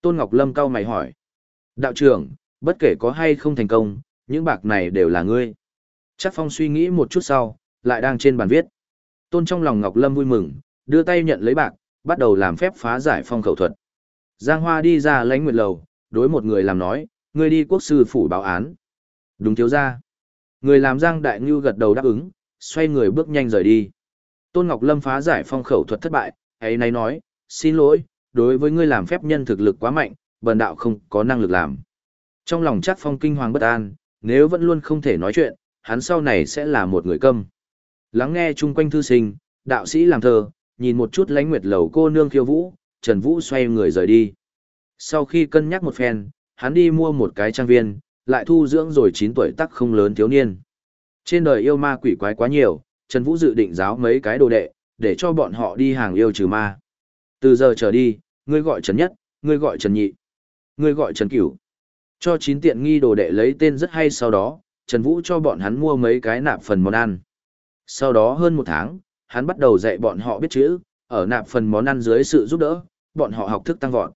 Tôn Ngọc Lâm cao mày hỏi. Đạo trưởng, bất kể có hay không thành công, những bạc này đều là ngươi. Chắc Phong suy nghĩ một chút sau, lại đang trên bàn viết. Tôn trong lòng Ngọc Lâm vui mừng, đưa tay nhận lấy bạc, bắt đầu làm phép phá giải phong khẩu thuật. Giang Hoa đi ra lãnh nguyệt lầu, đối một người làm nói, ngươi đi quốc sư phủ báo án. Đúng thiếu ra. Người làm Giang Đại Ngưu gật đầu đáp ứng, xoay người bước nhanh rời đi. Tôn Ngọc Lâm phá giải phong khẩu thuật thất bại, ấy nay nói, xin lỗi, đối với ngươi làm phép nhân thực lực quá mạnh, bần đạo không có năng lực làm. Trong lòng chắc phong kinh hoàng bất an, nếu vẫn luôn không thể nói chuyện, hắn sau này sẽ là một người câm. Lắng nghe chung quanh thư sinh, đạo sĩ làm thơ, nhìn một chút lánh nguyệt lầu cô nương khiêu vũ, Trần Vũ xoay người rời đi. Sau khi cân nhắc một phen, hắn đi mua một cái trang viên, lại thu dưỡng rồi 9 tuổi tắc không lớn thiếu niên. Trên đời yêu ma quỷ quái quá nhiều, Trần Vũ dự định giáo mấy cái đồ đệ, để cho bọn họ đi hàng yêu trừ ma. Từ giờ trở đi, ngươi gọi Trần Nhất, ngươi gọi Trần Nhị, ngươi gọi Trần Cửu. Cho chín tiện nghi đồ đệ lấy tên rất hay sau đó, Trần Vũ cho bọn hắn mua mấy cái nạp phần món ăn. Sau đó hơn một tháng, hắn bắt đầu dạy bọn họ biết chữ, ở nạp phần món ăn dưới sự giúp đỡ, bọn họ học thức tăng vọt.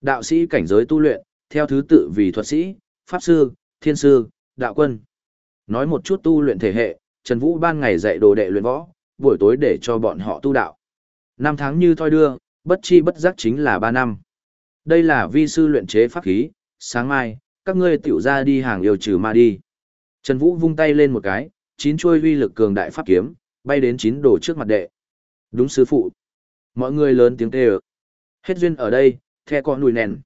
Đạo sĩ cảnh giới tu luyện, theo thứ tự vì thuật sĩ, pháp sư, thiên sư, đạo quân. Nói một chút tu luyện thể hệ, Trần Vũ ban ngày dạy đồ đệ luyện võ, buổi tối để cho bọn họ tu đạo. Năm tháng như thoi đưa, bất chi bất giác chính là ba năm. Đây là vi sư luyện chế pháp khí, sáng mai, các ngươi tiểu ra đi hàng yêu trừ ma đi. Trần Vũ vung tay lên một cái, chín chuôi uy lực cường đại pháp kiếm, bay đến chín đồ trước mặt đệ. Đúng sư phụ. Mọi người lớn tiếng kêu. Hết duyên ở đây, the con nùi nèn.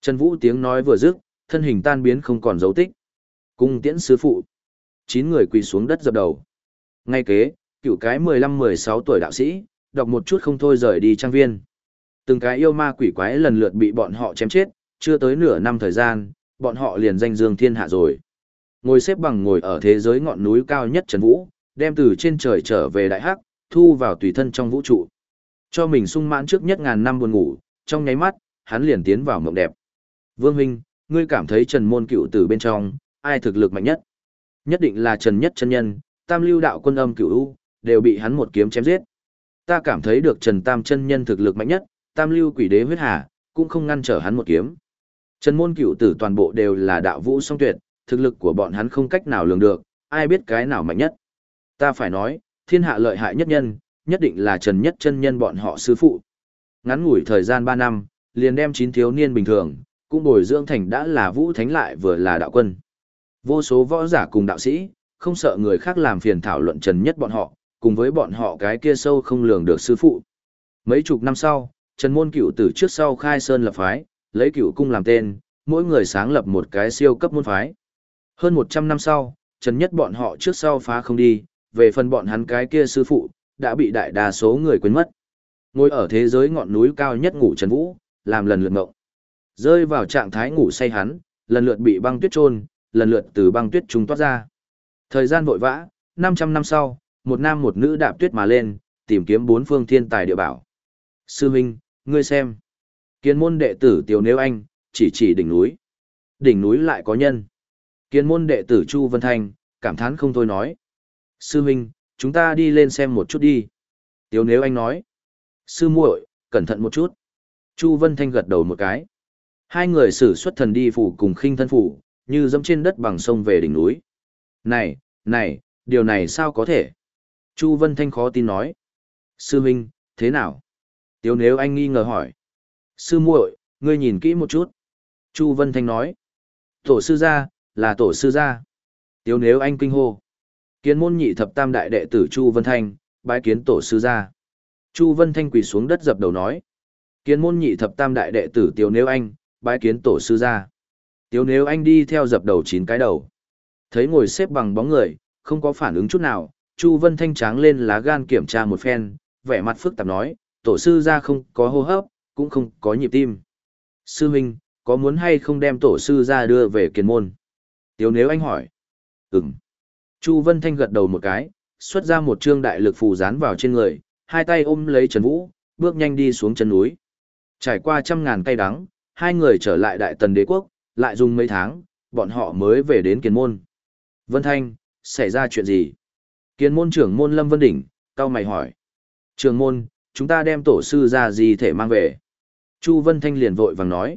Trần Vũ tiếng nói vừa dứt, thân hình tan biến không còn dấu tích. Cung tiễn sư phụ. Chín người quỳ xuống đất dập đầu. Ngay kế, cựu cái 15-16 tuổi đạo sĩ, đọc một chút không thôi rời đi trang viên. Từng cái yêu ma quỷ quái lần lượt bị bọn họ chém chết, chưa tới nửa năm thời gian, bọn họ liền danh dương thiên hạ rồi. Ngồi xếp bằng ngồi ở thế giới ngọn núi cao nhất Trần Vũ, đem từ trên trời trở về đại hắc, thu vào tùy thân trong vũ trụ. Cho mình sung mãn trước nhất ngàn năm buồn ngủ, trong nháy mắt, hắn liền tiến vào mộng đẹp. Vương huynh, ngươi cảm thấy Trần Môn Cựu từ bên trong, ai thực lực mạnh nhất? Nhất định là Trần Nhất chân nhân, Tam Lưu đạo quân âm cửu U, đều bị hắn một kiếm chém giết. Ta cảm thấy được Trần Tam chân nhân thực lực mạnh nhất, Tam Lưu Quỷ Đế huyết hà, cũng không ngăn trở hắn một kiếm. Trần Môn cửu tử toàn bộ đều là đạo vũ song tuyệt, thực lực của bọn hắn không cách nào lường được, ai biết cái nào mạnh nhất. Ta phải nói, thiên hạ lợi hại nhất nhân, nhất định là Trần Nhất chân nhân bọn họ sư phụ. Ngắn ngủi thời gian 3 năm, liền đem chín thiếu niên bình thường, cũng bồi dưỡng thành đã là vũ thánh lại vừa là đạo quân. Vô số võ giả cùng đạo sĩ, không sợ người khác làm phiền thảo luận Trần Nhất bọn họ, cùng với bọn họ cái kia sâu không lường được sư phụ. Mấy chục năm sau, Trần Môn Cửu từ trước sau khai sơn lập phái, lấy Cửu cung làm tên, mỗi người sáng lập một cái siêu cấp môn phái. Hơn 100 năm sau, Trần Nhất bọn họ trước sau phá không đi, về phần bọn hắn cái kia sư phụ, đã bị đại đa số người quên mất. Ngồi ở thế giới ngọn núi cao nhất ngủ Trần Vũ, làm lần lượt ngộng. Rơi vào trạng thái ngủ say hắn, lần lượt bị băng tuyết trôn, lần lượt từ băng tuyết trung toát ra. Thời gian vội vã, 500 năm sau, một nam một nữ đạp tuyết mà lên, tìm kiếm bốn phương thiên tài địa bảo. Sư Minh, ngươi xem. Kiến môn đệ tử Tiểu Nếu Anh, chỉ chỉ đỉnh núi. Đỉnh núi lại có nhân. Kiến môn đệ tử Chu Vân Thanh, cảm thán không thôi nói. Sư Minh, chúng ta đi lên xem một chút đi. Tiểu Nếu Anh nói. Sư muội, cẩn thận một chút. Chu Vân Thanh gật đầu một cái. Hai người sử xuất thần đi phủ cùng khinh thân phủ, như dẫm trên đất bằng sông về đỉnh núi. Này, này, điều này sao có thể? Chu Vân Thanh khó tin nói. Sư Minh, thế nào? Tiếu nếu anh nghi ngờ hỏi. Sư muội, ngươi nhìn kỹ một chút. Chu Vân Thanh nói. Tổ sư gia, là tổ sư gia. Tiếu nếu anh kinh hô. Kiến môn nhị thập tam đại đệ tử Chu Vân Thanh, bái kiến tổ sư gia. Chu Vân Thanh quỳ xuống đất dập đầu nói. Kiến môn nhị thập tam đại đệ tử Tiếu nếu anh, bái kiến tổ sư gia. Tiếu nếu anh đi theo dập đầu chín cái đầu. Thấy ngồi xếp bằng bóng người, không có phản ứng chút nào, Chu Vân Thanh tráng lên lá gan kiểm tra một phen, vẻ mặt phức tạp nói, tổ sư ra không có hô hấp, cũng không có nhịp tim. Sư Minh, có muốn hay không đem tổ sư ra đưa về kiền môn? Tiếu nếu anh hỏi. Ừm. Chu Vân Thanh gật đầu một cái, xuất ra một trương đại lực phù dán vào trên người, hai tay ôm lấy Trần Vũ, bước nhanh đi xuống chân núi. Trải qua trăm ngàn cây đắng, hai người trở lại đại tần đế quốc, lại dùng mấy tháng, bọn họ mới về đến kiền môn. Vân Thanh, xảy ra chuyện gì? Kiền môn trưởng môn Lâm Vân Đỉnh, cao mày hỏi. Trưởng môn, chúng ta đem tổ sư ra gì thể mang về? Chu Vân Thanh liền vội vàng nói.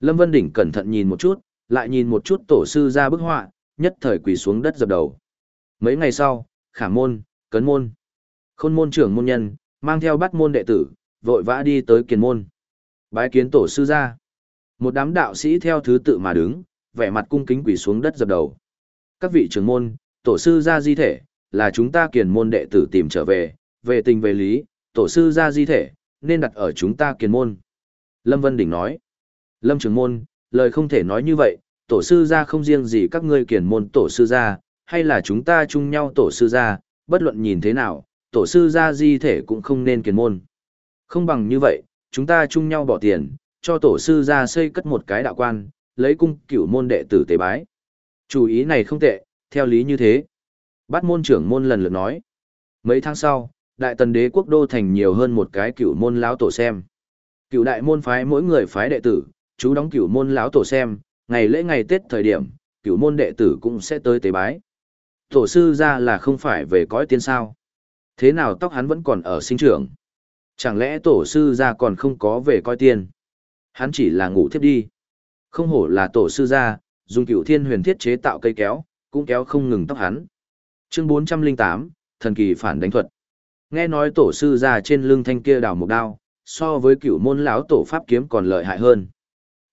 Lâm Vân Đỉnh cẩn thận nhìn một chút, lại nhìn một chút tổ sư ra bức họa, nhất thời quỳ xuống đất dập đầu. Mấy ngày sau, khả môn, cấn môn, khôn môn trưởng môn nhân, mang theo bắt môn đệ tử, vội vã đi tới kiền môn. Bái kiến tổ sư ra. Một đám đạo sĩ theo thứ tự mà đứng, vẻ mặt cung kính quỳ xuống đất dập đầu. Các vị trưởng môn, tổ sư ra di thể, là chúng ta kiền môn đệ tử tìm trở về, về tình về lý, tổ sư ra di thể, nên đặt ở chúng ta kiền môn. Lâm Vân Đỉnh nói, Lâm trưởng môn, lời không thể nói như vậy, tổ sư ra không riêng gì các ngươi kiền môn tổ sư ra, hay là chúng ta chung nhau tổ sư gia, bất luận nhìn thế nào, tổ sư gia di thể cũng không nên kiền môn. Không bằng như vậy, chúng ta chung nhau bỏ tiền, cho tổ sư ra xây cất một cái đạo quan, lấy cung cửu môn đệ tử tế bái. Chủ ý này không tệ, theo lý như thế. Bát môn trưởng môn lần lượt nói. Mấy tháng sau, đại tần đế quốc đô thành nhiều hơn một cái cửu môn lão tổ xem. Cửu đại môn phái mỗi người phái đệ tử, chú đóng cửu môn lão tổ xem, ngày lễ ngày Tết thời điểm, cửu môn đệ tử cũng sẽ tới tế bái. Tổ sư ra là không phải về cõi tiên sao. Thế nào tóc hắn vẫn còn ở sinh trưởng? Chẳng lẽ tổ sư ra còn không có về coi tiên? Hắn chỉ là ngủ thiếp đi. Không hổ là tổ sư gia, dùng cửu thiên huyền thiết chế tạo cây kéo, cũng kéo không ngừng tóc hắn. Chương 408, thần kỳ phản đánh thuật. Nghe nói tổ sư gia trên lưng thanh kia đào một đao, so với cửu môn lão tổ pháp kiếm còn lợi hại hơn.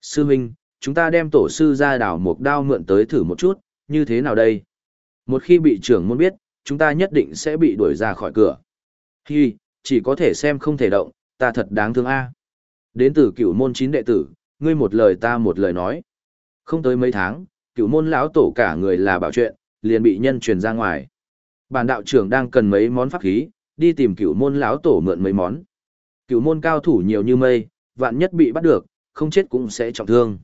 Sư Minh, chúng ta đem tổ sư gia đào một đao mượn tới thử một chút, như thế nào đây? Một khi bị trưởng môn biết, chúng ta nhất định sẽ bị đuổi ra khỏi cửa. Hi, chỉ có thể xem không thể động, ta thật đáng thương a. Đến từ cửu môn chín đệ tử, ngươi một lời ta một lời nói. Không tới mấy tháng, cửu môn lão tổ cả người là bảo chuyện, liền bị nhân truyền ra ngoài. Bản đạo trưởng đang cần mấy món pháp khí, đi tìm cửu môn lão tổ mượn mấy món. Cửu môn cao thủ nhiều như mây, vạn nhất bị bắt được, không chết cũng sẽ trọng thương.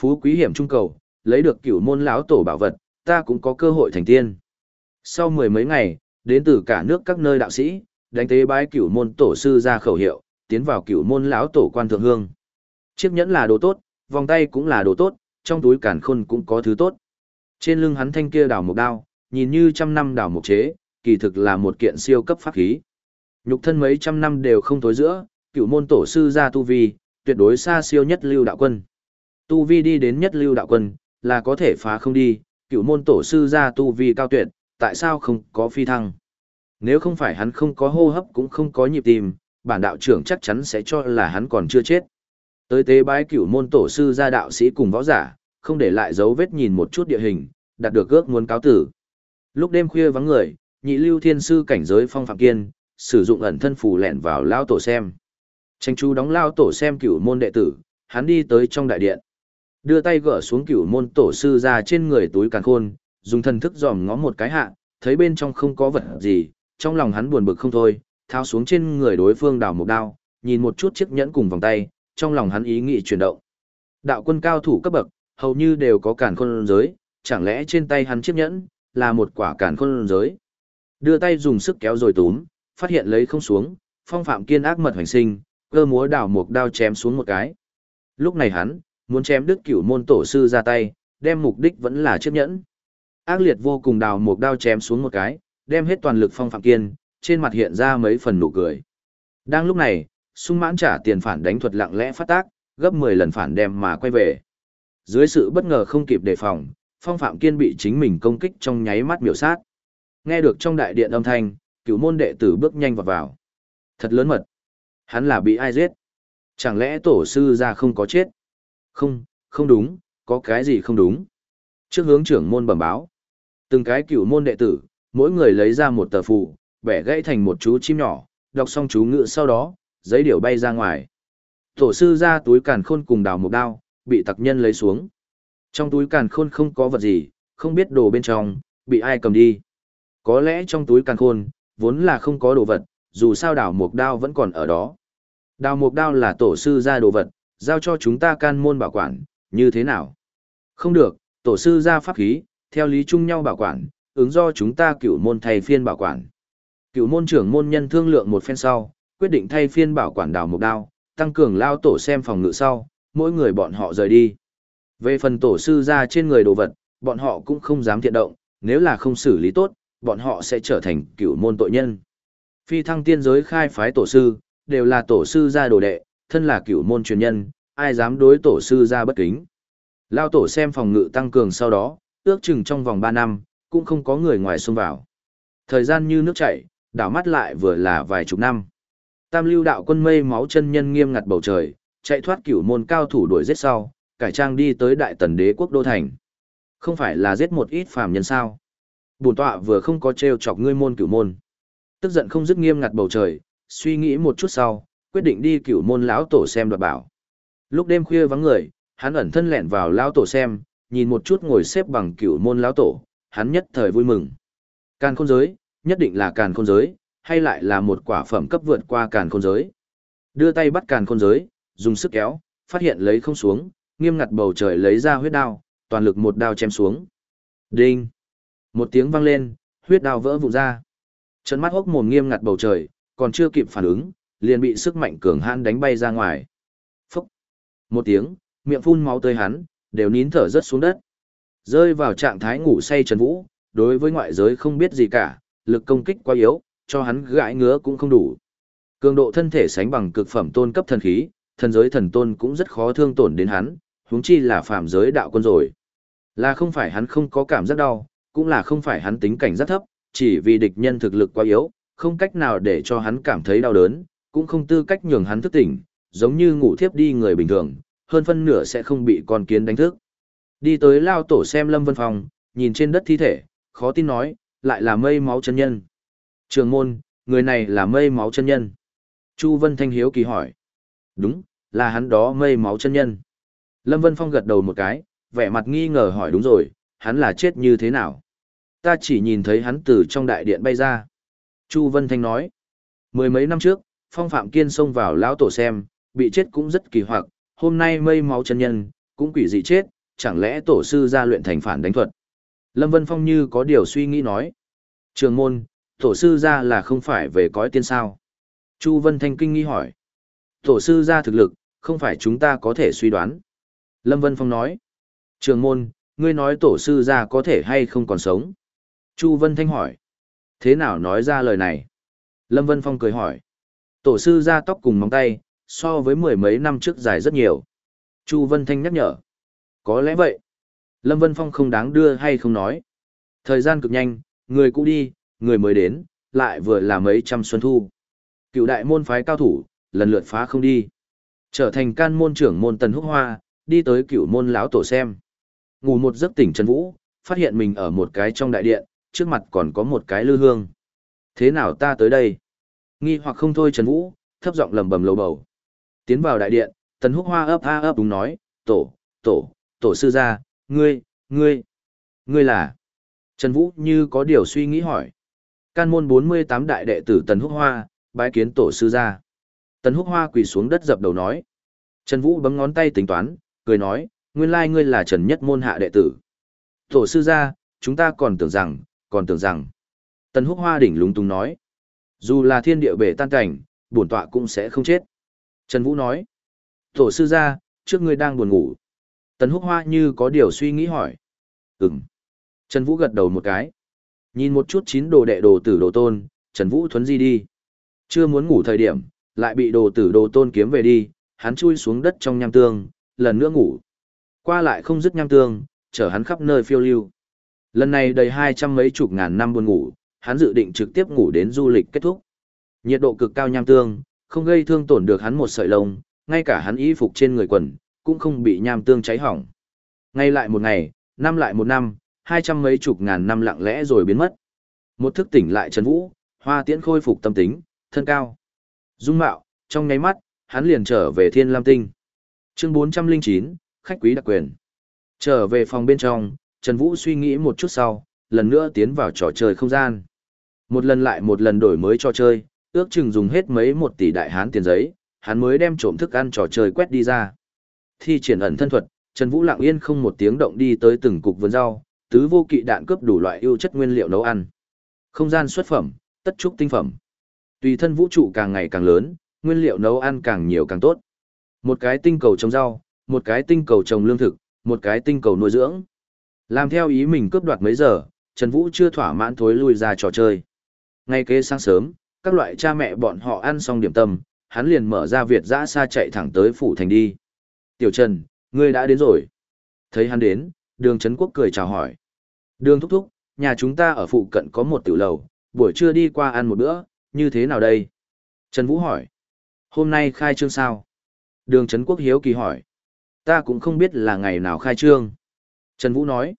Phú quý hiểm trung cầu, lấy được cửu môn lão tổ bảo vật, ta cũng có cơ hội thành tiên. Sau mười mấy ngày, đến từ cả nước các nơi đạo sĩ, đánh tế bái cửu môn tổ sư ra khẩu hiệu, tiến vào cửu môn lão tổ quan thượng hương. Chiếc nhẫn là đồ tốt, vòng tay cũng là đồ tốt, trong túi cản khôn cũng có thứ tốt. Trên lưng hắn thanh kia đào một đao, nhìn như trăm năm đào một chế, kỳ thực là một kiện siêu cấp pháp khí. Nhục thân mấy trăm năm đều không tối giữa, cựu môn tổ sư ra tu vi, tuyệt đối xa siêu nhất lưu đạo quân. Tu vi đi đến nhất lưu đạo quân, là có thể phá không đi, cựu môn tổ sư ra tu vi cao tuyệt, tại sao không có phi thăng? Nếu không phải hắn không có hô hấp cũng không có nhịp tim, bản đạo trưởng chắc chắn sẽ cho là hắn còn chưa chết. Tới tế bái cửu môn tổ sư gia đạo sĩ cùng võ giả, không để lại dấu vết nhìn một chút địa hình, đạt được ước muốn cáo tử. Lúc đêm khuya vắng người, nhị lưu thiên sư cảnh giới phong phạm kiên, sử dụng ẩn thân phù lẻn vào lao tổ xem. Tranh chú đóng lao tổ xem cửu môn đệ tử, hắn đi tới trong đại điện. Đưa tay gỡ xuống cửu môn tổ sư ra trên người túi càn khôn, dùng thần thức dòm ngó một cái hạ, thấy bên trong không có vật gì, trong lòng hắn buồn bực không thôi, thao xuống trên người đối phương đào một đao, nhìn một chút chiếc nhẫn cùng vòng tay, trong lòng hắn ý nghĩ chuyển động. Đạo quân cao thủ cấp bậc, hầu như đều có cản khôn giới, chẳng lẽ trên tay hắn chiếc nhẫn, là một quả cản khôn giới. Đưa tay dùng sức kéo rồi túm, phát hiện lấy không xuống, phong phạm kiên ác mật hoành sinh, cơ múa đào một đao chém xuống một cái. Lúc này hắn, muốn chém đứt cửu môn tổ sư ra tay, đem mục đích vẫn là chiếc nhẫn. Ác liệt vô cùng đào một đao chém xuống một cái, đem hết toàn lực phong phạm kiên, trên mặt hiện ra mấy phần nụ cười. Đang lúc này, sung mãn trả tiền phản đánh thuật lặng lẽ phát tác, gấp 10 lần phản đem mà quay về. Dưới sự bất ngờ không kịp đề phòng, phong phạm kiên bị chính mình công kích trong nháy mắt miểu sát. Nghe được trong đại điện âm thanh, cửu môn đệ tử bước nhanh vào vào. Thật lớn mật. Hắn là bị ai giết? Chẳng lẽ tổ sư ra không có chết? Không, không đúng, có cái gì không đúng? Trước hướng trưởng môn bẩm báo. Từng cái cửu môn đệ tử, mỗi người lấy ra một tờ phù, bẻ gãy thành một chú chim nhỏ, đọc xong chú ngữ sau đó, giấy điểu bay ra ngoài. Tổ sư ra túi càn khôn cùng đào một đao, bị tặc nhân lấy xuống. Trong túi càn khôn không có vật gì, không biết đồ bên trong, bị ai cầm đi. Có lẽ trong túi càn khôn, vốn là không có đồ vật, dù sao đào một đao vẫn còn ở đó. Đào một đao là tổ sư ra đồ vật, giao cho chúng ta can môn bảo quản, như thế nào? Không được, tổ sư ra pháp khí, theo lý chung nhau bảo quản, ứng do chúng ta cửu môn thầy phiên bảo quản. Cựu môn trưởng môn nhân thương lượng một phen sau, quyết định thay phiên bảo quản đào một đao, tăng cường lao tổ xem phòng ngự sau, mỗi người bọn họ rời đi. Về phần tổ sư ra trên người đồ vật, bọn họ cũng không dám thiện động, nếu là không xử lý tốt, bọn họ sẽ trở thành cựu môn tội nhân. Phi thăng tiên giới khai phái tổ sư, đều là tổ sư gia đồ đệ, thân là cựu môn truyền nhân, ai dám đối tổ sư gia bất kính. Lao tổ xem phòng ngự tăng cường sau đó, ước chừng trong vòng 3 năm, cũng không có người ngoài xông vào. Thời gian như nước chảy, đảo mắt lại vừa là vài chục năm. Tam lưu đạo quân mây máu chân nhân nghiêm ngặt bầu trời, chạy thoát cửu môn cao thủ đuổi giết sau, cải trang đi tới đại tần đế quốc đô thành. Không phải là giết một ít phàm nhân sao? Bổn tọa vừa không có trêu chọc ngươi môn cửu môn. Tức giận không dứt nghiêm ngặt bầu trời, suy nghĩ một chút sau, quyết định đi cửu môn lão tổ xem đoạt bảo. Lúc đêm khuya vắng người, hắn ẩn thân lẹn vào lão tổ xem, nhìn một chút ngồi xếp bằng cửu môn lão tổ, hắn nhất thời vui mừng. Càn khôn giới, nhất định là càn khôn giới, hay lại là một quả phẩm cấp vượt qua càn khôn giới. Đưa tay bắt càn khôn giới, dùng sức kéo, phát hiện lấy không xuống, nghiêm ngặt bầu trời lấy ra huyết đao, toàn lực một đao chém xuống. Đinh! Một tiếng vang lên, huyết đao vỡ vụn ra. Trấn mắt hốc mồm nghiêm ngặt bầu trời, còn chưa kịp phản ứng, liền bị sức mạnh cường hãn đánh bay ra ngoài. Phúc! Một tiếng, miệng phun máu tươi hắn, đều nín thở rất xuống đất. Rơi vào trạng thái ngủ say Trần Vũ, đối với ngoại giới không biết gì cả, lực công kích quá yếu, cho hắn gãi ngứa cũng không đủ. Cường độ thân thể sánh bằng cực phẩm tôn cấp thần khí, thần giới thần tôn cũng rất khó thương tổn đến hắn, huống chi là phạm giới đạo quân rồi. Là không phải hắn không có cảm giác đau, cũng là không phải hắn tính cảnh rất thấp, chỉ vì địch nhân thực lực quá yếu, không cách nào để cho hắn cảm thấy đau đớn, cũng không tư cách nhường hắn thức tỉnh, giống như ngủ thiếp đi người bình thường, hơn phân nửa sẽ không bị con kiến đánh thức. Đi tới lao tổ xem Lâm Vân Phong, nhìn trên đất thi thể, khó tin nói, lại là mây máu chân nhân. Trường môn, người này là mây máu chân nhân. Chu Vân Thanh hiếu kỳ hỏi. Đúng, là hắn đó mây máu chân nhân. Lâm Vân Phong gật đầu một cái, vẻ mặt nghi ngờ hỏi đúng rồi, hắn là chết như thế nào? Ta chỉ nhìn thấy hắn từ trong đại điện bay ra. Chu Vân Thanh nói. Mười mấy năm trước, Phong Phạm Kiên xông vào lão tổ xem, bị chết cũng rất kỳ hoặc, hôm nay mây máu chân nhân, cũng quỷ dị chết, chẳng lẽ tổ sư ra luyện thành phản đánh thuật. Lâm Vân Phong như có điều suy nghĩ nói. Trường môn, tổ sư ra là không phải về cõi tiên sao. Chu Vân Thanh kinh nghi hỏi. Tổ sư ra thực lực, không phải chúng ta có thể suy đoán. Lâm Vân Phong nói. Trường môn, ngươi nói tổ sư ra có thể hay không còn sống. Chu Vân Thanh hỏi. Thế nào nói ra lời này? Lâm Vân Phong cười hỏi. Tổ sư ra tóc cùng móng tay, so với mười mấy năm trước dài rất nhiều. Chu Vân Thanh nhắc nhở. Có lẽ vậy. Lâm Vân Phong không đáng đưa hay không nói. Thời gian cực nhanh, người cũ đi, người mới đến, lại vừa là mấy trăm xuân thu. Cựu đại môn phái cao thủ, lần lượt phá không đi. Trở thành can môn trưởng môn Tần Húc Hoa, đi tới cựu môn lão tổ xem. Ngủ một giấc tỉnh Trần Vũ, phát hiện mình ở một cái trong đại điện, trước mặt còn có một cái lư hương. Thế nào ta tới đây? Nghi hoặc không thôi Trần Vũ, thấp giọng lầm bầm lầu bầu. Tiến vào đại điện, Tần Húc Hoa ấp a ấp đúng nói, tổ, tổ, tổ sư gia, ngươi, ngươi, ngươi là. Trần Vũ như có điều suy nghĩ hỏi. Can môn 48 đại đệ tử Tần Húc Hoa, bái kiến tổ sư gia. Tần Húc Hoa quỳ xuống đất dập đầu nói. Trần Vũ bấm ngón tay tính toán, cười nói, nguyên lai ngươi là Trần Nhất môn hạ đệ tử. Tổ sư gia, chúng ta còn tưởng rằng, còn tưởng rằng. Tần Húc Hoa đỉnh lúng túng nói. Dù là thiên địa bể tan cảnh, bổn tọa cũng sẽ không chết. Trần Vũ nói. Tổ sư gia, trước ngươi đang buồn ngủ. Tần Húc Hoa như có điều suy nghĩ hỏi. Ừm. Trần Vũ gật đầu một cái. Nhìn một chút chín đồ đệ đồ tử đồ tôn, Trần Vũ thuấn di đi. Chưa muốn ngủ thời điểm, lại bị đồ tử đồ tôn kiếm về đi, hắn chui xuống đất trong nham tương, lần nữa ngủ. Qua lại không dứt nham tương, chở hắn khắp nơi phiêu lưu. Lần này đầy hai trăm mấy chục ngàn năm buồn ngủ, hắn dự định trực tiếp ngủ đến du lịch kết thúc. Nhiệt độ cực cao nham tương, không gây thương tổn được hắn một sợi lông, ngay cả hắn y phục trên người quần, cũng không bị nham tương cháy hỏng. Ngay lại một ngày, năm lại một năm, hai trăm mấy chục ngàn năm lặng lẽ rồi biến mất. Một thức tỉnh lại Trần Vũ, hoa tiễn khôi phục tâm tính, thân cao. Dung mạo, trong nháy mắt, hắn liền trở về Thiên Lam Tinh. Chương 409, khách quý đặc quyền. Trở về phòng bên trong, Trần Vũ suy nghĩ một chút sau, lần nữa tiến vào trò chơi không gian. Một lần lại một lần đổi mới trò chơi, ước chừng dùng hết mấy một tỷ đại hán tiền giấy, hắn mới đem trộm thức ăn trò chơi quét đi ra. Thi triển ẩn thân thuật, Trần Vũ lặng yên không một tiếng động đi tới từng cục vườn rau, tứ vô kỵ đạn cướp đủ loại ưu chất nguyên liệu nấu ăn. Không gian xuất phẩm, tất trúc tinh phẩm. Tùy thân vũ trụ càng ngày càng lớn, nguyên liệu nấu ăn càng nhiều càng tốt. Một cái tinh cầu trồng rau, một cái tinh cầu trồng lương thực, một cái tinh cầu nuôi dưỡng. Làm theo ý mình cướp đoạt mấy giờ, Trần Vũ chưa thỏa mãn thối lui ra trò chơi. Ngay kế sáng sớm, các loại cha mẹ bọn họ ăn xong điểm tâm, hắn liền mở ra Việt dã xa chạy thẳng tới phủ thành đi. Tiểu Trần, ngươi đã đến rồi. Thấy hắn đến, đường Trấn Quốc cười chào hỏi. Đường thúc thúc, nhà chúng ta ở phụ cận có một tiểu lầu, buổi trưa đi qua ăn một bữa, như thế nào đây? Trần Vũ hỏi. Hôm nay khai trương sao? Đường Trấn Quốc hiếu kỳ hỏi. Ta cũng không biết là ngày nào khai trương. Trần Vũ nói.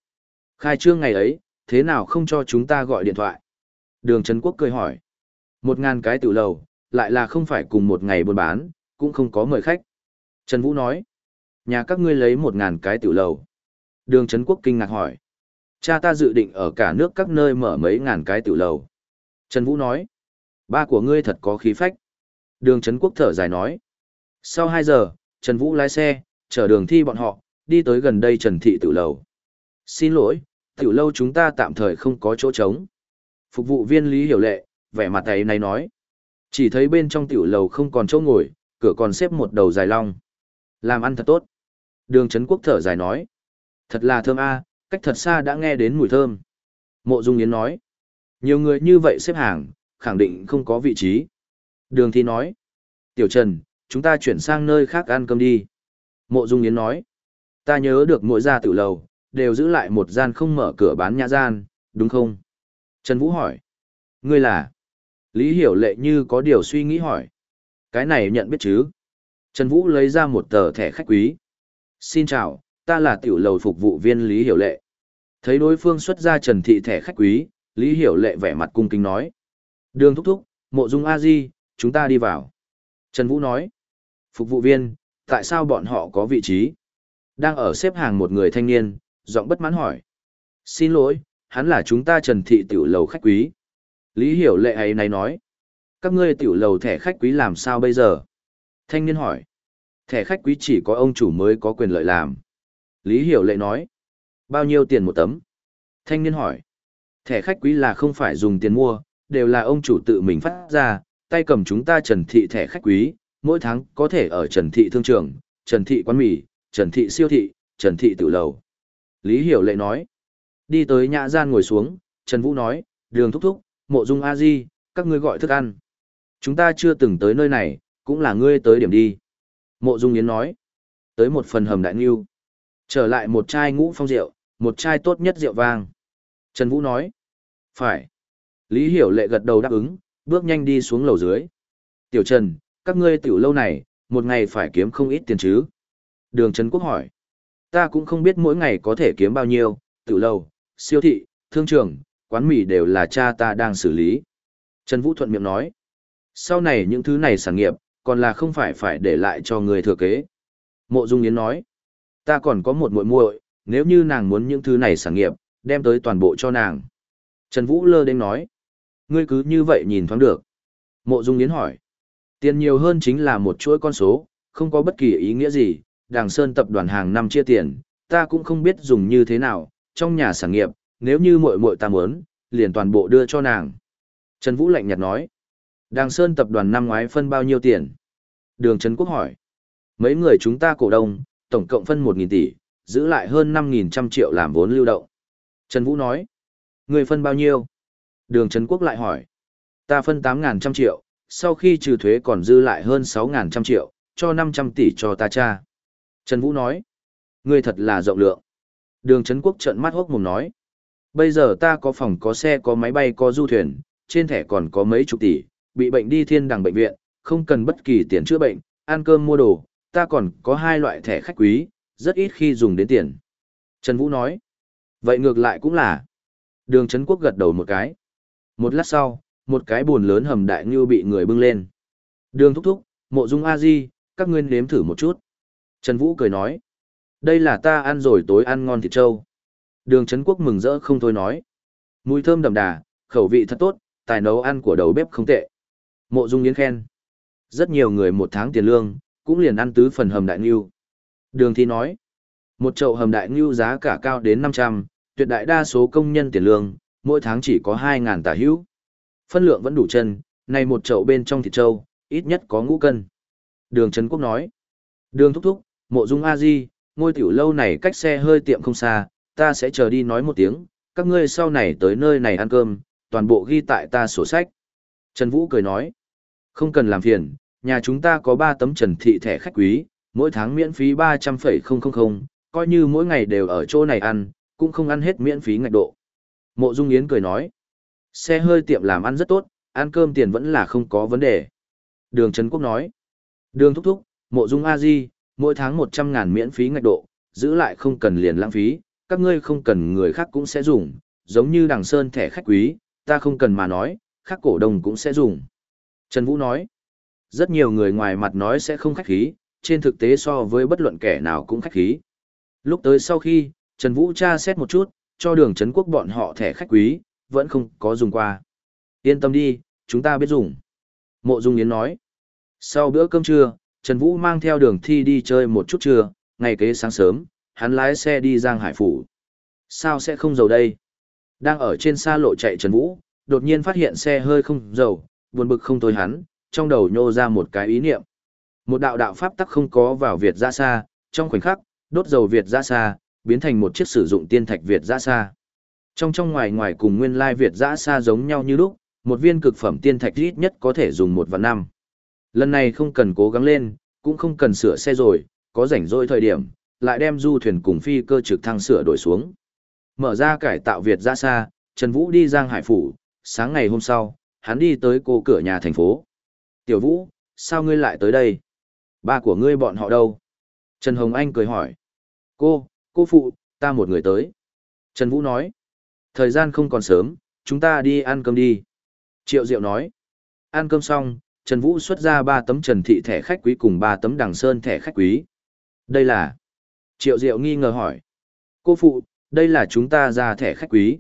Khai trương ngày ấy, thế nào không cho chúng ta gọi điện thoại? Đường Trấn Quốc cười hỏi. Một ngàn cái tiểu lầu, lại là không phải cùng một ngày buôn bán, cũng không có mời khách. Trần Vũ nói. Nhà các ngươi lấy một ngàn cái tiểu lầu. Đường Trấn Quốc kinh ngạc hỏi. Cha ta dự định ở cả nước các nơi mở mấy ngàn cái tiểu lầu. Trần Vũ nói, ba của ngươi thật có khí phách. Đường Trấn Quốc thở dài nói. Sau 2 giờ, Trần Vũ lái xe, chở đường thi bọn họ, đi tới gần đây Trần Thị tiểu lầu. Xin lỗi, tiểu lâu chúng ta tạm thời không có chỗ trống. Phục vụ viên Lý Hiểu Lệ, vẻ mặt ấy này nói. Chỉ thấy bên trong tiểu lầu không còn chỗ ngồi, cửa còn xếp một đầu dài long. Làm ăn thật tốt. Đường Trấn Quốc thở dài nói. Thật là thơm a, cách thật xa đã nghe đến mùi thơm. Mộ Dung Yến nói. Nhiều người như vậy xếp hàng, khẳng định không có vị trí. Đường Thi nói. Tiểu Trần, chúng ta chuyển sang nơi khác ăn cơm đi. Mộ Dung Yến nói. Ta nhớ được mỗi gia tử lầu, đều giữ lại một gian không mở cửa bán nhã gian, đúng không? Trần Vũ hỏi. Ngươi là? Lý Hiểu Lệ như có điều suy nghĩ hỏi. Cái này nhận biết chứ? Trần Vũ lấy ra một tờ thẻ khách quý. Xin chào, ta là tiểu lầu phục vụ viên Lý Hiểu Lệ. Thấy đối phương xuất ra Trần Thị thẻ khách quý, Lý Hiểu Lệ vẻ mặt cung kính nói. Đường thúc thúc, mộ dung a di chúng ta đi vào. Trần Vũ nói. Phục vụ viên, tại sao bọn họ có vị trí? Đang ở xếp hàng một người thanh niên, giọng bất mãn hỏi. Xin lỗi, hắn là chúng ta Trần Thị tiểu lầu khách quý. Lý Hiểu Lệ ấy này nói. Các ngươi tiểu lầu thẻ khách quý làm sao bây giờ? Thanh niên hỏi. Thẻ khách quý chỉ có ông chủ mới có quyền lợi làm. Lý Hiểu Lệ nói. Bao nhiêu tiền một tấm? Thanh niên hỏi. Thẻ khách quý là không phải dùng tiền mua, đều là ông chủ tự mình phát ra, tay cầm chúng ta Trần Thị thẻ khách quý, mỗi tháng có thể ở Trần Thị thương trường, Trần Thị quán mì, Trần Thị siêu thị, Trần Thị tử lầu. Lý Hiểu Lệ nói. Đi tới nhã gian ngồi xuống, Trần Vũ nói, đường thúc thúc, mộ dung a di các ngươi gọi thức ăn. Chúng ta chưa từng tới nơi này, cũng là ngươi tới điểm đi. Mộ dung yến nói. Tới một phần hầm đại nghiêu. Trở lại một chai ngũ phong rượu, một chai tốt nhất rượu vang. Trần Vũ nói. Phải. Lý Hiểu Lệ gật đầu đáp ứng, bước nhanh đi xuống lầu dưới. Tiểu Trần, các ngươi tiểu lâu này, một ngày phải kiếm không ít tiền chứ? Đường Trần Quốc hỏi. Ta cũng không biết mỗi ngày có thể kiếm bao nhiêu, tiểu lâu, siêu thị, thương trường, quán mì đều là cha ta đang xử lý. Trần Vũ thuận miệng nói. Sau này những thứ này sản nghiệp, còn là không phải phải để lại cho người thừa kế. Mộ Dung Yến nói. Ta còn có một muội muội, nếu như nàng muốn những thứ này sản nghiệp, đem tới toàn bộ cho nàng. Trần Vũ lơ đến nói. Ngươi cứ như vậy nhìn thoáng được. Mộ Dung Yến hỏi. Tiền nhiều hơn chính là một chuỗi con số, không có bất kỳ ý nghĩa gì, đàng sơn tập đoàn hàng năm chia tiền, ta cũng không biết dùng như thế nào, trong nhà sản nghiệp, nếu như muội muội ta muốn, liền toàn bộ đưa cho nàng. Trần Vũ lạnh nhạt nói. Đàng sơn tập đoàn năm ngoái phân bao nhiêu tiền? Đường Trấn Quốc hỏi. Mấy người chúng ta cổ đông, tổng cộng phân 1.000 tỷ, giữ lại hơn 5.000 triệu làm vốn lưu động. Trần Vũ nói. Người phân bao nhiêu? Đường Trấn Quốc lại hỏi. Ta phân 8.000 triệu, sau khi trừ thuế còn dư lại hơn 6.000 triệu, cho 500 tỷ cho ta cha. Trần Vũ nói. Người thật là rộng lượng. Đường Trấn Quốc trợn mắt hốc mồm nói. Bây giờ ta có phòng có xe có máy bay có du thuyền, trên thẻ còn có mấy chục tỷ, bị bệnh đi thiên đẳng bệnh viện, không cần bất kỳ tiền chữa bệnh, ăn cơm mua đồ, ta còn có hai loại thẻ khách quý, rất ít khi dùng đến tiền. Trần Vũ nói. Vậy ngược lại cũng là. Đường Trấn Quốc gật đầu một cái. Một lát sau, một cái buồn lớn hầm đại như bị người bưng lên. Đường thúc thúc, mộ dung a di, các ngươi nếm thử một chút. Trần Vũ cười nói. Đây là ta ăn rồi tối ăn ngon thịt trâu. Đường Trấn Quốc mừng rỡ không thôi nói. Mùi thơm đậm đà, khẩu vị thật tốt, tài nấu ăn của đầu bếp không tệ. Mộ Dung Yến khen. Rất nhiều người một tháng tiền lương, cũng liền ăn tứ phần hầm đại ngưu. Đường Thi nói. Một chậu hầm đại ngưu giá cả cao đến 500, tuyệt đại đa số công nhân tiền lương, mỗi tháng chỉ có 2.000 tả hữu. Phân lượng vẫn đủ chân, này một chậu bên trong thịt trâu, ít nhất có ngũ cân. Đường Trấn Quốc nói. Đường thúc thúc, mộ dung a di ngôi tiểu lâu này cách xe hơi tiệm không xa, ta sẽ chờ đi nói một tiếng, các ngươi sau này tới nơi này ăn cơm, toàn bộ ghi tại ta sổ sách. Trần Vũ cười nói, không cần làm phiền, nhà chúng ta có 3 tấm trần thị thẻ khách quý, mỗi tháng miễn phí 300,000, coi như mỗi ngày đều ở chỗ này ăn, cũng không ăn hết miễn phí ngạch độ. Mộ Dung Yến cười nói, xe hơi tiệm làm ăn rất tốt, ăn cơm tiền vẫn là không có vấn đề. Đường Trấn Quốc nói, đường thúc thúc, mộ Dung A Di, mỗi tháng 100 ngàn miễn phí ngạch độ, giữ lại không cần liền lãng phí, các ngươi không cần người khác cũng sẽ dùng, giống như đằng sơn thẻ khách quý, ta không cần mà nói, khác cổ đông cũng sẽ dùng. Trần Vũ nói, rất nhiều người ngoài mặt nói sẽ không khách khí, trên thực tế so với bất luận kẻ nào cũng khách khí. Lúc tới sau khi, Trần Vũ tra xét một chút, cho đường Trấn Quốc bọn họ thẻ khách quý, vẫn không có dùng qua. Yên tâm đi, chúng ta biết dùng. Mộ Dung Yến nói. Sau bữa cơm trưa, Trần Vũ mang theo đường thi đi chơi một chút trưa, ngày kế sáng sớm, hắn lái xe đi Giang Hải Phủ. Sao sẽ không giàu đây? Đang ở trên xa lộ chạy Trần Vũ, đột nhiên phát hiện xe hơi không dầu, buồn bực không thôi hắn, trong đầu nhô ra một cái ý niệm. Một đạo đạo pháp tắc không có vào Việt ra xa, trong khoảnh khắc, đốt dầu Việt ra xa, biến thành một chiếc sử dụng tiên thạch Việt ra xa. Trong trong ngoài ngoài cùng nguyên lai Việt ra xa giống nhau như lúc, một viên cực phẩm tiên thạch ít nhất có thể dùng một vạn năm. Lần này không cần cố gắng lên, cũng không cần sửa xe rồi, có rảnh rỗi thời điểm, lại đem du thuyền cùng phi cơ trực thăng sửa đổi xuống. Mở ra cải tạo Việt ra xa, Trần Vũ đi Giang Hải Phủ, sáng ngày hôm sau, hắn đi tới cô cửa nhà thành phố. Tiểu Vũ, sao ngươi lại tới đây? Ba của ngươi bọn họ đâu? Trần Hồng Anh cười hỏi. Cô, cô phụ, ta một người tới. Trần Vũ nói. Thời gian không còn sớm, chúng ta đi ăn cơm đi. Triệu Diệu nói. Ăn cơm xong, Trần Vũ xuất ra ba tấm Trần Thị thẻ khách quý cùng ba tấm Đằng Sơn thẻ khách quý. Đây là... Triệu Diệu nghi ngờ hỏi. Cô phụ, đây là chúng ta ra thẻ khách quý.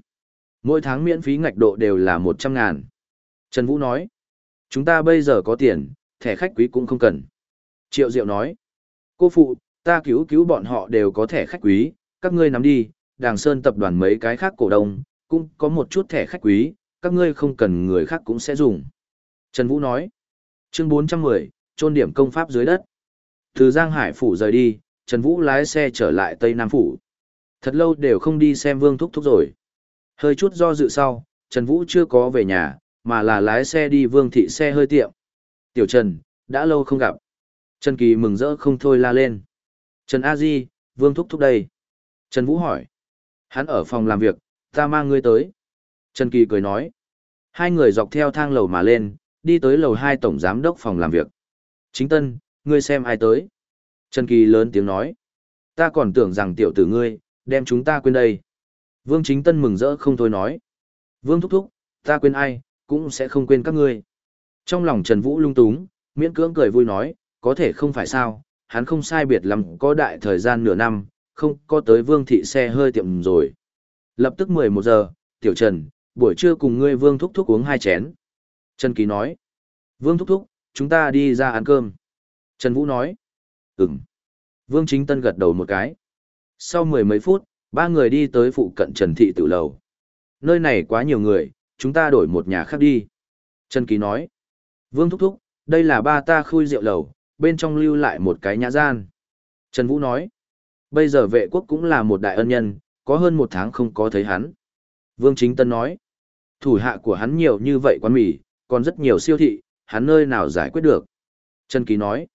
Mỗi tháng miễn phí ngạch độ đều là một trăm ngàn. Trần Vũ nói. Chúng ta bây giờ có tiền, thẻ khách quý cũng không cần. Triệu Diệu nói. Cô phụ, ta cứu cứu bọn họ đều có thẻ khách quý, các ngươi nắm đi, Đàng Sơn tập đoàn mấy cái khác cổ đông, cũng có một chút thẻ khách quý, các ngươi không cần người khác cũng sẽ dùng. Trần Vũ nói. Chương 410, trôn điểm công pháp dưới đất. Từ Giang Hải Phủ rời đi, Trần Vũ lái xe trở lại Tây Nam Phủ. Thật lâu đều không đi xem Vương Thúc Thúc rồi. Hơi chút do dự sau, Trần Vũ chưa có về nhà, mà là lái xe đi Vương Thị xe hơi tiệm. Tiểu Trần, đã lâu không gặp. Trần Kỳ mừng rỡ không thôi la lên. Trần A Di, Vương Thúc Thúc đây. Trần Vũ hỏi. Hắn ở phòng làm việc, ta mang ngươi tới. Trần Kỳ cười nói. Hai người dọc theo thang lầu mà lên, đi tới lầu hai tổng giám đốc phòng làm việc. Chính Tân, ngươi xem ai tới. Trần Kỳ lớn tiếng nói. Ta còn tưởng rằng tiểu tử ngươi, đem chúng ta quên đây. Vương Chính Tân mừng rỡ không thôi nói. Vương Thúc Thúc, ta quên ai, cũng sẽ không quên các ngươi. Trong lòng Trần Vũ lung túng, miễn cưỡng cười vui nói, có thể không phải sao, hắn không sai biệt lắm có đại thời gian nửa năm, không có tới Vương Thị xe hơi tiệm rồi. Lập tức 11 giờ, Tiểu Trần, buổi trưa cùng ngươi Vương Thúc Thúc uống hai chén. Trần Kỳ nói, Vương Thúc Thúc, chúng ta đi ra ăn cơm. Trần Vũ nói, ừm. Vương Chính Tân gật đầu một cái. Sau mười mấy phút, ba người đi tới phụ cận Trần Thị Tử Lầu. Nơi này quá nhiều người, chúng ta đổi một nhà khác đi. Trần Kỳ nói, Vương Thúc Thúc, đây là ba ta khui rượu lầu, bên trong lưu lại một cái nhã gian. Trần Vũ nói, bây giờ vệ quốc cũng là một đại ân nhân, có hơn một tháng không có thấy hắn. Vương Chính Tân nói, thủ hạ của hắn nhiều như vậy quán mì, còn rất nhiều siêu thị, hắn nơi nào giải quyết được. Trần Kỳ nói,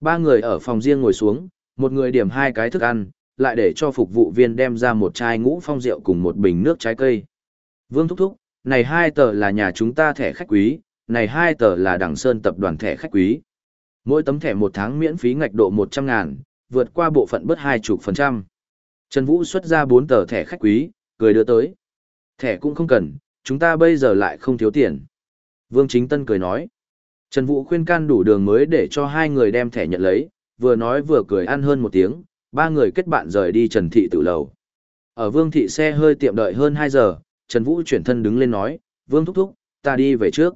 ba người ở phòng riêng ngồi xuống, một người điểm hai cái thức ăn, lại để cho phục vụ viên đem ra một chai ngũ phong rượu cùng một bình nước trái cây. Vương Thúc Thúc, này hai tờ là nhà chúng ta thẻ khách quý, này hai tờ là đảng sơn tập đoàn thẻ khách quý. Mỗi tấm thẻ một tháng miễn phí ngạch độ 100 ngàn, vượt qua bộ phận bớt hai chục phần trăm. Trần Vũ xuất ra bốn tờ thẻ khách quý, cười đưa tới. Thẻ cũng không cần, chúng ta bây giờ lại không thiếu tiền. Vương Chính Tân cười nói. Trần Vũ khuyên can đủ đường mới để cho hai người đem thẻ nhận lấy, vừa nói vừa cười ăn hơn một tiếng, ba người kết bạn rời đi Trần Thị tự lầu. Ở Vương Thị xe hơi tiệm đợi hơn 2 giờ, Trần Vũ chuyển thân đứng lên nói, Vương Thúc Thúc, ta đi về trước.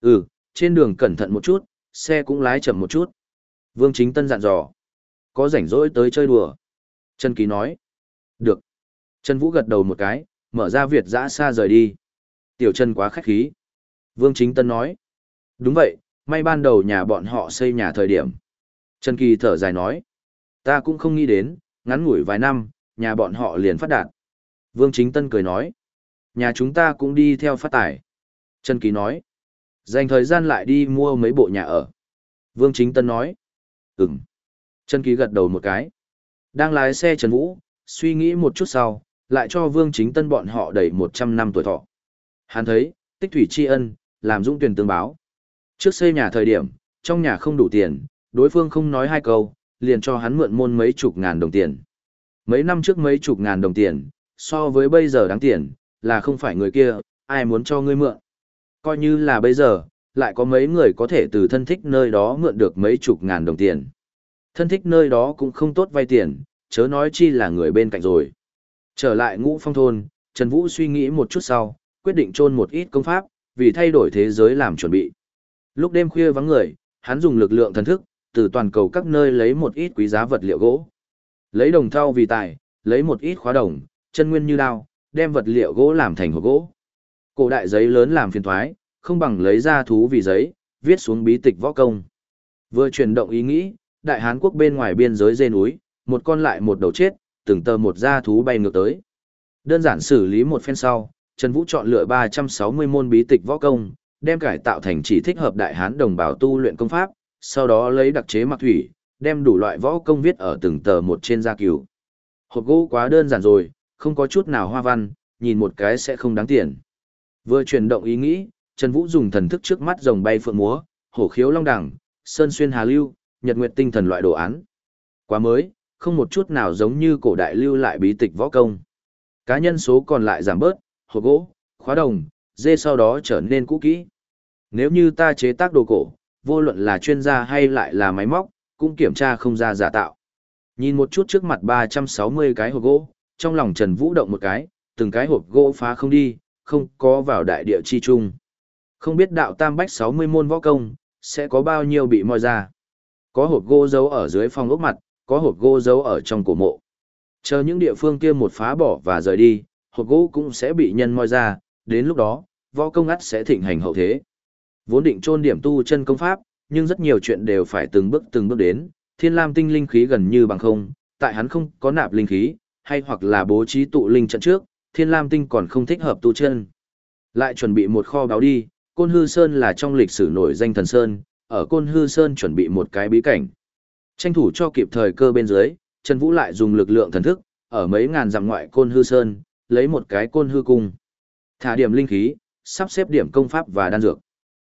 Ừ, trên đường cẩn thận một chút, xe cũng lái chậm một chút. Vương Chính Tân dặn dò. Có rảnh rỗi tới chơi đùa. Trần Kỳ nói. Được. Trần Vũ gật đầu một cái, mở ra Việt dã xa rời đi. Tiểu Trần quá khách khí. Vương Chính Tân nói. Đúng vậy, may ban đầu nhà bọn họ xây nhà thời điểm. Trần Kỳ thở dài nói. Ta cũng không nghĩ đến, ngắn ngủi vài năm, nhà bọn họ liền phát đạt. Vương Chính Tân cười nói. Nhà chúng ta cũng đi theo phát tài. Trần Kỳ nói. Dành thời gian lại đi mua mấy bộ nhà ở. Vương Chính Tân nói. Ừm. Trần Kỳ gật đầu một cái. Đang lái xe Trần Vũ, suy nghĩ một chút sau, lại cho Vương Chính Tân bọn họ đầy 100 năm tuổi thọ. Hắn thấy, tích thủy tri ân, làm dũng tuyển tương báo. Trước xây nhà thời điểm, trong nhà không đủ tiền, đối phương không nói hai câu, liền cho hắn mượn môn mấy chục ngàn đồng tiền. Mấy năm trước mấy chục ngàn đồng tiền, so với bây giờ đáng tiền, là không phải người kia, ai muốn cho ngươi mượn. Coi như là bây giờ, lại có mấy người có thể từ thân thích nơi đó mượn được mấy chục ngàn đồng tiền. Thân thích nơi đó cũng không tốt vay tiền, chớ nói chi là người bên cạnh rồi. Trở lại ngũ phong thôn, Trần Vũ suy nghĩ một chút sau, quyết định chôn một ít công pháp, vì thay đổi thế giới làm chuẩn bị. Lúc đêm khuya vắng người, hắn dùng lực lượng thần thức, từ toàn cầu các nơi lấy một ít quý giá vật liệu gỗ. Lấy đồng thau vì tài, lấy một ít khóa đồng, chân nguyên như đao, đem vật liệu gỗ làm thành hộp gỗ. Cổ đại giấy lớn làm phiền thoái, không bằng lấy ra thú vì giấy, viết xuống bí tịch võ công. Vừa chuyển động ý nghĩ, đại hán quốc bên ngoài biên giới dê núi, một con lại một đầu chết, từng tờ một da thú bay ngược tới. Đơn giản xử lý một phen sau, Trần Vũ chọn lựa 360 môn bí tịch võ công, đem cải tạo thành chỉ thích hợp đại hán đồng bào tu luyện công pháp, sau đó lấy đặc chế mặc thủy, đem đủ loại võ công viết ở từng tờ một trên da cừu. Hộp gỗ quá đơn giản rồi, không có chút nào hoa văn, nhìn một cái sẽ không đáng tiền. Vừa chuyển động ý nghĩ, Trần Vũ dùng thần thức trước mắt rồng bay phượng múa, hổ khiếu long đẳng, sơn xuyên hà lưu, nhật nguyệt tinh thần loại đồ án. Quá mới, không một chút nào giống như cổ đại lưu lại bí tịch võ công. Cá nhân số còn lại giảm bớt, hộp gỗ, khóa đồng, dê sau đó trở nên cũ kỹ. Nếu như ta chế tác đồ cổ, vô luận là chuyên gia hay lại là máy móc, cũng kiểm tra không ra giả tạo. Nhìn một chút trước mặt 360 cái hộp gỗ, trong lòng Trần Vũ động một cái, từng cái hộp gỗ phá không đi, không có vào đại địa chi trung. Không biết đạo tam bách 60 môn võ công, sẽ có bao nhiêu bị moi ra. Có hộp gỗ giấu ở dưới phòng ốc mặt, có hộp gỗ giấu ở trong cổ mộ. Chờ những địa phương kia một phá bỏ và rời đi, hộp gỗ cũng sẽ bị nhân moi ra, đến lúc đó, võ công ắt sẽ thịnh hành hậu thế. Vốn định chôn điểm tu chân công pháp, nhưng rất nhiều chuyện đều phải từng bước từng bước đến, thiên lam tinh linh khí gần như bằng không, tại hắn không có nạp linh khí, hay hoặc là bố trí tụ linh trận trước, thiên lam tinh còn không thích hợp tu chân. Lại chuẩn bị một kho báo đi, Côn Hư Sơn là trong lịch sử nổi danh thần Sơn, ở Côn Hư Sơn chuẩn bị một cái bí cảnh. Tranh thủ cho kịp thời cơ bên dưới, Trần Vũ lại dùng lực lượng thần thức, ở mấy ngàn dặm ngoại Côn Hư Sơn, lấy một cái Côn Hư Cung. Thả điểm linh khí, sắp xếp điểm công pháp và đan dược.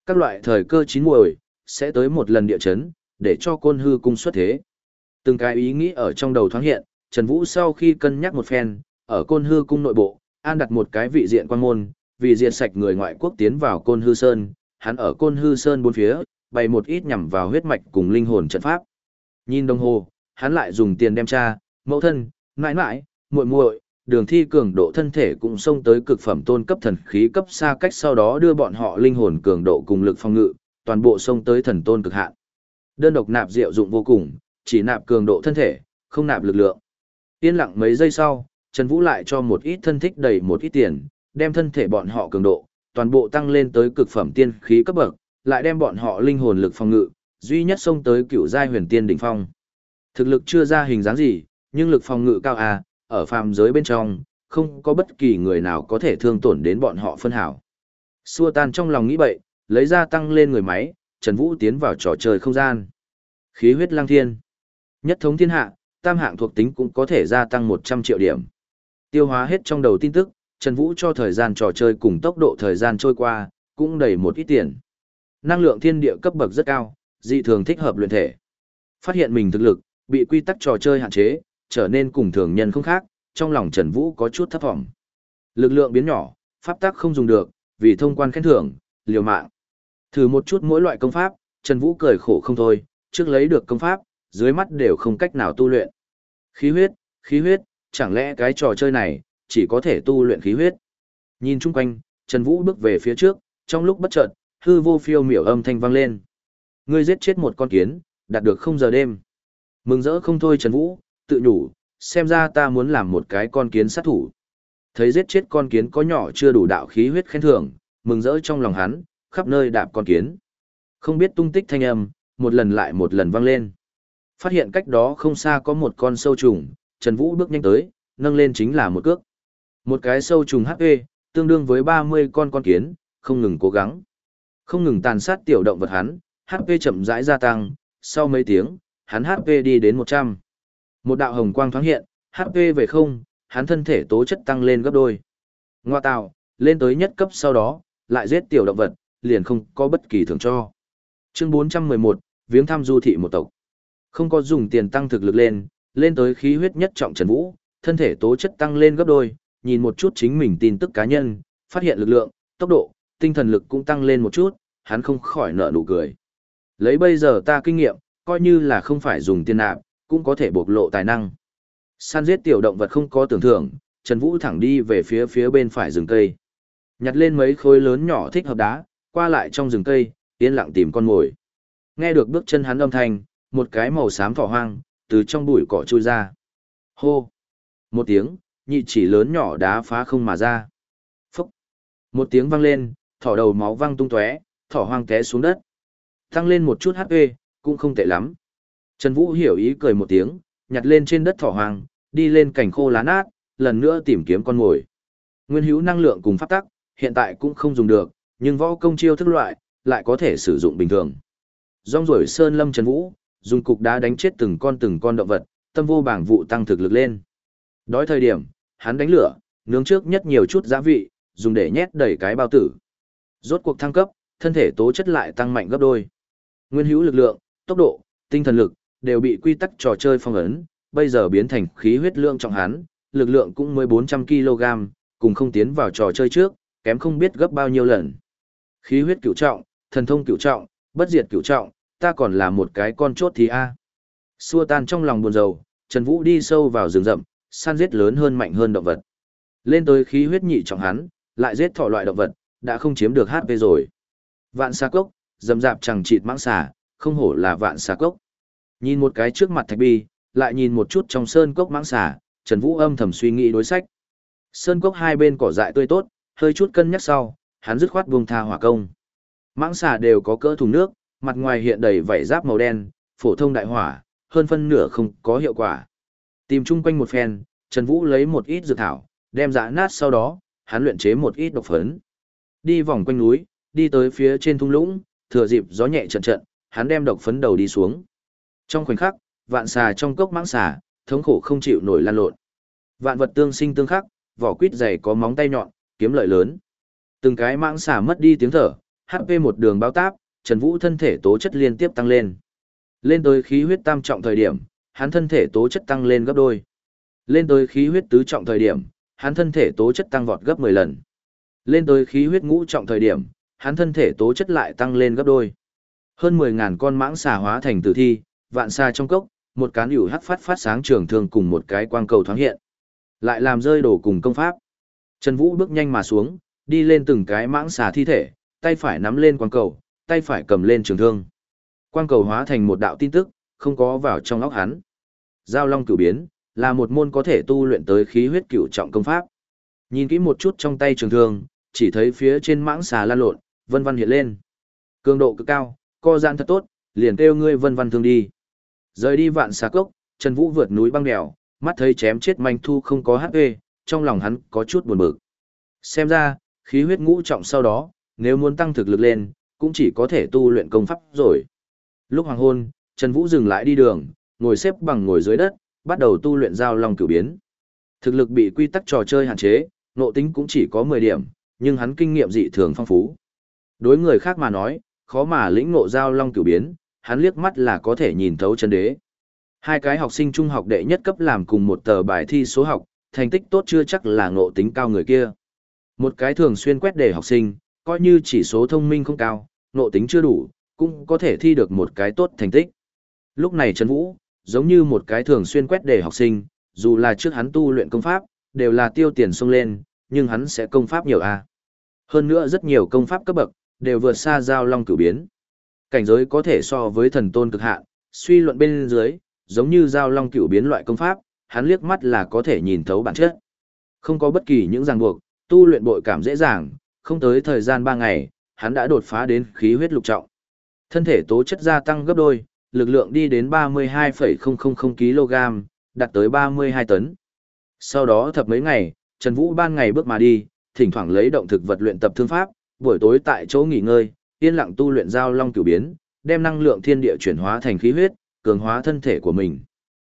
Các loại thời cơ chín muồi, sẽ tới một lần địa chấn, để cho Côn Hư Cung xuất thế. Từng cái ý nghĩ ở trong đầu thoáng hiện, Trần Vũ sau khi cân nhắc một phen, ở Côn Hư Cung nội bộ, an đặt một cái vị diện quan môn, vì diệt sạch người ngoại quốc tiến vào Côn Hư Sơn, hắn ở Côn Hư Sơn bốn phía, bày một ít nhằm vào huyết mạch cùng linh hồn trận pháp. Nhìn đồng hồ, hắn lại dùng tiền đem cha, mẫu thân, mãi mãi, muội muội, đường thi cường độ thân thể cũng xông tới cực phẩm tôn cấp thần khí cấp xa cách sau đó đưa bọn họ linh hồn cường độ cùng lực phòng ngự, toàn bộ xông tới thần tôn cực hạn. Đơn độc nạp diệu dụng vô cùng, chỉ nạp cường độ thân thể, không nạp lực lượng. Yên lặng mấy giây sau, Trần Vũ lại cho một ít thân thích đầy một ít tiền, đem thân thể bọn họ cường độ, toàn bộ tăng lên tới cực phẩm tiên khí cấp bậc, lại đem bọn họ linh hồn lực phòng ngự, duy nhất xông tới cựu giai huyền tiên đỉnh phong. Thực lực chưa ra hình dáng gì, nhưng lực phòng ngự cao à, ở phàm giới bên trong, không có bất kỳ người nào có thể thương tổn đến bọn họ phân hảo. Xua tan trong lòng nghĩ bậy, lấy ra tăng lên người máy, Trần Vũ tiến vào trò chơi không gian. Khí huyết lang thiên. Nhất thống thiên hạ, tam hạng thuộc tính cũng có thể gia tăng 100 triệu điểm. Tiêu hóa hết trong đầu tin tức, Trần Vũ cho thời gian trò chơi cùng tốc độ thời gian trôi qua, cũng đầy một ít tiền. Năng lượng thiên địa cấp bậc rất cao, dị thường thích hợp luyện thể. Phát hiện mình thực lực, bị quy tắc trò chơi hạn chế, trở nên cùng thường nhân không khác, trong lòng Trần Vũ có chút thấp vọng. Lực lượng biến nhỏ, pháp tắc không dùng được, vì thông quan khen thưởng, liều mạng. Thử một chút mỗi loại công pháp, Trần Vũ cười khổ không thôi, trước lấy được công pháp, dưới mắt đều không cách nào tu luyện. Khí huyết, khí huyết, chẳng lẽ cái trò chơi này, chỉ có thể tu luyện khí huyết. Nhìn chung quanh, Trần Vũ bước về phía trước, trong lúc bất chợt, hư vô phiêu miểu âm thanh vang lên. Ngươi giết chết một con kiến, đạt được không giờ đêm. Mừng rỡ không thôi Trần Vũ, tự nhủ, xem ra ta muốn làm một cái con kiến sát thủ. Thấy giết chết con kiến có nhỏ chưa đủ đạo khí huyết khen thưởng, mừng rỡ trong lòng hắn, khắp nơi đạp con kiến. Không biết tung tích thanh âm, một lần lại một lần vang lên. Phát hiện cách đó không xa có một con sâu trùng, Trần Vũ bước nhanh tới, nâng lên chính là một cước. Một cái sâu trùng HP, tương đương với 30 con con kiến, không ngừng cố gắng. Không ngừng tàn sát tiểu động vật hắn, HP chậm rãi gia tăng, sau mấy tiếng, hắn HP đi đến 100. Một đạo hồng quang thoáng hiện, HP về không, hắn thân thể tố chất tăng lên gấp đôi. Ngoa tạo, lên tới nhất cấp sau đó, lại giết tiểu động vật, liền không có bất kỳ thưởng cho. Chương 411, viếng thăm du thị một tộc. Không có dùng tiền tăng thực lực lên, lên tới khí huyết nhất trọng Trần Vũ, thân thể tố chất tăng lên gấp đôi, nhìn một chút chính mình tin tức cá nhân, phát hiện lực lượng, tốc độ, tinh thần lực cũng tăng lên một chút, hắn không khỏi nở nụ cười. Lấy bây giờ ta kinh nghiệm, coi như là không phải dùng tiền nạp, cũng có thể bộc lộ tài năng. Săn giết tiểu động vật không có tưởng thưởng, Trần Vũ thẳng đi về phía phía bên phải rừng cây. Nhặt lên mấy khối lớn nhỏ thích hợp đá, qua lại trong rừng cây, yên lặng tìm con mồi. Nghe được bước chân hắn âm thanh, một cái màu xám thỏ hoang, từ trong bụi cỏ chui ra. Hô! Một tiếng, nhị chỉ lớn nhỏ đá phá không mà ra. Phúc! Một tiếng vang lên, thỏ đầu máu văng tung tóe, thỏ hoang té xuống đất. Tăng lên một chút HP, cũng không tệ lắm. Trần Vũ hiểu ý cười một tiếng, nhặt lên trên đất thỏ hoang, đi lên cảnh khô lá nát, lần nữa tìm kiếm con mồi. Nguyên hữu năng lượng cùng pháp tắc, hiện tại cũng không dùng được, nhưng võ công chiêu thức loại, lại có thể sử dụng bình thường. Rong rổi sơn lâm Trần Vũ, dùng cục đá đánh chết từng con từng con động vật, tâm vô bảng vụ tăng thực lực lên. Đói thời điểm, hắn đánh lửa, nướng trước nhất nhiều chút gia vị, dùng để nhét đầy cái bao tử. Rốt cuộc thăng cấp, thân thể tố chất lại tăng mạnh gấp đôi. Nguyên hữu lực lượng, tốc độ, tinh thần lực, đều bị quy tắc trò chơi phong ấn, bây giờ biến thành khí huyết lượng trọng hắn, lực lượng cũng mới 400 kg, cùng không tiến vào trò chơi trước, kém không biết gấp bao nhiêu lần. Khí huyết cửu trọng, thần thông cửu trọng, bất diệt cửu trọng, ta còn là một cái con chốt thì a. Xua tan trong lòng buồn rầu, Trần Vũ đi sâu vào rừng rậm, săn giết lớn hơn mạnh hơn động vật. Lên tới khí huyết nhị trọng hắn, lại giết thọ loại động vật, đã không chiếm được HP rồi. Vạn xa cốc, dầm dạp chẳng chịt mãng xà, không hổ là vạn xa cốc. Nhìn một cái trước mặt thạch bi, lại nhìn một chút trong sơn cốc mãng xà, Trần Vũ âm thầm suy nghĩ đối sách. Sơn cốc hai bên cỏ dại tươi tốt, hơi chút cân nhắc sau, hắn dứt khoát buông tha hỏa công. Mãng xà đều có cỡ thùng nước, mặt ngoài hiện đầy vảy giáp màu đen, phổ thông đại hỏa, hơn phân nửa không có hiệu quả. Tìm chung quanh một phen, Trần Vũ lấy một ít dược thảo, đem dã nát sau đó, hắn luyện chế một ít độc phấn. Đi vòng quanh núi, đi tới phía trên thung lũng, thừa dịp gió nhẹ trận trận, hắn đem độc phấn đầu đi xuống. Trong khoảnh khắc, vạn xà trong cốc mãng xà, thống khổ không chịu nổi lan lộn. Vạn vật tương sinh tương khắc, vỏ quýt dày có móng tay nhọn, kiếm lợi lớn. Từng cái mãng xà mất đi tiếng thở, HP một đường báo táp, Trần Vũ thân thể tố chất liên tiếp tăng lên. Lên tới khí huyết tam trọng thời điểm, hắn thân thể tố chất tăng lên gấp đôi. Lên tới khí huyết tứ trọng thời điểm, hắn thân thể tố chất tăng vọt gấp 10 lần. Lên tới khí huyết ngũ trọng thời điểm, hắn thân thể tố chất lại tăng lên gấp đôi. Hơn 10.000 con mãng xà hóa thành tử thi, vạn xa trong cốc, một cán hữu hắc phát phát sáng trường thương cùng một cái quang cầu thoáng hiện. Lại làm rơi đổ cùng công pháp. Trần Vũ bước nhanh mà xuống, đi lên từng cái mãng xà thi thể, tay phải nắm lên quang cầu, tay phải cầm lên trường thương. Quang cầu hóa thành một đạo tin tức, không có vào trong óc hắn. Giao long cửu biến, là một môn có thể tu luyện tới khí huyết cửu trọng công pháp. Nhìn kỹ một chút trong tay trường thương, chỉ thấy phía trên mãng xà lan lộn, vân vân hiện lên. Cường độ cực cao, co giãn thật tốt, liền kêu ngươi vân vân thương đi. Rời đi vạn xà cốc, Trần Vũ vượt núi băng đèo, mắt thấy chém chết manh thu không có HP, trong lòng hắn có chút buồn bực. Xem ra, khí huyết ngũ trọng sau đó, nếu muốn tăng thực lực lên, cũng chỉ có thể tu luyện công pháp rồi. Lúc hoàng hôn, Trần Vũ dừng lại đi đường, ngồi xếp bằng ngồi dưới đất, bắt đầu tu luyện giao long cửu biến. Thực lực bị quy tắc trò chơi hạn chế, nộ tính cũng chỉ có 10 điểm, nhưng hắn kinh nghiệm dị thường phong phú. Đối người khác mà nói, khó mà lĩnh ngộ giao long cửu biến, hắn liếc mắt là có thể nhìn thấu chân đế. Hai cái học sinh trung học đệ nhất cấp làm cùng một tờ bài thi số học, thành tích tốt chưa chắc là ngộ tính cao người kia. Một cái thường xuyên quét đề học sinh, coi như chỉ số thông minh không cao, ngộ tính chưa đủ, cũng có thể thi được một cái tốt thành tích. Lúc này Trần Vũ, giống như một cái thường xuyên quét đề học sinh, dù là trước hắn tu luyện công pháp, đều là tiêu tiền xông lên, nhưng hắn sẽ công pháp nhiều a. Hơn nữa rất nhiều công pháp cấp bậc, đều vượt xa giao long cửu biến. Cảnh giới có thể so với thần tôn cực hạn, suy luận bên dưới, giống như giao long cửu biến loại công pháp, hắn liếc mắt là có thể nhìn thấu bản chất. Không có bất kỳ những ràng buộc, tu luyện bội cảm dễ dàng, không tới thời gian 3 ngày, hắn đã đột phá đến khí huyết lục trọng. Thân thể tố chất gia tăng gấp đôi, lực lượng đi đến 32,000 kg, đạt tới 32 tấn. Sau đó thập mấy ngày, Trần Vũ ban ngày bước mà đi, thỉnh thoảng lấy động thực vật luyện tập thương pháp, buổi tối tại chỗ nghỉ ngơi, yên lặng tu luyện giao long cửu biến, đem năng lượng thiên địa chuyển hóa thành khí huyết, cường hóa thân thể của mình.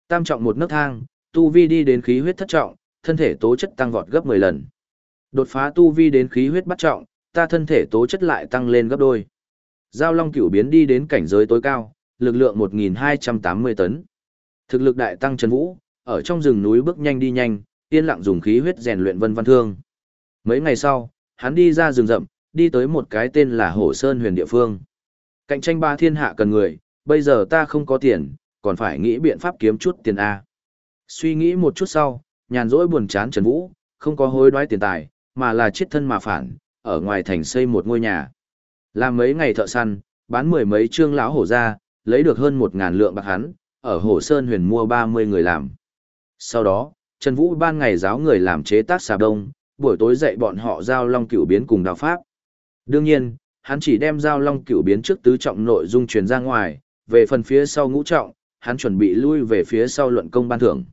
Tam trọng một nấc thang, tu vi đi đến khí huyết thất trọng, thân thể tố chất tăng vọt gấp 10 lần. Đột phá tu vi đến khí huyết bắt trọng, ta thân thể tố chất lại tăng lên gấp đôi. Giao long cửu biến đi đến cảnh giới tối cao, lực lượng 1280 tấn. Thực lực đại tăng Trần Vũ, ở trong rừng núi bước nhanh đi nhanh, yên lặng dùng khí huyết rèn luyện vân văn thương. Mấy ngày sau, hắn đi ra rừng rậm, đi tới một cái tên là Hổ Sơn huyền địa phương. Cạnh tranh ba thiên hạ cần người, bây giờ ta không có tiền, còn phải nghĩ biện pháp kiếm chút tiền A. Suy nghĩ một chút sau, nhàn rỗi buồn chán Trần Vũ, không có hối đoái tiền tài, mà là chiết thân mà phản, ở ngoài thành xây một ngôi nhà. Làm mấy ngày thợ săn, bán mười mấy trương lão hổ ra, lấy được hơn một ngàn lượng bạc hắn, ở Hồ Sơn huyền mua ba mươi người làm. Sau đó, Trần Vũ ban ngày giáo người làm chế tác xà đông, buổi tối dạy bọn họ giao long cửu biến cùng đào pháp. Đương nhiên, hắn chỉ đem giao long cửu biến trước tứ trọng nội dung truyền ra ngoài, về phần phía sau ngũ trọng, hắn chuẩn bị lui về phía sau luận công ban thưởng.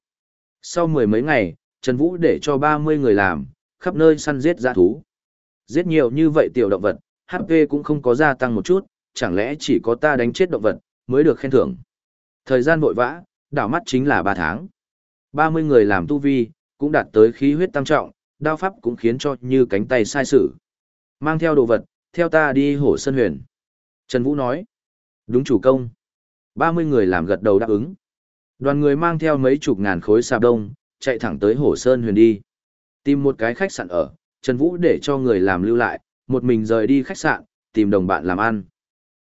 Sau mười mấy ngày, Trần Vũ để cho 30 người làm, khắp nơi săn giết dã thú. Giết nhiều như vậy tiểu động vật, HP cũng không có gia tăng một chút, chẳng lẽ chỉ có ta đánh chết động vật, mới được khen thưởng. Thời gian vội vã, đảo mắt chính là 3 tháng. 30 người làm tu vi, cũng đạt tới khí huyết tam trọng, đao pháp cũng khiến cho như cánh tay sai sử. Mang theo đồ vật, theo ta đi hổ sân huyền. Trần Vũ nói. Đúng chủ công. 30 người làm gật đầu đáp ứng. Đoàn người mang theo mấy chục ngàn khối sạp đông, chạy thẳng tới hổ sơn huyền đi. Tìm một cái khách sạn ở, Trần Vũ để cho người làm lưu lại, một mình rời đi khách sạn, tìm đồng bạn làm ăn.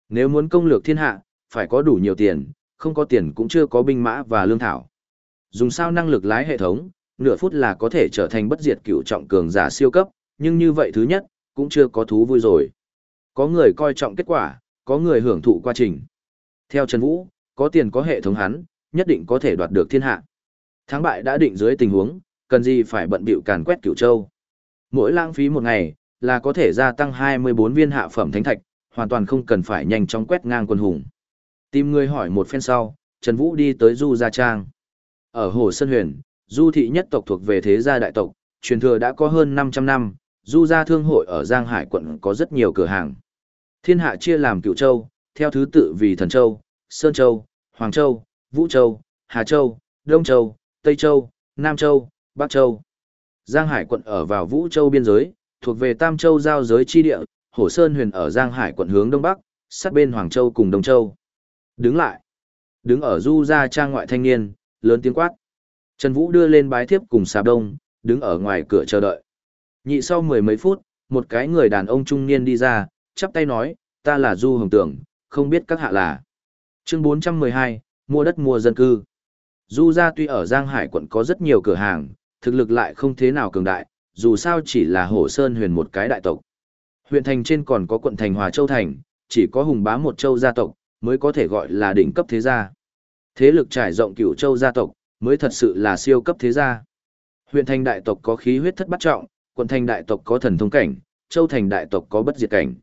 Nếu muốn công lược thiên hạ, phải có đủ nhiều tiền, không có tiền cũng chưa có binh mã và lương thảo. Dùng sao năng lực lái hệ thống, nửa phút là có thể trở thành bất diệt cựu trọng cường giả siêu cấp, nhưng như vậy thứ nhất, cũng chưa có thú vui rồi. Có người coi trọng kết quả, có người hưởng thụ quá trình. Theo Trần Vũ, có tiền có hệ thống hắn, nhất định có thể đoạt được thiên hạ. Thắng bại đã định dưới tình huống, cần gì phải bận bịu càn quét cửu châu. Mỗi lãng phí một ngày, là có thể gia tăng 24 viên hạ phẩm thánh thạch, hoàn toàn không cần phải nhanh chóng quét ngang quân hùng. Tìm người hỏi một phen sau, Trần Vũ đi tới Du Gia Trang. Ở Hồ Sơn Huyền, Du thị nhất tộc thuộc về thế gia đại tộc, truyền thừa đã có hơn 500 năm, Du Gia Thương hội ở Giang Hải quận có rất nhiều cửa hàng. Thiên hạ chia làm cựu châu, theo thứ tự vì Thần Châu, Sơn Châu, Hoàng Châu, Vũ Châu, Hà Châu, Đông Châu, Tây Châu, Nam Châu, Bắc Châu. Giang Hải quận ở vào Vũ Châu biên giới, thuộc về Tam Châu giao giới chi địa, Hồ Sơn huyền ở Giang Hải quận hướng Đông Bắc, sát bên Hoàng Châu cùng Đông Châu. Đứng lại. Đứng ở du gia trang ngoại thanh niên, lớn tiếng quát. Trần Vũ đưa lên bái thiếp cùng xà đông, đứng ở ngoài cửa chờ đợi. Nhị sau mười mấy phút, một cái người đàn ông trung niên đi ra, chắp tay nói, ta là Du Hồng Tưởng, không biết các hạ là. Chương 412, mua đất mua dân cư. Du gia tuy ở Giang Hải quận có rất nhiều cửa hàng, thực lực lại không thế nào cường đại, dù sao chỉ là Hổ Sơn huyền một cái đại tộc. Huyện thành trên còn có quận thành Hòa Châu Thành, chỉ có hùng bá một châu gia tộc, mới có thể gọi là đỉnh cấp thế gia. Thế lực trải rộng cửu châu gia tộc, mới thật sự là siêu cấp thế gia. Huyện thành đại tộc có khí huyết thất bắt trọng, quận thành đại tộc có thần thông cảnh, châu thành đại tộc có bất diệt cảnh.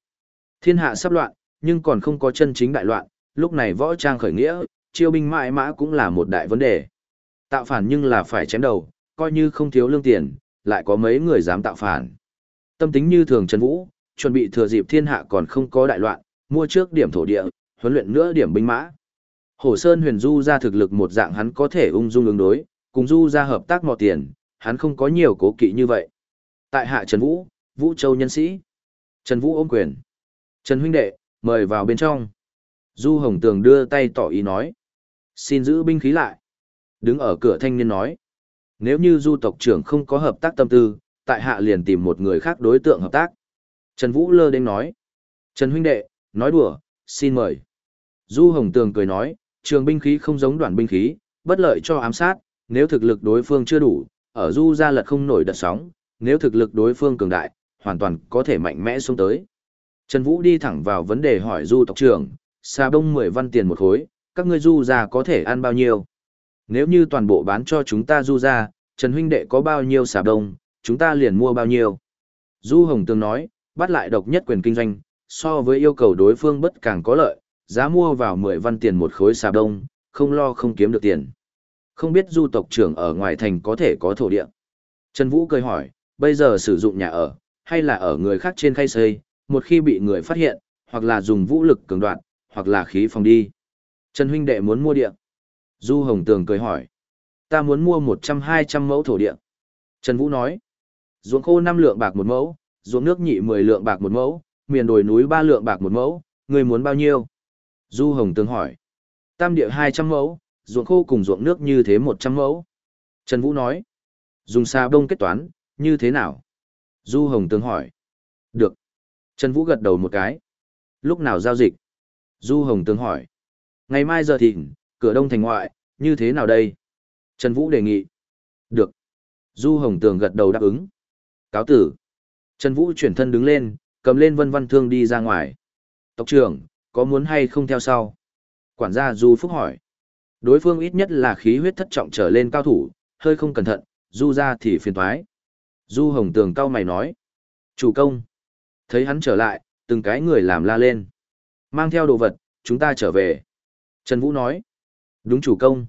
Thiên hạ sắp loạn, nhưng còn không có chân chính đại loạn, lúc này võ trang khởi nghĩa, chiêu binh mãi mã cũng là một đại vấn đề. Tạo phản nhưng là phải chém đầu, coi như không thiếu lương tiền, lại có mấy người dám tạo phản. Tâm tính như thường Trần Vũ, chuẩn bị thừa dịp thiên hạ còn không có đại loạn, mua trước điểm thổ địa, huấn luyện nữa điểm binh mã. Hồ Sơn huyền du ra thực lực một dạng hắn có thể ung dung ứng đối, cùng du ra hợp tác mò tiền, hắn không có nhiều cố kỵ như vậy. Tại hạ Trần Vũ, Vũ Châu nhân sĩ. Trần Vũ ôm quyền. Trần huynh đệ, mời vào bên trong. Du Hồng Tường đưa tay tỏ ý nói. Xin giữ binh khí lại. Đứng ở cửa thanh niên nói. Nếu như du tộc trưởng không có hợp tác tâm tư, tại hạ liền tìm một người khác đối tượng hợp tác. Trần Vũ lơ đến nói. Trần huynh đệ, nói đùa, xin mời. Du Hồng Tường cười nói, trường binh khí không giống đoàn binh khí, bất lợi cho ám sát, nếu thực lực đối phương chưa đủ, ở du ra lật không nổi đợt sóng, nếu thực lực đối phương cường đại, hoàn toàn có thể mạnh mẽ xuống tới. Trần Vũ đi thẳng vào vấn đề hỏi du tộc trưởng, xà bông 10 văn tiền một khối, các ngươi du ra có thể ăn bao nhiêu? Nếu như toàn bộ bán cho chúng ta du ra, Trần huynh đệ có bao nhiêu xà bông, chúng ta liền mua bao nhiêu? Du Hồng Tường nói, bắt lại độc nhất quyền kinh doanh, so với yêu cầu đối phương bất càng có lợi, giá mua vào 10 văn tiền một khối xà đông, không lo không kiếm được tiền. Không biết du tộc trưởng ở ngoài thành có thể có thổ địa. Trần Vũ cười hỏi, bây giờ sử dụng nhà ở, hay là ở người khác trên khay xây, một khi bị người phát hiện, hoặc là dùng vũ lực cường đoạn, hoặc là khí phòng đi. Trần huynh đệ muốn mua địa. Du Hồng Tường cười hỏi. Ta muốn mua 100-200 mẫu thổ địa. Trần Vũ nói. Ruộng khô 5 lượng bạc một mẫu, ruộng nước nhị 10 lượng bạc một mẫu, miền đồi núi 3 lượng bạc một mẫu, người muốn bao nhiêu? Du Hồng Tường hỏi. Tam địa 200 mẫu, ruộng khô cùng ruộng nước như thế 100 mẫu. Trần Vũ nói. Dùng xa đông kết toán, như thế nào? Du Hồng Tường hỏi. Được. Trần Vũ gật đầu một cái. Lúc nào giao dịch? Du Hồng Tường hỏi. Ngày mai giờ thịnh, cửa đông thành ngoại, như thế nào đây? Trần Vũ đề nghị. Được. Du Hồng Tường gật đầu đáp ứng. Cáo tử. Trần Vũ chuyển thân đứng lên, cầm lên vân văn thương đi ra ngoài. Tộc trưởng, có muốn hay không theo sau? Quản gia Du Phúc hỏi. Đối phương ít nhất là khí huyết thất trọng trở lên cao thủ, hơi không cẩn thận, Du ra thì phiền thoái. Du Hồng Tường cao mày nói. Chủ công. Thấy hắn trở lại, từng cái người làm la lên. Mang theo đồ vật, chúng ta trở về. Trần Vũ nói. Đúng chủ công.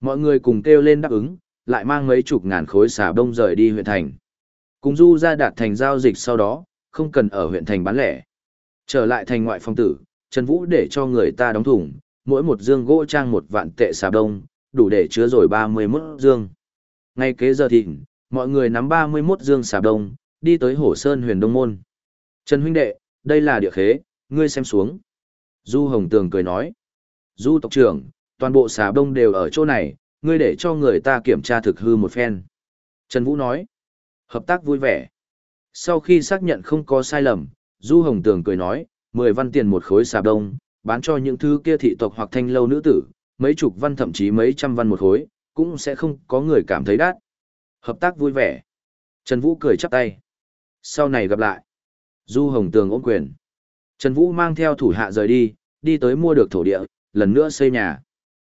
Mọi người cùng kêu lên đáp ứng, lại mang mấy chục ngàn khối xà bông rời đi huyện thành. Cùng Du ra đạt thành giao dịch sau đó, không cần ở huyện thành bán lẻ. Trở lại thành ngoại phong tử, Trần Vũ để cho người ta đóng thùng, mỗi một dương gỗ trang một vạn tệ xà bông, đủ để chứa rồi 31 dương. Ngay kế giờ thịnh, mọi người nắm 31 dương xà đông, đi tới Hổ Sơn huyền Đông Môn. Trần huynh đệ, đây là địa khế, ngươi xem xuống. Du Hồng Tường cười nói. Du tộc trưởng, toàn bộ xà đông đều ở chỗ này, ngươi để cho người ta kiểm tra thực hư một phen. Trần Vũ nói. Hợp tác vui vẻ. Sau khi xác nhận không có sai lầm, Du Hồng Tường cười nói, 10 văn tiền một khối xà đông bán cho những thứ kia thị tộc hoặc thanh lâu nữ tử, mấy chục văn thậm chí mấy trăm văn một khối, cũng sẽ không có người cảm thấy đắt. Hợp tác vui vẻ. Trần Vũ cười chắp tay. Sau này gặp lại. Du Hồng Tường ôm quyền. Trần Vũ mang theo thủ hạ rời đi, đi tới mua được thổ địa, lần nữa xây nhà.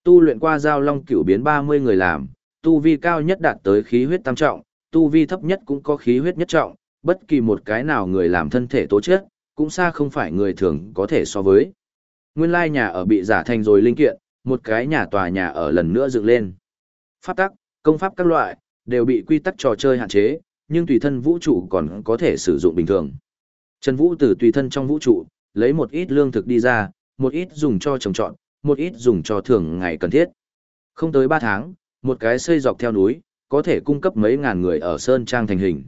Tu luyện qua giao long cửu biến 30 người làm, tu vi cao nhất đạt tới khí huyết tam trọng, tu vi thấp nhất cũng có khí huyết nhất trọng, bất kỳ một cái nào người làm thân thể tố chất, cũng xa không phải người thường có thể so với. Nguyên lai nhà ở bị giả thành rồi linh kiện, một cái nhà tòa nhà ở lần nữa dựng lên. Pháp tắc, công pháp các loại, đều bị quy tắc trò chơi hạn chế, nhưng tùy thân vũ trụ còn có thể sử dụng bình thường. Trần Vũ từ tùy thân trong vũ trụ, lấy một ít lương thực đi ra, một ít dùng cho trồng trọt, một ít dùng cho thường ngày cần thiết. Không tới 3 tháng, một cái xây dọc theo núi, có thể cung cấp mấy ngàn người ở Sơn Trang thành hình.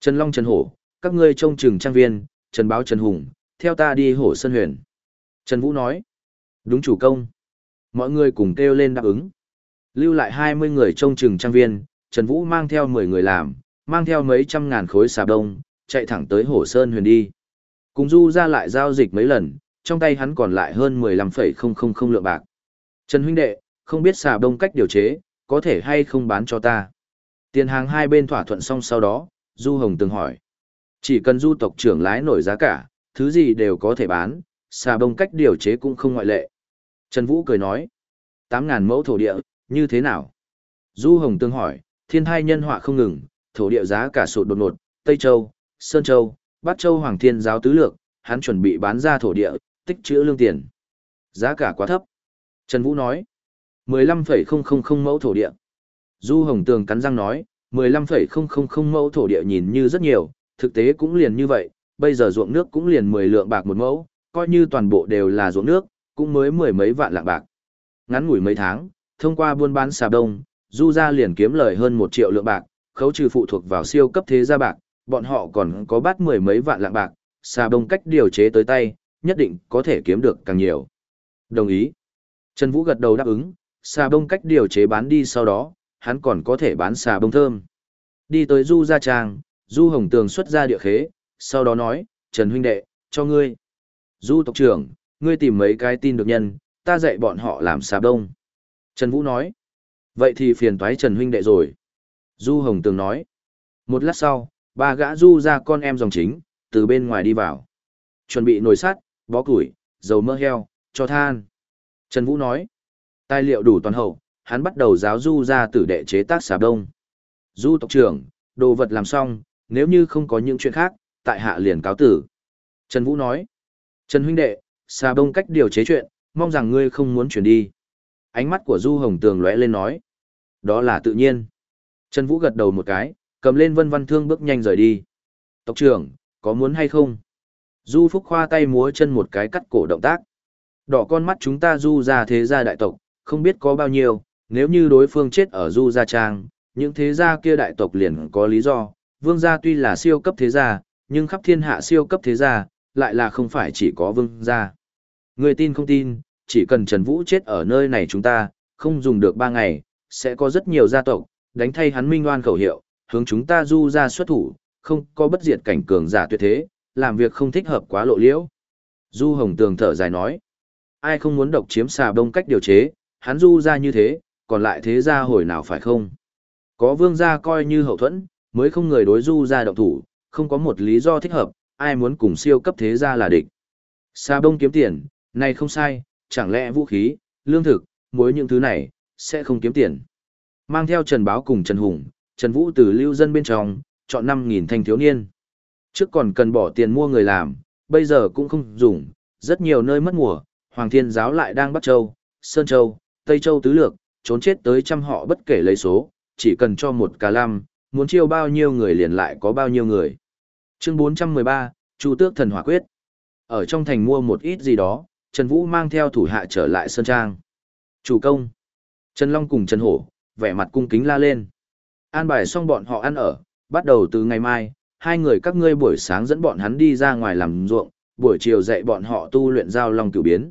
Trần Long Trần Hổ, các ngươi trông chừng trang viên, Trần Báo Trần Hùng, theo ta đi Hổ Sơn Huyền. Trần Vũ nói, đúng chủ công. Mọi người cùng kêu lên đáp ứng. Lưu lại 20 người trông chừng trang viên, Trần Vũ mang theo 10 người làm, mang theo mấy trăm ngàn khối xà đông, chạy thẳng tới Hổ Sơn Huyền đi. Cùng Du ra lại giao dịch mấy lần, trong tay hắn còn lại hơn 15,000 lượng bạc. Trần huynh đệ, không biết xà đông cách điều chế, có thể hay không bán cho ta. Tiền hàng hai bên thỏa thuận xong sau đó, Du Hồng từng hỏi. Chỉ cần du tộc trưởng lái nổi giá cả, thứ gì đều có thể bán, xà bông cách điều chế cũng không ngoại lệ. Trần Vũ cười nói. 8.000 mẫu thổ địa, như thế nào? Du Hồng tương hỏi, thiên thai nhân họa không ngừng, thổ địa giá cả sụt đột ngột, Tây Châu, Sơn Châu, Bắc Châu Hoàng Thiên giáo tứ lược, hắn chuẩn bị bán ra thổ địa, tích trữ lương tiền. Giá cả quá thấp. Trần Vũ nói. 15,000 mẫu thổ địa. Du Hồng Tường cắn răng nói, 15,000 mẫu thổ địa nhìn như rất nhiều, thực tế cũng liền như vậy, bây giờ ruộng nước cũng liền 10 lượng bạc một mẫu, coi như toàn bộ đều là ruộng nước, cũng mới mười mấy vạn lạng bạc. Ngắn ngủi mấy tháng, thông qua buôn bán xà đông, Du gia liền kiếm lời hơn một triệu lượng bạc, khấu trừ phụ thuộc vào siêu cấp thế gia bạc, bọn họ còn có bát mười mấy vạn lạng bạc, xà đông cách điều chế tới tay, nhất định có thể kiếm được càng nhiều. Đồng ý. Trần Vũ gật đầu đáp ứng, xà bông cách điều chế bán đi sau đó, hắn còn có thể bán xà bông thơm. Đi tới Du Gia Trang, Du Hồng Tường xuất ra địa khế, sau đó nói, Trần huynh đệ, cho ngươi. Du tộc trưởng, ngươi tìm mấy cái tin được nhân, ta dạy bọn họ làm xà bông. Trần Vũ nói, vậy thì phiền toái Trần huynh đệ rồi. Du Hồng Tường nói, một lát sau, ba gã Du ra con em dòng chính, từ bên ngoài đi vào. Chuẩn bị nồi sắt, bó củi, dầu mỡ heo, cho than. Trần Vũ nói, Tài liệu đủ toàn hậu, hắn bắt đầu giáo du ra tử đệ chế tác xà đông. Du tộc trưởng, đồ vật làm xong, nếu như không có những chuyện khác, tại hạ liền cáo tử. Trần Vũ nói, Trần huynh đệ, xà đông cách điều chế chuyện, mong rằng ngươi không muốn chuyển đi. Ánh mắt của Du Hồng Tường lóe lên nói, đó là tự nhiên. Trần Vũ gật đầu một cái, cầm lên vân văn thương bước nhanh rời đi. Tộc trưởng, có muốn hay không? Du Phúc khoa tay múa chân một cái cắt cổ động tác. Đỏ con mắt chúng ta du ra thế gia đại tộc, không biết có bao nhiêu, nếu như đối phương chết ở Du Gia Trang, những thế gia kia đại tộc liền có lý do, vương gia tuy là siêu cấp thế gia, nhưng khắp thiên hạ siêu cấp thế gia, lại là không phải chỉ có vương gia. Người tin không tin, chỉ cần Trần Vũ chết ở nơi này chúng ta, không dùng được ba ngày, sẽ có rất nhiều gia tộc, đánh thay hắn minh oan khẩu hiệu, hướng chúng ta du ra xuất thủ, không có bất diệt cảnh cường giả tuyệt thế, làm việc không thích hợp quá lộ liễu. Du Hồng Tường thở dài nói, ai không muốn độc chiếm xà đông cách điều chế, hắn du ra như thế, còn lại thế ra hồi nào phải không? Có vương gia coi như hậu thuẫn, mới không người đối du ra động thủ, không có một lý do thích hợp, ai muốn cùng siêu cấp thế gia là địch. Sa bông kiếm tiền, này không sai, chẳng lẽ vũ khí, lương thực, muối những thứ này, sẽ không kiếm tiền. Mang theo Trần Báo cùng Trần Hùng, Trần Vũ từ lưu dân bên trong, chọn 5.000 thanh thiếu niên. Trước còn cần bỏ tiền mua người làm, bây giờ cũng không dùng, rất nhiều nơi mất mùa, Hoàng Thiên Giáo lại đang bắt châu, Sơn Châu, Tây Châu tứ lược, trốn chết tới trăm họ bất kể lấy số, chỉ cần cho một cả lam, muốn chiêu bao nhiêu người liền lại có bao nhiêu người. Chương 413, Chu Tước Thần Hỏa Quyết. Ở trong thành mua một ít gì đó, Trần Vũ mang theo thủ hạ trở lại Sơn Trang. Chủ công. Trần Long cùng Trần Hổ, vẻ mặt cung kính la lên. An bài xong bọn họ ăn ở, bắt đầu từ ngày mai, hai người các ngươi buổi sáng dẫn bọn hắn đi ra ngoài làm ruộng, buổi chiều dạy bọn họ tu luyện giao long cửu biến.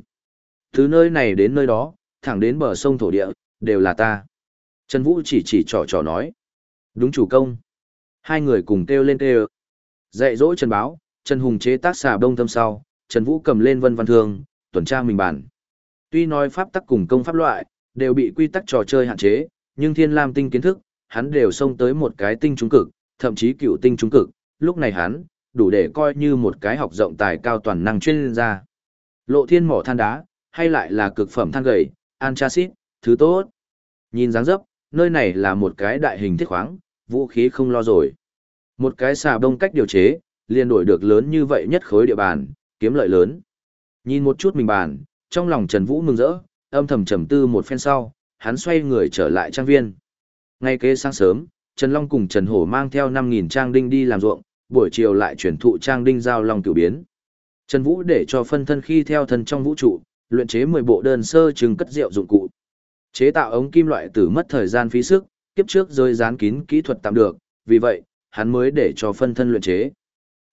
Từ nơi này đến nơi đó, thẳng đến bờ sông thổ địa, đều là ta. Trần Vũ chỉ chỉ trò trò nói. Đúng chủ công. Hai người cùng kêu lên kêu. Dạy dỗ Trần Báo, Trần Hùng chế tác xà đông thâm sau, Trần Vũ cầm lên vân văn thương, tuần tra mình bản. Tuy nói pháp tắc cùng công pháp loại, đều bị quy tắc trò chơi hạn chế, nhưng thiên lam tinh kiến thức, hắn đều xông tới một cái tinh trung cực, thậm chí cựu tinh trung cực, lúc này hắn, đủ để coi như một cái học rộng tài cao toàn năng chuyên gia. Lộ thiên mỏ than đá, hay lại là cực phẩm than gầy, antraxit, thứ tốt. Nhìn dáng dấp, nơi này là một cái đại hình thiết khoáng, vũ khí không lo rồi. Một cái xà bông cách điều chế, liền đổi được lớn như vậy nhất khối địa bàn, kiếm lợi lớn. Nhìn một chút mình bàn, trong lòng Trần Vũ mừng rỡ, âm thầm trầm tư một phen sau, hắn xoay người trở lại trang viên. Ngay kế sáng sớm, Trần Long cùng Trần Hổ mang theo 5.000 trang đinh đi làm ruộng, buổi chiều lại chuyển thụ trang đinh giao long cửu biến. Trần Vũ để cho phân thân khi theo thân trong vũ trụ, luyện chế 10 bộ đơn sơ trưng cất rượu dụng cụ. Chế tạo ống kim loại tử mất thời gian phí sức, kiếp trước rơi dán kín kỹ thuật tạm được, vì vậy, hắn mới để cho phân thân luyện chế.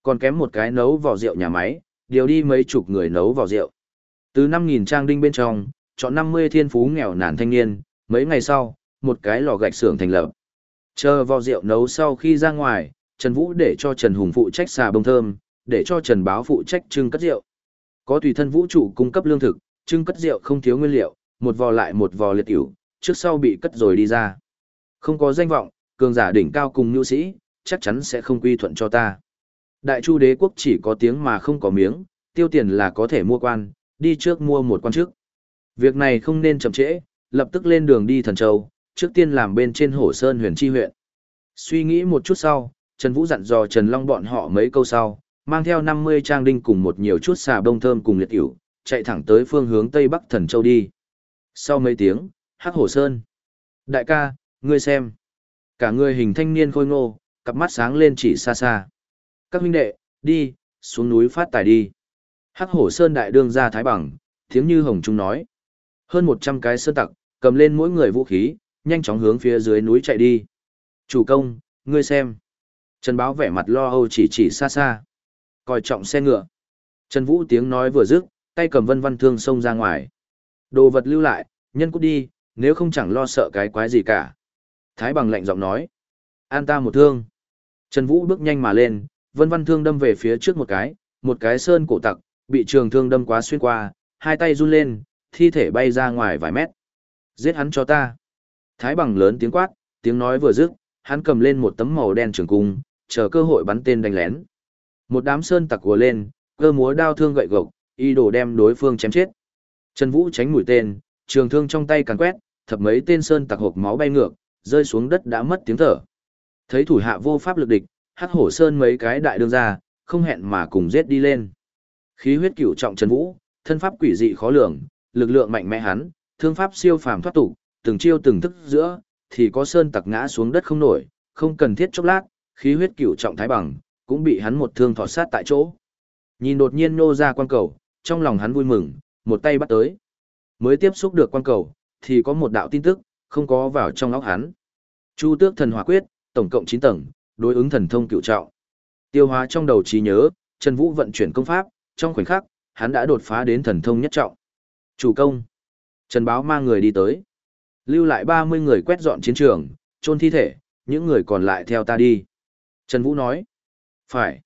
Còn kém một cái nấu vỏ rượu nhà máy, điều đi mấy chục người nấu vỏ rượu. Từ 5.000 trang đinh bên trong, chọn 50 thiên phú nghèo nàn thanh niên, mấy ngày sau, một cái lò gạch xưởng thành lập. Chờ vò rượu nấu sau khi ra ngoài, Trần Vũ để cho Trần Hùng phụ trách xà bông thơm, để cho Trần Báo phụ trách trưng cất rượu. Có tùy thân vũ trụ cung cấp lương thực, trưng cất rượu không thiếu nguyên liệu, một vò lại một vò liệt ỉu, trước sau bị cất rồi đi ra. Không có danh vọng, cường giả đỉnh cao cùng nhu sĩ, chắc chắn sẽ không quy thuận cho ta. Đại chu đế quốc chỉ có tiếng mà không có miếng, tiêu tiền là có thể mua quan, đi trước mua một quan trước. Việc này không nên chậm trễ, lập tức lên đường đi thần châu, trước tiên làm bên trên hổ sơn huyền chi huyện. Suy nghĩ một chút sau, Trần Vũ dặn dò Trần Long bọn họ mấy câu sau, mang theo 50 trang đinh cùng một nhiều chút xà bông thơm cùng liệt tiểu, chạy thẳng tới phương hướng Tây Bắc thần châu đi. Sau mấy tiếng, Hắc Hổ Sơn. Đại ca, ngươi xem. Cả người hình thanh niên khôi ngô, cặp mắt sáng lên chỉ xa xa. Các huynh đệ, đi, xuống núi phát tài đi. Hắc Hổ Sơn đại đương ra thái bằng, tiếng như hồng trung nói. Hơn 100 cái sơn tặc, cầm lên mỗi người vũ khí, nhanh chóng hướng phía dưới núi chạy đi. Chủ công, ngươi xem. Trần Báo vẻ mặt lo âu chỉ chỉ xa xa. Coi trọng xe ngựa. Trần Vũ tiếng nói vừa dứt, tay cầm vân văn thương xông ra ngoài. Đồ vật lưu lại, nhân cút đi, nếu không chẳng lo sợ cái quái gì cả. Thái bằng lạnh giọng nói. An ta một thương. Trần Vũ bước nhanh mà lên, vân văn thương đâm về phía trước một cái, một cái sơn cổ tặc, bị trường thương đâm quá xuyên qua, hai tay run lên, thi thể bay ra ngoài vài mét. Giết hắn cho ta. Thái bằng lớn tiếng quát, tiếng nói vừa dứt, hắn cầm lên một tấm màu đen trường cung, chờ cơ hội bắn tên đánh lén. Một đám sơn tặc vừa lên, cơ múa đao thương gậy gộc, y đồ đem đối phương chém chết. Trần Vũ tránh mũi tên, trường thương trong tay càn quét, thập mấy tên sơn tặc hộp máu bay ngược, rơi xuống đất đã mất tiếng thở. Thấy thủ hạ vô pháp lực địch, hắc hổ sơn mấy cái đại đương ra, không hẹn mà cùng giết đi lên. Khí huyết cửu trọng Trần Vũ, thân pháp quỷ dị khó lường, lực lượng mạnh mẽ hắn, thương pháp siêu phàm thoát tục, từng chiêu từng thức giữa, thì có sơn tặc ngã xuống đất không nổi, không cần thiết chốc lát, khí huyết cửu trọng thái bằng, cũng bị hắn một thương thọt sát tại chỗ. Nhìn đột nhiên nô ra quan cầu, trong lòng hắn vui mừng, một tay bắt tới. Mới tiếp xúc được quan cầu, thì có một đạo tin tức, không có vào trong óc hắn. Chu tước thần hỏa quyết, tổng cộng 9 tầng, đối ứng thần thông cựu trọng. Tiêu hóa trong đầu trí nhớ, Trần Vũ vận chuyển công pháp, trong khoảnh khắc, hắn đã đột phá đến thần thông nhất trọng. Chủ công. Trần Báo mang người đi tới. Lưu lại 30 người quét dọn chiến trường, chôn thi thể, những người còn lại theo ta đi. Trần Vũ nói. Phải.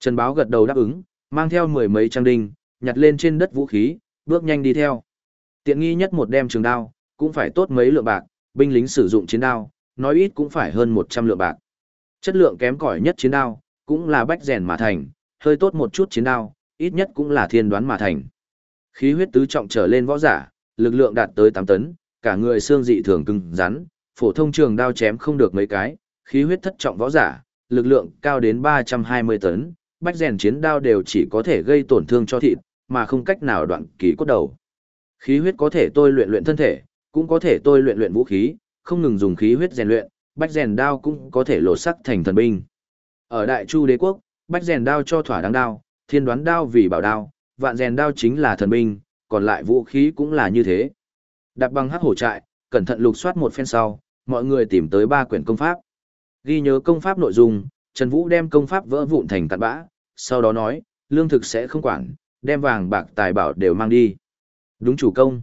Trần Báo gật đầu đáp ứng, mang theo mười mấy trang đinh, nhặt lên trên đất vũ khí, bước nhanh đi theo. Tiện nghi nhất một đem trường đao, cũng phải tốt mấy lượng bạc, binh lính sử dụng chiến đao, nói ít cũng phải hơn 100 lượng bạc. Chất lượng kém cỏi nhất chiến đao, cũng là bách rèn mà thành, hơi tốt một chút chiến đao, ít nhất cũng là thiên đoán mà thành. Khí huyết tứ trọng trở lên võ giả, lực lượng đạt tới 8 tấn, cả người xương dị thường cứng rắn, phổ thông trường đao chém không được mấy cái, khí huyết thất trọng võ giả, lực lượng cao đến 320 tấn, bách rèn chiến đao đều chỉ có thể gây tổn thương cho thịt, mà không cách nào đoạn ký cốt đầu. Khí huyết có thể tôi luyện luyện thân thể, cũng có thể tôi luyện luyện vũ khí, không ngừng dùng khí huyết rèn luyện, bách rèn đao cũng có thể lột sắc thành thần binh. Ở Đại Chu đế quốc, bách rèn đao cho thỏa đáng đao, thiên đoán đao vì bảo đao, vạn rèn đao chính là thần binh, còn lại vũ khí cũng là như thế. Đạp băng hắc hổ trại, cẩn thận lục soát một phen sau, mọi người tìm tới ba quyển công pháp. Ghi nhớ công pháp nội dung, Trần Vũ đem công pháp vỡ vụn thành cặn bã, sau đó nói, lương thực sẽ không quản, đem vàng bạc tài bảo đều mang đi. Đúng chủ công.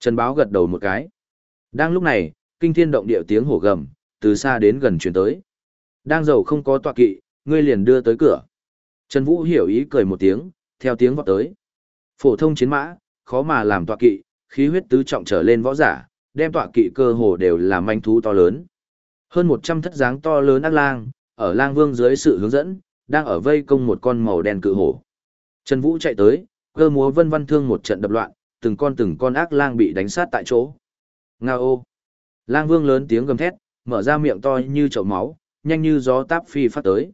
Trần Báo gật đầu một cái. Đang lúc này, kinh thiên động địa tiếng hổ gầm, từ xa đến gần chuyển tới. Đang giàu không có tọa kỵ, ngươi liền đưa tới cửa. Trần Vũ hiểu ý cười một tiếng, theo tiếng vọt tới. Phổ thông chiến mã, khó mà làm tọa kỵ, khí huyết tứ trọng trở lên võ giả, đem tọa kỵ cơ hồ đều là manh thú to lớn. Hơn 100 thất dáng to lớn ác lang, ở lang vương dưới sự hướng dẫn, đang ở vây công một con màu đen cự hổ. Trần Vũ chạy tới, cơ múa vân văn thương một trận đập loạn, từng con từng con ác lang bị đánh sát tại chỗ. Ngao! Lang vương lớn tiếng gầm thét, mở ra miệng to như chậu máu, nhanh như gió táp phi phát tới.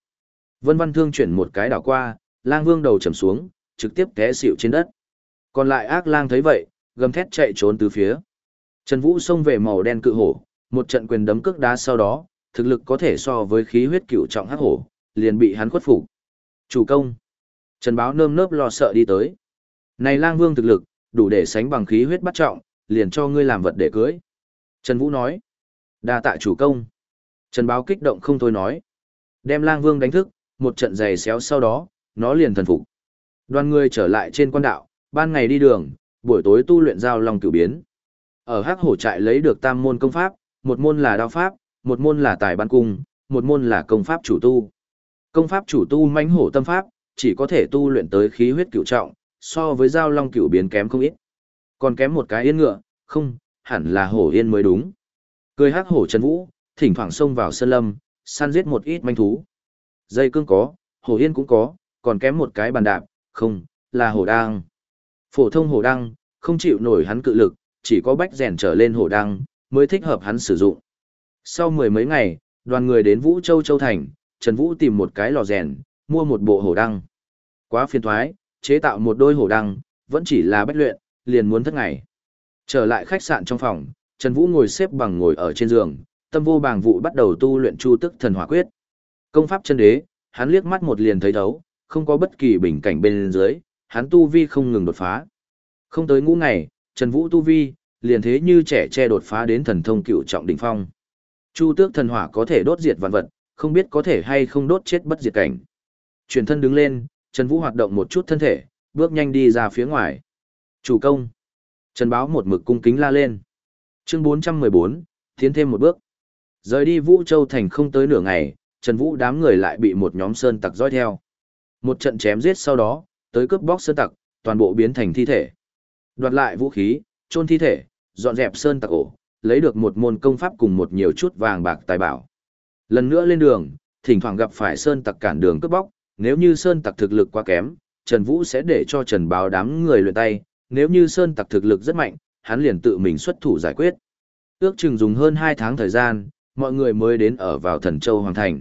Vân văn thương chuyển một cái đảo qua, lang vương đầu trầm xuống, trực tiếp té xỉu trên đất. Còn lại ác lang thấy vậy, gầm thét chạy trốn từ phía. Trần Vũ xông về màu đen cự hổ, một trận quyền đấm cước đá sau đó, thực lực có thể so với khí huyết cựu trọng hắc hổ, liền bị hắn khuất phục. Chủ công. Trần Báo nơm nớp lo sợ đi tới. Này lang vương thực lực, đủ để sánh bằng khí huyết bắt trọng, liền cho ngươi làm vật để cưới. Trần Vũ nói. đa tạ chủ công. Trần Báo kích động không thôi nói. Đem lang vương đánh thức, một trận giày xéo sau đó, nó liền thần phục. Đoàn người trở lại trên quan đạo, ban ngày đi đường, buổi tối tu luyện giao long cửu biến. Ở hắc hổ trại lấy được tam môn công pháp, một môn là đao pháp, một môn là tài ban cung, một môn là công pháp chủ tu. Công pháp chủ tu mãnh hổ tâm pháp, chỉ có thể tu luyện tới khí huyết cửu trọng, so với giao long cửu biến kém không ít. Còn kém một cái yên ngựa, không, hẳn là hổ yên mới đúng. Cười hắc hổ Trần Vũ, thỉnh thoảng xông vào sơn lâm, săn giết một ít manh thú. Dây cương có, hổ yên cũng có, còn kém một cái bàn đạp, không, là hổ đăng. Phổ thông hổ đăng, không chịu nổi hắn cự lực, chỉ có bách rèn trở lên hổ đăng, mới thích hợp hắn sử dụng. Sau mười mấy ngày, đoàn người đến Vũ Châu Châu Thành, Trần Vũ tìm một cái lò rèn, mua một bộ hổ đăng. Quá phiền thoái, chế tạo một đôi hổ đăng, vẫn chỉ là bách luyện, liền muốn thất ngày. Trở lại khách sạn trong phòng, Trần Vũ ngồi xếp bằng ngồi ở trên giường, tâm vô bàng vụ bắt đầu tu luyện chu tức thần hỏa quyết. Công pháp chân đế, hắn liếc mắt một liền thấy thấu, không có bất kỳ bình cảnh bên dưới, hắn tu vi không ngừng đột phá. Không tới ngũ ngày, Trần Vũ tu vi, liền thế như trẻ che đột phá đến thần thông cựu trọng đỉnh phong. Chu tước thần hỏa có thể đốt diệt vạn vật, không biết có thể hay không đốt chết bất diệt cảnh. Chuyển thân đứng lên, Trần Vũ hoạt động một chút thân thể, bước nhanh đi ra phía ngoài. Chủ công. Trần Báo một mực cung kính la lên. Chương 414, tiến thêm một bước. Rời đi Vũ Châu thành không tới nửa ngày, Trần Vũ đám người lại bị một nhóm sơn tặc dõi theo. Một trận chém giết sau đó, tới cướp bóc sơn tặc, toàn bộ biến thành thi thể. Đoạt lại vũ khí, chôn thi thể, dọn dẹp sơn tặc ổ, lấy được một môn công pháp cùng một nhiều chút vàng bạc tài bảo. Lần nữa lên đường, thỉnh thoảng gặp phải sơn tặc cản đường cướp bóc, nếu như sơn tặc thực lực quá kém, Trần Vũ sẽ để cho Trần Báo đám người luyện tay, nếu như sơn tặc thực lực rất mạnh, hắn liền tự mình xuất thủ giải quyết. Ước chừng dùng hơn 2 tháng thời gian, mọi người mới đến ở vào Thần Châu Hoàng Thành.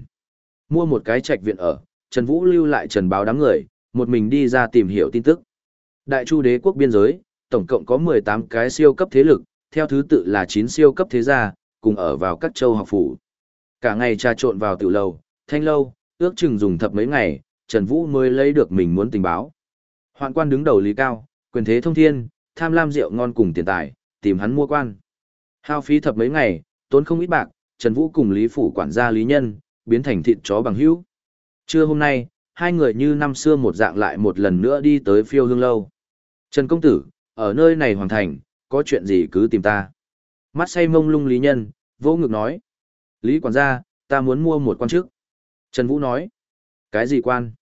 Mua một cái trạch viện ở, Trần Vũ lưu lại Trần Báo đám người, một mình đi ra tìm hiểu tin tức. Đại Chu đế quốc biên giới, tổng cộng có 18 cái siêu cấp thế lực, theo thứ tự là 9 siêu cấp thế gia, cùng ở vào các châu học phủ. Cả ngày trà trộn vào tiểu lầu, thanh lâu, ước chừng dùng thập mấy ngày, Trần Vũ mới lấy được mình muốn tình báo. Hoạn quan đứng đầu lý cao, quyền thế thông thiên, tham lam rượu ngon cùng tiền tài, tìm hắn mua quan. Hao phí thập mấy ngày, tốn không ít bạc, Trần Vũ cùng Lý Phủ quản gia Lý Nhân, biến thành thịt chó bằng hữu. Trưa hôm nay, hai người như năm xưa một dạng lại một lần nữa đi tới phiêu hương lâu. Trần Công Tử, ở nơi này hoàn thành, có chuyện gì cứ tìm ta. Mắt say mông lung Lý Nhân, vô ngực nói. Lý quản gia, ta muốn mua một quan chức. Trần Vũ nói. Cái gì quan?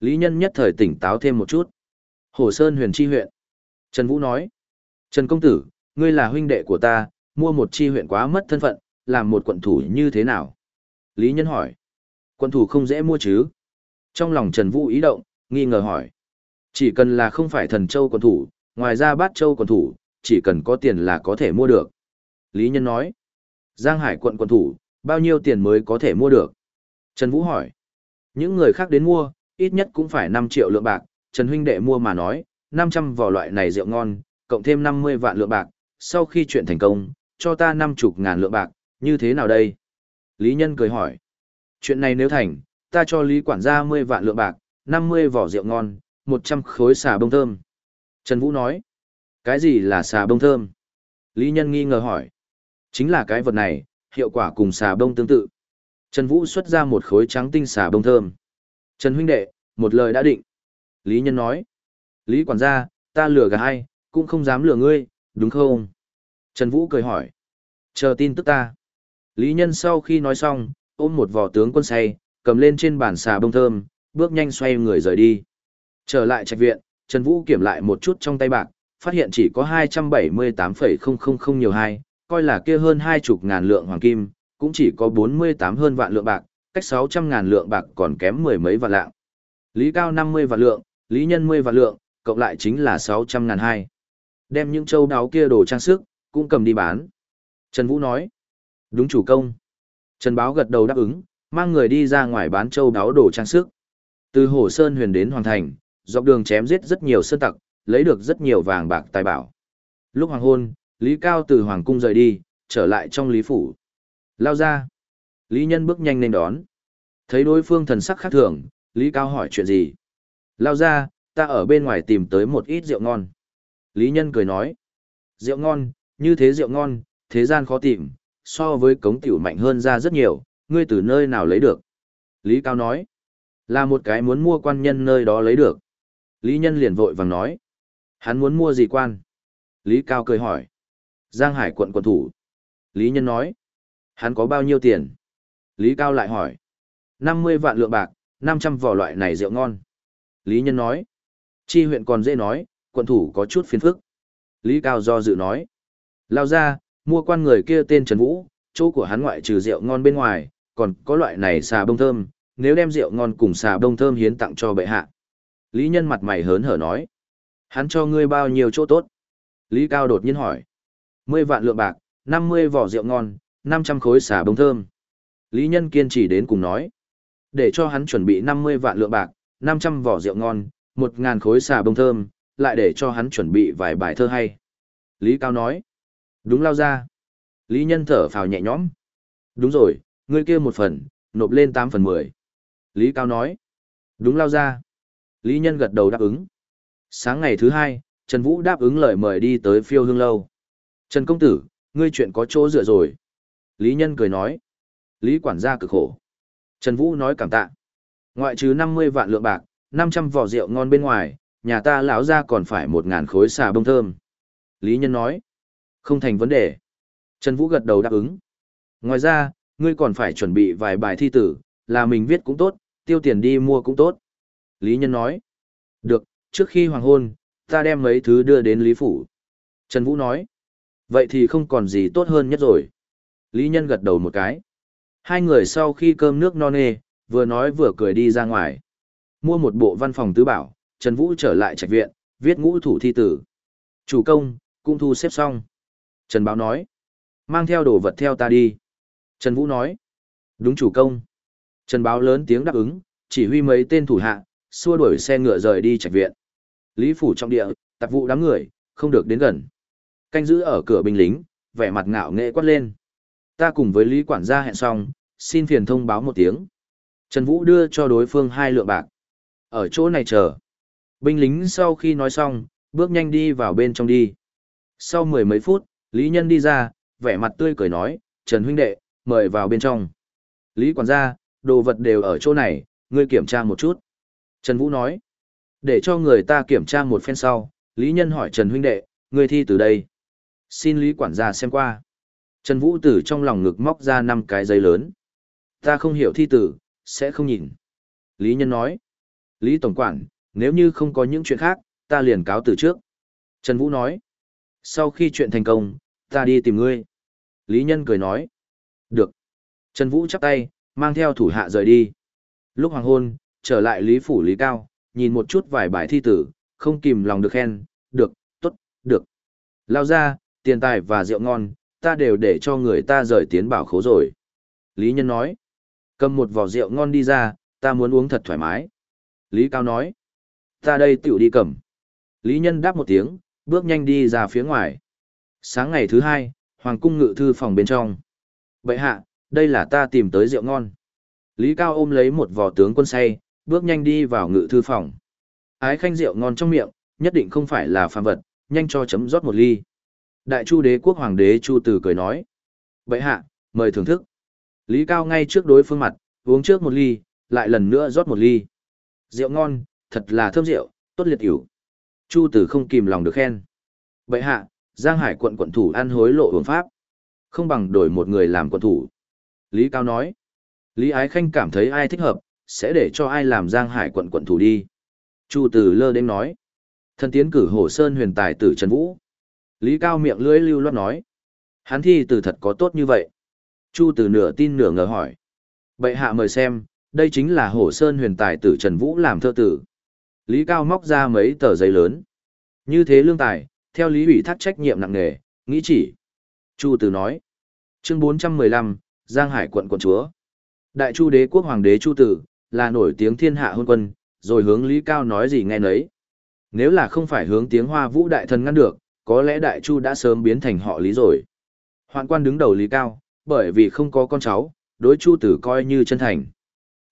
Lý Nhân nhất thời tỉnh táo thêm một chút. Hồ Sơn huyền chi huyện. Trần Vũ nói. Trần Công Tử, ngươi là huynh đệ của ta, mua một chi huyện quá mất thân phận, làm một quận thủ như thế nào? Lý Nhân hỏi. Quận thủ không dễ mua chứ? Trong lòng Trần Vũ ý động, nghi ngờ hỏi. Chỉ cần là không phải thần châu quận thủ, ngoài ra bát châu quận thủ, chỉ cần có tiền là có thể mua được. Lý Nhân nói. Giang Hải quận quận thủ, bao nhiêu tiền mới có thể mua được? Trần Vũ hỏi. Những người khác đến mua, ít nhất cũng phải 5 triệu lượng bạc, Trần huynh đệ mua mà nói, 500 vỏ loại này rượu ngon, cộng thêm 50 vạn lượng bạc, sau khi chuyện thành công, cho ta 50 ngàn lượng bạc, như thế nào đây? Lý Nhân cười hỏi. Chuyện này nếu thành, ta cho Lý quản gia 10 vạn lượng bạc, 50 vỏ rượu ngon, 100 khối xà bông thơm. Trần Vũ nói. Cái gì là xà bông thơm? Lý Nhân nghi ngờ hỏi. Chính là cái vật này, hiệu quả cùng xà bông tương tự. Trần Vũ xuất ra một khối trắng tinh xà bông thơm. Trần huynh đệ, một lời đã định. Lý Nhân nói. Lý quản gia, ta lừa gà ai, cũng không dám lừa ngươi, đúng không? Trần Vũ cười hỏi. Chờ tin tức ta. Lý Nhân sau khi nói xong, ôm một vỏ tướng quân say, cầm lên trên bàn xà bông thơm, bước nhanh xoay người rời đi. Trở lại trạch viện, Trần Vũ kiểm lại một chút trong tay bạc, phát hiện chỉ có 278,000 nhiều hai, coi là kia hơn hai chục ngàn lượng hoàng kim, cũng chỉ có 48 hơn vạn lượng bạc, cách 600 ngàn lượng bạc còn kém mười mấy vạn lạng. Lý Cao 50 vạn lượng, Lý Nhân 10 vạn lượng, cộng lại chính là 600 ngàn hai. Đem những châu đáo kia đồ trang sức, cũng cầm đi bán. Trần Vũ nói. Đúng chủ công. Trần Báo gật đầu đáp ứng, mang người đi ra ngoài bán châu đáo đồ trang sức. Từ Hồ Sơn huyền đến Hoàng Thành, dọc đường chém giết rất nhiều sơn tặc, lấy được rất nhiều vàng bạc tài bảo. Lúc hoàng hôn, Lý Cao từ Hoàng Cung rời đi, trở lại trong Lý Phủ. Lao ra. Lý Nhân bước nhanh lên đón. Thấy đối phương thần sắc khác thường, Lý Cao hỏi chuyện gì. Lao ra, ta ở bên ngoài tìm tới một ít rượu ngon. Lý Nhân cười nói. Rượu ngon, như thế rượu ngon, thế gian khó tìm, so với cống tiểu mạnh hơn ra rất nhiều, ngươi từ nơi nào lấy được. Lý Cao nói. Là một cái muốn mua quan nhân nơi đó lấy được. Lý Nhân liền vội vàng nói. Hắn muốn mua gì quan? Lý Cao cười hỏi. Giang Hải quận quận thủ. Lý Nhân nói. Hắn có bao nhiêu tiền? Lý Cao lại hỏi. 50 vạn lượng bạc, 500 vỏ loại này rượu ngon. Lý Nhân nói. Chi huyện còn dễ nói, quận thủ có chút phiền phức. Lý Cao do dự nói. Lao ra, mua quan người kia tên Trần Vũ, chỗ của hắn ngoại trừ rượu ngon bên ngoài, còn có loại này xà bông thơm, nếu đem rượu ngon cùng xà bông thơm hiến tặng cho bệ hạ. Lý Nhân mặt mày hớn hở nói. Hắn cho ngươi bao nhiêu chỗ tốt? Lý Cao đột nhiên hỏi. 10 vạn lượng bạc, 50 vỏ rượu ngon, 500 khối xà bông thơm. Lý Nhân kiên trì đến cùng nói. Để cho hắn chuẩn bị 50 vạn lượng bạc, 500 vỏ rượu ngon, 1.000 khối xà bông thơm, lại để cho hắn chuẩn bị vài bài thơ hay. Lý Cao nói. Đúng lao ra. Lý Nhân thở phào nhẹ nhõm. Đúng rồi, ngươi kia một phần, nộp lên 8 phần 10. Lý Cao nói. Đúng lao ra. Lý Nhân gật đầu đáp ứng. Sáng ngày thứ hai, Trần Vũ đáp ứng lời mời đi tới phiêu hương lâu. Trần Công Tử, ngươi chuyện có chỗ dựa rồi. Lý Nhân cười nói. Lý quản gia cực khổ. Trần Vũ nói cảm tạ. Ngoại trừ 50 vạn lượng bạc, 500 vỏ rượu ngon bên ngoài, nhà ta lão ra còn phải 1.000 khối xà bông thơm. Lý Nhân nói. Không thành vấn đề. Trần Vũ gật đầu đáp ứng. Ngoài ra, ngươi còn phải chuẩn bị vài bài thi tử, là mình viết cũng tốt, tiêu tiền đi mua cũng tốt. Lý Nhân nói. Được, trước khi hoàng hôn, ta đem mấy thứ đưa đến Lý Phủ. Trần Vũ nói. Vậy thì không còn gì tốt hơn nhất rồi. Lý Nhân gật đầu một cái. Hai người sau khi cơm nước no nê, vừa nói vừa cười đi ra ngoài. Mua một bộ văn phòng tứ bảo, Trần Vũ trở lại trạch viện, viết ngũ thủ thi tử. Chủ công, cũng thu xếp xong. Trần Báo nói. Mang theo đồ vật theo ta đi. Trần Vũ nói. Đúng chủ công. Trần Báo lớn tiếng đáp ứng, chỉ huy mấy tên thủ hạ, xua đuổi xe ngựa rời đi trạch viện. Lý phủ trong địa, tạp vụ đám người, không được đến gần. Canh giữ ở cửa binh lính, vẻ mặt ngạo nghệ quát lên. Ta cùng với Lý quản gia hẹn xong, xin phiền thông báo một tiếng. Trần Vũ đưa cho đối phương hai lượng bạc. Ở chỗ này chờ. Binh lính sau khi nói xong, bước nhanh đi vào bên trong đi. Sau mười mấy phút, Lý Nhân đi ra, vẻ mặt tươi cười nói, Trần huynh đệ, mời vào bên trong. Lý quản gia, đồ vật đều ở chỗ này, ngươi kiểm tra một chút. Trần Vũ nói, để cho người ta kiểm tra một phen sau, Lý Nhân hỏi Trần huynh đệ, ngươi thi từ đây. Xin Lý quản gia xem qua. Trần Vũ từ trong lòng ngực móc ra năm cái giấy lớn. Ta không hiểu thi tử, sẽ không nhìn. Lý Nhân nói. Lý Tổng Quản, nếu như không có những chuyện khác, ta liền cáo từ trước. Trần Vũ nói. Sau khi chuyện thành công, ta đi tìm ngươi. Lý Nhân cười nói. Được. Trần Vũ chắp tay, mang theo thủ hạ rời đi. Lúc hoàng hôn, trở lại Lý Phủ Lý Cao, nhìn một chút vài bài thi tử, không kìm lòng được khen, được, tốt, được. Lao ra, tiền tài và rượu ngon, ta đều để cho người ta rời tiến bảo khố rồi. Lý Nhân nói, cầm một vỏ rượu ngon đi ra, ta muốn uống thật thoải mái. Lý Cao nói, ta đây tiểu đi cầm. Lý Nhân đáp một tiếng, bước nhanh đi ra phía ngoài. Sáng ngày thứ hai, Hoàng cung ngự thư phòng bên trong. Vậy hạ, đây là ta tìm tới rượu ngon. Lý Cao ôm lấy một vỏ tướng quân say, bước nhanh đi vào ngự thư phòng. Ái khanh rượu ngon trong miệng, nhất định không phải là phàm vật, nhanh cho chấm rót một ly. Đại Chu đế quốc hoàng đế Chu Tử cười nói. Vậy hạ, mời thưởng thức. Lý Cao ngay trước đối phương mặt, uống trước một ly, lại lần nữa rót một ly. Rượu ngon, thật là thơm rượu, tốt liệt ỉu. Chu Tử không kìm lòng được khen. Vậy hạ, Giang Hải quận quận thủ ăn hối lộ hướng pháp. Không bằng đổi một người làm quận thủ. Lý Cao nói. Lý Ái Khanh cảm thấy ai thích hợp, sẽ để cho ai làm Giang Hải quận quận thủ đi. Chu Tử lơ đến nói. Thần tiến cử Hồ Sơn huyền tài tử Trần Vũ. Lý Cao miệng lưỡi lưu loát nói. Hắn thi từ thật có tốt như vậy. Chu Tử nửa tin nửa ngờ hỏi. Bệ hạ mời xem, đây chính là Hồ Sơn huyền tài tử Trần Vũ làm thơ tử. Lý Cao móc ra mấy tờ giấy lớn. Như thế lương tài, theo lý ủy thác trách nhiệm nặng nề, nghĩ chỉ. Chu Tử nói. Chương 415, Giang Hải quận quận chúa. Đại Chu đế quốc hoàng đế Chu Tử, là nổi tiếng thiên hạ hôn quân, rồi hướng Lý Cao nói gì nghe nấy. Nếu là không phải hướng tiếng hoa vũ đại thần ngăn được, có lẽ Đại Chu đã sớm biến thành họ Lý rồi. Hoạn quan đứng đầu Lý Cao, bởi vì không có con cháu, đối Chu Tử coi như chân thành.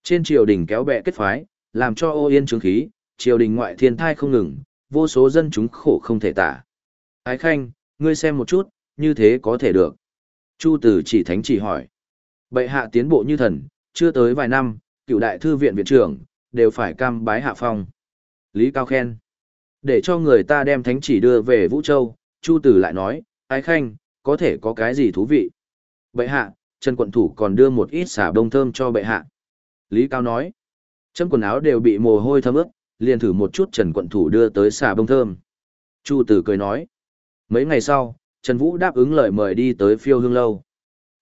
Trên triều đình kéo bè kết phái, làm cho ô yên chứng khí, triều đình ngoại thiên thai không ngừng, vô số dân chúng khổ không thể tả. Ái Khanh, ngươi xem một chút, như thế có thể được. Chu Tử chỉ thánh chỉ hỏi. Bệ hạ tiến bộ như thần, chưa tới vài năm, cựu đại thư viện viện trưởng, đều phải cam bái hạ phong. Lý Cao khen. Để cho người ta đem thánh chỉ đưa về Vũ Châu, Chu Tử lại nói, Ái Khanh, có thể có cái gì thú vị. Bệ hạ, Trần quận thủ còn đưa một ít xả bông thơm cho bệ hạ. Lý Cao nói, chân quần áo đều bị mồ hôi thấm ướt, liền thử một chút Trần quận thủ đưa tới xả bông thơm. Chu Tử cười nói, mấy ngày sau, Trần Vũ đáp ứng lời mời đi tới phiêu hương lâu.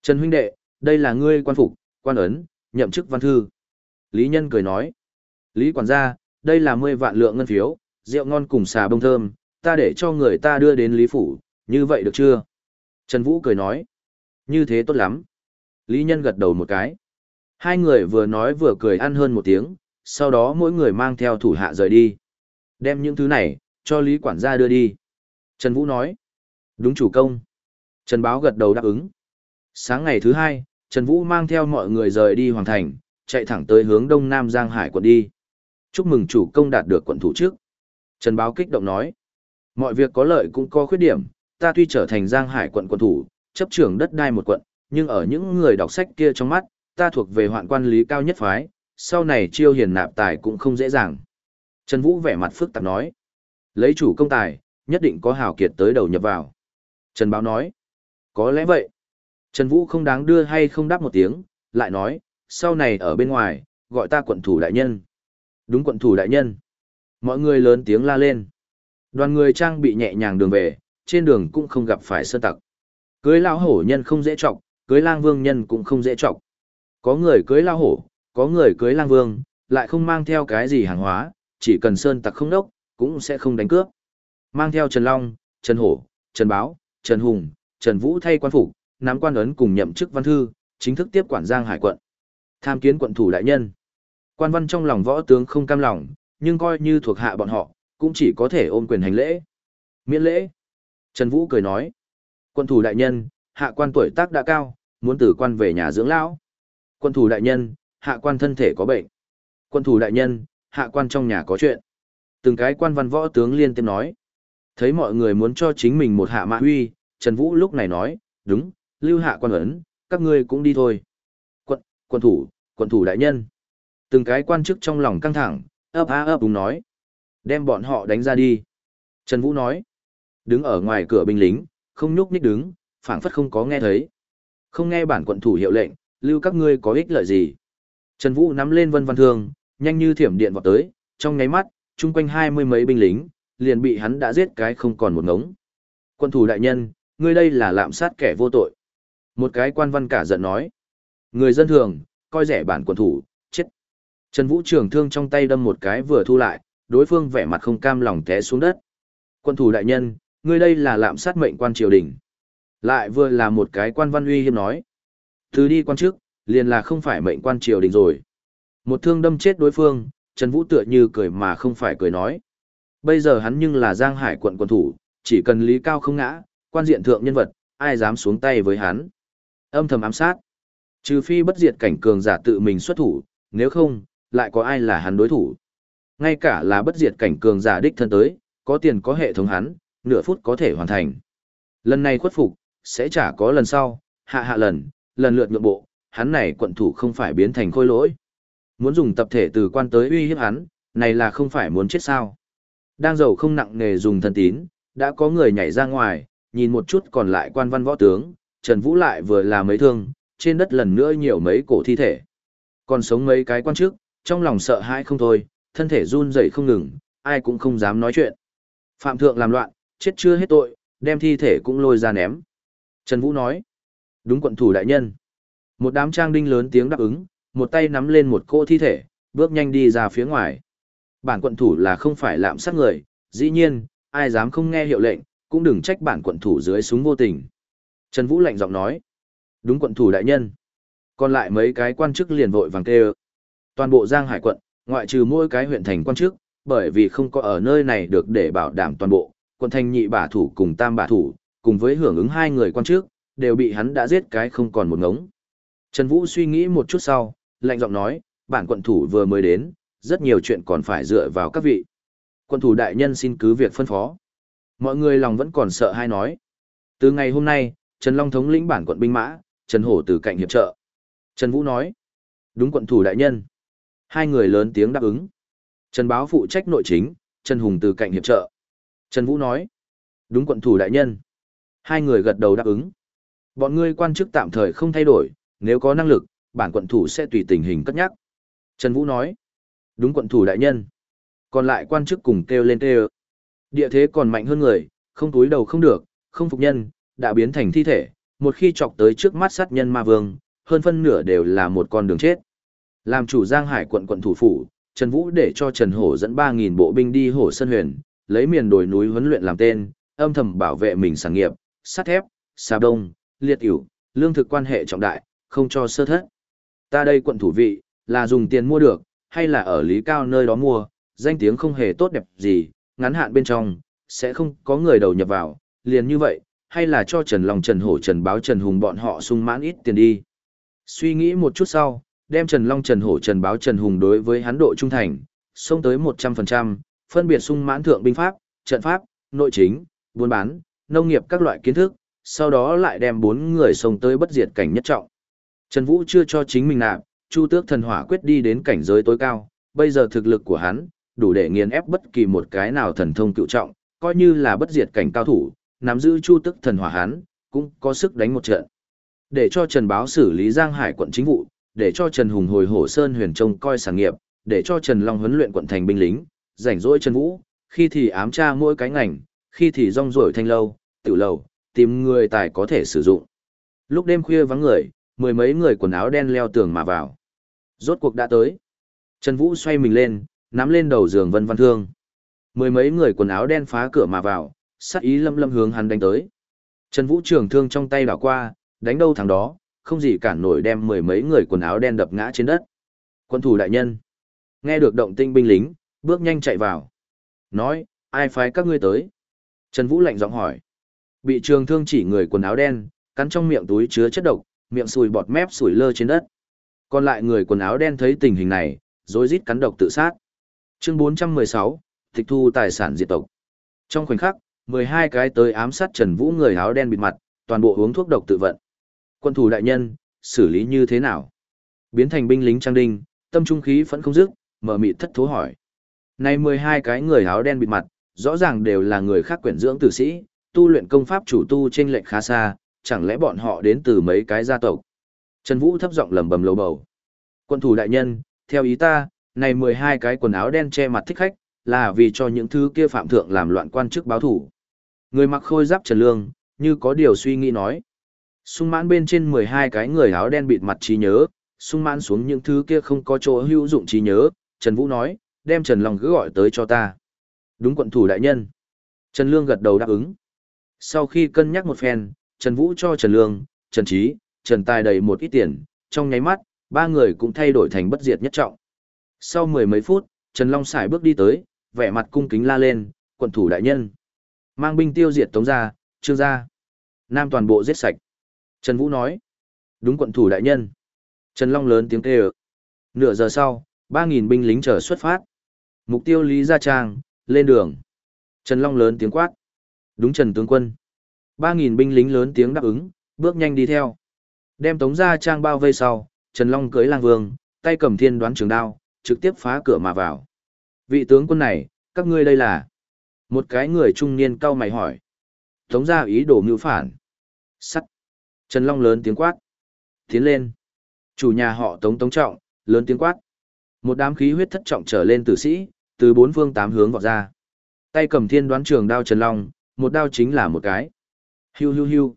Trần huynh đệ, đây là ngươi quan phục, quan ấn, nhậm chức văn thư. Lý Nhân cười nói, Lý quản gia, đây là 10 vạn lượng ngân phiếu, rượu ngon cùng xà bông thơm, ta để cho người ta đưa đến Lý Phủ, như vậy được chưa? Trần Vũ cười nói, như thế tốt lắm. Lý Nhân gật đầu một cái. Hai người vừa nói vừa cười ăn hơn một tiếng, sau đó mỗi người mang theo thủ hạ rời đi. Đem những thứ này, cho Lý quản gia đưa đi. Trần Vũ nói, đúng chủ công. Trần Báo gật đầu đáp ứng. Sáng ngày thứ hai, Trần Vũ mang theo mọi người rời đi Hoàng Thành, chạy thẳng tới hướng Đông Nam Giang Hải quận đi. Chúc mừng chủ công đạt được quận thủ trước. Trần Báo kích động nói. Mọi việc có lợi cũng có khuyết điểm, ta tuy trở thành Giang Hải quận quận thủ, chấp trưởng đất đai một quận, nhưng ở những người đọc sách kia trong mắt, ta thuộc về hoạn quan lý cao nhất phái, sau này chiêu hiền nạp tài cũng không dễ dàng. Trần Vũ vẻ mặt phức tạp nói. Lấy chủ công tài, nhất định có hào kiệt tới đầu nhập vào. Trần Báo nói. Có lẽ vậy. Trần Vũ không đáng đưa hay không đáp một tiếng, lại nói, sau này ở bên ngoài, gọi ta quận thủ đại nhân. Đúng quận thủ đại nhân. Mọi người lớn tiếng la lên. Đoàn người trang bị nhẹ nhàng đường về, trên đường cũng không gặp phải sơn tặc. Cưới lao hổ nhân không dễ trọng, cưới lang vương nhân cũng không dễ trọng. Có người cưới lao hổ, có người cưới lang vương, lại không mang theo cái gì hàng hóa, chỉ cần sơn tặc không đốc, cũng sẽ không đánh cướp. Mang theo Trần Long, Trần Hổ, Trần Báo, Trần Hùng, Trần Vũ thay quan phục, nắm quan ấn cùng nhậm chức văn thư, chính thức tiếp quản Giang Hải quận. Tham kiến quận thủ đại nhân. Quan văn trong lòng võ tướng không cam lòng, nhưng coi như thuộc hạ bọn họ, cũng chỉ có thể ôm quyền hành lễ. Miễn lễ. Trần Vũ cười nói. Quận thủ đại nhân, hạ quan tuổi tác đã cao, muốn tử quan về nhà dưỡng lão. Quận thủ đại nhân, hạ quan thân thể có bệnh. Quận thủ đại nhân, hạ quan trong nhà có chuyện. Từng cái quan văn võ tướng liên tiếp nói. Thấy mọi người muốn cho chính mình một hạ mạ huy, Trần Vũ lúc này nói, đúng, lưu hạ quan ấn, các ngươi cũng đi thôi. Quận, quận thủ, quận thủ đại nhân. Từng cái quan chức trong lòng căng thẳng, ấp á ấp đúng nói. Đem bọn họ đánh ra đi. Trần Vũ nói. Đứng ở ngoài cửa binh lính, không nhúc nhích đứng, phảng phất không có nghe thấy. Không nghe bản quận thủ hiệu lệnh, lưu các ngươi có ích lợi gì. Trần Vũ nắm lên vân văn thương, nhanh như thiểm điện vọt tới, trong nháy mắt, chung quanh hai mươi mấy binh lính, liền bị hắn đã giết cái không còn một ngống. Quân thủ đại nhân, ngươi đây là lạm sát kẻ vô tội. Một cái quan văn cả giận nói. Người dân thường, coi rẻ bản quân thủ, chết. Trần Vũ trường thương trong tay đâm một cái vừa thu lại, đối phương vẻ mặt không cam lòng té xuống đất. Quân thủ đại nhân, ngươi đây là lạm sát mệnh quan triều đình. Lại vừa là một cái quan văn uy hiếp nói. Từ đi quan trước, liền là không phải mệnh quan triều đình rồi. Một thương đâm chết đối phương, Trần Vũ tựa như cười mà không phải cười nói. Bây giờ hắn nhưng là Giang Hải quận quân thủ, chỉ cần lý cao không ngã, quan diện thượng nhân vật, ai dám xuống tay với hắn. Âm thầm ám sát. Trừ phi bất diệt cảnh cường giả tự mình xuất thủ, nếu không, lại có ai là hắn đối thủ. Ngay cả là bất diệt cảnh cường giả đích thân tới, có tiền có hệ thống hắn, nửa phút có thể hoàn thành. Lần này khuất phục, sẽ chả có lần sau, hạ hạ lần, lần lượt nhượng bộ, hắn này quận thủ không phải biến thành khôi lỗi. Muốn dùng tập thể từ quan tới uy hiếp hắn, này là không phải muốn chết sao. Đang giàu không nặng nề dùng thân tín, đã có người nhảy ra ngoài, nhìn một chút còn lại quan văn võ tướng, Trần Vũ lại vừa là mấy thương, trên đất lần nữa nhiều mấy cổ thi thể. Còn sống mấy cái quan chức trong lòng sợ hãi không thôi, thân thể run rẩy không ngừng, ai cũng không dám nói chuyện. Phạm thượng làm loạn, chết chưa hết tội, đem thi thể cũng lôi ra ném. Trần Vũ nói, đúng quận thủ đại nhân. Một đám trang đinh lớn tiếng đáp ứng, một tay nắm lên một cô thi thể, bước nhanh đi ra phía ngoài. Bản quận thủ là không phải lạm sát người, dĩ nhiên, ai dám không nghe hiệu lệnh, cũng đừng trách bản quận thủ dưới súng vô tình. Trần Vũ lạnh giọng nói, đúng quận thủ đại nhân. Còn lại mấy cái quan chức liền vội vàng kêu. Toàn bộ Giang Hải quận, ngoại trừ mỗi cái huyện thành quan chức, bởi vì không có ở nơi này được để bảo đảm toàn bộ, quận thành nhị bả thủ cùng tam bả thủ, cùng với hưởng ứng hai người quan chức, đều bị hắn đã giết cái không còn một ngống. Trần Vũ suy nghĩ một chút sau, lạnh giọng nói, bản quận thủ vừa mới đến, rất nhiều chuyện còn phải dựa vào các vị. Quận thủ đại nhân xin cứ việc phân phó. Mọi người lòng vẫn còn sợ hay nói. Từ ngày hôm nay, Trần Long thống lĩnh bản quận binh mã, Trần Hổ từ cạnh hiệp trợ. Trần Vũ nói, đúng quận thủ đại nhân. Hai người lớn tiếng đáp ứng. Trần Báo phụ trách nội chính, Trần Hùng từ cạnh hiệp trợ. Trần Vũ nói, đúng quận thủ đại nhân. Hai người gật đầu đáp ứng. Bọn ngươi quan chức tạm thời không thay đổi, nếu có năng lực, bản quận thủ sẽ tùy tình hình cất nhắc. Trần Vũ nói, đúng quận thủ đại nhân. Còn lại quan chức cùng kêu lên kêu. Địa thế còn mạnh hơn người, không túi đầu không được, không phục nhân, đã biến thành thi thể, một khi chọc tới trước mắt sát nhân ma vương, hơn phân nửa đều là một con đường chết. Làm chủ Giang Hải quận quận thủ phủ, Trần Vũ để cho Trần Hổ dẫn 3.000 bộ binh đi Hổ Sơn Huyền, lấy miền đồi núi huấn luyện làm tên, âm thầm bảo vệ mình sản nghiệp, sắt thép, xà đông, liệt ỉu, lương thực quan hệ trọng đại, không cho sơ thất. Ta đây quận thủ vị, là dùng tiền mua được, hay là ở lý cao nơi đó mua, danh tiếng không hề tốt đẹp gì, ngắn hạn bên trong, sẽ không có người đầu nhập vào, liền như vậy, hay là cho Trần Long Trần Hổ Trần Báo Trần Hùng bọn họ sung mãn ít tiền đi. Suy nghĩ một chút sau, đem Trần Long Trần Hổ Trần Báo Trần Hùng đối với hắn độ trung thành, xông tới 100%, phân biệt sung mãn thượng binh pháp, trận pháp, nội chính, buôn bán, nông nghiệp các loại kiến thức, sau đó lại đem bốn người xông tới bất diệt cảnh nhất trọng. Trần Vũ chưa cho chính mình nạp, Chu Tước thần hỏa quyết đi đến cảnh giới tối cao, bây giờ thực lực của hắn đủ để nghiền ép bất kỳ một cái nào thần thông cựu trọng, coi như là bất diệt cảnh cao thủ, nắm giữ Chu Tước thần hỏa hắn, cũng có sức đánh một trận. Để cho Trần Báo xử lý Giang Hải quận chính vụ, để cho Trần Hùng hồi hổ sơn huyền trông coi sản nghiệp, để cho Trần Long huấn luyện quận thành binh lính, rảnh rỗi Trần Vũ, khi thì ám tra mỗi cái ngành, khi thì rong ruổi thanh lâu, tiểu lầu, tìm người tài có thể sử dụng. Lúc đêm khuya vắng người, mười mấy người quần áo đen leo tường mà vào. Rốt cuộc đã tới. Trần Vũ xoay mình lên, nắm lên đầu giường Vân Văn Thương. Mười mấy người quần áo đen phá cửa mà vào, sát ý lâm lâm hướng hắn đánh tới. Trần Vũ trường thương trong tay đảo qua, đánh đâu thằng đó, không gì cản nổi đem mười mấy người quần áo đen đập ngã trên đất. Quân thủ đại nhân. Nghe được động tinh binh lính, bước nhanh chạy vào. Nói, ai phái các ngươi tới? Trần Vũ lạnh giọng hỏi. Bị trường thương chỉ người quần áo đen, cắn trong miệng túi chứa chất độc, miệng sùi bọt mép sủi lơ trên đất. Còn lại người quần áo đen thấy tình hình này, rối rít cắn độc tự sát. Chương 416, tịch thu tài sản diệt tộc. Trong khoảnh khắc, 12 cái tới ám sát Trần Vũ người áo đen bịt mặt, toàn bộ uống thuốc độc tự vận. Quân thủ đại nhân, xử lý như thế nào? Biến thành binh lính trang đinh, tâm trung khí vẫn không dứt, mở mịt thất thố hỏi. Này 12 cái người áo đen bịt mặt, rõ ràng đều là người khác quyển dưỡng tử sĩ, tu luyện công pháp chủ tu trên lệnh khá xa, chẳng lẽ bọn họ đến từ mấy cái gia tộc? Trần Vũ thấp giọng lẩm bẩm lầu bầu. Quân thủ đại nhân, theo ý ta, này 12 cái quần áo đen che mặt thích khách, là vì cho những thứ kia phạm thượng làm loạn quan chức báo thủ. Người mặc khôi giáp Trần Lương, như có điều suy nghĩ nói. Sung mãn bên trên 12 cái người áo đen bịt mặt trí nhớ, sung mãn xuống những thứ kia không có chỗ hữu dụng trí nhớ, Trần Vũ nói, đem Trần Long cứ gọi tới cho ta. Đúng quận thủ đại nhân. Trần Lương gật đầu đáp ứng. Sau khi cân nhắc một phen, Trần Vũ cho Trần Lương, Trần Trí, Trần Tài đầy một ít tiền, trong nháy mắt, ba người cũng thay đổi thành bất diệt nhất trọng. Sau mười mấy phút, Trần Long xài bước đi tới, vẻ mặt cung kính la lên, quận thủ đại nhân. Mang binh tiêu diệt tống gia, trương gia. Nam toàn bộ giết sạch. Trần Vũ nói. Đúng quận thủ đại nhân. Trần Long lớn tiếng kêu. Nửa giờ sau, 3.000 binh lính chờ xuất phát. Mục tiêu Lý Gia Trang, lên đường. Trần Long lớn tiếng quát. Đúng Trần Tướng Quân. 3.000 binh lính lớn tiếng đáp ứng, bước nhanh đi theo. Đem Tống Gia Trang bao vây sau, Trần Long cưới lang vương, tay cầm thiên đoán trường đao, trực tiếp phá cửa mà vào. Vị tướng quân này, các ngươi đây là? Một cái người trung niên cau mày hỏi. Tống Gia ý đồ mưu phản. Sắt. Trần Long lớn tiếng quát. Tiến lên. Chủ nhà họ Tống Tống Trọng, lớn tiếng quát. Một đám khí huyết thất trọng trở lên tử sĩ, từ bốn phương tám hướng vọt ra. Tay cầm thiên đoán trường đao Trần Long, một đao chính là một cái. Hiu hiu hiu.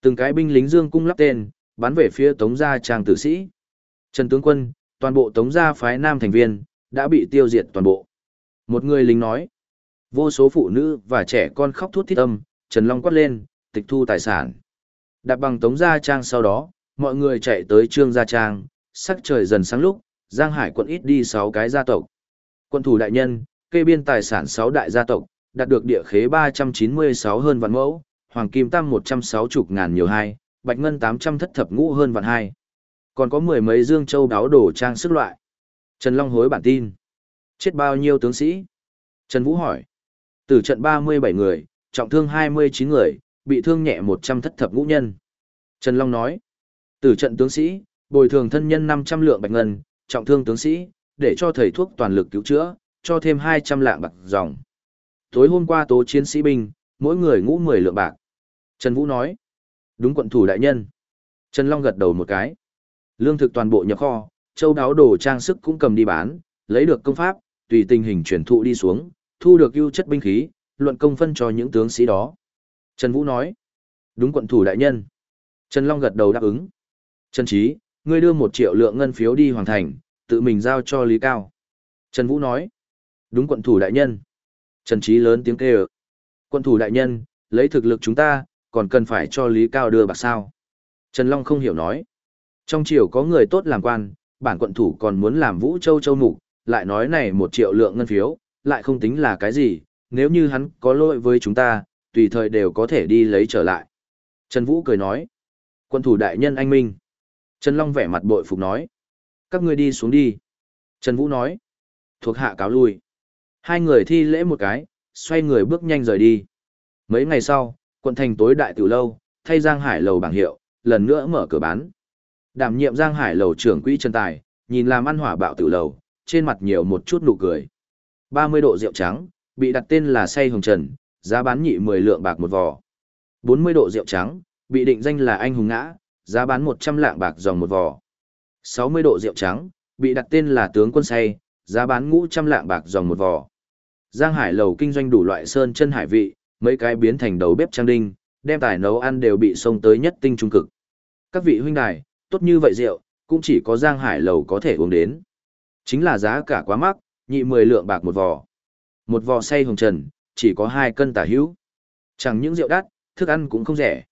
Từng cái binh lính dương cung lắp tên, bắn về phía Tống gia trang tử sĩ. Trần tướng quân, toàn bộ Tống gia phái nam thành viên đã bị tiêu diệt toàn bộ. Một người lính nói. Vô số phụ nữ và trẻ con khóc thút thít âm, Trần Long quát lên, tịch thu tài sản. Đạp bằng Tống gia trang sau đó, mọi người chạy tới Trương gia trang, sắc trời dần sáng lúc, Giang Hải quận ít đi 6 cái gia tộc. Quân thủ đại nhân, kê biên tài sản 6 đại gia tộc, đạt được địa khế 396 hơn vạn mẫu, hoàng kim tam 160 ngàn nhiều hai, bạch ngân 800 thất thập ngũ hơn vạn hai. Còn có mười mấy dương châu đáo đổ trang sức loại. Trần Long hối bản tin. Chết bao nhiêu tướng sĩ? Trần Vũ hỏi. Tử trận 37 người, trọng thương 29 người, bị thương nhẹ 100 thất thập ngũ nhân. Trần Long nói. Tử trận tướng sĩ, bồi thường thân nhân 500 lượng bạch ngân, trọng thương tướng sĩ, để cho thầy thuốc toàn lực cứu chữa, cho thêm 200 lạng bạc dòng. Tối hôm qua tố chiến sĩ binh, mỗi người ngũ 10 lượng bạc. Trần Vũ nói. Đúng quận thủ đại nhân. Trần Long gật đầu một cái. Lương thực toàn bộ nhập kho, châu đáo đồ trang sức cũng cầm đi bán, lấy được công pháp, tùy tình hình chuyển thụ đi xuống, thu được ưu chất binh khí, luận công phân cho những tướng sĩ đó. Trần Vũ nói. Đúng quận thủ đại nhân. Trần Long gật đầu đáp ứng. Trần Trí, ngươi đưa một triệu lượng ngân phiếu đi hoàn thành, tự mình giao cho Lý Cao. Trần Vũ nói. Đúng quận thủ đại nhân. Trần Trí lớn tiếng kêu. Quận thủ đại nhân, lấy thực lực chúng ta, còn cần phải cho Lý Cao đưa bạc sao. Trần Long không hiểu nói. Trong triều có người tốt làm quan, bản quận thủ còn muốn làm Vũ Châu Châu Mục, lại nói này một triệu lượng ngân phiếu, lại không tính là cái gì, nếu như hắn có lỗi với chúng ta, tùy thời đều có thể đi lấy trở lại. Trần Vũ cười nói. Quận thủ đại nhân anh Minh. Trần Long vẻ mặt bội phục nói. Các ngươi đi xuống đi. Trần Vũ nói. Thuộc hạ cáo lui. Hai người thi lễ một cái, xoay người bước nhanh rời đi. Mấy ngày sau, quận thành tối đại tiểu lâu, thay Giang Hải lầu bảng hiệu, lần nữa mở cửa bán. Đảm nhiệm Giang Hải lầu trưởng quỹ Trần Tài, nhìn làm ăn hỏa bạo tiểu lầu, trên mặt nhiều một chút nụ cười. 30 độ rượu trắng, bị đặt tên là say hồng trần, giá bán nhị 10 lượng bạc một vò. 40 độ rượu trắng, bị định danh là anh hùng ngã, giá bán 100 lạng bạc dòng một vò. 60 độ rượu trắng, bị đặt tên là tướng quân say, giá bán ngũ trăm lạng bạc dòng một vò. Giang Hải lầu kinh doanh đủ loại sơn chân hải vị, mấy cái biến thành đầu bếp trang đinh, đem tài nấu ăn đều bị xông tới nhất tinh trung cực. Các vị huynh đài, tốt như vậy rượu, cũng chỉ có Giang Hải lầu có thể uống đến. Chính là giá cả quá mắc, nhị 10 lượng bạc một vò. Một vò say hồng trần, chỉ có 2 cân tả hữu. Chẳng những rượu đắt, thức ăn cũng không rẻ.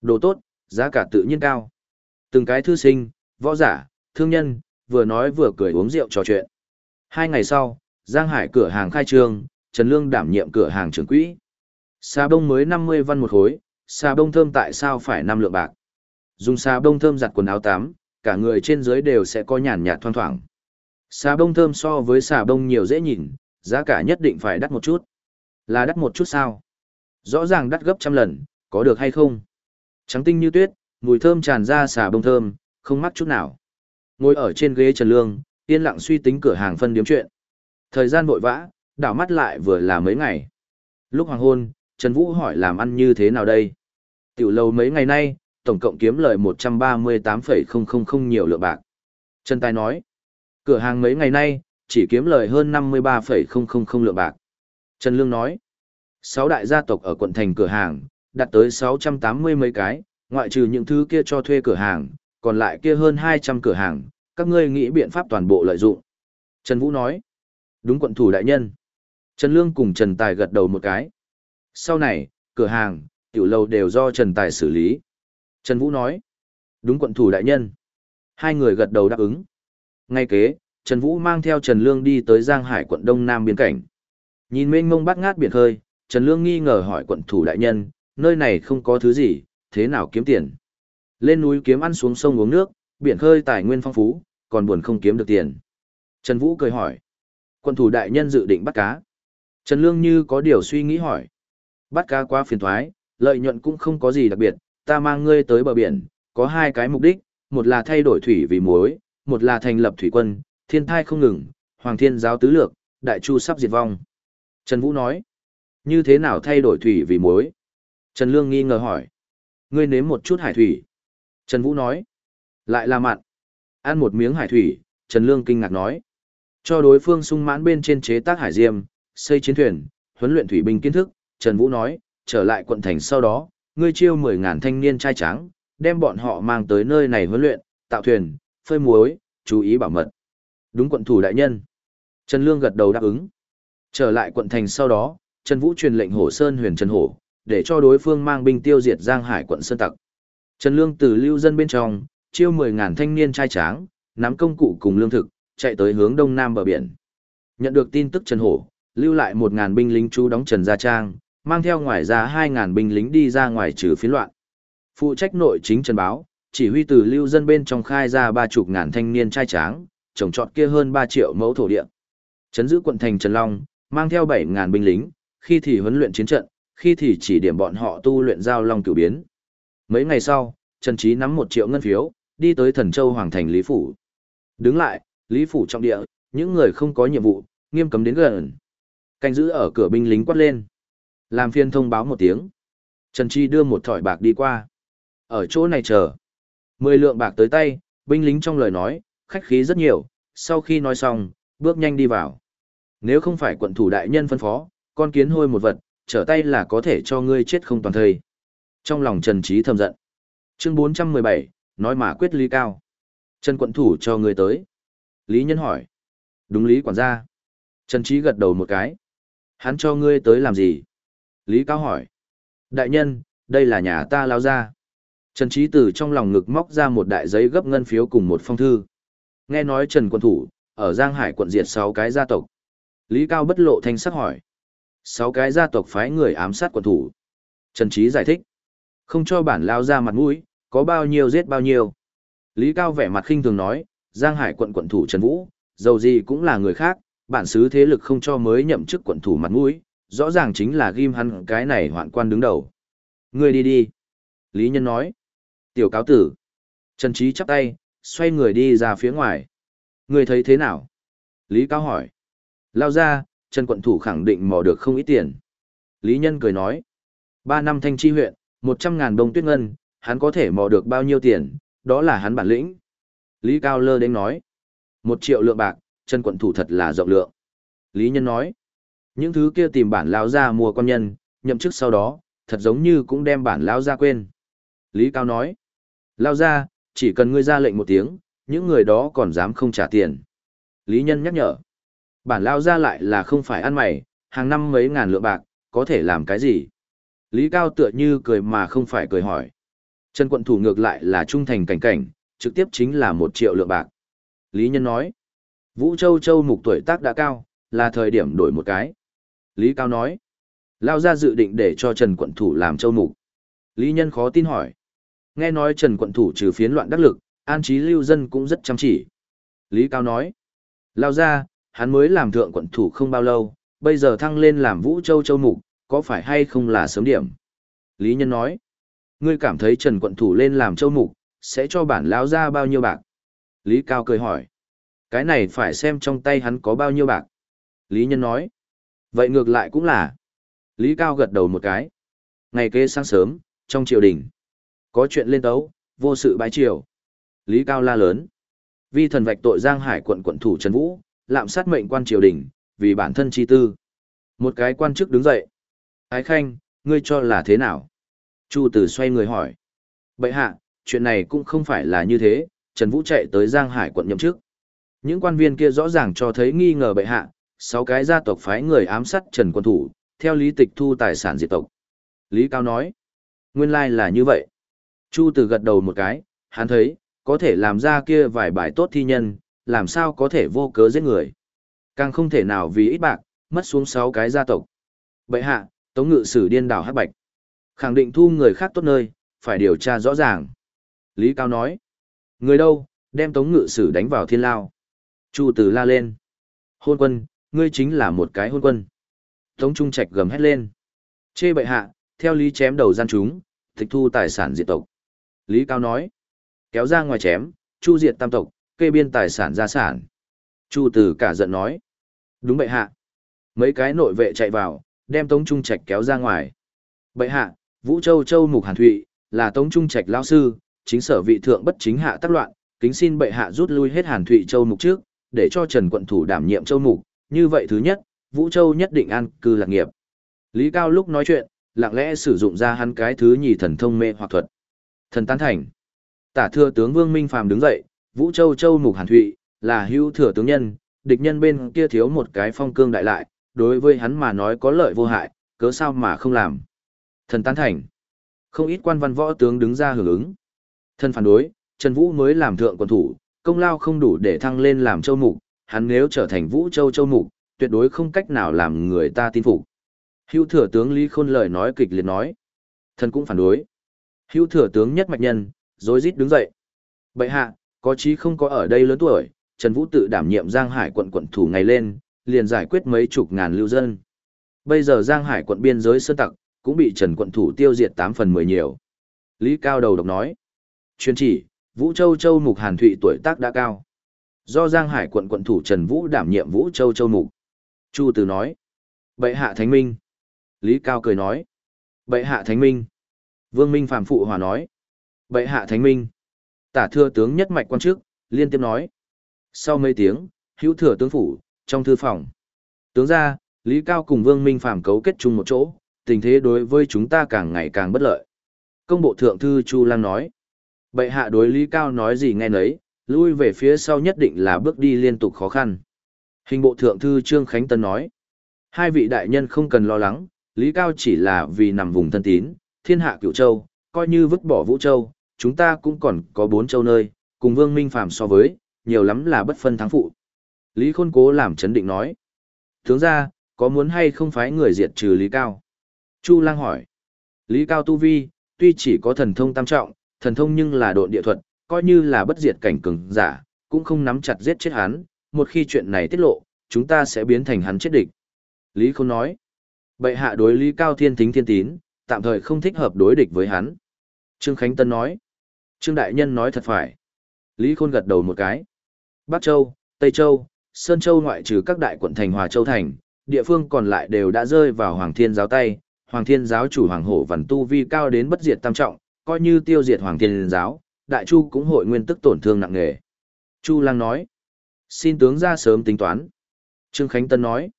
Đồ tốt, giá cả tự nhiên cao. Từng cái thư sinh, võ giả, thương nhân, vừa nói vừa cười uống rượu trò chuyện. Hai ngày sau, Giang Hải cửa hàng khai trương, Trần Lương đảm nhiệm cửa hàng trưởng quỹ. Xà bông mới 50 văn một khối, xà bông thơm tại sao phải 5 lượng bạc. Dùng xà bông thơm giặt quần áo tắm, cả người trên dưới đều sẽ có nhàn nhạt thoang thoảng. Xà bông thơm so với xà bông nhiều dễ nhìn, giá cả nhất định phải đắt một chút. Là đắt một chút sao? Rõ ràng đắt gấp trăm lần, có được hay không? Trắng tinh như tuyết, mùi thơm tràn ra xà bông thơm, không mắc chút nào. Ngồi ở trên ghế Trần Lương, yên lặng suy tính cửa hàng phân điếm chuyện. Thời gian vội vã, đảo mắt lại vừa là mấy ngày. Lúc hoàng hôn, Trần Vũ hỏi làm ăn như thế nào đây? Tiểu lâu mấy ngày nay, tổng cộng kiếm lời 138,000 nhiều lượng bạc. Trần Tài nói, cửa hàng mấy ngày nay, chỉ kiếm lời hơn 53,000 lượng bạc. Trần Lương nói, sáu đại gia tộc ở quận thành cửa hàng, đạt tới 680 mấy cái, ngoại trừ những thứ kia cho thuê cửa hàng, còn lại kia hơn 200 cửa hàng, các ngươi nghĩ biện pháp toàn bộ lợi dụng. Trần Vũ nói, đúng quận thủ đại nhân. Trần Lương cùng Trần Tài gật đầu một cái. Sau này, cửa hàng, tiểu lầu đều do Trần Tài xử lý. Trần Vũ nói, đúng quận thủ đại nhân. Hai người gật đầu đáp ứng. Ngay kế, Trần Vũ mang theo Trần Lương đi tới Giang Hải quận Đông Nam biên cảnh. Nhìn mênh mông bát ngát biển khơi, Trần Lương nghi ngờ hỏi quận thủ đại nhân, nơi này không có thứ gì, thế nào kiếm tiền? Lên núi kiếm ăn xuống sông uống nước, biển khơi tài nguyên phong phú, còn buồn không kiếm được tiền. Trần Vũ cười hỏi. Quận thủ đại nhân dự định bắt cá. Trần Lương như có điều suy nghĩ hỏi. Bắt cá quá phiền thoái, lợi nhuận cũng không có gì đặc biệt, ta mang ngươi tới bờ biển, có hai cái mục đích, một là thay đổi thủy vì muối, một là thành lập thủy quân, thiên thai không ngừng, hoàng thiên giáo tứ lược, đại chu sắp diệt vong. Trần Vũ nói, như thế nào thay đổi thủy vì muối? Trần Lương nghi ngờ hỏi, ngươi nếm một chút hải thủy. Trần Vũ nói, lại là mặn. Ăn một miếng hải thủy, Trần Lương kinh ngạc nói, cho đối phương sung mãn bên trên chế tác hải diêm, xây chiến thuyền, huấn luyện thủy binh kiến thức, Trần Vũ nói, trở lại quận thành sau đó, ngươi chiêu 10.000 thanh niên trai trắng, đem bọn họ mang tới nơi này huấn luyện, tạo thuyền, phơi muối, chú ý bảo mật. Đúng quận thủ đại nhân. Trần Lương gật đầu đáp ứng. Trở lại quận thành sau đó, Trần Vũ truyền lệnh Hổ Sơn huyền Trần Hổ, để cho đối phương mang binh tiêu diệt Giang Hải quận Sơn Tặc. Trần Lương từ lưu dân bên trong, chiêu 10.000 thanh niên trai tráng, nắm công cụ cùng lương thực, chạy tới hướng đông nam bờ biển. Nhận được tin tức Trần Hổ, lưu lại 1.000 binh lính chú đóng Trần Gia Trang, mang theo ngoài ra 2.000 binh lính đi ra ngoài trừ phiến loạn. Phụ trách nội chính Trần Báo, chỉ huy từ lưu dân bên trong khai ra ba chục ngàn thanh niên trai tráng, trồng trọt kia hơn 3 triệu mẫu thổ địa. Trấn giữ quận thành Trần Long, mang theo 7.000 binh lính, khi thì huấn luyện chiến trận, khi thì chỉ điểm bọn họ tu luyện giao long cửu biến. Mấy ngày sau, Trần Trí nắm 1 triệu ngân phiếu, đi tới Thần Châu Hoàng thành Lý Phủ. Đứng lại, Lý Phủ trong địa, những người không có nhiệm vụ, nghiêm cấm đến gần. Canh giữ ở cửa binh lính quát lên. Làm phiên thông báo một tiếng. Trần Chi đưa một thỏi bạc đi qua. Ở chỗ này chờ. Mười lượng bạc tới tay, binh lính trong lời nói, khách khí rất nhiều, sau khi nói xong, bước nhanh đi vào. Nếu không phải quận thủ đại nhân phân phó, con kiến hôi một vật, trở tay là có thể cho ngươi chết không toàn thời. Trong lòng Trần Trí thầm giận. Chương 417, nói mà quyết lý cao. Trần quận thủ cho ngươi tới. Lý Nhân hỏi. Đúng Lý quản gia. Trần Trí gật đầu một cái. Hắn cho ngươi tới làm gì? Lý Cao hỏi. Đại nhân, đây là nhà ta lao ra. Trần Trí từ trong lòng ngực móc ra một đại giấy gấp ngân phiếu cùng một phong thư. Nghe nói Trần quân thủ, ở Giang Hải quận diệt 6 cái gia tộc. Lý Cao bất lộ thanh sắc hỏi. 6 cái gia tộc phái người ám sát quân thủ. Trần Trí giải thích. Không cho bản lao ra mặt mũi, có bao nhiêu giết bao nhiêu. Lý Cao vẻ mặt khinh thường nói, Giang Hải quận quận thủ Trần Vũ, dầu gì cũng là người khác, bản xứ thế lực không cho mới nhậm chức quận thủ mặt mũi, rõ ràng chính là ghim hắn cái này hoạn quan đứng đầu. Ngươi đi đi. Lý Nhân nói. Tiểu cáo tử. Trần Trí chắp tay, xoay người đi ra phía ngoài. Ngươi thấy thế nào? Lý Cao hỏi. Lao ra, Trần quận thủ khẳng định mò được không ít tiền. Lý Nhân cười nói. Ba năm thanh chi huyện, một trăm ngàn đồng tuyết ngân, hắn có thể mò được bao nhiêu tiền, đó là hắn bản lĩnh. Lý Cao lơ đến nói. Một triệu lượng bạc, Trần quận thủ thật là rộng lượng. Lý Nhân nói. Những thứ kia tìm bản lão ra mua con nhân, nhậm chức sau đó, thật giống như cũng đem bản lão ra quên. Lý Cao nói. Lao ra, chỉ cần ngươi ra lệnh một tiếng, những người đó còn dám không trả tiền. Lý Nhân nhắc nhở. Bản lao ra lại là không phải ăn mày, hàng năm mấy ngàn lượng bạc, có thể làm cái gì? Lý Cao tựa như cười mà không phải cười hỏi. Trần quận thủ ngược lại là trung thành cảnh cảnh, trực tiếp chính là một triệu lượng bạc. Lý Nhân nói. Vũ Châu Châu mục tuổi tác đã cao, là thời điểm đổi một cái. Lý Cao nói. Lao ra dự định để cho Trần quận thủ làm châu mục. Lý Nhân khó tin hỏi. Nghe nói Trần quận thủ trừ phiến loạn đắc lực, an trí lưu dân cũng rất chăm chỉ. Lý Cao nói. Lao ra, hắn mới làm thượng quận thủ không bao lâu, bây giờ thăng lên làm Vũ Châu Châu Mục, có phải hay không là sớm điểm? Lý Nhân nói. Ngươi cảm thấy Trần quận thủ lên làm Châu Mục, sẽ cho bản lao ra bao nhiêu bạc? Lý Cao cười hỏi. Cái này phải xem trong tay hắn có bao nhiêu bạc. Lý Nhân nói. Vậy ngược lại cũng là. Lý Cao gật đầu một cái. Ngày kế sáng sớm, trong triều đình. Có chuyện lên tấu, vô sự bái triều. Lý Cao la lớn. Vi thần vạch tội Giang Hải quận quận thủ Trần Vũ, lạm sát mệnh quan triều đình, vì bản thân chi tư. Một cái quan chức đứng dậy. Ái Khanh, ngươi cho là thế nào? Chu Tử xoay người hỏi. Bệ hạ, chuyện này cũng không phải là như thế, Trần Vũ chạy tới Giang Hải quận nhậm chức. Những quan viên kia rõ ràng cho thấy nghi ngờ bệ hạ, sáu cái gia tộc phái người ám sát Trần Quân Thủ, theo lý tịch thu tài sản diệt tộc. Lý Cao nói, nguyên lai là như vậy. Chu Từ gật đầu một cái, hắn thấy, có thể làm ra kia vài bài tốt thi nhân, làm sao có thể vô cớ giết người. Càng không thể nào vì ít bạc, mất xuống sáu cái gia tộc. Bệ hạ, Tống Ngự Sử điên đảo hắc bạch. Khẳng định thu người khác tốt nơi, phải điều tra rõ ràng. Lý Cao nói, người đâu, đem Tống Ngự Sử đánh vào thiên lao. Chu Từ la lên. Hôn quân, ngươi chính là một cái hôn quân. Tống Trung Trạch gầm hét lên. Chê bệ hạ, theo lý chém đầu gian chúng, tịch thu tài sản diệt tộc. Lý Cao nói. Kéo ra ngoài chém, chu diệt tam tộc, kê biên tài sản gia sản. Chu Từ cả giận nói. Đúng bệ hạ. Mấy cái nội vệ chạy vào, đem Tống Trung Trạch kéo ra ngoài. Bệ hạ, Vũ Châu Châu Mục Hàn Thụy, là Tống Trung Trạch lao sư, chính sở vị thượng bất chính hạ tác loạn, kính xin bệ hạ rút lui hết Hàn Thụy Châu Mục trước, để cho Trần quận thủ đảm nhiệm Châu Mục, như vậy thứ nhất, Vũ Châu nhất định an cư lạc nghiệp. Lý Cao lúc nói chuyện, lặng lẽ sử dụng ra hắn cái thứ nhì thần thông mê hoặc thuật. Thần tán thành. Tả thừa tướng Vương Minh Phàm đứng dậy, Vũ Châu Châu Mục Hàn Thụy, là hữu thừa tướng nhân, địch nhân bên kia thiếu một cái phong cương đại lại, đối với hắn mà nói có lợi vô hại, cớ sao mà không làm. Thần tán thành. Không ít quan văn võ tướng đứng ra hưởng ứng. Thần phản đối, Trần Vũ mới làm thượng quân thủ, công lao không đủ để thăng lên làm châu mục, hắn nếu trở thành Vũ Châu châu mục, tuyệt đối không cách nào làm người ta tin phục. Hữu thừa tướng Lý Khôn lời nói kịch liệt nói. Thần cũng phản đối. Hữu thừa tướng nhất mạch nhân, rối rít đứng dậy. Bệ hạ, có chí không có ở đây lớn tuổi, Trần Vũ tự đảm nhiệm Giang Hải quận quận thủ ngày lên, liền giải quyết mấy chục ngàn lưu dân. Bây giờ Giang Hải quận biên giới sơn tặc, cũng bị Trần quận thủ tiêu diệt 8 phần 10 nhiều. Lý Cao đầu độc nói. Chuyên chỉ, Vũ Châu Châu Mục Hàn Thụy tuổi tác đã cao. Do Giang Hải quận quận thủ Trần Vũ đảm nhiệm Vũ Châu Châu Mục. Chu Từ nói. Bệ hạ thánh minh. Lý Cao cười nói. Bệ hạ thánh minh. Vương Minh Phạm Phụ Hòa nói. Bệ hạ thánh minh. Tả thưa tướng nhất mạch quan chức, liên tiếp nói. Sau mấy tiếng, hữu thừa tướng phủ, trong thư phòng. Tướng ra, Lý Cao cùng Vương Minh Phạm cấu kết chung một chỗ, tình thế đối với chúng ta càng ngày càng bất lợi. Công bộ thượng thư Chu Lang nói. Bệ hạ đối Lý Cao nói gì nghe nấy, lui về phía sau nhất định là bước đi liên tục khó khăn. Hình bộ thượng thư Trương Khánh Tân nói. Hai vị đại nhân không cần lo lắng, Lý Cao chỉ là vì nằm vùng thân tín, thiên hạ cửu châu, coi như vứt bỏ vũ châu, chúng ta cũng còn có bốn châu nơi, cùng Vương Minh phàm so với, nhiều lắm là bất phân thắng phụ. Lý Khôn Cố làm chấn định nói. Tướng ra, có muốn hay không phái người diệt trừ Lý Cao? Chu Lang hỏi. Lý Cao Tu Vi, tuy chỉ có thần thông tam trọng, thần thông nhưng là độn địa thuật, coi như là bất diệt cảnh cường giả, cũng không nắm chặt giết chết hắn, một khi chuyện này tiết lộ, chúng ta sẽ biến thành hắn chết địch. Lý Khôn nói. Bệ hạ đối Lý Cao Thiên tính thiên tín, tạm thời không thích hợp đối địch với hắn. Trương Khánh Tân nói. Trương Đại Nhân nói thật phải. Lý Khôn gật đầu một cái. Bắc Châu, Tây Châu, Sơn Châu ngoại trừ các đại quận thành Hòa Châu Thành, địa phương còn lại đều đã rơi vào Hoàng Thiên giáo tay. Hoàng Thiên giáo chủ Hoàng Hổ Văn Tu Vi cao đến bất diệt tam trọng, coi như tiêu diệt Hoàng Thiên giáo, Đại Chu cũng hội nguyên tức tổn thương nặng nề. Chu Lang nói. Xin tướng ra sớm tính toán. Trương Khánh Tân nói.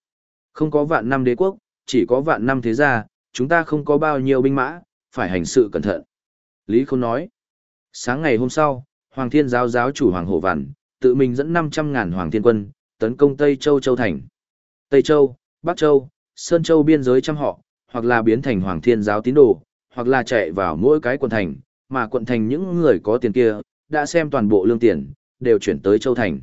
Không có vạn năm đế quốc, chỉ có vạn năm thế gia, chúng ta không có bao nhiêu binh mã, phải hành sự cẩn thận. Lý Khôn nói. Sáng ngày hôm sau, Hoàng Thiên giáo giáo chủ Hoàng Hổ Vằn, tự mình dẫn 500 ngàn Hoàng Thiên quân, tấn công Tây Châu Châu Thành. Tây Châu, Bắc Châu, Sơn Châu biên giới trăm họ, hoặc là biến thành Hoàng Thiên giáo tín đồ, hoặc là chạy vào mỗi cái quần thành, mà quận thành những người có tiền kia, đã xem toàn bộ lương tiền, đều chuyển tới Châu Thành.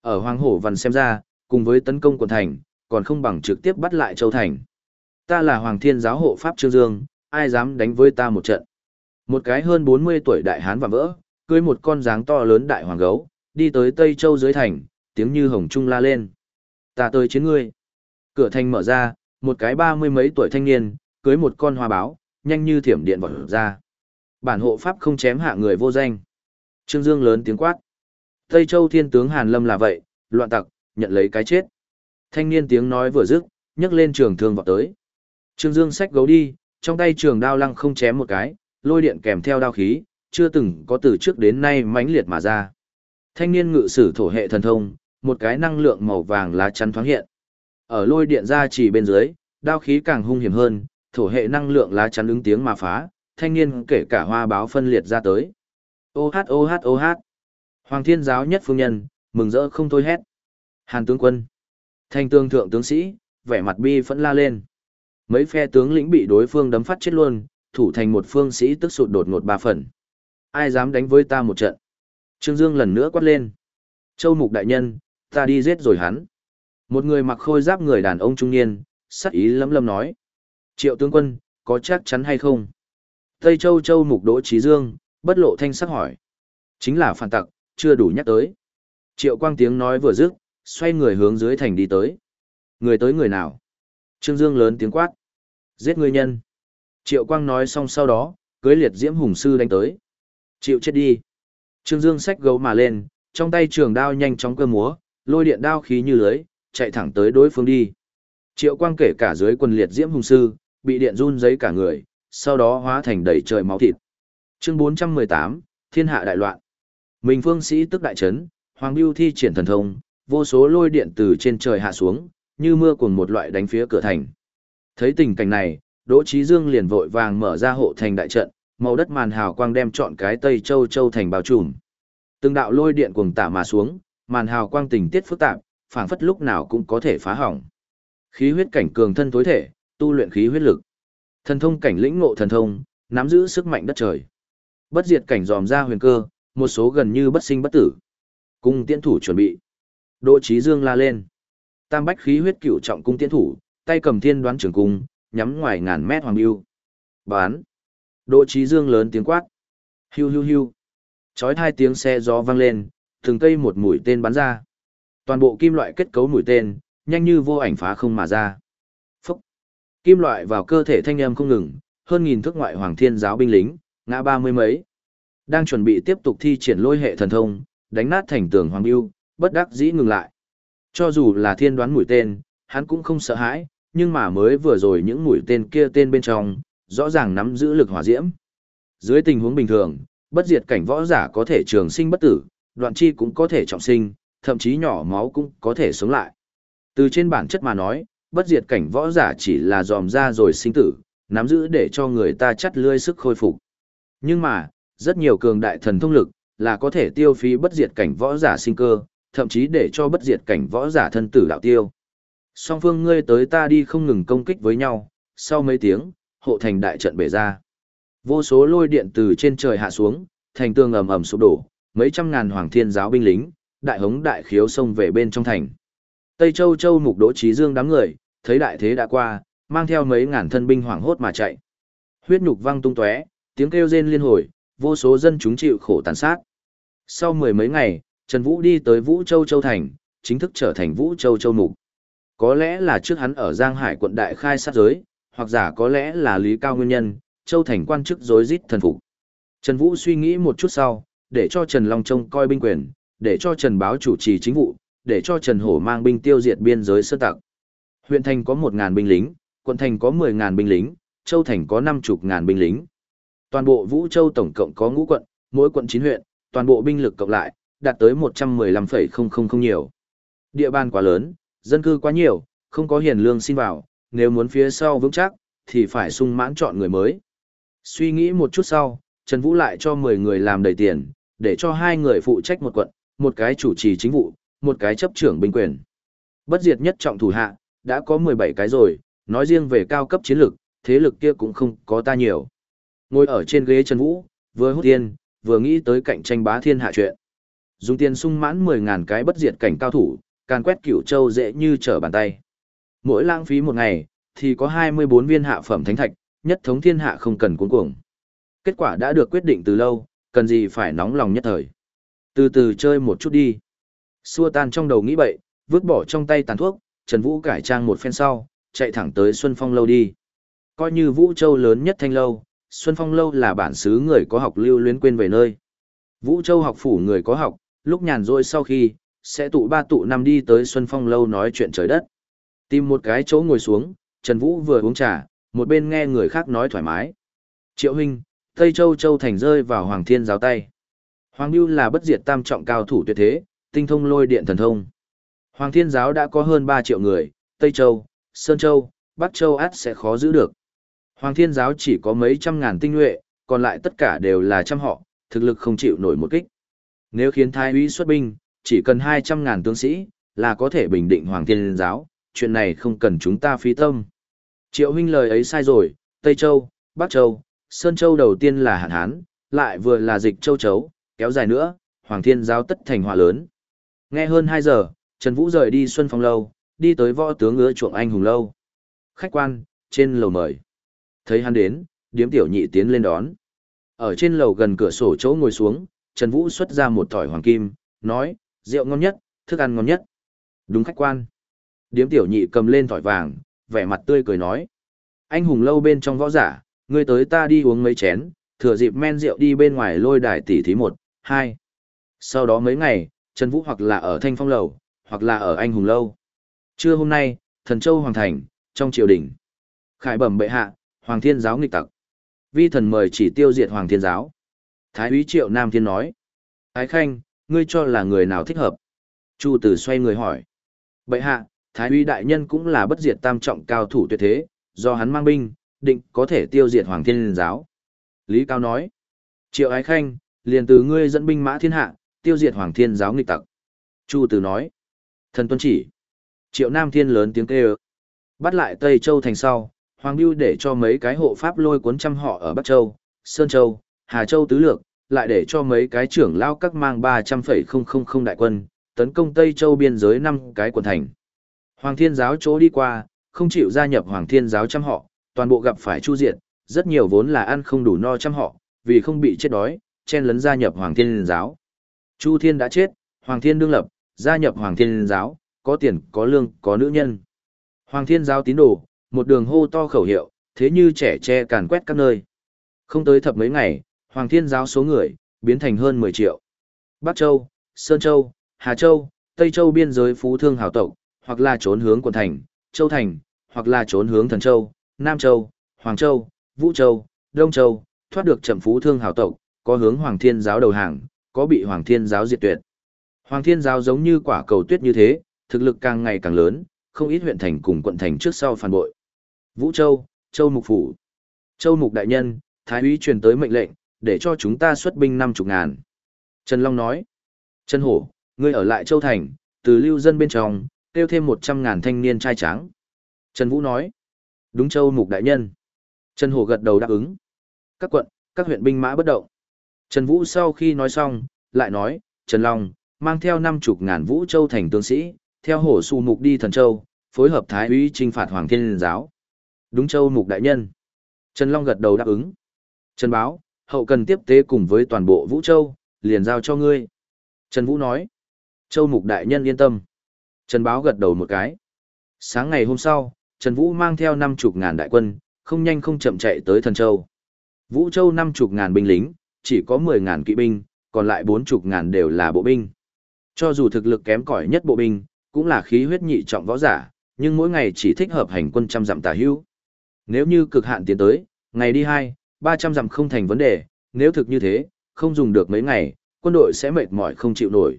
Ở Hoàng Hổ Văn xem ra, cùng với tấn công quận thành, còn không bằng trực tiếp bắt lại Châu Thành. Ta là Hoàng Thiên giáo hộ Pháp Trương Dương, ai dám đánh với ta một trận. Một cái hơn 40 tuổi đại hán và vỡ, cưới một con dáng to lớn đại hoàng gấu, đi tới Tây Châu dưới thành, tiếng như hồng trung la lên. Ta tới chiến ngươi. Cửa thành mở ra, một cái ba mươi mấy tuổi thanh niên, cưới một con hoa báo, nhanh như thiểm điện vọt ra. Bản hộ pháp không chém hạ người vô danh. Trương Dương lớn tiếng quát. Tây Châu thiên tướng Hàn Lâm là vậy, loạn tặc, nhận lấy cái chết. Thanh niên tiếng nói vừa dứt, nhấc lên trường thương vọt tới. Trương Dương xách gấu đi, trong tay trường đao lăng không chém một cái, lôi điện kèm theo đao khí, chưa từng có từ trước đến nay mãnh liệt mà ra. Thanh niên ngự sử thổ hệ thần thông, một cái năng lượng màu vàng lá chắn thoáng hiện. Ở lôi điện ra chỉ bên dưới, đao khí càng hung hiểm hơn, thổ hệ năng lượng lá chắn ứng tiếng mà phá, thanh niên kể cả hoa báo phân liệt ra tới. Ô hát ô hát ô hát. Hoàng thiên giáo nhất phương nhân, mừng rỡ không thôi hét. Hàn tướng quân. Thanh tương thượng tướng sĩ, vẻ mặt bi phẫn la lên. Mấy phe tướng lĩnh bị đối phương đấm phát chết luôn, thủ thành một phương sĩ tức sụt đột ngột ba phần. Ai dám đánh với ta một trận? Trương Dương lần nữa quát lên. Châu Mục đại nhân, ta đi giết rồi hắn. Một người mặc khôi giáp người đàn ông trung niên, sắc ý lấm lấm nói. Triệu tướng quân, có chắc chắn hay không? Tây Châu Châu Mục Đỗ Trí Dương, bất lộ thanh sắc hỏi. Chính là phản tặc, chưa đủ nhắc tới. Triệu Quang tiếng nói vừa dứt, xoay người hướng dưới thành đi tới. Người tới người nào? Trương Dương lớn tiếng quát. Giết người nhân. Triệu Quang nói xong sau đó, cưới liệt diễm hùng sư đánh tới. Chịu chết đi. Trương Dương xách gấu mà lên, trong tay trường đao nhanh chóng cơ múa, lôi điện đao khí như lưới, chạy thẳng tới đối phương đi. Triệu Quang kể cả dưới quần liệt diễm hùng sư, bị điện run giấy cả người, sau đó hóa thành đầy trời máu thịt. Chương 418, Thiên hạ đại loạn. Mình phương sĩ tức đại chấn, Hoàng bưu thi triển thần thông, vô số lôi điện từ trên trời hạ xuống, như mưa cùng một loại đánh phía cửa thành. Thấy tình cảnh này, Đỗ Chí Dương liền vội vàng mở ra hộ thành đại trận, màu đất màn hào quang đem trọn cái Tây Châu Châu thành bao trùm. Từng đạo lôi điện cuồng tả mà xuống, màn hào quang tình tiết phức tạp, phảng phất lúc nào cũng có thể phá hỏng. Khí huyết cảnh cường thân tối thể, tu luyện khí huyết lực. Thần thông cảnh lĩnh ngộ thần thông, nắm giữ sức mạnh đất trời. Bất diệt cảnh dòm ra huyền cơ, một số gần như bất sinh bất tử. Cung tiễn thủ chuẩn bị. Đỗ Chí Dương la lên. Tam bách khí huyết cựu trọng cung tiễn thủ, tay cầm thiên đoán trường cung, nhắm ngoài ngàn mét hoàng lưu. Bán. Đỗ Chí Dương lớn tiếng quát. Hiu hiu hiu. Chói hai tiếng xe gió vang lên, từng cây một mũi tên bắn ra. Toàn bộ kim loại kết cấu mũi tên, nhanh như vô ảnh phá không mà ra. Kim loại vào cơ thể thanh âm không ngừng, hơn nghìn thước ngoại hoàng thiên giáo binh lính, ngã ba mươi mấy. Đang chuẩn bị tiếp tục thi triển lôi hệ thần thông, đánh nát thành tường hoàng yêu, bất đắc dĩ ngừng lại. Cho dù là thiên đoán mũi tên, hắn cũng không sợ hãi, nhưng mà mới vừa rồi những mũi tên kia tên bên trong, rõ ràng nắm giữ lực hỏa diễm. Dưới tình huống bình thường, bất diệt cảnh võ giả có thể trường sinh bất tử, đoạn chi cũng có thể trọng sinh, thậm chí nhỏ máu cũng có thể sống lại. Từ trên bản chất mà nói, bất diệt cảnh võ giả chỉ là dòm ra rồi sinh tử, nắm giữ để cho người ta chắt lươi sức khôi phục. Nhưng mà, rất nhiều cường đại thần thông lực, là có thể tiêu phí bất diệt cảnh võ giả sinh cơ, thậm chí để cho bất diệt cảnh võ giả thân tử đạo tiêu. Song phương ngươi tới ta đi không ngừng công kích với nhau, sau mấy tiếng, hộ thành đại trận bể ra. Vô số lôi điện từ trên trời hạ xuống, thành tường ầm ầm sụp đổ, mấy trăm ngàn hoàng thiên giáo binh lính, đại hống đại khiếu xông về bên trong thành. Tây Châu Châu mục đỗ trí dương đám người, thấy đại thế đã qua, mang theo mấy ngàn thân binh hoảng hốt mà chạy. Huyết nhục văng tung tóe, tiếng kêu rên liên hồi, vô số dân chúng chịu khổ tàn sát. Sau mười mấy ngày, Trần Vũ đi tới Vũ Châu Châu Thành, chính thức trở thành Vũ Châu Châu Mục. Có lẽ là trước hắn ở Giang Hải quận đại khai sát giới, hoặc giả có lẽ là lý cao nguyên nhân, Châu Thành quan chức rối rít thần phục. Trần Vũ suy nghĩ một chút sau, để cho Trần Long trông coi binh quyền, để cho Trần Báo chủ trì chính vụ, để cho Trần Hổ mang binh tiêu diệt biên giới sơn tặc. Huyện thành có 1.000 binh lính, quận thành có 10.000 binh lính, Châu Thành có 50 ngàn binh lính. Toàn bộ Vũ Châu tổng cộng có ngũ quận, mỗi quận 9 huyện, toàn bộ binh lực cộng lại, đạt tới 115,000 nhiều. Địa bàn quá lớn, dân cư quá nhiều, không có hiền lương xin vào, nếu muốn phía sau vững chắc, thì phải sung mãn chọn người mới. Suy nghĩ một chút sau, Trần Vũ lại cho 10 người làm đầy tiền, để cho hai người phụ trách một quận, một cái chủ trì chính vụ, một cái chấp trưởng binh quyền. Bất diệt nhất trọng thủ hạ, đã có 17 cái rồi, nói riêng về cao cấp chiến lược, thế lực kia cũng không có ta nhiều. Ngồi ở trên ghế Trần Vũ, vừa hút tiền, vừa nghĩ tới cạnh tranh bá thiên hạ chuyện. Dùng tiền sung mãn 10.000 cái bất diệt cảnh cao thủ, càn quét cửu châu dễ như trở bàn tay. Mỗi lãng phí một ngày, thì có 24 viên hạ phẩm thánh thạch, nhất thống thiên hạ không cần cuốn cuồng. Kết quả đã được quyết định từ lâu, cần gì phải nóng lòng nhất thời. Từ từ chơi một chút đi. Xua tan trong đầu nghĩ bậy, vứt bỏ trong tay tàn thuốc, Trần Vũ cải trang một phen sau, chạy thẳng tới Xuân Phong lâu đi. Coi như Vũ Châu lớn nhất thanh lâu, Xuân Phong lâu là bản xứ người có học lưu luyến quên về nơi. Vũ Châu học phủ người có học, lúc nhàn rỗi sau khi, sẽ tụ ba tụ năm đi tới Xuân Phong lâu nói chuyện trời đất. Tìm một cái chỗ ngồi xuống, Trần Vũ vừa uống trà, một bên nghe người khác nói thoải mái. Triệu huynh, Tây Châu Châu Thành rơi vào Hoàng Thiên giáo tay. Hoàng Lưu là bất diệt tam trọng cao thủ tuyệt thế, tinh thông lôi điện thần thông. Hoàng Thiên giáo đã có hơn 3 triệu người, Tây Châu, Sơn Châu, Bắc Châu át sẽ khó giữ được. Hoàng Thiên Giáo chỉ có mấy trăm ngàn tinh nhuệ, còn lại tất cả đều là trăm họ, thực lực không chịu nổi một kích. Nếu khiến Thái úy xuất binh, chỉ cần 200 ngàn tướng sĩ, là có thể bình định Hoàng Thiên Giáo, chuyện này không cần chúng ta phí tâm. Triệu huynh lời ấy sai rồi, Tây Châu, Bắc Châu, Sơn Châu đầu tiên là hạn hán, lại vừa là dịch châu chấu, kéo dài nữa, Hoàng Thiên Giáo tất thành họa lớn. Nghe hơn 2 giờ, Trần Vũ rời đi Xuân Phong Lâu, đi tới võ tướng ứa chuộng anh hùng lâu. Khách quan, trên lầu mời. Thấy hắn đến, điếm tiểu nhị tiến lên đón. Ở trên lầu gần cửa sổ chỗ ngồi xuống, Trần Vũ xuất ra một thỏi hoàng kim, nói, rượu ngon nhất, thức ăn ngon nhất. Đúng khách quan. Điếm tiểu nhị cầm lên thỏi vàng, vẻ mặt tươi cười nói. Anh hùng lâu bên trong võ giả, ngươi tới ta đi uống mấy chén, thừa dịp men rượu đi bên ngoài lôi đài tỷ thí một, hai. Sau đó mấy ngày, Trần Vũ hoặc là ở Thanh Phong Lầu, hoặc là ở Anh Hùng Lâu. Trưa hôm nay, Thần Châu Hoàng Thành, trong triều đình. Khải bẩm bệ hạ, Hoàng Thiên Giáo nghịch tặc. Vi thần mời chỉ tiêu diệt Hoàng Thiên Giáo. Thái úy Triệu Nam Thiên nói. Thái Khanh, ngươi cho là người nào thích hợp? Chu Tử xoay người hỏi. Bệ hạ, Thái úy đại nhân cũng là bất diệt tam trọng cao thủ tuyệt thế, do hắn mang binh, định có thể tiêu diệt Hoàng Thiên Giáo. Lý Cao nói. Triệu Ái Khanh, liền từ ngươi dẫn binh mã thiên hạ, tiêu diệt Hoàng Thiên Giáo nghịch tặc. Chu Tử nói. Thần tuân chỉ. Triệu Nam Thiên lớn tiếng kêu. Bắt lại Tây Châu thành sau, Hoàng Biêu để cho mấy cái hộ pháp lôi cuốn trăm họ ở Bắc Châu, Sơn Châu, Hà Châu tứ lược, lại để cho mấy cái trưởng lao các mang 300,000 đại quân, tấn công Tây Châu biên giới năm cái quần thành. Hoàng Thiên giáo chỗ đi qua, không chịu gia nhập Hoàng Thiên giáo trăm họ, toàn bộ gặp phải chu diệt, rất nhiều vốn là ăn không đủ no trăm họ, vì không bị chết đói, chen lấn gia nhập Hoàng Thiên giáo. Chu Thiên đã chết, Hoàng Thiên đương lập, gia nhập Hoàng Thiên giáo, có tiền, có lương, có nữ nhân. Hoàng Thiên giáo tín đồ, một đường hô to khẩu hiệu, thế như trẻ tre càn quét các nơi. Không tới thập mấy ngày, Hoàng Thiên giáo số người, biến thành hơn 10 triệu. Bắc Châu, Sơn Châu, Hà Châu, Tây Châu biên giới phú thương hào tộc, hoặc là trốn hướng quận thành, Châu Thành, hoặc là trốn hướng Thần Châu, Nam Châu, Hoàng Châu, Vũ Châu, Đông Châu, thoát được trầm phú thương hào tộc, có hướng Hoàng Thiên giáo đầu hàng, có bị Hoàng Thiên giáo diệt tuyệt. Hoàng Thiên giáo giống như quả cầu tuyết như thế, thực lực càng ngày càng lớn, không ít huyện thành cùng quận thành trước sau phản bội. Vũ Châu, Châu Mục Phủ. Châu Mục Đại Nhân, Thái úy truyền tới mệnh lệnh, để cho chúng ta xuất binh năm chục ngàn. Trần Long nói. Trần Hổ, ngươi ở lại Châu Thành, từ lưu dân bên trong, tiêu thêm một trăm ngàn thanh niên trai tráng. Trần Vũ nói. Đúng Châu Mục Đại Nhân. Trần Hổ gật đầu đáp ứng. Các quận, các huyện binh mã bất động. Trần Vũ sau khi nói xong, lại nói, Trần Long, mang theo năm chục ngàn Vũ Châu Thành tướng sĩ, theo hổ su mục đi thần châu, phối hợp thái úy trinh phạt Hoàng Thiên Giáo. Đúng Châu Mục Đại Nhân. Trần Long gật đầu đáp ứng. Trần Báo, hậu cần tiếp tế cùng với toàn bộ Vũ Châu, liền giao cho ngươi. Trần Vũ nói. Châu Mục Đại Nhân yên tâm. Trần Báo gật đầu một cái. Sáng ngày hôm sau, Trần Vũ mang theo năm chục ngàn đại quân, không nhanh không chậm chạy tới Thần Châu. Vũ Châu năm chục ngàn binh lính, chỉ có mười ngàn kỵ binh, còn lại bốn chục ngàn đều là bộ binh. Cho dù thực lực kém cỏi nhất bộ binh, cũng là khí huyết nhị trọng võ giả, nhưng mỗi ngày chỉ thích hợp hành quân trăm dặm tả hữu. Nếu như cực hạn tiến tới, ngày đi hai, ba trăm dặm không thành vấn đề, nếu thực như thế, không dùng được mấy ngày, quân đội sẽ mệt mỏi không chịu nổi.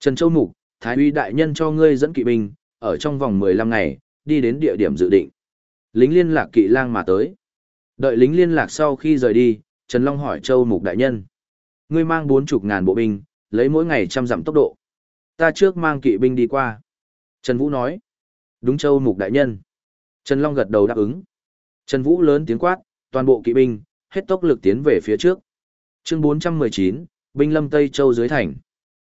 Trần Châu Mục, Thái uy đại nhân cho ngươi dẫn kỵ binh, ở trong vòng 15 ngày, đi đến địa điểm dự định. Lính liên lạc kỵ lang mà tới. Đợi lính liên lạc sau khi rời đi, Trần Long hỏi Châu Mục đại nhân. Ngươi mang bốn chục ngàn bộ binh, lấy mỗi ngày trăm dặm tốc độ. Ta trước mang kỵ binh đi qua. Trần Vũ nói. Đúng Châu Mục đại nhân. Trần Long gật đầu đáp ứng. Trần Vũ lớn tiếng quát, toàn bộ kỵ binh, hết tốc lực tiến về phía trước. Chương 419, binh lâm Tây Châu dưới thành.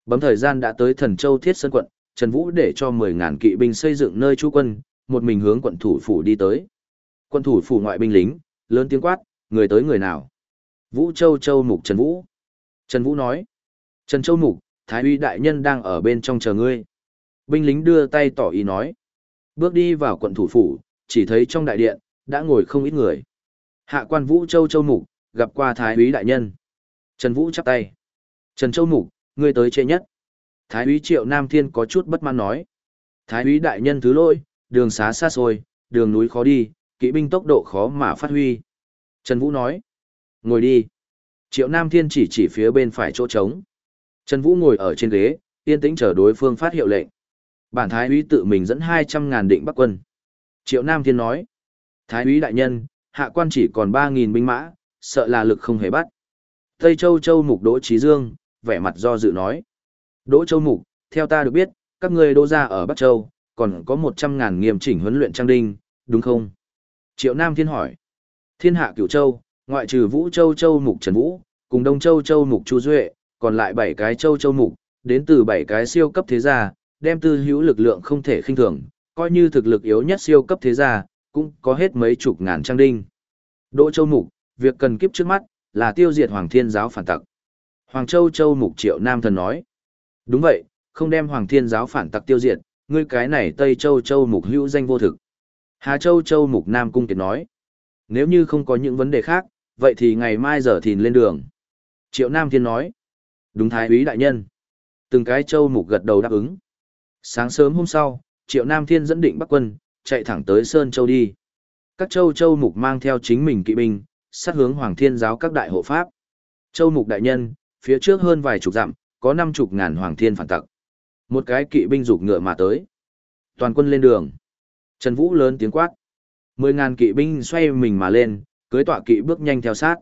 Bấm thời gian đã tới Thần Châu Thiết Sơn quận, Trần Vũ để cho 10.000 kỵ binh xây dựng nơi trú quân, một mình hướng quận thủ phủ đi tới. Quận thủ phủ ngoại binh lính, lớn tiếng quát, người tới người nào? Vũ Châu Châu Mục Trần Vũ. Trần Vũ nói, Trần Châu Mục, Thái uy đại nhân đang ở bên trong chờ ngươi. Binh lính đưa tay tỏ ý nói. Bước đi vào quận thủ phủ, chỉ thấy trong đại điện, đã ngồi không ít người. Hạ quan Vũ Châu Châu Mục, gặp qua Thái úy đại nhân. Trần Vũ chắp tay. Trần Châu Mục, ngươi tới trễ nhất. Thái úy Triệu Nam Thiên có chút bất mãn nói. Thái úy đại nhân thứ lỗi, đường xá xa xôi, đường núi khó đi, kỵ binh tốc độ khó mà phát huy. Trần Vũ nói. Ngồi đi. Triệu Nam Thiên chỉ chỉ phía bên phải chỗ trống. Trần Vũ ngồi ở trên ghế, yên tĩnh chờ đối phương phát hiệu lệnh. Bản Thái úy tự mình dẫn 200 ngàn định bắc quân. Triệu Nam Thiên nói. Thái úy đại nhân, hạ quan chỉ còn 3000 binh mã, sợ là lực không hề bắt. Tây Châu Châu Mục Đỗ Chí Dương, vẻ mặt do dự nói. Đỗ Châu Mục, theo ta được biết, các ngươi đô ra ở Bắc Châu, còn có 100.000 nghiêm chỉnh huấn luyện trang đinh, đúng không? Triệu Nam Thiên hỏi. Thiên hạ cửu châu, ngoại trừ Vũ Châu Châu Mục Trần Vũ, cùng Đông Châu Châu Mục Chu Duệ, còn lại 7 cái Châu Châu Mục, đến từ 7 cái siêu cấp thế gia, đem tư hữu lực lượng không thể khinh thường, coi như thực lực yếu nhất siêu cấp thế gia, cũng có hết mấy chục ngàn trang đinh. Đỗ Châu Mục, việc cần kiếp trước mắt, là tiêu diệt Hoàng Thiên Giáo phản tặc. Hoàng Châu Châu Mục Triệu Nam Thần nói. Đúng vậy, không đem Hoàng Thiên Giáo phản tặc tiêu diệt, ngươi cái này Tây Châu Châu Mục hữu danh vô thực. Hà Châu Châu Mục Nam Cung Kiệt nói. Nếu như không có những vấn đề khác, vậy thì ngày mai giờ thìn lên đường. Triệu Nam Thiên nói. Đúng thái úy đại nhân. Từng cái Châu Mục gật đầu đáp ứng. Sáng sớm hôm sau, Triệu Nam Thiên dẫn định Bắc quân, chạy thẳng tới Sơn Châu đi. Các Châu Châu Mục mang theo chính mình kỵ binh, sát hướng Hoàng Thiên giáo các đại hộ pháp. Châu Mục đại nhân, phía trước hơn vài chục dặm, có năm chục ngàn Hoàng Thiên phản tặc. Một cái kỵ binh rục ngựa mà tới. Toàn quân lên đường. Trần Vũ lớn tiếng quát. Mười ngàn kỵ binh xoay mình mà lên, cưới tọa kỵ bước nhanh theo sát.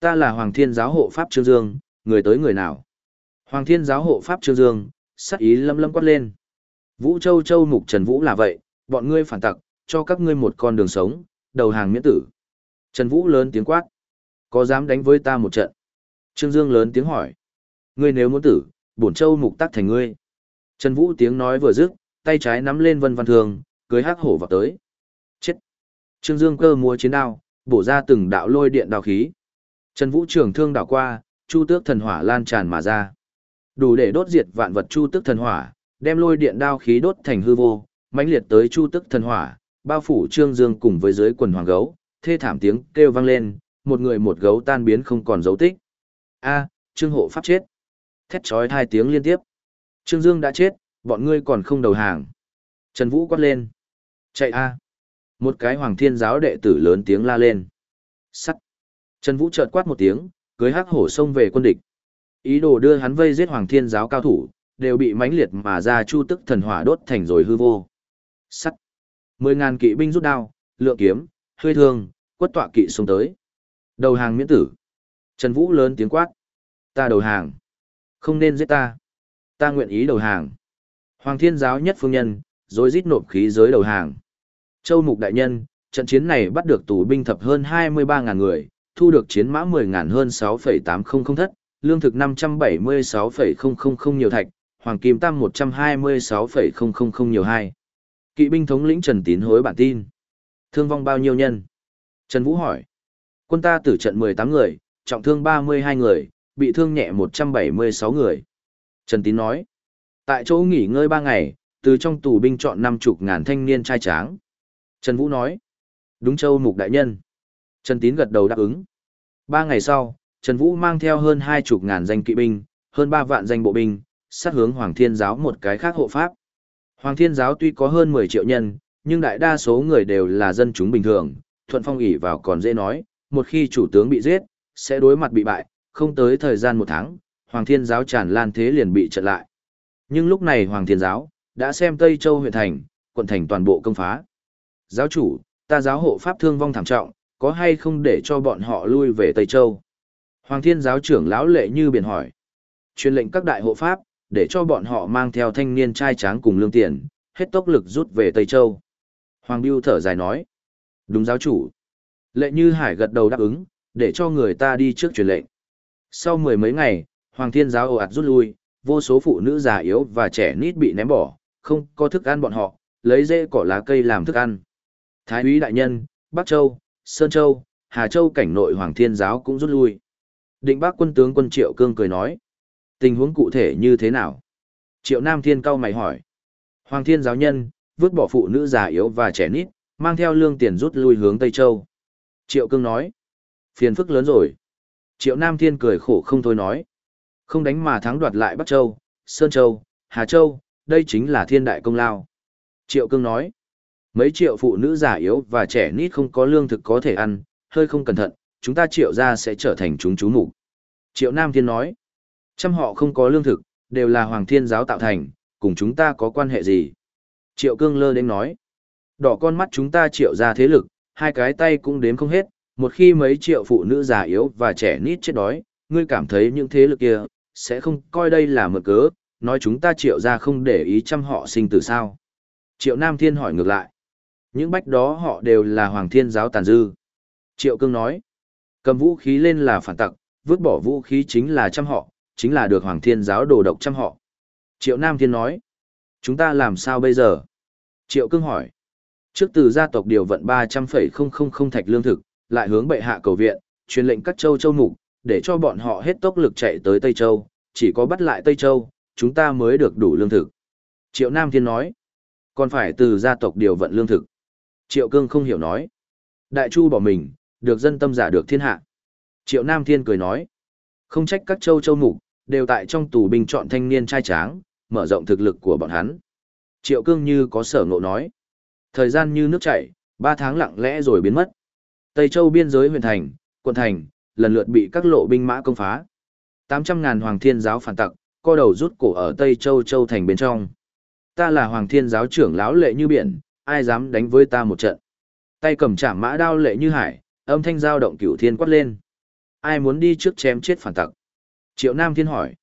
Ta là Hoàng Thiên giáo hộ pháp Trương Dương, người tới người nào? Hoàng Thiên giáo hộ pháp Trương Dương, sắc ý lâm lâm quát lên. Vũ Châu Châu Mục Trần Vũ là vậy, bọn ngươi phản tặc, cho các ngươi một con đường sống, đầu hàng miễn tử. Trần Vũ lớn tiếng quát. Có dám đánh với ta một trận? Trương Dương lớn tiếng hỏi. Ngươi nếu muốn tử, bổn châu mục tắc thành ngươi. Trần Vũ tiếng nói vừa dứt, tay trái nắm lên vân văn thường, cưới hắc hổ vào tới. Chết! Trương Dương cơ múa chiến đao, bổ ra từng đạo lôi điện đào khí. Trần Vũ trường thương đảo qua, chu tước thần hỏa lan tràn mà ra. Đủ để đốt diệt vạn vật chu tước thần hỏa, đem lôi điện đao khí đốt thành hư vô, mãnh liệt tới chu tước thần hỏa, bao phủ Trương Dương cùng với dưới quần hoàng gấu, thê thảm tiếng kêu vang lên, một người một gấu tan biến không còn dấu tích. A, Trương Hộ Pháp chết. Thét chói hai tiếng liên tiếp. Trương Dương đã chết, bọn ngươi còn không đầu hàng. Trần Vũ quát lên. Chạy a. Một cái Hoàng Thiên giáo đệ tử lớn tiếng la lên. Sắt. Trần Vũ chợt quát một tiếng, cưới hắc hổ xông về quân địch. Ý đồ đưa hắn vây giết Hoàng Thiên giáo cao thủ, đều bị mãnh liệt mà ra chu tức thần hỏa đốt thành rồi hư vô. Sắt. Mười ngàn kỵ binh rút đao, lượng kiếm, hơi thương, quất tọa kỵ xông tới. Đầu hàng miễn tử. Trần Vũ lớn tiếng quát. Ta đầu hàng. Không nên giết ta. Ta nguyện ý đầu hàng. Hoàng thiên giáo nhất phương nhân, rồi rít nộp khí giới đầu hàng. Châu Mục Đại Nhân, trận chiến này bắt được tù binh thập hơn 23.000 người, thu được chiến mã 10.000 hơn 6,800 thất, lương thực 576,000 nhiều thạch, hoàng kim tam 126,000 nhiều hai. Kỵ binh thống lĩnh Trần Tín hối bản tin. Thương vong bao nhiêu nhân? Trần Vũ hỏi. Quân ta tử trận 18 người, trọng thương 32 người, bị thương nhẹ 176 người. Trần Tín nói. Tại chỗ nghỉ ngơi 3 ngày, từ trong tù binh chọn 50 ngàn thanh niên trai tráng. Trần Vũ nói. Đúng châu mục đại nhân. Trần Tín gật đầu đáp ứng. Ba ngày sau, Trần Vũ mang theo hơn 20 ngàn danh kỵ binh, hơn 3 vạn danh bộ binh, sát hướng Hoàng Thiên Giáo một cái khác hộ pháp. Hoàng Thiên Giáo tuy có hơn 10 triệu nhân, nhưng đại đa số người đều là dân chúng bình thường, thuận phong ỉ vào còn dễ nói, một khi chủ tướng bị giết, sẽ đối mặt bị bại, không tới thời gian một tháng, Hoàng Thiên Giáo tràn lan thế liền bị trận lại. Nhưng lúc này Hoàng Thiên Giáo, đã xem Tây Châu huyện thành, quận thành toàn bộ công phá. Giáo chủ, ta giáo hộ pháp thương vong thảm trọng, có hay không để cho bọn họ lui về Tây Châu? Hoàng Thiên Giáo trưởng lão lệ như biển hỏi. Truyền lệnh các đại hộ pháp, để cho bọn họ mang theo thanh niên trai tráng cùng lương tiền, hết tốc lực rút về Tây Châu. Hoàng Biêu thở dài nói. Đúng giáo chủ. Lệ Như Hải gật đầu đáp ứng, để cho người ta đi trước truyền lệnh. Sau mười mấy ngày, Hoàng Thiên giáo ồ ạt rút lui, vô số phụ nữ già yếu và trẻ nít bị ném bỏ, không có thức ăn bọn họ, lấy rễ cỏ lá cây làm thức ăn. Thái úy đại nhân, Bắc Châu, Sơn Châu, Hà Châu cảnh nội Hoàng Thiên giáo cũng rút lui. Định Bắc quân tướng quân Triệu Cương cười nói, tình huống cụ thể như thế nào? Triệu Nam Thiên cao mày hỏi. Hoàng Thiên giáo nhân, vứt bỏ phụ nữ già yếu và trẻ nít, mang theo lương tiền rút lui hướng Tây Châu. Triệu Cương nói, phiền phức lớn rồi. Triệu Nam Thiên cười khổ không thôi nói, không đánh mà thắng đoạt lại Bắc Châu, Sơn Châu, Hà Châu, đây chính là thiên đại công lao. Triệu Cương nói, mấy triệu phụ nữ già yếu và trẻ nít không có lương thực có thể ăn, hơi không cẩn thận, chúng ta triệu ra sẽ trở thành chúng chú mục Triệu Nam Thiên nói, trăm họ không có lương thực, đều là Hoàng Thiên giáo tạo thành, cùng chúng ta có quan hệ gì? Triệu Cương lơ đến nói, đỏ con mắt chúng ta triệu ra thế lực, hai cái tay cũng đếm không hết, một khi mấy triệu phụ nữ già yếu và trẻ nít chết đói, ngươi cảm thấy những thế lực kia, sẽ không coi đây là mượn cớ, nói chúng ta triệu ra không để ý chăm họ sinh tử sao. Triệu Nam Thiên hỏi ngược lại. Những bách đó họ đều là Hoàng Thiên giáo tàn dư. Triệu Cương nói, cầm vũ khí lên là phản tặc, vứt bỏ vũ khí chính là chăm họ, chính là được Hoàng Thiên giáo đồ độc chăm họ. Triệu Nam Thiên nói, chúng ta làm sao bây giờ? Triệu Cương hỏi, trước từ gia tộc điều vận 300,000 thạch lương thực, lại hướng bệ hạ cầu viện, truyền lệnh các châu châu mục, để cho bọn họ hết tốc lực chạy tới Tây Châu, chỉ có bắt lại Tây Châu, chúng ta mới được đủ lương thực. Triệu Nam Thiên nói, còn phải từ gia tộc điều vận lương thực. Triệu Cương không hiểu nói, Đại Chu bỏ mình, được dân tâm giả được thiên hạ. Triệu Nam Thiên cười nói, không trách các châu châu mục, đều tại trong tù binh chọn thanh niên trai tráng, mở rộng thực lực của bọn hắn. Triệu Cương như có sở ngộ nói, thời gian như nước chảy, ba tháng lặng lẽ rồi biến mất. Tây Châu biên giới huyện thành, quận thành, lần lượt bị các lộ binh mã công phá. 800.000 Hoàng Thiên giáo phản tặc, co đầu rút cổ ở Tây Châu Châu thành bên trong. Ta là Hoàng Thiên giáo trưởng lão lệ như biển, ai dám đánh với ta một trận. Tay cầm chạm mã đao lệ như hải, âm thanh dao động cửu thiên quát lên. Ai muốn đi trước chém chết phản tặc? Triệu Nam Thiên hỏi.